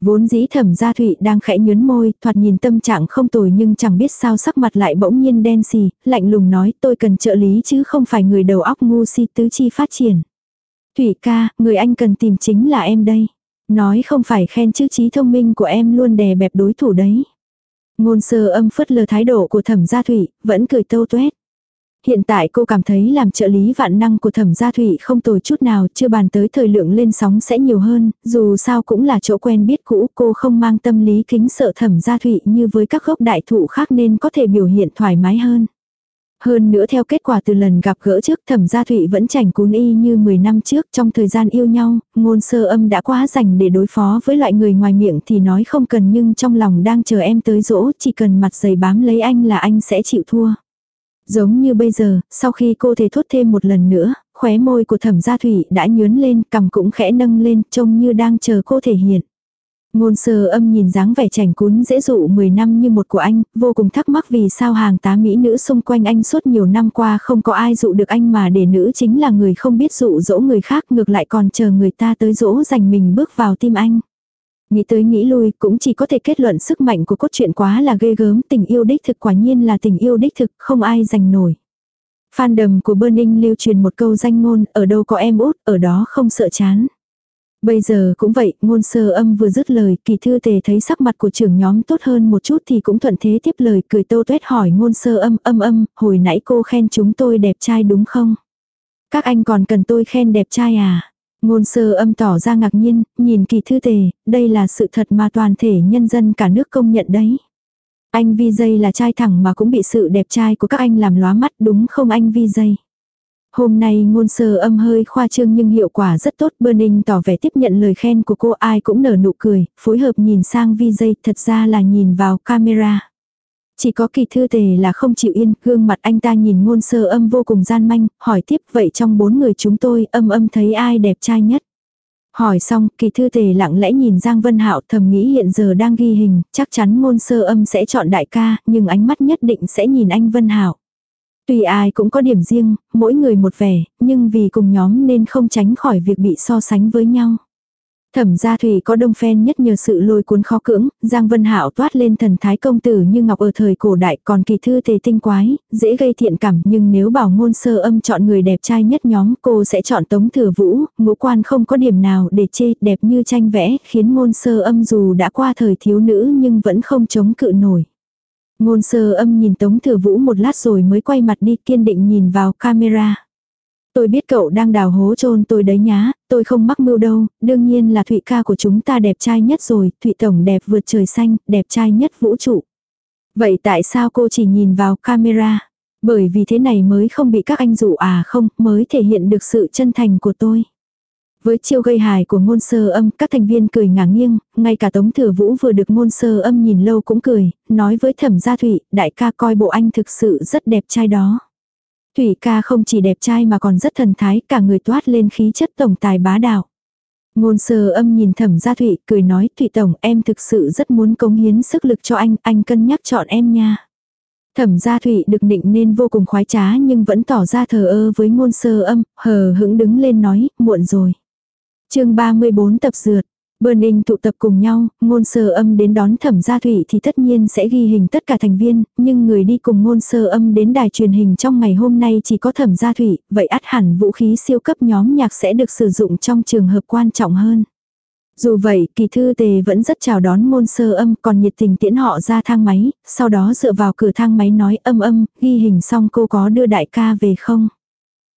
Vốn dĩ thẩm gia thụy đang khẽ nhớn môi, thoạt nhìn tâm trạng không tồi nhưng chẳng biết sao sắc mặt lại bỗng nhiên đen xì, lạnh lùng nói tôi cần trợ lý chứ không phải người đầu óc ngu si tứ chi phát triển. Thủy ca, người anh cần tìm chính là em đây. Nói không phải khen chữ trí thông minh của em luôn đè bẹp đối thủ đấy. Ngôn sơ âm phất lờ thái độ của thẩm gia thủy, vẫn cười tâu tuét. Hiện tại cô cảm thấy làm trợ lý vạn năng của thẩm gia thủy không tồi chút nào, chưa bàn tới thời lượng lên sóng sẽ nhiều hơn, dù sao cũng là chỗ quen biết cũ, cô không mang tâm lý kính sợ thẩm gia thủy như với các gốc đại thụ khác nên có thể biểu hiện thoải mái hơn. Hơn nữa theo kết quả từ lần gặp gỡ trước thẩm gia thụy vẫn chảnh cún y như 10 năm trước trong thời gian yêu nhau, ngôn sơ âm đã quá dành để đối phó với loại người ngoài miệng thì nói không cần nhưng trong lòng đang chờ em tới dỗ chỉ cần mặt dày bám lấy anh là anh sẽ chịu thua. Giống như bây giờ, sau khi cô thể thốt thêm một lần nữa, khóe môi của thẩm gia thủy đã nhướn lên, cằm cũng khẽ nâng lên, trông như đang chờ cô thể hiện. Ngôn sơ âm nhìn dáng vẻ chảnh cún dễ dụ 10 năm như một của anh, vô cùng thắc mắc vì sao hàng tá mỹ nữ xung quanh anh suốt nhiều năm qua không có ai dụ được anh mà để nữ chính là người không biết dụ dỗ người khác ngược lại còn chờ người ta tới dỗ dành mình bước vào tim anh. Nghĩ tới nghĩ lui cũng chỉ có thể kết luận sức mạnh của cốt truyện quá là ghê gớm tình yêu đích thực quả nhiên là tình yêu đích thực không ai giành nổi. phan đầm của Burning lưu truyền một câu danh ngôn ở đâu có em út ở đó không sợ chán. Bây giờ cũng vậy, ngôn sơ âm vừa dứt lời, kỳ thư tề thấy sắc mặt của trưởng nhóm tốt hơn một chút thì cũng thuận thế tiếp lời cười tô tuét hỏi ngôn sơ âm âm âm, hồi nãy cô khen chúng tôi đẹp trai đúng không? Các anh còn cần tôi khen đẹp trai à? Ngôn sơ âm tỏ ra ngạc nhiên, nhìn kỳ thư tề, đây là sự thật mà toàn thể nhân dân cả nước công nhận đấy. Anh Vi Dây là trai thẳng mà cũng bị sự đẹp trai của các anh làm lóa mắt đúng không anh Vi Dây? Hôm nay ngôn sơ âm hơi khoa trương nhưng hiệu quả rất tốt. Burning tỏ vẻ tiếp nhận lời khen của cô ai cũng nở nụ cười, phối hợp nhìn sang vi dây thật ra là nhìn vào camera. Chỉ có kỳ thư tề là không chịu yên, gương mặt anh ta nhìn ngôn sơ âm vô cùng gian manh, hỏi tiếp vậy trong bốn người chúng tôi âm âm thấy ai đẹp trai nhất. Hỏi xong, kỳ thư tề lặng lẽ nhìn Giang Vân Hạo thầm nghĩ hiện giờ đang ghi hình, chắc chắn ngôn sơ âm sẽ chọn đại ca, nhưng ánh mắt nhất định sẽ nhìn anh Vân Hạo. Tuy ai cũng có điểm riêng, mỗi người một vẻ, nhưng vì cùng nhóm nên không tránh khỏi việc bị so sánh với nhau. Thẩm gia thủy có đông phen nhất nhờ sự lôi cuốn khó cưỡng, Giang Vân Hạo toát lên thần thái công tử như ngọc ở thời cổ đại còn kỳ thư tề tinh quái, dễ gây thiện cảm nhưng nếu bảo ngôn sơ âm chọn người đẹp trai nhất nhóm cô sẽ chọn tống thừa vũ, ngũ quan không có điểm nào để chê, đẹp như tranh vẽ, khiến ngôn sơ âm dù đã qua thời thiếu nữ nhưng vẫn không chống cự nổi. Ngôn sơ âm nhìn tống thừa vũ một lát rồi mới quay mặt đi kiên định nhìn vào camera. Tôi biết cậu đang đào hố chôn tôi đấy nhá, tôi không mắc mưu đâu, đương nhiên là Thụy ca của chúng ta đẹp trai nhất rồi, Thụy tổng đẹp vượt trời xanh, đẹp trai nhất vũ trụ. Vậy tại sao cô chỉ nhìn vào camera? Bởi vì thế này mới không bị các anh dụ à không, mới thể hiện được sự chân thành của tôi. Với chiêu gây hài của ngôn sơ âm, các thành viên cười ngả nghiêng, ngay cả Tống Thừa Vũ vừa được ngôn sơ âm nhìn lâu cũng cười, nói với thẩm gia thụy, đại ca coi bộ anh thực sự rất đẹp trai đó. Thủy ca không chỉ đẹp trai mà còn rất thần thái, cả người toát lên khí chất tổng tài bá đạo. Ngôn sơ âm nhìn thẩm gia Thụy, cười nói, Thụy Tổng, em thực sự rất muốn cống hiến sức lực cho anh, anh cân nhắc chọn em nha. Thẩm gia Thụy được định nên vô cùng khoái trá nhưng vẫn tỏ ra thờ ơ với ngôn sơ âm, hờ hững đứng lên nói, muộn rồi. chương 34 tập dượt, Burning tụ tập cùng nhau, ngôn sơ âm đến đón thẩm gia thủy thì tất nhiên sẽ ghi hình tất cả thành viên, nhưng người đi cùng ngôn sơ âm đến đài truyền hình trong ngày hôm nay chỉ có thẩm gia thủy, vậy át hẳn vũ khí siêu cấp nhóm nhạc sẽ được sử dụng trong trường hợp quan trọng hơn. Dù vậy, kỳ thư tề vẫn rất chào đón ngôn sơ âm còn nhiệt tình tiễn họ ra thang máy, sau đó dựa vào cửa thang máy nói âm âm, ghi hình xong cô có đưa đại ca về không?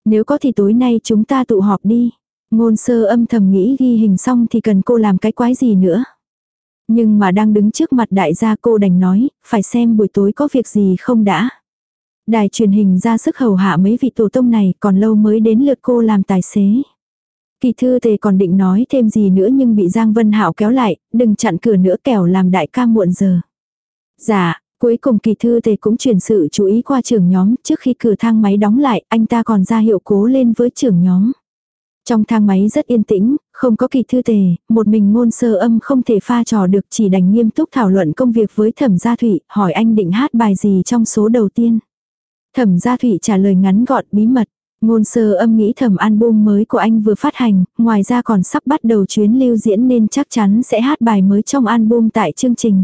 Nếu có thì tối nay chúng ta tụ họp đi. Ngôn sơ âm thầm nghĩ ghi hình xong thì cần cô làm cái quái gì nữa. Nhưng mà đang đứng trước mặt đại gia cô đành nói, phải xem buổi tối có việc gì không đã. Đài truyền hình ra sức hầu hạ mấy vị tổ tông này còn lâu mới đến lượt cô làm tài xế. Kỳ thư tề còn định nói thêm gì nữa nhưng bị Giang Vân Hạo kéo lại, đừng chặn cửa nữa kẻo làm đại ca muộn giờ. Dạ, cuối cùng kỳ thư tề cũng chuyển sự chú ý qua trưởng nhóm trước khi cửa thang máy đóng lại anh ta còn ra hiệu cố lên với trưởng nhóm. Trong thang máy rất yên tĩnh, không có kỳ thư tề, một mình ngôn sơ âm không thể pha trò được chỉ đành nghiêm túc thảo luận công việc với thẩm gia thụy, hỏi anh định hát bài gì trong số đầu tiên. Thẩm gia thụy trả lời ngắn gọn bí mật. Ngôn sơ âm nghĩ thẩm album mới của anh vừa phát hành, ngoài ra còn sắp bắt đầu chuyến lưu diễn nên chắc chắn sẽ hát bài mới trong album tại chương trình.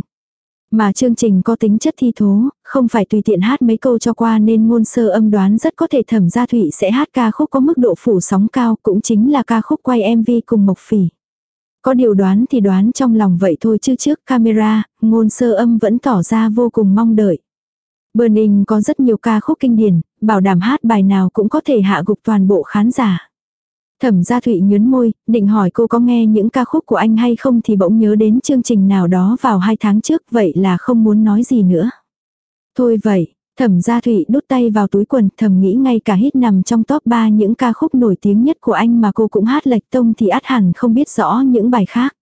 Mà chương trình có tính chất thi thố, không phải tùy tiện hát mấy câu cho qua nên ngôn sơ âm đoán rất có thể thẩm gia thụy sẽ hát ca khúc có mức độ phủ sóng cao cũng chính là ca khúc quay MV cùng Mộc Phỉ. Có điều đoán thì đoán trong lòng vậy thôi chứ trước camera, ngôn sơ âm vẫn tỏ ra vô cùng mong đợi. Burning có rất nhiều ca khúc kinh điển, bảo đảm hát bài nào cũng có thể hạ gục toàn bộ khán giả. Thẩm gia Thụy nhớn môi, định hỏi cô có nghe những ca khúc của anh hay không thì bỗng nhớ đến chương trình nào đó vào hai tháng trước vậy là không muốn nói gì nữa. Thôi vậy, thẩm gia Thụy đút tay vào túi quần thầm nghĩ ngay cả hit nằm trong top 3 những ca khúc nổi tiếng nhất của anh mà cô cũng hát lệch tông thì át hẳn không biết rõ những bài khác.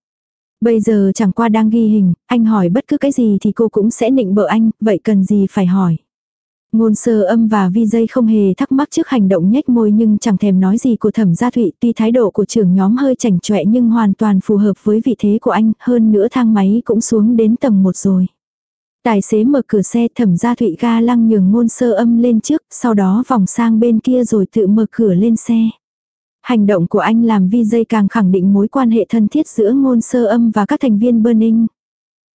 Bây giờ chẳng qua đang ghi hình, anh hỏi bất cứ cái gì thì cô cũng sẽ nịnh bợ anh, vậy cần gì phải hỏi. Ngôn sơ âm và vi dây không hề thắc mắc trước hành động nhếch môi nhưng chẳng thèm nói gì của thẩm gia thụy tuy thái độ của trưởng nhóm hơi chảnh chọe nhưng hoàn toàn phù hợp với vị thế của anh, hơn nữa thang máy cũng xuống đến tầng một rồi. Tài xế mở cửa xe thẩm gia thụy ga lăng nhường ngôn sơ âm lên trước, sau đó vòng sang bên kia rồi tự mở cửa lên xe. Hành động của anh làm vi dây càng khẳng định mối quan hệ thân thiết giữa ngôn sơ âm và các thành viên Burning.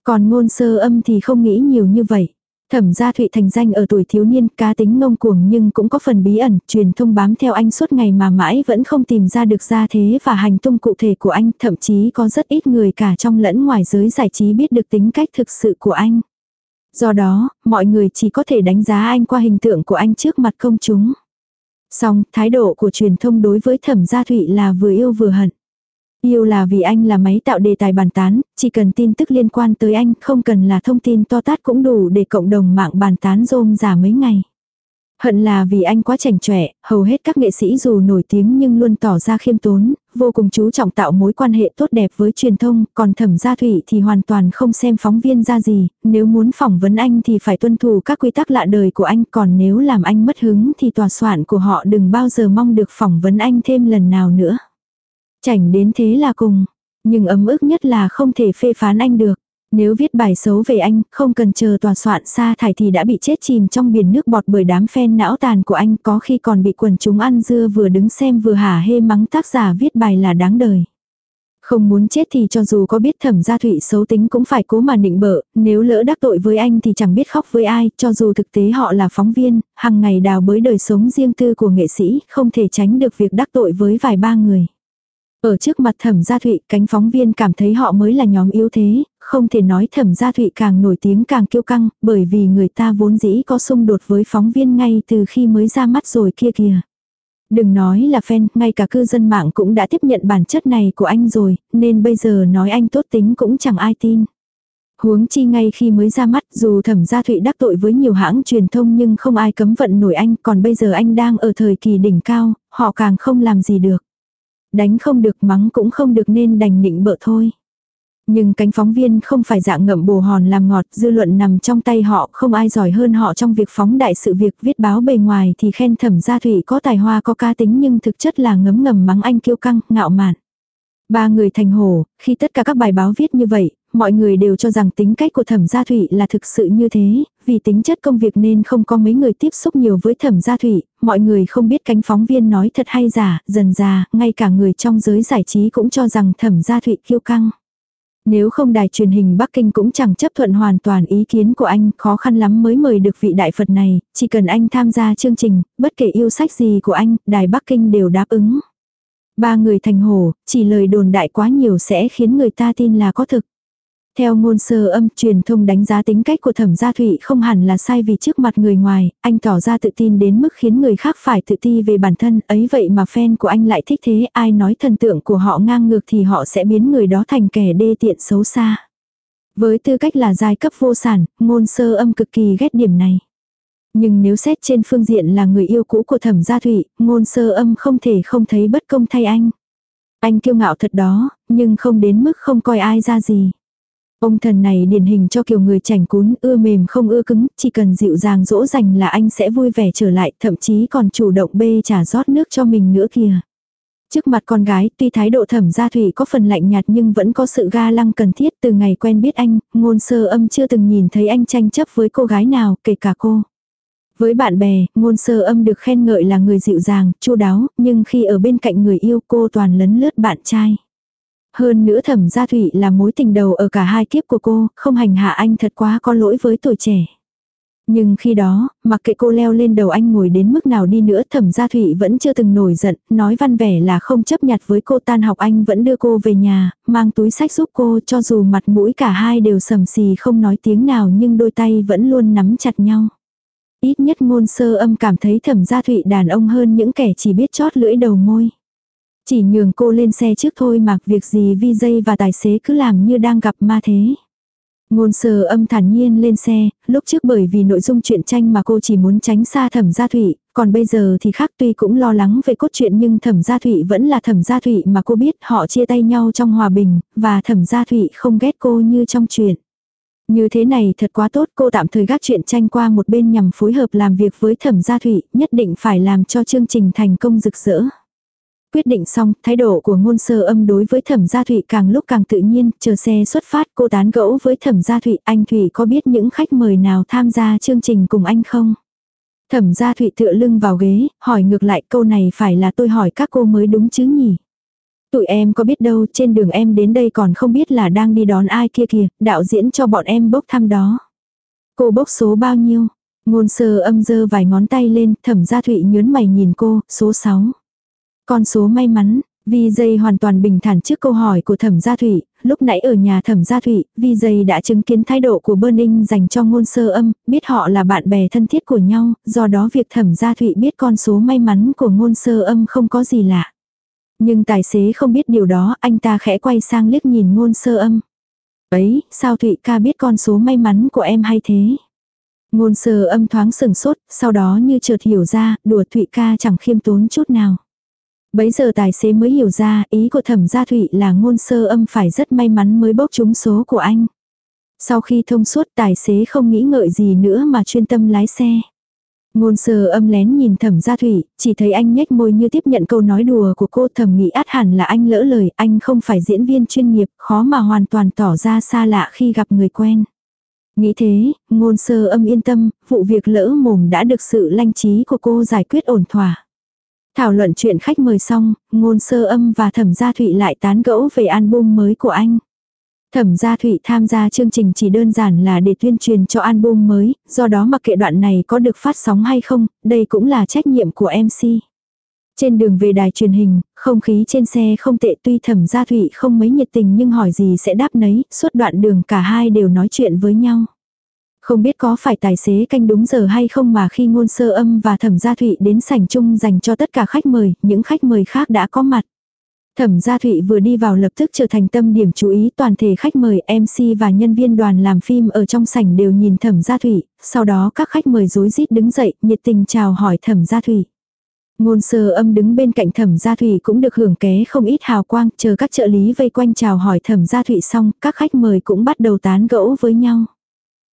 Còn ngôn sơ âm thì không nghĩ nhiều như vậy. Thẩm gia Thụy thành danh ở tuổi thiếu niên, cá tính ngông cuồng nhưng cũng có phần bí ẩn, truyền thông bám theo anh suốt ngày mà mãi vẫn không tìm ra được gia thế và hành tung cụ thể của anh, thậm chí có rất ít người cả trong lẫn ngoài giới giải trí biết được tính cách thực sự của anh. Do đó, mọi người chỉ có thể đánh giá anh qua hình tượng của anh trước mặt công chúng. Song, thái độ của truyền thông đối với thẩm gia Thụy là vừa yêu vừa hận. Yêu là vì anh là máy tạo đề tài bàn tán, chỉ cần tin tức liên quan tới anh, không cần là thông tin to tát cũng đủ để cộng đồng mạng bàn tán rôm giả mấy ngày. Hận là vì anh quá chảnh chọe, hầu hết các nghệ sĩ dù nổi tiếng nhưng luôn tỏ ra khiêm tốn, vô cùng chú trọng tạo mối quan hệ tốt đẹp với truyền thông, còn thẩm gia thủy thì hoàn toàn không xem phóng viên ra gì, nếu muốn phỏng vấn anh thì phải tuân thủ các quy tắc lạ đời của anh, còn nếu làm anh mất hứng thì tòa soạn của họ đừng bao giờ mong được phỏng vấn anh thêm lần nào nữa. Chảnh đến thế là cùng, nhưng ấm ức nhất là không thể phê phán anh được. Nếu viết bài xấu về anh, không cần chờ tòa soạn sa thải thì đã bị chết chìm trong biển nước bọt bởi đám phen não tàn của anh có khi còn bị quần chúng ăn dưa vừa đứng xem vừa hả hê mắng tác giả viết bài là đáng đời. Không muốn chết thì cho dù có biết thẩm gia thụy xấu tính cũng phải cố mà nịnh bợ, nếu lỡ đắc tội với anh thì chẳng biết khóc với ai, cho dù thực tế họ là phóng viên, hàng ngày đào bới đời sống riêng tư của nghệ sĩ, không thể tránh được việc đắc tội với vài ba người. Ở trước mặt thẩm gia thụy, cánh phóng viên cảm thấy họ mới là nhóm yếu thế, không thể nói thẩm gia thụy càng nổi tiếng càng kiêu căng, bởi vì người ta vốn dĩ có xung đột với phóng viên ngay từ khi mới ra mắt rồi kia kìa. Đừng nói là fan, ngay cả cư dân mạng cũng đã tiếp nhận bản chất này của anh rồi, nên bây giờ nói anh tốt tính cũng chẳng ai tin. Huống chi ngay khi mới ra mắt dù thẩm gia thụy đắc tội với nhiều hãng truyền thông nhưng không ai cấm vận nổi anh, còn bây giờ anh đang ở thời kỳ đỉnh cao, họ càng không làm gì được. Đánh không được mắng cũng không được nên đành nịnh bợ thôi. Nhưng cánh phóng viên không phải dạng ngậm bồ hòn làm ngọt, dư luận nằm trong tay họ, không ai giỏi hơn họ trong việc phóng đại sự việc viết báo bề ngoài thì khen thẩm gia thủy có tài hoa có ca tính nhưng thực chất là ngấm ngầm mắng anh kiêu căng, ngạo mạn. Ba người thành hồ, khi tất cả các bài báo viết như vậy, mọi người đều cho rằng tính cách của thẩm gia thủy là thực sự như thế, vì tính chất công việc nên không có mấy người tiếp xúc nhiều với thẩm gia thủy, mọi người không biết cánh phóng viên nói thật hay giả, dần già, ngay cả người trong giới giải trí cũng cho rằng thẩm gia thủy kiêu căng. Nếu không đài truyền hình Bắc Kinh cũng chẳng chấp thuận hoàn toàn ý kiến của anh, khó khăn lắm mới mời được vị đại Phật này, chỉ cần anh tham gia chương trình, bất kể yêu sách gì của anh, đài Bắc Kinh đều đáp ứng. Ba người thành hồ, chỉ lời đồn đại quá nhiều sẽ khiến người ta tin là có thực. Theo ngôn sơ âm truyền thông đánh giá tính cách của thẩm gia thụy không hẳn là sai vì trước mặt người ngoài, anh tỏ ra tự tin đến mức khiến người khác phải tự ti về bản thân, ấy vậy mà fan của anh lại thích thế, ai nói thần tượng của họ ngang ngược thì họ sẽ biến người đó thành kẻ đê tiện xấu xa. Với tư cách là giai cấp vô sản, ngôn sơ âm cực kỳ ghét điểm này. Nhưng nếu xét trên phương diện là người yêu cũ của thẩm gia thụy, ngôn sơ âm không thể không thấy bất công thay anh. Anh kiêu ngạo thật đó, nhưng không đến mức không coi ai ra gì. Ông thần này điển hình cho kiểu người chảnh cún, ưa mềm không ưa cứng, chỉ cần dịu dàng dỗ dành là anh sẽ vui vẻ trở lại, thậm chí còn chủ động bê trả rót nước cho mình nữa kìa. Trước mặt con gái, tuy thái độ thẩm gia thủy có phần lạnh nhạt nhưng vẫn có sự ga lăng cần thiết từ ngày quen biết anh, ngôn sơ âm chưa từng nhìn thấy anh tranh chấp với cô gái nào, kể cả cô. Với bạn bè, ngôn sơ âm được khen ngợi là người dịu dàng, chu đáo, nhưng khi ở bên cạnh người yêu cô toàn lấn lướt bạn trai. Hơn nữa thẩm gia thủy là mối tình đầu ở cả hai kiếp của cô, không hành hạ anh thật quá có lỗi với tuổi trẻ. Nhưng khi đó, mặc kệ cô leo lên đầu anh ngồi đến mức nào đi nữa thẩm gia thủy vẫn chưa từng nổi giận, nói văn vẻ là không chấp nhặt với cô tan học anh vẫn đưa cô về nhà, mang túi sách giúp cô cho dù mặt mũi cả hai đều sầm xì không nói tiếng nào nhưng đôi tay vẫn luôn nắm chặt nhau. Ít nhất ngôn sơ âm cảm thấy thẩm gia thụy đàn ông hơn những kẻ chỉ biết chót lưỡi đầu môi. Chỉ nhường cô lên xe trước thôi mặc việc gì vi dây và tài xế cứ làm như đang gặp ma thế. Ngôn sơ âm thản nhiên lên xe, lúc trước bởi vì nội dung truyện tranh mà cô chỉ muốn tránh xa thẩm gia thủy, còn bây giờ thì khác tuy cũng lo lắng về cốt truyện nhưng thẩm gia thủy vẫn là thẩm gia thủy mà cô biết họ chia tay nhau trong hòa bình, và thẩm gia thủy không ghét cô như trong truyện. Như thế này thật quá tốt cô tạm thời gác chuyện tranh qua một bên nhằm phối hợp làm việc với thẩm gia thủy, nhất định phải làm cho chương trình thành công rực rỡ. Quyết định xong, thái độ của ngôn sơ âm đối với thẩm gia thụy càng lúc càng tự nhiên, chờ xe xuất phát cô tán gẫu với thẩm gia thụy, anh Thụy có biết những khách mời nào tham gia chương trình cùng anh không? Thẩm gia thụy tựa lưng vào ghế, hỏi ngược lại câu này phải là tôi hỏi các cô mới đúng chứ nhỉ? Tụi em có biết đâu, trên đường em đến đây còn không biết là đang đi đón ai kia kìa, đạo diễn cho bọn em bốc thăm đó. Cô bốc số bao nhiêu? Ngôn sơ âm dơ vài ngón tay lên, thẩm gia thụy nhớn mày nhìn cô, số 6. Con số may mắn, Vi dây hoàn toàn bình thản trước câu hỏi của thẩm gia thủy, lúc nãy ở nhà thẩm gia thủy, Vi dây đã chứng kiến thái độ của Burning dành cho ngôn sơ âm, biết họ là bạn bè thân thiết của nhau, do đó việc thẩm gia thủy biết con số may mắn của ngôn sơ âm không có gì lạ. Nhưng tài xế không biết điều đó, anh ta khẽ quay sang liếc nhìn ngôn sơ âm. Ấy, sao Thụy ca biết con số may mắn của em hay thế? Ngôn sơ âm thoáng sừng sốt, sau đó như chợt hiểu ra, đùa Thụy ca chẳng khiêm tốn chút nào. Bấy giờ tài xế mới hiểu ra ý của thẩm gia Thụy là ngôn sơ âm phải rất may mắn mới bốc trúng số của anh. Sau khi thông suốt tài xế không nghĩ ngợi gì nữa mà chuyên tâm lái xe. Ngôn sơ âm lén nhìn thẩm gia thủy, chỉ thấy anh nhếch môi như tiếp nhận câu nói đùa của cô thẩm nghĩ át hẳn là anh lỡ lời, anh không phải diễn viên chuyên nghiệp, khó mà hoàn toàn tỏ ra xa lạ khi gặp người quen. Nghĩ thế, ngôn sơ âm yên tâm, vụ việc lỡ mồm đã được sự lanh trí của cô giải quyết ổn thỏa. Thảo luận chuyện khách mời xong, ngôn sơ âm và thẩm gia thụy lại tán gẫu về album mới của anh. Thẩm gia Thụy tham gia chương trình chỉ đơn giản là để tuyên truyền cho album mới, do đó mặc kệ đoạn này có được phát sóng hay không, đây cũng là trách nhiệm của MC. Trên đường về đài truyền hình, không khí trên xe không tệ tuy thẩm gia Thụy không mấy nhiệt tình nhưng hỏi gì sẽ đáp nấy, suốt đoạn đường cả hai đều nói chuyện với nhau. Không biết có phải tài xế canh đúng giờ hay không mà khi ngôn sơ âm và thẩm gia Thụy đến sảnh chung dành cho tất cả khách mời, những khách mời khác đã có mặt. Thẩm gia Thụy vừa đi vào lập tức trở thành tâm điểm chú ý toàn thể khách mời MC và nhân viên đoàn làm phim ở trong sảnh đều nhìn Thẩm gia Thụy, sau đó các khách mời rối rít đứng dậy, nhiệt tình chào hỏi Thẩm gia Thụy. Ngôn sơ âm đứng bên cạnh thẩm gia thụy cũng được hưởng ké không ít hào quang, chờ các trợ lý vây quanh chào hỏi thẩm gia thụy xong, các khách mời cũng bắt đầu tán gẫu với nhau.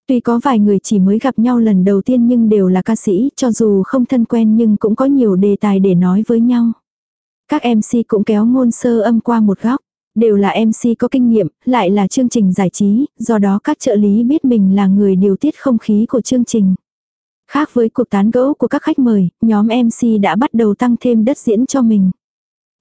Tuy có vài người chỉ mới gặp nhau lần đầu tiên nhưng đều là ca sĩ, cho dù không thân quen nhưng cũng có nhiều đề tài để nói với nhau. Các MC cũng kéo ngôn sơ âm qua một góc. Đều là MC có kinh nghiệm, lại là chương trình giải trí, do đó các trợ lý biết mình là người điều tiết không khí của chương trình. Khác với cuộc tán gẫu của các khách mời, nhóm MC đã bắt đầu tăng thêm đất diễn cho mình.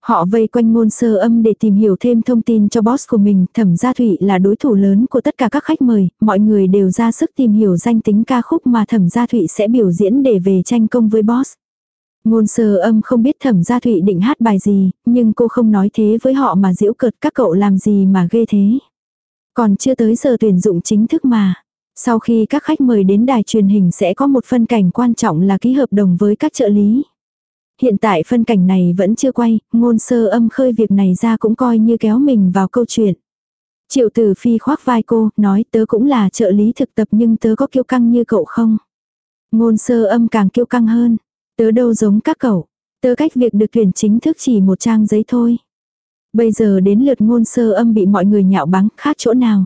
Họ vây quanh ngôn sơ âm để tìm hiểu thêm thông tin cho boss của mình, thẩm gia thủy là đối thủ lớn của tất cả các khách mời, mọi người đều ra sức tìm hiểu danh tính ca khúc mà thẩm gia thủy sẽ biểu diễn để về tranh công với boss. Ngôn sơ âm không biết thẩm gia thụy định hát bài gì, nhưng cô không nói thế với họ mà giễu cợt các cậu làm gì mà ghê thế. Còn chưa tới giờ tuyển dụng chính thức mà. Sau khi các khách mời đến đài truyền hình sẽ có một phân cảnh quan trọng là ký hợp đồng với các trợ lý. Hiện tại phân cảnh này vẫn chưa quay, ngôn sơ âm khơi việc này ra cũng coi như kéo mình vào câu chuyện. Triệu tử phi khoác vai cô, nói tớ cũng là trợ lý thực tập nhưng tớ có kiêu căng như cậu không? Ngôn sơ âm càng kiêu căng hơn. Tớ đâu giống các cậu. Tớ cách việc được tuyển chính thức chỉ một trang giấy thôi. Bây giờ đến lượt ngôn sơ âm bị mọi người nhạo báng khác chỗ nào.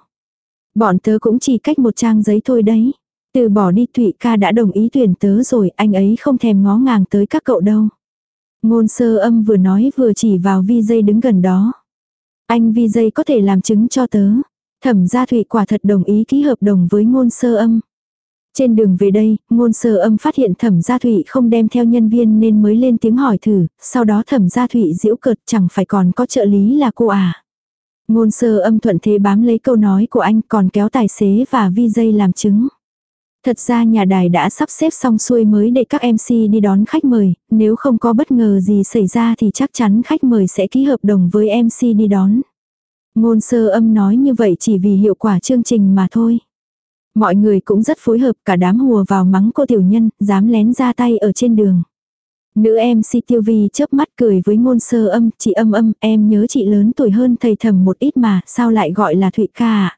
Bọn tớ cũng chỉ cách một trang giấy thôi đấy. Từ bỏ đi Thụy ca đã đồng ý tuyển tớ rồi, anh ấy không thèm ngó ngàng tới các cậu đâu. Ngôn sơ âm vừa nói vừa chỉ vào vi dây đứng gần đó. Anh vi dây có thể làm chứng cho tớ. Thẩm gia Thụy quả thật đồng ý ký hợp đồng với ngôn sơ âm. Trên đường về đây, ngôn sơ âm phát hiện thẩm gia thụy không đem theo nhân viên nên mới lên tiếng hỏi thử, sau đó thẩm gia thụy diễu cợt chẳng phải còn có trợ lý là cô à. Ngôn sơ âm thuận thế bám lấy câu nói của anh còn kéo tài xế và vi dây làm chứng. Thật ra nhà đài đã sắp xếp xong xuôi mới để các MC đi đón khách mời, nếu không có bất ngờ gì xảy ra thì chắc chắn khách mời sẽ ký hợp đồng với MC đi đón. Ngôn sơ âm nói như vậy chỉ vì hiệu quả chương trình mà thôi. Mọi người cũng rất phối hợp cả đám hùa vào mắng cô tiểu nhân, dám lén ra tay ở trên đường. Nữ MC tiêu vi chớp mắt cười với ngôn sơ âm, chị âm âm, em nhớ chị lớn tuổi hơn thầy thầm một ít mà, sao lại gọi là Thụy ca ạ?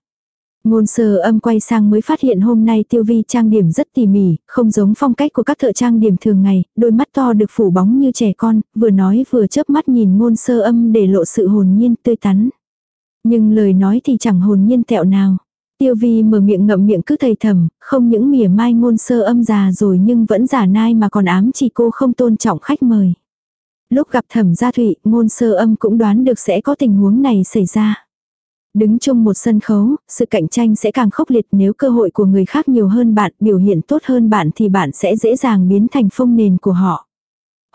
Ngôn sơ âm quay sang mới phát hiện hôm nay tiêu vi trang điểm rất tỉ mỉ, không giống phong cách của các thợ trang điểm thường ngày, đôi mắt to được phủ bóng như trẻ con, vừa nói vừa chớp mắt nhìn ngôn sơ âm để lộ sự hồn nhiên tươi tắn. Nhưng lời nói thì chẳng hồn nhiên tẹo nào. Tiêu vi mở miệng ngậm miệng cứ thầy thầm, không những mỉa mai ngôn sơ âm già rồi nhưng vẫn giả nai mà còn ám chỉ cô không tôn trọng khách mời. Lúc gặp thẩm gia thụy, ngôn sơ âm cũng đoán được sẽ có tình huống này xảy ra. Đứng chung một sân khấu, sự cạnh tranh sẽ càng khốc liệt nếu cơ hội của người khác nhiều hơn bạn, biểu hiện tốt hơn bạn thì bạn sẽ dễ dàng biến thành phong nền của họ.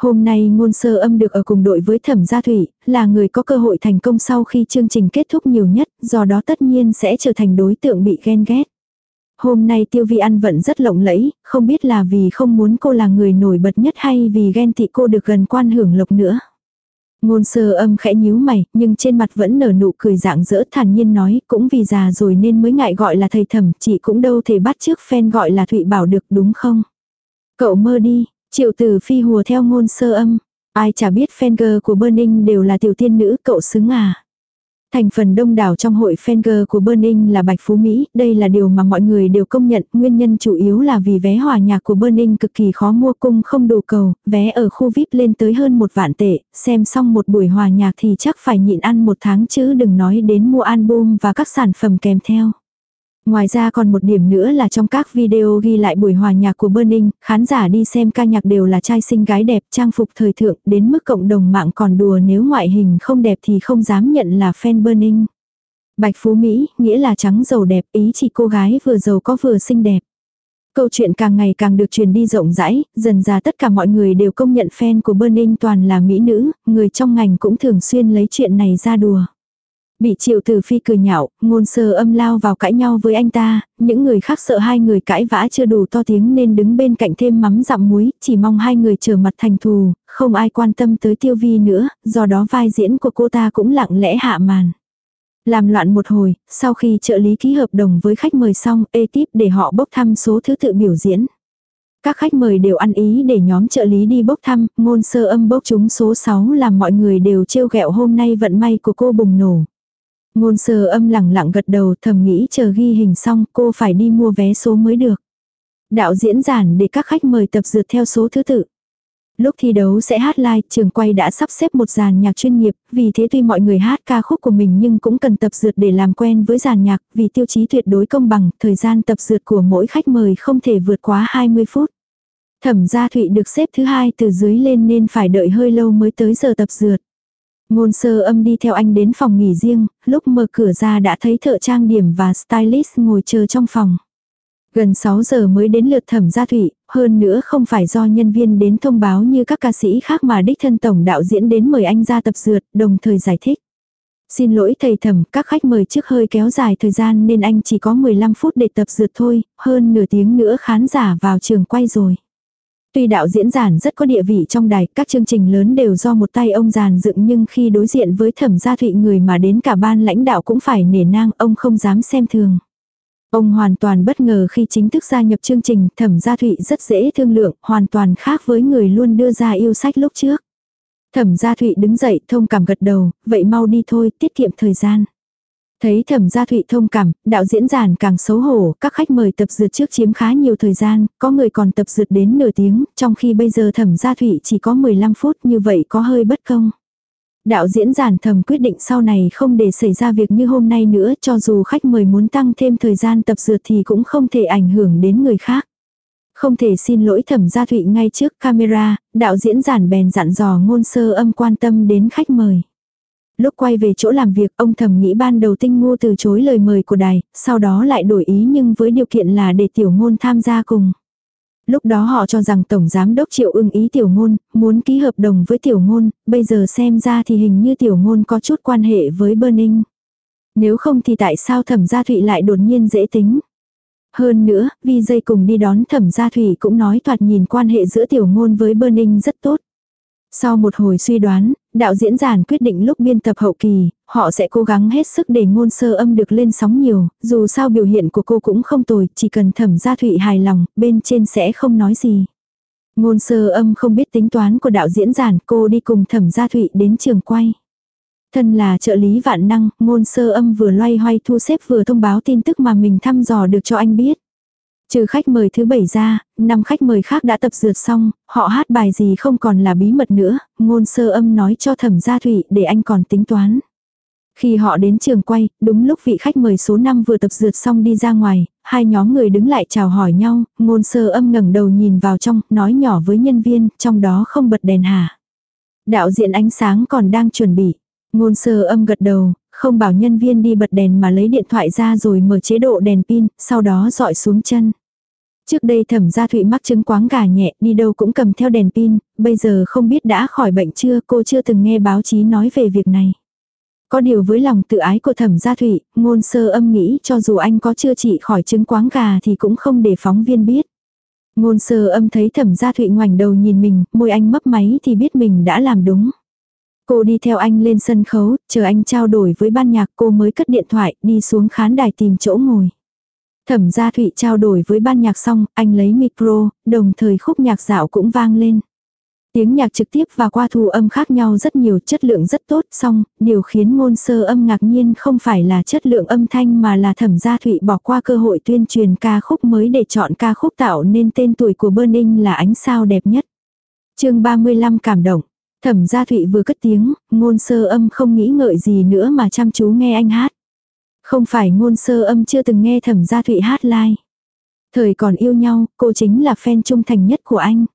Hôm nay ngôn sơ âm được ở cùng đội với thẩm gia thủy, là người có cơ hội thành công sau khi chương trình kết thúc nhiều nhất, do đó tất nhiên sẽ trở thành đối tượng bị ghen ghét. Hôm nay tiêu vi ăn vẫn rất lộng lẫy, không biết là vì không muốn cô là người nổi bật nhất hay vì ghen tị cô được gần quan hưởng lộc nữa. Ngôn sơ âm khẽ nhíu mày, nhưng trên mặt vẫn nở nụ cười dạng dỡ thản nhiên nói, cũng vì già rồi nên mới ngại gọi là thầy thẩm, chị cũng đâu thể bắt trước phen gọi là Thụy Bảo được đúng không? Cậu mơ đi, Triệu tử phi hùa theo ngôn sơ âm. Ai chả biết fan girl của Burning đều là tiểu tiên nữ cậu xứng à. Thành phần đông đảo trong hội Fenger của Burning là Bạch Phú Mỹ, đây là điều mà mọi người đều công nhận, nguyên nhân chủ yếu là vì vé hòa nhạc của Burning cực kỳ khó mua cung không đủ cầu, vé ở khu VIP lên tới hơn một vạn tệ, xem xong một buổi hòa nhạc thì chắc phải nhịn ăn một tháng chứ đừng nói đến mua album và các sản phẩm kèm theo. Ngoài ra còn một điểm nữa là trong các video ghi lại buổi hòa nhạc của Burning, khán giả đi xem ca nhạc đều là trai xinh gái đẹp, trang phục thời thượng, đến mức cộng đồng mạng còn đùa nếu ngoại hình không đẹp thì không dám nhận là fan Burning. Bạch Phú Mỹ, nghĩa là trắng giàu đẹp, ý chỉ cô gái vừa giàu có vừa xinh đẹp. Câu chuyện càng ngày càng được truyền đi rộng rãi, dần ra tất cả mọi người đều công nhận fan của Burning toàn là mỹ nữ, người trong ngành cũng thường xuyên lấy chuyện này ra đùa. Bị triệu tử phi cười nhạo, ngôn sơ âm lao vào cãi nhau với anh ta, những người khác sợ hai người cãi vã chưa đủ to tiếng nên đứng bên cạnh thêm mắm dặm muối, chỉ mong hai người trở mặt thành thù, không ai quan tâm tới tiêu vi nữa, do đó vai diễn của cô ta cũng lặng lẽ hạ màn. Làm loạn một hồi, sau khi trợ lý ký hợp đồng với khách mời xong, ekip để họ bốc thăm số thứ tự biểu diễn. Các khách mời đều ăn ý để nhóm trợ lý đi bốc thăm, ngôn sơ âm bốc chúng số 6 làm mọi người đều trêu ghẹo hôm nay vận may của cô bùng nổ. Ngôn sơ âm lặng lặng gật đầu thầm nghĩ chờ ghi hình xong cô phải đi mua vé số mới được. Đạo diễn giản để các khách mời tập dượt theo số thứ tự. Lúc thi đấu sẽ hát live, trường quay đã sắp xếp một dàn nhạc chuyên nghiệp, vì thế tuy mọi người hát ca khúc của mình nhưng cũng cần tập dượt để làm quen với dàn nhạc, vì tiêu chí tuyệt đối công bằng, thời gian tập dượt của mỗi khách mời không thể vượt quá 20 phút. Thẩm gia Thụy được xếp thứ hai từ dưới lên nên phải đợi hơi lâu mới tới giờ tập dượt. Ngôn sơ âm đi theo anh đến phòng nghỉ riêng, lúc mở cửa ra đã thấy thợ trang điểm và stylist ngồi chờ trong phòng. Gần 6 giờ mới đến lượt thẩm gia thủy, hơn nữa không phải do nhân viên đến thông báo như các ca sĩ khác mà đích thân tổng đạo diễn đến mời anh ra tập dượt, đồng thời giải thích. Xin lỗi thầy thẩm, các khách mời trước hơi kéo dài thời gian nên anh chỉ có 15 phút để tập dượt thôi, hơn nửa tiếng nữa khán giả vào trường quay rồi. Tuy đạo diễn giản rất có địa vị trong đài, các chương trình lớn đều do một tay ông giàn dựng nhưng khi đối diện với thẩm gia thụy người mà đến cả ban lãnh đạo cũng phải nể nang, ông không dám xem thường. Ông hoàn toàn bất ngờ khi chính thức gia nhập chương trình, thẩm gia thụy rất dễ thương lượng, hoàn toàn khác với người luôn đưa ra yêu sách lúc trước. Thẩm gia thụy đứng dậy thông cảm gật đầu, vậy mau đi thôi, tiết kiệm thời gian. Thấy thẩm gia thụy thông cảm, đạo diễn giản càng xấu hổ, các khách mời tập dượt trước chiếm khá nhiều thời gian, có người còn tập dượt đến nửa tiếng, trong khi bây giờ thẩm gia thụy chỉ có 15 phút như vậy có hơi bất công. Đạo diễn giản thầm quyết định sau này không để xảy ra việc như hôm nay nữa cho dù khách mời muốn tăng thêm thời gian tập dượt thì cũng không thể ảnh hưởng đến người khác. Không thể xin lỗi thẩm gia thụy ngay trước camera, đạo diễn giản bèn dặn dò ngôn sơ âm quan tâm đến khách mời. Lúc quay về chỗ làm việc, ông thầm nghĩ ban đầu tinh ngu từ chối lời mời của đài, sau đó lại đổi ý nhưng với điều kiện là để tiểu ngôn tham gia cùng. Lúc đó họ cho rằng Tổng Giám Đốc Triệu ưng ý tiểu ngôn, muốn ký hợp đồng với tiểu ngôn, bây giờ xem ra thì hình như tiểu ngôn có chút quan hệ với Burning. Nếu không thì tại sao thẩm gia thụy lại đột nhiên dễ tính. Hơn nữa, vì dây cùng đi đón thẩm gia thủy cũng nói thoạt nhìn quan hệ giữa tiểu ngôn với Burning rất tốt. Sau một hồi suy đoán, đạo diễn giản quyết định lúc biên tập hậu kỳ, họ sẽ cố gắng hết sức để ngôn sơ âm được lên sóng nhiều, dù sao biểu hiện của cô cũng không tồi, chỉ cần thẩm gia thụy hài lòng, bên trên sẽ không nói gì. Ngôn sơ âm không biết tính toán của đạo diễn giản, cô đi cùng thẩm gia thụy đến trường quay. Thân là trợ lý vạn năng, ngôn sơ âm vừa loay hoay thu xếp vừa thông báo tin tức mà mình thăm dò được cho anh biết. Trừ khách mời thứ bảy ra, năm khách mời khác đã tập dượt xong, họ hát bài gì không còn là bí mật nữa, ngôn sơ âm nói cho thẩm gia thủy để anh còn tính toán. Khi họ đến trường quay, đúng lúc vị khách mời số 5 vừa tập dượt xong đi ra ngoài, hai nhóm người đứng lại chào hỏi nhau, ngôn sơ âm ngẩng đầu nhìn vào trong, nói nhỏ với nhân viên, trong đó không bật đèn hả. Đạo diễn ánh sáng còn đang chuẩn bị. Ngôn sơ âm gật đầu, không bảo nhân viên đi bật đèn mà lấy điện thoại ra rồi mở chế độ đèn pin, sau đó dọi xuống chân. Trước đây thẩm gia thụy mắc chứng quáng gà nhẹ, đi đâu cũng cầm theo đèn pin, bây giờ không biết đã khỏi bệnh chưa, cô chưa từng nghe báo chí nói về việc này. Có điều với lòng tự ái của thẩm gia thụy, ngôn sơ âm nghĩ cho dù anh có chưa trị khỏi chứng quáng gà thì cũng không để phóng viên biết. Ngôn sơ âm thấy thẩm gia thụy ngoảnh đầu nhìn mình, môi anh mấp máy thì biết mình đã làm đúng. Cô đi theo anh lên sân khấu, chờ anh trao đổi với ban nhạc cô mới cất điện thoại, đi xuống khán đài tìm chỗ ngồi. Thẩm gia Thụy trao đổi với ban nhạc xong, anh lấy micro, đồng thời khúc nhạc dạo cũng vang lên. Tiếng nhạc trực tiếp và qua thu âm khác nhau rất nhiều, chất lượng rất tốt, xong điều khiến ngôn sơ âm ngạc nhiên không phải là chất lượng âm thanh mà là thẩm gia thụy bỏ qua cơ hội tuyên truyền ca khúc mới để chọn ca khúc tạo nên tên tuổi của Burning là ánh sao đẹp nhất. chương 35 cảm động. Thẩm gia thụy vừa cất tiếng, ngôn sơ âm không nghĩ ngợi gì nữa mà chăm chú nghe anh hát. Không phải ngôn sơ âm chưa từng nghe thẩm gia thụy hát live. Thời còn yêu nhau, cô chính là fan trung thành nhất của anh.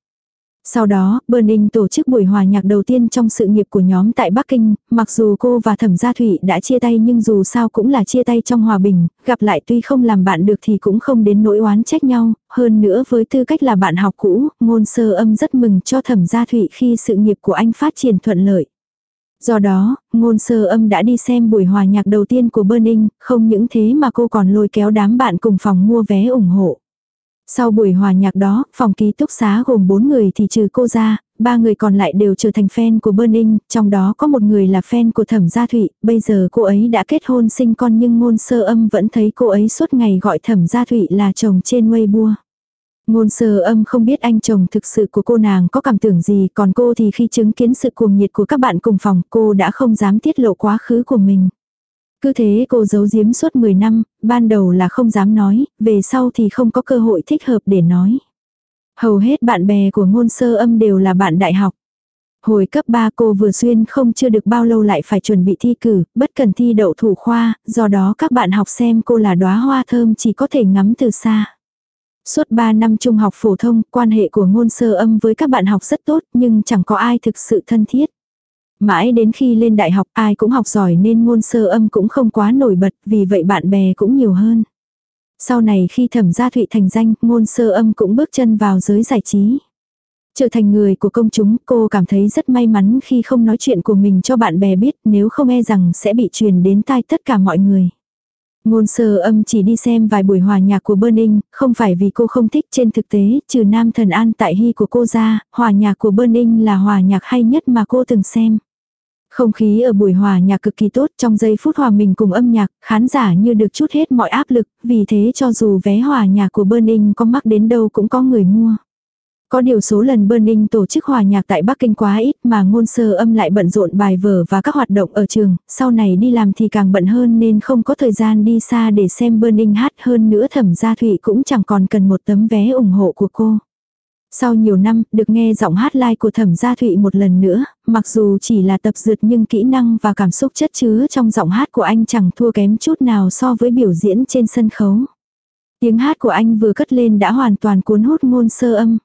Sau đó, Burning tổ chức buổi hòa nhạc đầu tiên trong sự nghiệp của nhóm tại Bắc Kinh, mặc dù cô và Thẩm Gia Thụy đã chia tay nhưng dù sao cũng là chia tay trong hòa bình, gặp lại tuy không làm bạn được thì cũng không đến nỗi oán trách nhau, hơn nữa với tư cách là bạn học cũ, ngôn sơ âm rất mừng cho Thẩm Gia Thụy khi sự nghiệp của anh phát triển thuận lợi. Do đó, ngôn sơ âm đã đi xem buổi hòa nhạc đầu tiên của Burning, không những thế mà cô còn lôi kéo đám bạn cùng phòng mua vé ủng hộ. Sau buổi hòa nhạc đó, phòng ký túc xá gồm 4 người thì trừ cô ra, ba người còn lại đều trở thành fan của Burning, trong đó có một người là fan của Thẩm Gia Thụy, bây giờ cô ấy đã kết hôn sinh con nhưng ngôn sơ âm vẫn thấy cô ấy suốt ngày gọi Thẩm Gia Thụy là chồng trên Weibo. Ngôn sơ âm không biết anh chồng thực sự của cô nàng có cảm tưởng gì, còn cô thì khi chứng kiến sự cuồng nhiệt của các bạn cùng phòng cô đã không dám tiết lộ quá khứ của mình. Cứ thế cô giấu giếm suốt 10 năm, ban đầu là không dám nói, về sau thì không có cơ hội thích hợp để nói. Hầu hết bạn bè của ngôn sơ âm đều là bạn đại học. Hồi cấp 3 cô vừa xuyên không chưa được bao lâu lại phải chuẩn bị thi cử, bất cần thi đậu thủ khoa, do đó các bạn học xem cô là đóa hoa thơm chỉ có thể ngắm từ xa. Suốt 3 năm trung học phổ thông, quan hệ của ngôn sơ âm với các bạn học rất tốt nhưng chẳng có ai thực sự thân thiết. Mãi đến khi lên đại học ai cũng học giỏi nên ngôn sơ âm cũng không quá nổi bật, vì vậy bạn bè cũng nhiều hơn. Sau này khi thẩm gia thụy thành danh, ngôn sơ âm cũng bước chân vào giới giải trí. Trở thành người của công chúng, cô cảm thấy rất may mắn khi không nói chuyện của mình cho bạn bè biết nếu không e rằng sẽ bị truyền đến tai tất cả mọi người. Ngôn sơ âm chỉ đi xem vài buổi hòa nhạc của Burning, không phải vì cô không thích trên thực tế, trừ nam thần an tại hy của cô ra, hòa nhạc của Burning là hòa nhạc hay nhất mà cô từng xem. Không khí ở buổi hòa nhạc cực kỳ tốt trong giây phút hòa mình cùng âm nhạc, khán giả như được chút hết mọi áp lực, vì thế cho dù vé hòa nhạc của Burning có mắc đến đâu cũng có người mua. Có điều số lần Burning tổ chức hòa nhạc tại Bắc Kinh quá ít mà ngôn sơ âm lại bận rộn bài vở và các hoạt động ở trường, sau này đi làm thì càng bận hơn nên không có thời gian đi xa để xem Burning hát hơn nữa thẩm gia thụy cũng chẳng còn cần một tấm vé ủng hộ của cô. Sau nhiều năm, được nghe giọng hát live của Thẩm Gia Thụy một lần nữa, mặc dù chỉ là tập dượt nhưng kỹ năng và cảm xúc chất chứa trong giọng hát của anh chẳng thua kém chút nào so với biểu diễn trên sân khấu. Tiếng hát của anh vừa cất lên đã hoàn toàn cuốn hút ngôn sơ âm.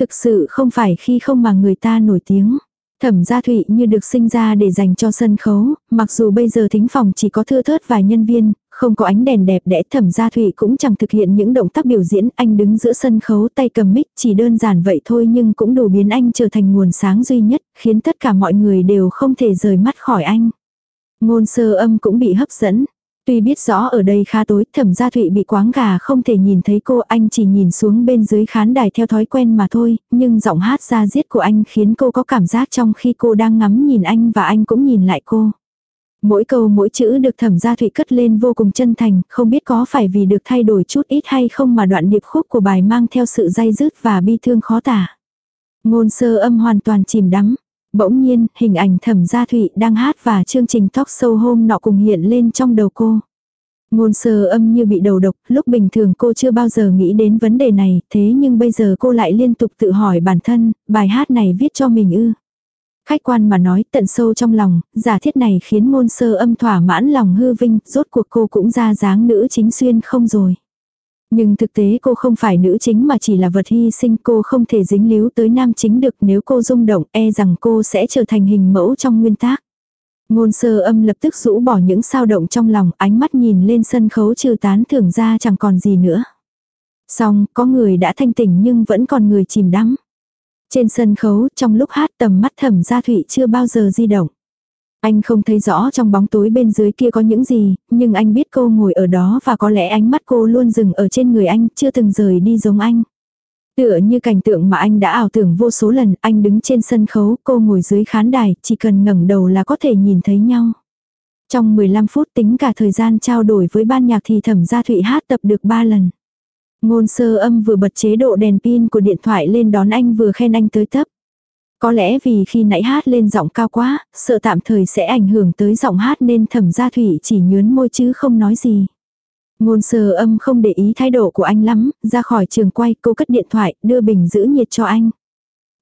Thực sự không phải khi không mà người ta nổi tiếng. Thẩm gia thụy như được sinh ra để dành cho sân khấu, mặc dù bây giờ thính phòng chỉ có thưa thớt vài nhân viên, không có ánh đèn đẹp đẽ thẩm gia thủy cũng chẳng thực hiện những động tác biểu diễn, anh đứng giữa sân khấu tay cầm mic chỉ đơn giản vậy thôi nhưng cũng đủ biến anh trở thành nguồn sáng duy nhất, khiến tất cả mọi người đều không thể rời mắt khỏi anh. Ngôn sơ âm cũng bị hấp dẫn, Tuy biết rõ ở đây khá tối, thẩm gia thụy bị quáng gà không thể nhìn thấy cô, anh chỉ nhìn xuống bên dưới khán đài theo thói quen mà thôi, nhưng giọng hát ra giết của anh khiến cô có cảm giác trong khi cô đang ngắm nhìn anh và anh cũng nhìn lại cô. Mỗi câu mỗi chữ được thẩm gia thụy cất lên vô cùng chân thành, không biết có phải vì được thay đổi chút ít hay không mà đoạn điệp khúc của bài mang theo sự dây dứt và bi thương khó tả. Ngôn sơ âm hoàn toàn chìm đắm, Bỗng nhiên, hình ảnh thẩm gia thụy đang hát và chương trình talk show hôm nọ cùng hiện lên trong đầu cô. Ngôn sơ âm như bị đầu độc, lúc bình thường cô chưa bao giờ nghĩ đến vấn đề này, thế nhưng bây giờ cô lại liên tục tự hỏi bản thân, bài hát này viết cho mình ư. Khách quan mà nói tận sâu trong lòng, giả thiết này khiến ngôn sơ âm thỏa mãn lòng hư vinh, rốt cuộc cô cũng ra dáng nữ chính xuyên không rồi. Nhưng thực tế cô không phải nữ chính mà chỉ là vật hy sinh cô không thể dính líu tới nam chính được nếu cô rung động e rằng cô sẽ trở thành hình mẫu trong nguyên tác. Ngôn sơ âm lập tức rũ bỏ những sao động trong lòng ánh mắt nhìn lên sân khấu trừ tán thưởng ra chẳng còn gì nữa. Xong có người đã thanh tỉnh nhưng vẫn còn người chìm đắm. Trên sân khấu trong lúc hát tầm mắt thẩm gia thụy chưa bao giờ di động. Anh không thấy rõ trong bóng tối bên dưới kia có những gì, nhưng anh biết cô ngồi ở đó và có lẽ ánh mắt cô luôn dừng ở trên người anh, chưa từng rời đi giống anh. Tựa như cảnh tượng mà anh đã ảo tưởng vô số lần, anh đứng trên sân khấu, cô ngồi dưới khán đài, chỉ cần ngẩng đầu là có thể nhìn thấy nhau. Trong 15 phút tính cả thời gian trao đổi với ban nhạc thì thẩm gia thụy hát tập được 3 lần. Ngôn sơ âm vừa bật chế độ đèn pin của điện thoại lên đón anh vừa khen anh tới tấp. Có lẽ vì khi nãy hát lên giọng cao quá, sợ tạm thời sẽ ảnh hưởng tới giọng hát nên thẩm gia thủy chỉ nhướn môi chứ không nói gì. Ngôn sơ âm không để ý thái độ của anh lắm, ra khỏi trường quay cô cất điện thoại, đưa bình giữ nhiệt cho anh.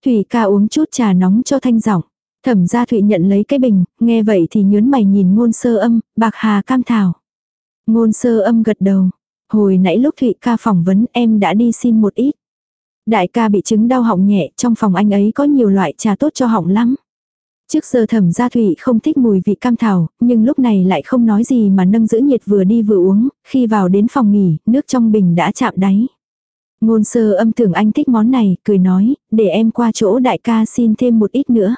Thủy ca uống chút trà nóng cho thanh giọng. Thẩm gia Thụy nhận lấy cái bình, nghe vậy thì nhớn mày nhìn ngôn sơ âm, bạc hà cam thảo. Ngôn sơ âm gật đầu. Hồi nãy lúc Thụy ca phỏng vấn em đã đi xin một ít. Đại ca bị chứng đau họng nhẹ, trong phòng anh ấy có nhiều loại trà tốt cho họng lắm. Trước giờ thẩm gia thủy không thích mùi vị cam thảo, nhưng lúc này lại không nói gì mà nâng giữ nhiệt vừa đi vừa uống, khi vào đến phòng nghỉ, nước trong bình đã chạm đáy. Ngôn sơ âm tưởng anh thích món này, cười nói, để em qua chỗ đại ca xin thêm một ít nữa.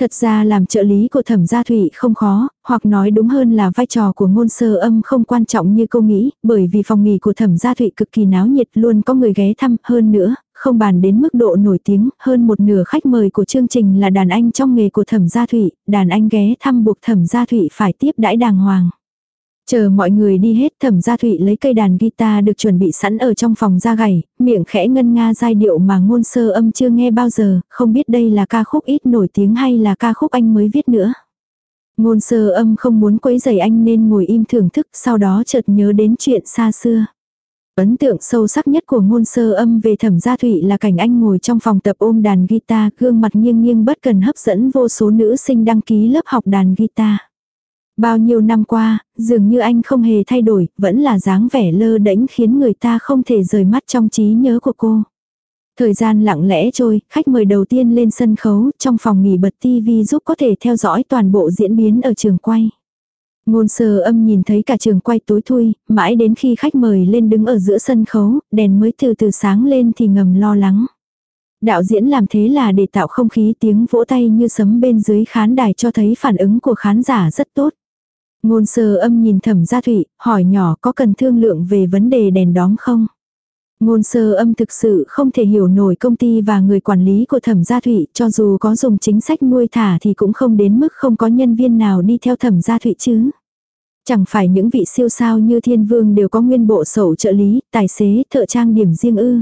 Thật ra làm trợ lý của thẩm gia thủy không khó, hoặc nói đúng hơn là vai trò của ngôn sơ âm không quan trọng như cô nghĩ, bởi vì phòng nghỉ của thẩm gia thủy cực kỳ náo nhiệt luôn có người ghé thăm hơn nữa, không bàn đến mức độ nổi tiếng, hơn một nửa khách mời của chương trình là đàn anh trong nghề của thẩm gia thủy, đàn anh ghé thăm buộc thẩm gia thủy phải tiếp đãi đàng hoàng. Chờ mọi người đi hết thẩm gia thụy lấy cây đàn guitar được chuẩn bị sẵn ở trong phòng ra gảy, miệng khẽ ngân nga giai điệu mà ngôn sơ âm chưa nghe bao giờ, không biết đây là ca khúc ít nổi tiếng hay là ca khúc anh mới viết nữa. Ngôn sơ âm không muốn quấy rầy anh nên ngồi im thưởng thức sau đó chợt nhớ đến chuyện xa xưa. Ấn tượng sâu sắc nhất của ngôn sơ âm về thẩm gia thụy là cảnh anh ngồi trong phòng tập ôm đàn guitar, gương mặt nghiêng nghiêng bất cần hấp dẫn vô số nữ sinh đăng ký lớp học đàn guitar. Bao nhiêu năm qua, dường như anh không hề thay đổi, vẫn là dáng vẻ lơ đễnh khiến người ta không thể rời mắt trong trí nhớ của cô. Thời gian lặng lẽ trôi, khách mời đầu tiên lên sân khấu, trong phòng nghỉ bật tivi giúp có thể theo dõi toàn bộ diễn biến ở trường quay. Ngôn sơ âm nhìn thấy cả trường quay tối thui, mãi đến khi khách mời lên đứng ở giữa sân khấu, đèn mới từ từ sáng lên thì ngầm lo lắng. Đạo diễn làm thế là để tạo không khí tiếng vỗ tay như sấm bên dưới khán đài cho thấy phản ứng của khán giả rất tốt. Ngôn sơ âm nhìn thẩm gia thụy, hỏi nhỏ có cần thương lượng về vấn đề đèn đóm không? Ngôn sơ âm thực sự không thể hiểu nổi công ty và người quản lý của thẩm gia thụy, cho dù có dùng chính sách nuôi thả thì cũng không đến mức không có nhân viên nào đi theo thẩm gia thụy chứ. Chẳng phải những vị siêu sao như thiên vương đều có nguyên bộ sổ trợ lý, tài xế, thợ trang điểm riêng ư.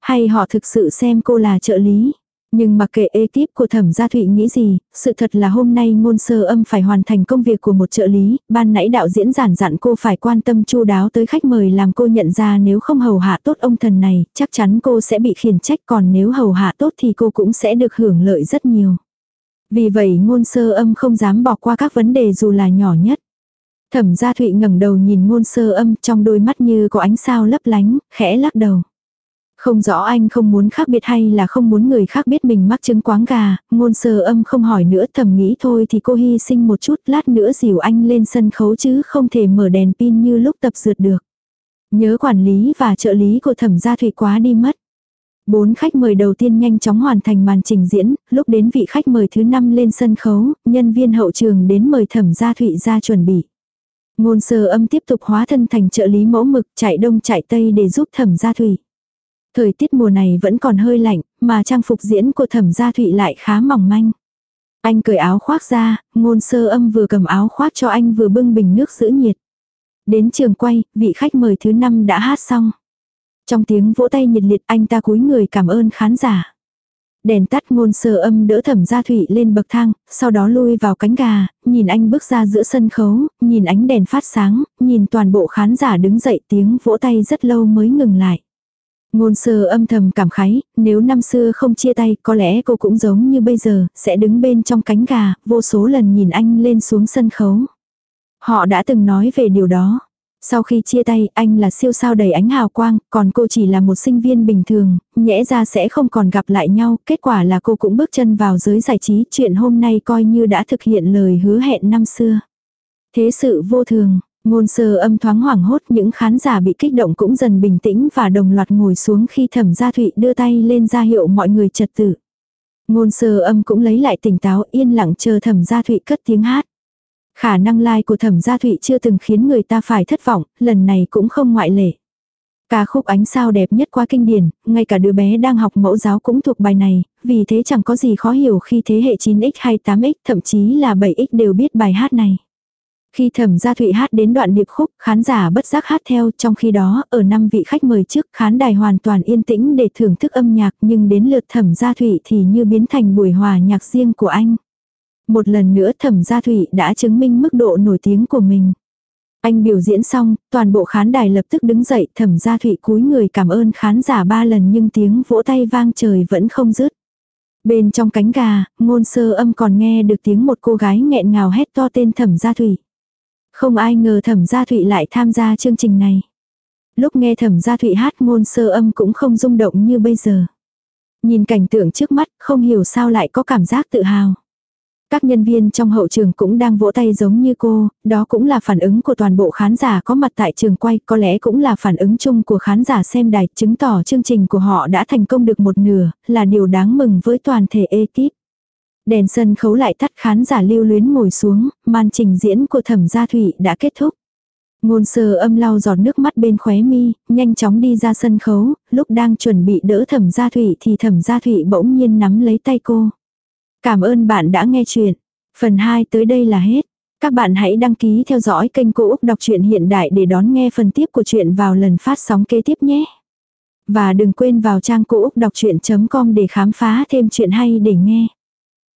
Hay họ thực sự xem cô là trợ lý. Nhưng mặc kệ ekip của thẩm gia thụy nghĩ gì, sự thật là hôm nay ngôn sơ âm phải hoàn thành công việc của một trợ lý, ban nãy đạo diễn giản dặn cô phải quan tâm chu đáo tới khách mời làm cô nhận ra nếu không hầu hạ tốt ông thần này, chắc chắn cô sẽ bị khiển trách còn nếu hầu hạ tốt thì cô cũng sẽ được hưởng lợi rất nhiều. Vì vậy ngôn sơ âm không dám bỏ qua các vấn đề dù là nhỏ nhất. Thẩm gia thụy ngẩng đầu nhìn ngôn sơ âm trong đôi mắt như có ánh sao lấp lánh, khẽ lắc đầu. Không rõ anh không muốn khác biệt hay là không muốn người khác biết mình mắc chứng quáng gà, ngôn sơ âm không hỏi nữa thầm nghĩ thôi thì cô hy sinh một chút lát nữa dìu anh lên sân khấu chứ không thể mở đèn pin như lúc tập dượt được. Nhớ quản lý và trợ lý của thẩm gia thủy quá đi mất. Bốn khách mời đầu tiên nhanh chóng hoàn thành màn trình diễn, lúc đến vị khách mời thứ năm lên sân khấu, nhân viên hậu trường đến mời thẩm gia thụy ra chuẩn bị. Ngôn sơ âm tiếp tục hóa thân thành trợ lý mẫu mực chạy đông chạy tây để giúp thẩm gia thủy. Thời tiết mùa này vẫn còn hơi lạnh, mà trang phục diễn của thẩm gia thụy lại khá mỏng manh. Anh cởi áo khoác ra, ngôn sơ âm vừa cầm áo khoác cho anh vừa bưng bình nước giữ nhiệt. Đến trường quay, vị khách mời thứ năm đã hát xong. Trong tiếng vỗ tay nhiệt liệt anh ta cúi người cảm ơn khán giả. Đèn tắt ngôn sơ âm đỡ thẩm gia thụy lên bậc thang, sau đó lui vào cánh gà, nhìn anh bước ra giữa sân khấu, nhìn ánh đèn phát sáng, nhìn toàn bộ khán giả đứng dậy tiếng vỗ tay rất lâu mới ngừng lại. Ngôn sơ âm thầm cảm khái, nếu năm xưa không chia tay có lẽ cô cũng giống như bây giờ, sẽ đứng bên trong cánh gà, vô số lần nhìn anh lên xuống sân khấu. Họ đã từng nói về điều đó. Sau khi chia tay, anh là siêu sao đầy ánh hào quang, còn cô chỉ là một sinh viên bình thường, nhẽ ra sẽ không còn gặp lại nhau, kết quả là cô cũng bước chân vào giới giải trí, chuyện hôm nay coi như đã thực hiện lời hứa hẹn năm xưa. Thế sự vô thường, Ngôn sơ âm thoáng hoảng hốt những khán giả bị kích động cũng dần bình tĩnh và đồng loạt ngồi xuống khi thẩm gia thụy đưa tay lên ra hiệu mọi người trật tự. Ngôn sơ âm cũng lấy lại tỉnh táo yên lặng chờ thẩm gia thụy cất tiếng hát. Khả năng lai like của thẩm gia thụy chưa từng khiến người ta phải thất vọng, lần này cũng không ngoại lệ. Ca khúc ánh sao đẹp nhất qua kinh điển, ngay cả đứa bé đang học mẫu giáo cũng thuộc bài này, vì thế chẳng có gì khó hiểu khi thế hệ 9x hay 8x thậm chí là 7x đều biết bài hát này. Khi thẩm gia thụy hát đến đoạn điệp khúc, khán giả bất giác hát theo, trong khi đó, ở năm vị khách mời trước, khán đài hoàn toàn yên tĩnh để thưởng thức âm nhạc, nhưng đến lượt thẩm gia thụy thì như biến thành buổi hòa nhạc riêng của anh. Một lần nữa thẩm gia thụy đã chứng minh mức độ nổi tiếng của mình. Anh biểu diễn xong, toàn bộ khán đài lập tức đứng dậy, thẩm gia thụy cúi người cảm ơn khán giả ba lần nhưng tiếng vỗ tay vang trời vẫn không dứt. Bên trong cánh gà, ngôn sơ âm còn nghe được tiếng một cô gái nghẹn ngào hét to tên thẩm gia thụy. Không ai ngờ thẩm gia thụy lại tham gia chương trình này. Lúc nghe thẩm gia thụy hát ngôn sơ âm cũng không rung động như bây giờ. Nhìn cảnh tượng trước mắt, không hiểu sao lại có cảm giác tự hào. Các nhân viên trong hậu trường cũng đang vỗ tay giống như cô, đó cũng là phản ứng của toàn bộ khán giả có mặt tại trường quay, có lẽ cũng là phản ứng chung của khán giả xem đài, chứng tỏ chương trình của họ đã thành công được một nửa, là điều đáng mừng với toàn thể ekip. Đèn sân khấu lại tắt khán giả lưu luyến ngồi xuống, màn trình diễn của thẩm gia thủy đã kết thúc. Ngôn sơ âm lau giọt nước mắt bên khóe mi, nhanh chóng đi ra sân khấu, lúc đang chuẩn bị đỡ thẩm gia thủy thì thẩm gia thủy bỗng nhiên nắm lấy tay cô. Cảm ơn bạn đã nghe chuyện. Phần 2 tới đây là hết. Các bạn hãy đăng ký theo dõi kênh Cô Úc Đọc truyện Hiện Đại để đón nghe phần tiếp của chuyện vào lần phát sóng kế tiếp nhé. Và đừng quên vào trang cô úc đọc chuyện.com để khám phá thêm chuyện hay để nghe.